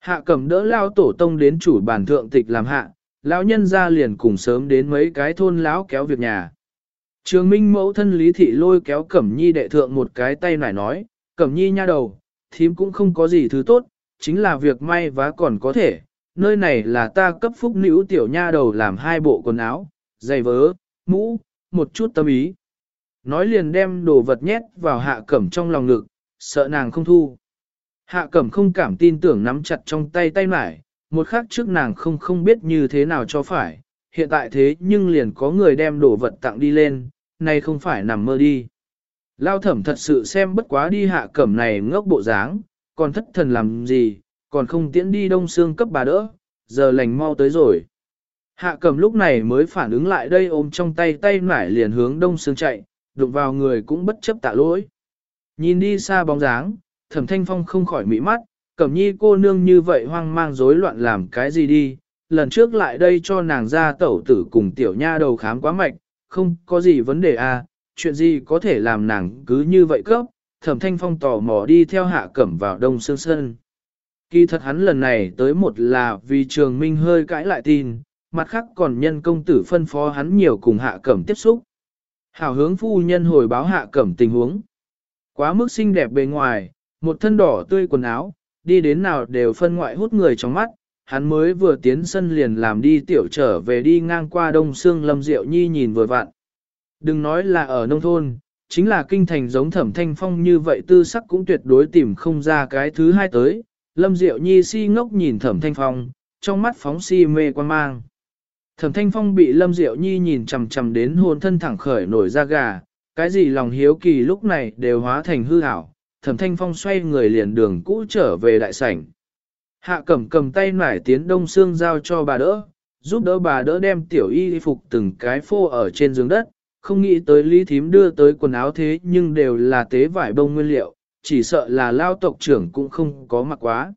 Hạ cẩm đỡ lao tổ tông đến chủ bản thượng tịch làm hạ, lão nhân ra liền cùng sớm đến mấy cái thôn lão kéo việc nhà. Trường Minh mẫu thân Lý Thị lôi kéo Cẩm Nhi đệ thượng một cái tay nải nói, Cẩm Nhi nha đầu, thím cũng không có gì thứ tốt, chính là việc may vá còn có thể, nơi này là ta cấp phúc nữ tiểu nha đầu làm hai bộ quần áo, giày vớ, mũ, một chút tâm ý. Nói liền đem đồ vật nhét vào hạ cẩm trong lòng ngực, sợ nàng không thu. Hạ cẩm không cảm tin tưởng nắm chặt trong tay tay mải, một khắc trước nàng không không biết như thế nào cho phải, hiện tại thế nhưng liền có người đem đồ vật tặng đi lên, nay không phải nằm mơ đi. Lao thẩm thật sự xem bất quá đi hạ cẩm này ngốc bộ dáng, còn thất thần làm gì, còn không tiễn đi đông xương cấp bà đỡ, giờ lành mau tới rồi. Hạ cẩm lúc này mới phản ứng lại đây ôm trong tay tay nải liền hướng đông xương chạy, đụng vào người cũng bất chấp tạ lỗi. Nhìn đi xa bóng dáng, thẩm thanh phong không khỏi mỹ mắt, cẩm nhi cô nương như vậy hoang mang rối loạn làm cái gì đi, lần trước lại đây cho nàng ra tẩu tử cùng tiểu nha đầu khám quá mạch, không có gì vấn đề à, chuyện gì có thể làm nàng cứ như vậy cấp, thẩm thanh phong tò mò đi theo hạ cẩm vào đông sương sơn. Kỳ thật hắn lần này tới một là vì trường minh hơi cãi lại tin, mặt khác còn nhân công tử phân phó hắn nhiều cùng hạ cẩm tiếp xúc. Hảo hướng phu nhân hồi báo hạ cẩm tình huống. Quá mức xinh đẹp bề ngoài, một thân đỏ tươi quần áo, đi đến nào đều phân ngoại hút người trong mắt, hắn mới vừa tiến sân liền làm đi tiểu trở về đi ngang qua đông xương lâm diệu nhi nhìn vừa vặn. Đừng nói là ở nông thôn, chính là kinh thành giống thẩm thanh phong như vậy tư sắc cũng tuyệt đối tìm không ra cái thứ hai tới. Lâm Diệu Nhi si ngốc nhìn thẩm thanh phong, trong mắt phóng si mê quan mang. Thẩm thanh phong bị Lâm Diệu Nhi nhìn chầm chầm đến hôn thân thẳng khởi nổi da gà, cái gì lòng hiếu kỳ lúc này đều hóa thành hư ảo. Thẩm thanh phong xoay người liền đường cũ trở về đại sảnh. Hạ cẩm cầm tay nải tiến đông Sương giao cho bà đỡ, giúp đỡ bà đỡ đem tiểu y phục từng cái phô ở trên giường đất, không nghĩ tới lý thím đưa tới quần áo thế nhưng đều là tế vải bông nguyên liệu, chỉ sợ là lao tộc trưởng cũng không có mặc quá.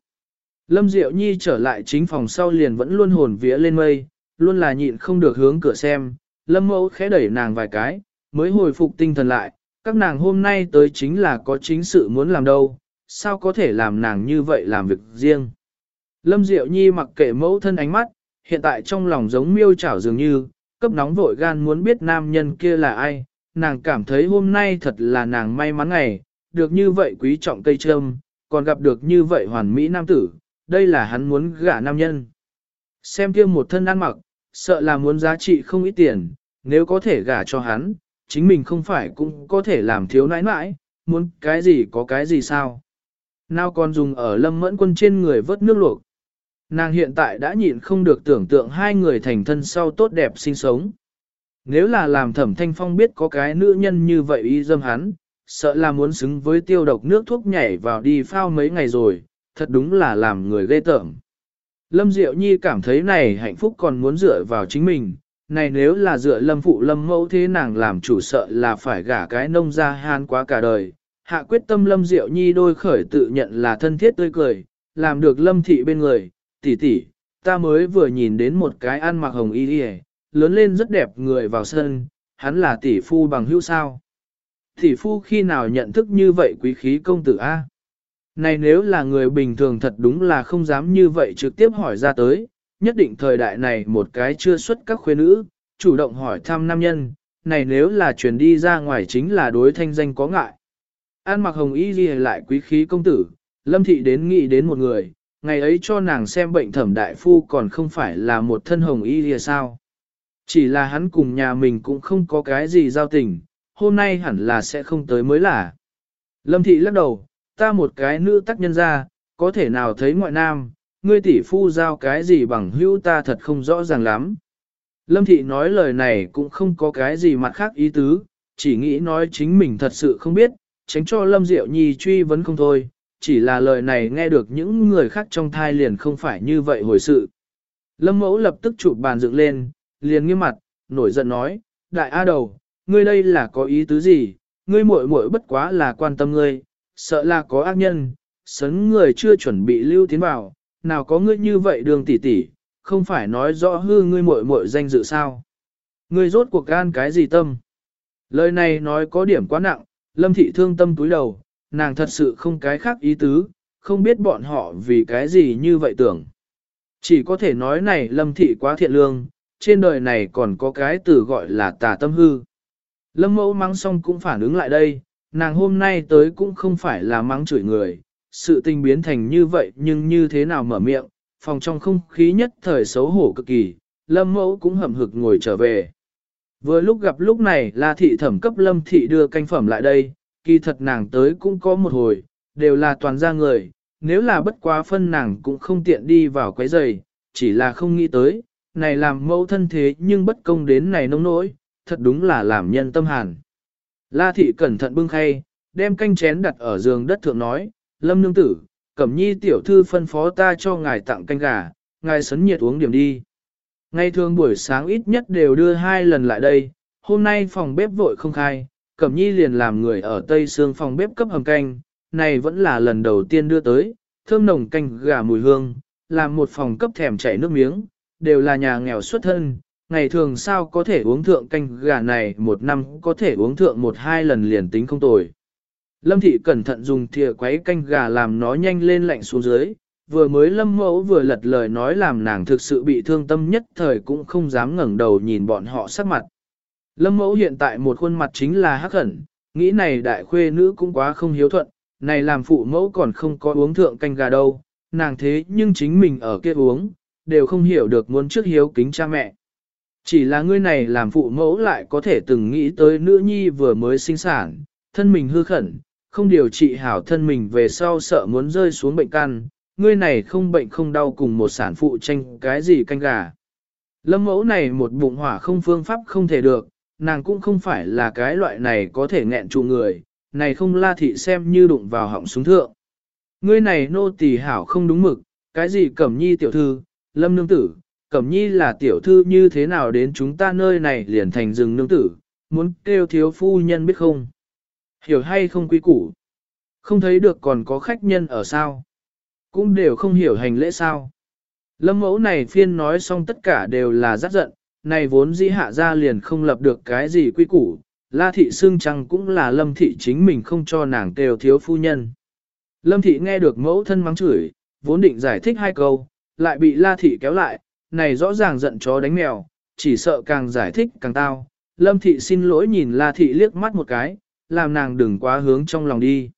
Lâm Diệu Nhi trở lại chính phòng sau liền vẫn luôn hồn vía lên mây, luôn là nhịn không được hướng cửa xem, Lâm Mẫu khẽ đẩy nàng vài cái, mới hồi phục tinh thần lại, các nàng hôm nay tới chính là có chính sự muốn làm đâu, sao có thể làm nàng như vậy làm việc riêng. Lâm Diệu Nhi mặc kệ mẫu thân ánh mắt, hiện tại trong lòng giống miêu chảo dường như, cấp nóng vội gan muốn biết nam nhân kia là ai, nàng cảm thấy hôm nay thật là nàng may mắn ngày, được như vậy quý trọng cây trâm, còn gặp được như vậy hoàn mỹ nam tử, đây là hắn muốn gả nam nhân. Xem kia một thân ăn mặc, sợ là muốn giá trị không ít tiền, nếu có thể gả cho hắn, chính mình không phải cũng có thể làm thiếu nãi nãi, muốn cái gì có cái gì sao. Nào còn dùng ở lâm mẫn quân trên người vớt nước luộc. Nàng hiện tại đã nhịn không được tưởng tượng hai người thành thân sau tốt đẹp sinh sống. Nếu là làm thẩm thanh phong biết có cái nữ nhân như vậy y dâm hắn, sợ là muốn xứng với tiêu độc nước thuốc nhảy vào đi phao mấy ngày rồi, thật đúng là làm người ghê tởm. Lâm Diệu Nhi cảm thấy này hạnh phúc còn muốn dựa vào chính mình, này nếu là dựa lâm phụ lâm mẫu thế nàng làm chủ sợ là phải gả cái nông ra han quá cả đời. Hạ quyết tâm lâm diệu nhi đôi khởi tự nhận là thân thiết tươi cười, làm được lâm thị bên người, tỷ tỷ, ta mới vừa nhìn đến một cái ăn mặc hồng y đi lớn lên rất đẹp người vào sân, hắn là tỷ phu bằng hữu sao. Tỷ phu khi nào nhận thức như vậy quý khí công tử A? Này nếu là người bình thường thật đúng là không dám như vậy trực tiếp hỏi ra tới, nhất định thời đại này một cái chưa xuất các khuê nữ, chủ động hỏi thăm nam nhân, này nếu là truyền đi ra ngoài chính là đối thanh danh có ngại. An mặc hồng y ghi lại quý khí công tử, lâm thị đến nghĩ đến một người, ngày ấy cho nàng xem bệnh thẩm đại phu còn không phải là một thân hồng y ghi sao. Chỉ là hắn cùng nhà mình cũng không có cái gì giao tình, hôm nay hẳn là sẽ không tới mới là. Lâm thị lắc đầu, ta một cái nữ tác nhân ra, có thể nào thấy ngoại nam, ngươi tỷ phu giao cái gì bằng hữu ta thật không rõ ràng lắm. Lâm thị nói lời này cũng không có cái gì mặt khác ý tứ, chỉ nghĩ nói chính mình thật sự không biết, tránh cho Lâm Diệu Nhi truy vấn không thôi, chỉ là lời này nghe được những người khác trong thai liền không phải như vậy hồi sự. Lâm mẫu lập tức chụp bàn dựng lên, liền nghiêm mặt, nổi giận nói, đại A đầu, ngươi đây là có ý tứ gì, ngươi muội muội bất quá là quan tâm ngươi, sợ là có ác nhân, sấn người chưa chuẩn bị lưu tiến vào, nào có ngươi như vậy đường tỷ tỷ, không phải nói rõ hư ngươi muội muội danh dự sao. Ngươi rốt cuộc gan cái gì tâm? Lời này nói có điểm quá nặng, lâm thị thương tâm túi đầu, nàng thật sự không cái khác ý tứ, không biết bọn họ vì cái gì như vậy tưởng. Chỉ có thể nói này lâm thị quá thiện lương, trên đời này còn có cái từ gọi là tà tâm hư. Lâm mẫu mắng xong cũng phản ứng lại đây, nàng hôm nay tới cũng không phải là mắng chửi người, sự tình biến thành như vậy nhưng như thế nào mở miệng, phòng trong không khí nhất thời xấu hổ cực kỳ, lâm mẫu cũng hậm hực ngồi trở về. Vừa lúc gặp lúc này là thị thẩm cấp lâm thị đưa canh phẩm lại đây, kỳ thật nàng tới cũng có một hồi, đều là toàn gia người, nếu là bất quá phân nàng cũng không tiện đi vào quấy giày, chỉ là không nghĩ tới, này làm mẫu thân thế nhưng bất công đến này nông nỗi, thật đúng là làm nhân tâm hàn. La thị cẩn thận bưng khay, đem canh chén đặt ở giường đất thượng nói, lâm nương tử, cẩm nhi tiểu thư phân phó ta cho ngài tặng canh gà, ngài sấn nhiệt uống điểm đi. Ngày thường buổi sáng ít nhất đều đưa hai lần lại đây, hôm nay phòng bếp vội không khai, cẩm nhi liền làm người ở tây xương phòng bếp cấp hầm canh, này vẫn là lần đầu tiên đưa tới, thơm nồng canh gà mùi hương, làm một phòng cấp thèm chảy nước miếng, đều là nhà nghèo xuất thân, ngày thường sao có thể uống thượng canh gà này một năm có thể uống thượng một hai lần liền tính không tồi. Lâm thị cẩn thận dùng thìa quấy canh gà làm nó nhanh lên lạnh xuống dưới, vừa mới lâm mẫu vừa lật lời nói làm nàng thực sự bị thương tâm nhất thời cũng không dám ngẩng đầu nhìn bọn họ sắc mặt. Lâm mẫu hiện tại một khuôn mặt chính là hắc hẩn, nghĩ này đại khuê nữ cũng quá không hiếu thuận, này làm phụ mẫu còn không có uống thượng canh gà đâu, nàng thế nhưng chính mình ở kia uống, đều không hiểu được muốn trước hiếu kính cha mẹ. Chỉ là ngươi này làm phụ mẫu lại có thể từng nghĩ tới nữ nhi vừa mới sinh sản, thân mình hư khẩn, không điều trị hảo thân mình về sau sợ muốn rơi xuống bệnh căn, ngươi này không bệnh không đau cùng một sản phụ tranh cái gì canh gà. Lâm mẫu này một bụng hỏa không phương pháp không thể được, nàng cũng không phải là cái loại này có thể nghẹn trụ người, này không la thị xem như đụng vào họng súng thượng. Ngươi này nô tỳ hảo không đúng mực, cái gì cẩm nhi tiểu thư, lâm nương tử, cẩm nhi là tiểu thư như thế nào đến chúng ta nơi này liền thành rừng nương tử, muốn kêu thiếu phu nhân biết không. Hiểu hay không quý củ? Không thấy được còn có khách nhân ở sao? Cũng đều không hiểu hành lễ sao? Lâm mẫu này phiên nói xong tất cả đều là rất giận, này vốn dĩ hạ ra liền không lập được cái gì quy củ, la thị xương trăng cũng là lâm thị chính mình không cho nàng kêu thiếu phu nhân. Lâm thị nghe được mẫu thân mắng chửi, vốn định giải thích hai câu, lại bị la thị kéo lại, này rõ ràng giận chó đánh mèo, chỉ sợ càng giải thích càng tao. Lâm thị xin lỗi nhìn la thị liếc mắt một cái, làm nàng đừng quá hướng trong lòng đi.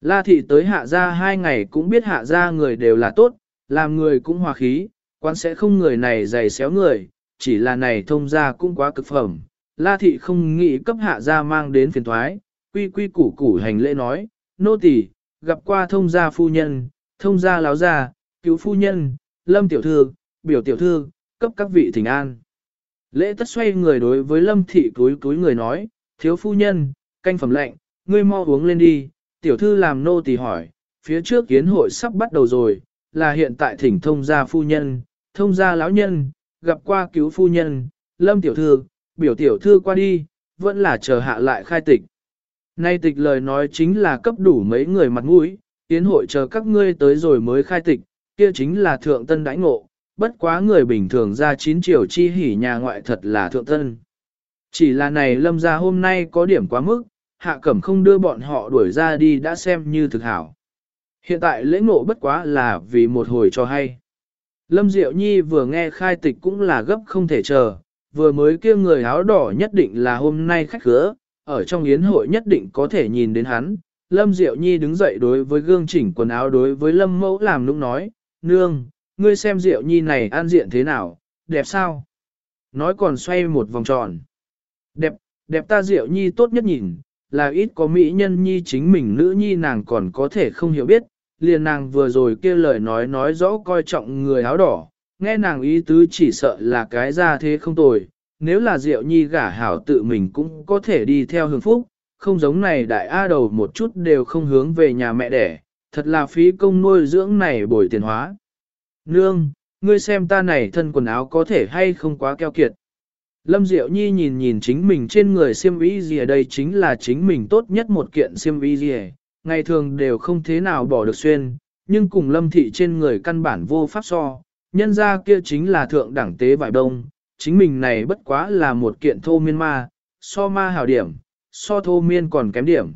La thị tới hạ gia hai ngày cũng biết hạ gia người đều là tốt, làm người cũng hòa khí, quan sẽ không người này dày xéo người, chỉ là này thông gia cũng quá cực phẩm. La thị không nghĩ cấp hạ gia mang đến phiền thoái, quy quy củ củ hành lễ nói, nô tỳ gặp qua thông gia phu nhân, thông gia láo gia, cứu phu nhân, lâm tiểu thư, biểu tiểu thư, cấp các vị thỉnh an. Lễ tất xoay người đối với lâm thị túi túi người nói, thiếu phu nhân, canh phẩm lệnh, ngươi mau uống lên đi, tiểu thư làm nô tỳ hỏi, phía trước kiến hội sắp bắt đầu rồi, là hiện tại thỉnh thông gia phu nhân, thông gia lão nhân, gặp qua cứu phu nhân, lâm tiểu thư, biểu tiểu thư qua đi, vẫn là chờ hạ lại khai tịch. Nay tịch lời nói chính là cấp đủ mấy người mặt mũi, tiến hội chờ các ngươi tới rồi mới khai tịch, kia chính là thượng tân đãi ngộ, bất quá người bình thường ra chín triều chi hỉ nhà ngoại thật là thượng tân. Chỉ là này lâm ra hôm nay có điểm quá mức, hạ cẩm không đưa bọn họ đuổi ra đi đã xem như thực hảo. Hiện tại lễ ngộ bất quá là vì một hồi cho hay. Lâm Diệu Nhi vừa nghe khai tịch cũng là gấp không thể chờ, vừa mới kia người áo đỏ nhất định là hôm nay khách khứa, ở trong yến hội nhất định có thể nhìn đến hắn. Lâm Diệu Nhi đứng dậy đối với gương chỉnh quần áo đối với Lâm Mẫu làm lúc nói, Nương, ngươi xem Diệu Nhi này an diện thế nào, đẹp sao? Nói còn xoay một vòng tròn. Đẹp, đẹp ta Diệu Nhi tốt nhất nhìn, là ít có mỹ nhân Nhi chính mình nữ Nhi nàng còn có thể không hiểu biết, liền nàng vừa rồi kia lời nói nói rõ coi trọng người áo đỏ, nghe nàng ý tứ chỉ sợ là cái ra thế không tồi, nếu là Diệu Nhi gả hảo tự mình cũng có thể đi theo hưởng phúc, không giống này đại A đầu một chút đều không hướng về nhà mẹ đẻ, thật là phí công nuôi dưỡng này bồi tiền hóa. Nương, ngươi xem ta này thân quần áo có thể hay không quá keo kiệt. Lâm Diệu Nhi nhìn nhìn chính mình trên người xiêm y gì ở đây chính là chính mình tốt nhất một kiện xiêm y gì ngày thường đều không thế nào bỏ được xuyên, nhưng cùng Lâm Thị trên người căn bản vô pháp so, nhân ra kia chính là thượng đẳng tế vải đông, chính mình này bất quá là một kiện thô miên ma, so ma hảo điểm, so thô miên còn kém điểm.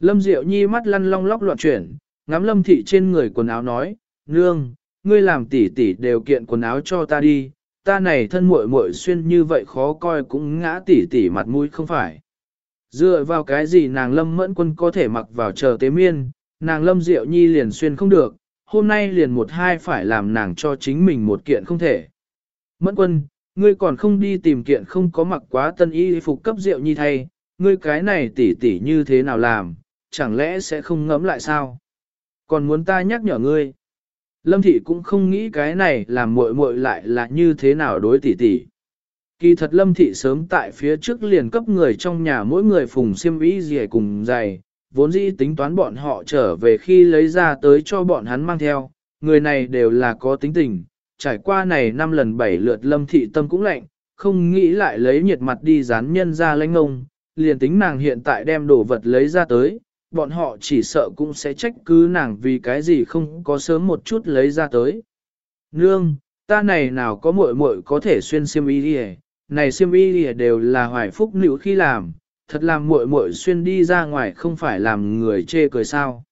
Lâm Diệu Nhi mắt lăn long lóc loạn chuyển, ngắm Lâm Thị trên người quần áo nói, Nương, ngươi làm tỉ tỉ đều kiện quần áo cho ta đi, ta này thân muội muội xuyên như vậy khó coi cũng ngã tỉ tỉ mặt mũi không phải. Dựa vào cái gì nàng Lâm Mẫn Quân có thể mặc vào chờ tế miên, nàng Lâm Diệu Nhi liền xuyên không được, hôm nay liền một hai phải làm nàng cho chính mình một kiện không thể. Mẫn Quân, ngươi còn không đi tìm kiện không có mặc quá tân y phục cấp Diệu Nhi thay, ngươi cái này tỉ tỉ như thế nào làm, chẳng lẽ sẽ không ngẫm lại sao? Còn muốn ta nhắc nhở ngươi. Lâm thị cũng không nghĩ cái này làm muội muội lại là như thế nào đối tỷ tỷ. Kỳ thật lâm thị sớm tại phía trước liền cấp người trong nhà mỗi người phùng xiêm y gì cùng giày, vốn dĩ tính toán bọn họ trở về khi lấy ra tới cho bọn hắn mang theo, người này đều là có tính tình, trải qua này năm lần bảy lượt lâm thị tâm cũng lạnh, không nghĩ lại lấy nhiệt mặt đi dán nhân ra lãnh ngông, liền tính nàng hiện tại đem đồ vật lấy ra tới, bọn họ chỉ sợ cũng sẽ trách cứ nàng vì cái gì không có sớm một chút lấy ra tới. Nương, ta này nào có muội muội có thể xuyên xiêm y đi này xiêm y đi đều là hoài phúc nữ khi làm, thật làm muội muội xuyên đi ra ngoài không phải làm người chê cười sao.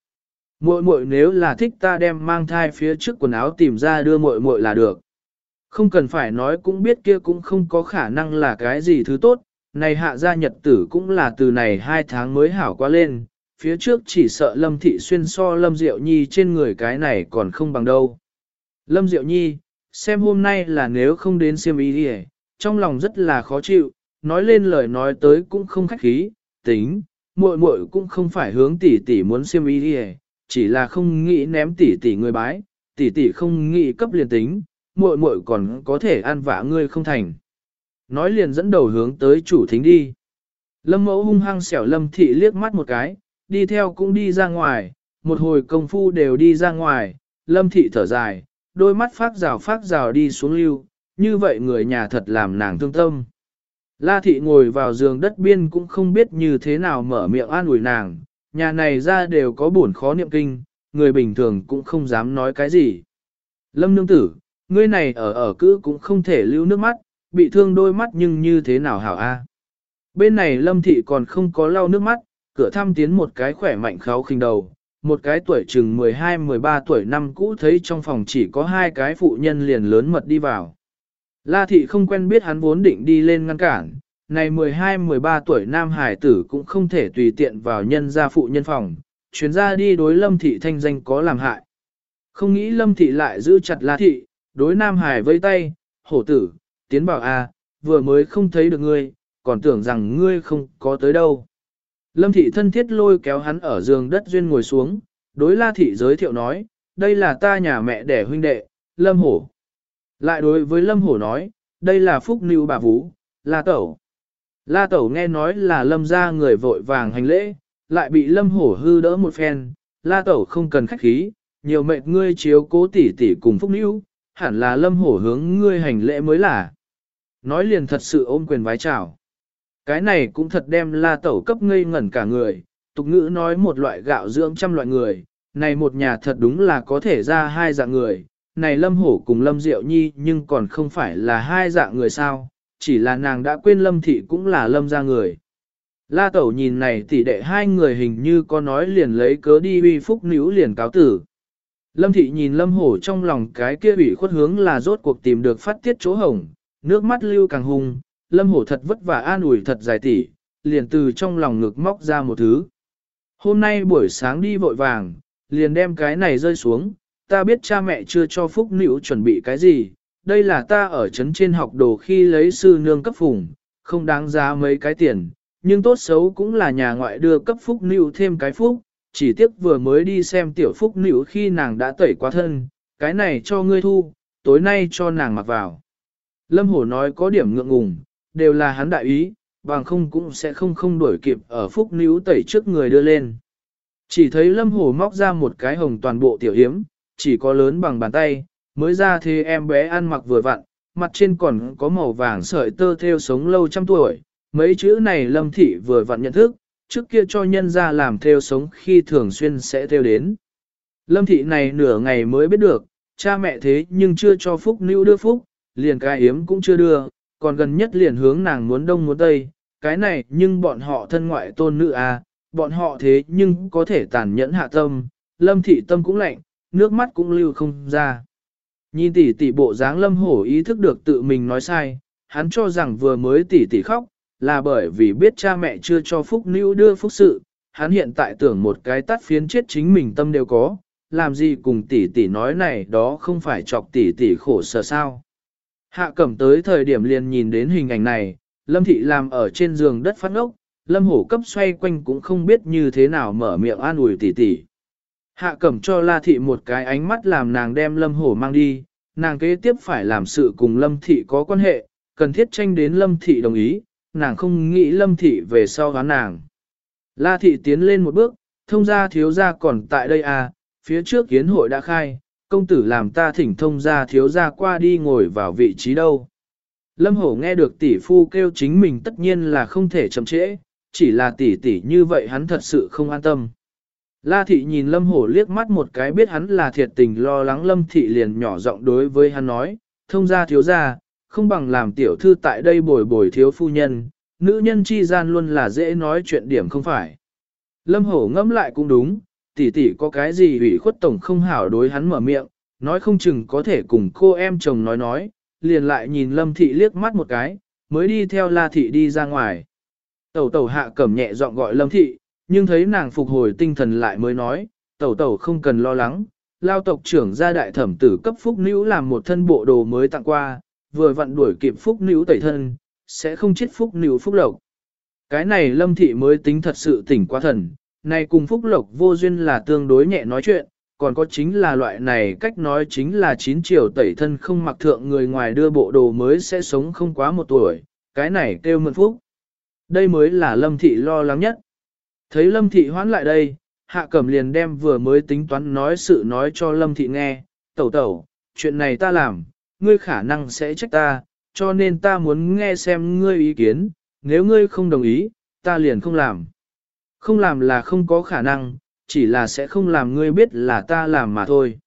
Muội muội nếu là thích ta đem mang thai phía trước quần áo tìm ra đưa muội muội là được. Không cần phải nói cũng biết kia cũng không có khả năng là cái gì thứ tốt, này hạ gia nhật tử cũng là từ này hai tháng mới hảo qua lên, phía trước chỉ sợ Lâm Thị Xuyên so Lâm Diệu Nhi trên người cái này còn không bằng đâu. Lâm Diệu Nhi, xem hôm nay là nếu không đến siêm ý đi trong lòng rất là khó chịu, nói lên lời nói tới cũng không khách khí, tính, muội muội cũng không phải hướng tỷ tỷ muốn siêm ý đi chỉ là không nghĩ ném tỷ tỷ người bái, tỷ tỷ không nghĩ cấp liền tính, muội muội còn có thể an vạ ngươi không thành. Nói liền dẫn đầu hướng tới chủ thính đi. Lâm mẫu hung hăng xẻo lâm thị liếc mắt một cái, đi theo cũng đi ra ngoài, một hồi công phu đều đi ra ngoài, lâm thị thở dài, đôi mắt phát rào phát rào đi xuống lưu, như vậy người nhà thật làm nàng thương tâm. La thị ngồi vào giường đất biên cũng không biết như thế nào mở miệng an ủi nàng, nhà này ra đều có buồn khó niệm kinh, người bình thường cũng không dám nói cái gì. Lâm nương tử, ngươi này ở ở cữ cũng không thể lưu nước mắt, bị thương đôi mắt nhưng như thế nào hảo a? Bên này lâm thị còn không có lau nước mắt, cửa thăm tiến một cái khỏe mạnh kháo khinh đầu, một cái tuổi chừng 12-13 tuổi năm cũ thấy trong phòng chỉ có hai cái phụ nhân liền lớn mật đi vào. La thị không quen biết hắn vốn định đi lên ngăn cản, này 12-13 tuổi nam hải tử cũng không thể tùy tiện vào nhân gia phụ nhân phòng, chuyến ra đi đối lâm thị thanh danh có làm hại. Không nghĩ lâm thị lại giữ chặt la thị, đối nam hải vây tay, hổ tử, tiến bảo a, vừa mới không thấy được ngươi, còn tưởng rằng ngươi không có tới đâu. Lâm thị thân thiết lôi kéo hắn ở giường đất duyên ngồi xuống, đối la thị giới thiệu nói, đây là ta nhà mẹ đẻ huynh đệ, Lâm Hổ. Lại đối với Lâm Hổ nói, đây là Phúc Nưu bà Vũ, La Tẩu. La Tẩu nghe nói là Lâm ra người vội vàng hành lễ, lại bị Lâm Hổ hư đỡ một phen, La Tẩu không cần khách khí, nhiều mệt ngươi chiếu cố tỉ tỉ cùng Phúc Nưu, hẳn là Lâm Hổ hướng ngươi hành lễ mới là. Nói liền thật sự ôm quyền vái chào. Cái này cũng thật đem la tẩu cấp ngây ngẩn cả người, tục ngữ nói một loại gạo dưỡng trăm loại người, này một nhà thật đúng là có thể ra hai dạng người, này lâm hổ cùng lâm diệu nhi nhưng còn không phải là hai dạng người sao, chỉ là nàng đã quên lâm thị cũng là lâm ra người. La tẩu nhìn này tỷ đệ hai người hình như có nói liền lấy cớ đi uy phúc nữ liền cáo tử. Lâm thị nhìn lâm hổ trong lòng cái kia bị khuất hướng là rốt cuộc tìm được phát tiết chỗ hồng, nước mắt lưu càng hung, lâm hổ thật vất vả an ủi thật dài tỉ, liền từ trong lòng ngực móc ra một thứ. Hôm nay buổi sáng đi vội vàng, liền đem cái này rơi xuống, ta biết cha mẹ chưa cho phúc nữ chuẩn bị cái gì, đây là ta ở trấn trên học đồ khi lấy sư nương cấp phùng, không đáng giá mấy cái tiền, nhưng tốt xấu cũng là nhà ngoại đưa cấp phúc nữ thêm cái phúc, chỉ tiếc vừa mới đi xem tiểu phúc nữ khi nàng đã tẩy quá thân, cái này cho ngươi thu, tối nay cho nàng mặc vào. Lâm Hổ nói có điểm ngượng ngùng, đều là hắn đại ý, bằng không cũng sẽ không không đuổi kịp ở phúc níu tẩy trước người đưa lên. Chỉ thấy Lâm Hổ móc ra một cái hồng toàn bộ tiểu hiếm, chỉ có lớn bằng bàn tay, mới ra thế em bé ăn mặc vừa vặn, mặt trên còn có màu vàng sợi tơ theo sống lâu trăm tuổi. Mấy chữ này Lâm Thị vừa vặn nhận thức, trước kia cho nhân ra làm theo sống khi thường xuyên sẽ theo đến. Lâm Thị này nửa ngày mới biết được, cha mẹ thế nhưng chưa cho Phúc Nữ đưa Phúc, liền cái hiếm cũng chưa đưa, còn gần nhất liền hướng nàng muốn đông muốn tây, cái này nhưng bọn họ thân ngoại tôn nữ à, bọn họ thế nhưng có thể tàn nhẫn hạ tâm, lâm thị tâm cũng lạnh, nước mắt cũng lưu không ra. Nhìn tỷ tỷ bộ dáng lâm hổ ý thức được tự mình nói sai, hắn cho rằng vừa mới tỷ tỷ khóc, là bởi vì biết cha mẹ chưa cho phúc nữ đưa phúc sự, hắn hiện tại tưởng một cái tắt phiến chết chính mình tâm đều có, làm gì cùng tỷ tỷ nói này đó không phải chọc tỷ tỷ khổ sở sao. Hạ cẩm tới thời điểm liền nhìn đến hình ảnh này, Lâm Thị làm ở trên giường đất phát ngốc, Lâm Hổ cấp xoay quanh cũng không biết như thế nào mở miệng an ủi tỉ tỉ. Hạ cẩm cho La Thị một cái ánh mắt làm nàng đem Lâm Hổ mang đi, nàng kế tiếp phải làm sự cùng Lâm Thị có quan hệ, cần thiết tranh đến Lâm Thị đồng ý, nàng không nghĩ Lâm Thị về sau gán nàng. La Thị tiến lên một bước, thông gia thiếu gia còn tại đây à, phía trước kiến hội đã khai, công tử làm ta thỉnh thông gia thiếu gia qua đi ngồi vào vị trí đâu. Lâm Hổ nghe được tỷ phu kêu chính mình tất nhiên là không thể chậm trễ, chỉ là tỷ tỷ như vậy hắn thật sự không an tâm. La thị nhìn Lâm Hổ liếc mắt một cái biết hắn là thiệt tình lo lắng Lâm thị liền nhỏ giọng đối với hắn nói, thông gia thiếu gia, không bằng làm tiểu thư tại đây bồi bồi thiếu phu nhân, nữ nhân chi gian luôn là dễ nói chuyện điểm không phải. Lâm Hổ ngẫm lại cũng đúng, tỷ tỷ có cái gì ủy khuất tổng không hảo đối hắn mở miệng, nói không chừng có thể cùng cô em chồng nói nói, liền lại nhìn lâm thị liếc mắt một cái, mới đi theo la thị đi ra ngoài. Tẩu tẩu hạ cẩm nhẹ giọng gọi lâm thị, nhưng thấy nàng phục hồi tinh thần lại mới nói, tẩu tẩu không cần lo lắng, lao tộc trưởng gia đại thẩm tử cấp phúc nữ làm một thân bộ đồ mới tặng qua, vừa vặn đuổi kịp phúc nữ tẩy thân, sẽ không chết phúc nữ phúc lộc. Cái này lâm thị mới tính thật sự tỉnh quá thần, này cùng phúc lộc vô duyên là tương đối nhẹ nói chuyện, còn có chính là loại này cách nói chính là chín chiều tẩy thân không mặc thượng người ngoài đưa bộ đồ mới sẽ sống không quá một tuổi, cái này kêu mượn phúc. Đây mới là lâm thị lo lắng nhất. Thấy lâm thị hoán lại đây, hạ cẩm liền đem vừa mới tính toán nói sự nói cho lâm thị nghe, tẩu tẩu, chuyện này ta làm, ngươi khả năng sẽ trách ta, cho nên ta muốn nghe xem ngươi ý kiến, nếu ngươi không đồng ý, ta liền không làm. Không làm là không có khả năng, chỉ là sẽ không làm ngươi biết là ta làm mà thôi.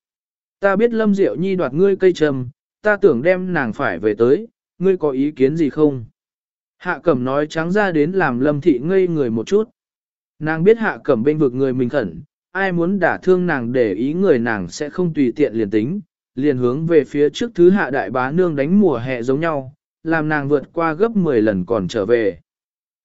Ta biết Lâm Diệu Nhi đoạt ngươi cây trầm, ta tưởng đem nàng phải về tới, ngươi có ý kiến gì không? Hạ Cẩm nói trắng ra đến làm Lâm Thị ngây người một chút. Nàng biết Hạ Cẩm bên vực người mình khẩn, ai muốn đả thương nàng để ý người nàng sẽ không tùy tiện liền tính, liền hướng về phía trước thứ hạ đại bá nương đánh mùa hè giống nhau, làm nàng vượt qua gấp 10 lần còn trở về.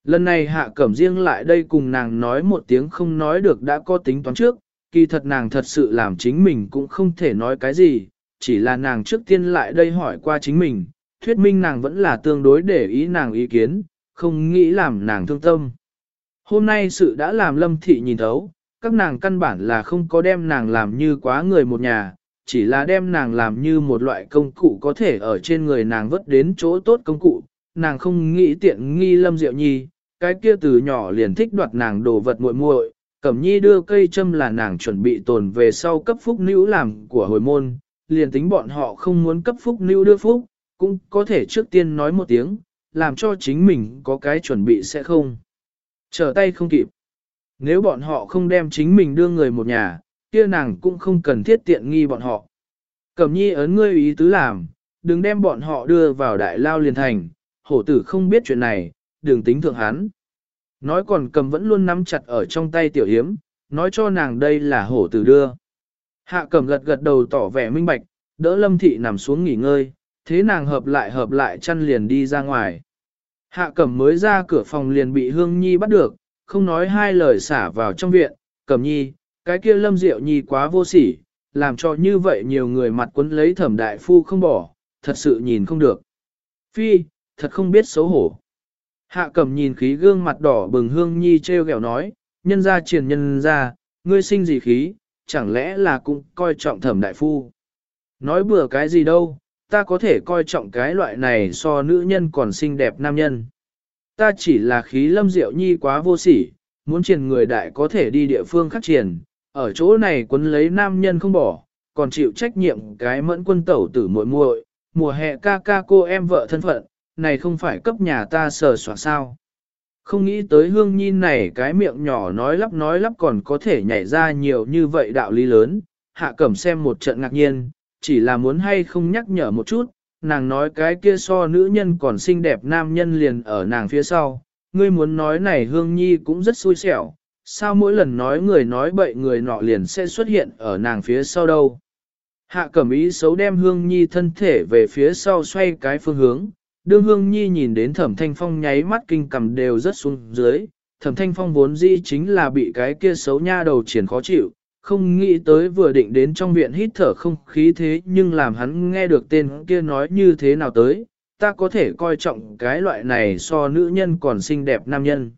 Lần này hạ cẩm riêng lại đây cùng nàng nói một tiếng không nói được đã có tính toán trước, kỳ thật nàng thật sự làm chính mình cũng không thể nói cái gì, chỉ là nàng trước tiên lại đây hỏi qua chính mình, thuyết minh nàng vẫn là tương đối để ý nàng ý kiến, không nghĩ làm nàng thương tâm. Hôm nay sự đã làm lâm thị nhìn thấu, các nàng căn bản là không có đem nàng làm như quá người một nhà, chỉ là đem nàng làm như một loại công cụ có thể ở trên người nàng vất đến chỗ tốt công cụ, nàng không nghĩ tiện nghi lâm diệu nhi, cái kia từ nhỏ liền thích đoạt nàng đồ vật muội muội, Cẩm Nhi đưa cây châm là nàng chuẩn bị tồn về sau cấp phúc nữ làm của hồi môn, liền tính bọn họ không muốn cấp phúc nữ đưa phúc, cũng có thể trước tiên nói một tiếng, làm cho chính mình có cái chuẩn bị sẽ không. Trở tay không kịp. Nếu bọn họ không đem chính mình đưa người một nhà, kia nàng cũng không cần thiết tiện nghi bọn họ. Cẩm nhi ấn ngươi ý tứ làm, đừng đem bọn họ đưa vào đại lao liền thành, hổ tử không biết chuyện này, đừng tính thượng hắn. Nói còn cầm vẫn luôn nắm chặt ở trong tay tiểu hiếm, nói cho nàng đây là hổ tử đưa. Hạ cầm gật gật đầu tỏ vẻ minh bạch, đỡ lâm thị nằm xuống nghỉ ngơi, thế nàng hợp lại hợp lại chăn liền đi ra ngoài. Hạ cẩm mới ra cửa phòng liền bị hương nhi bắt được, không nói hai lời xả vào trong viện, cẩm nhi, cái kia lâm diệu nhi quá vô sỉ, làm cho như vậy nhiều người mặt quấn lấy thẩm đại phu không bỏ, thật sự nhìn không được. Phi, thật không biết xấu hổ. Hạ cẩm nhìn khí gương mặt đỏ bừng hương nhi treo gẹo nói, nhân ra triển nhân ra, ngươi sinh gì khí, chẳng lẽ là cũng coi trọng thẩm đại phu. Nói bừa cái gì đâu, ta có thể coi trọng cái loại này so nữ nhân còn xinh đẹp nam nhân. Ta chỉ là khí lâm diệu nhi quá vô sỉ, muốn triển người đại có thể đi địa phương khác triển, ở chỗ này quấn lấy nam nhân không bỏ, còn chịu trách nhiệm cái mẫn quân tẩu tử muội muội, mùa hè ca ca cô em vợ thân phận, này không phải cấp nhà ta sờ soạn sao. Không nghĩ tới hương nhi này cái miệng nhỏ nói lắp nói lắp còn có thể nhảy ra nhiều như vậy đạo lý lớn, hạ cẩm xem một trận ngạc nhiên, chỉ là muốn hay không nhắc nhở một chút, nàng nói cái kia so nữ nhân còn xinh đẹp nam nhân liền ở nàng phía sau, ngươi muốn nói này hương nhi cũng rất xui xẻo, sao mỗi lần nói người nói bậy người nọ liền sẽ xuất hiện ở nàng phía sau đâu. Hạ cẩm ý xấu đem hương nhi thân thể về phía sau xoay cái phương hướng, đương hương nhi nhìn đến thẩm thanh phong nháy mắt kinh cầm đều rất xuống dưới, thẩm thanh phong vốn dĩ chính là bị cái kia xấu nha đầu triển khó chịu, không nghĩ tới vừa định đến trong viện hít thở không khí thế nhưng làm hắn nghe được tên kia nói như thế nào tới, ta có thể coi trọng cái loại này so nữ nhân còn xinh đẹp nam nhân.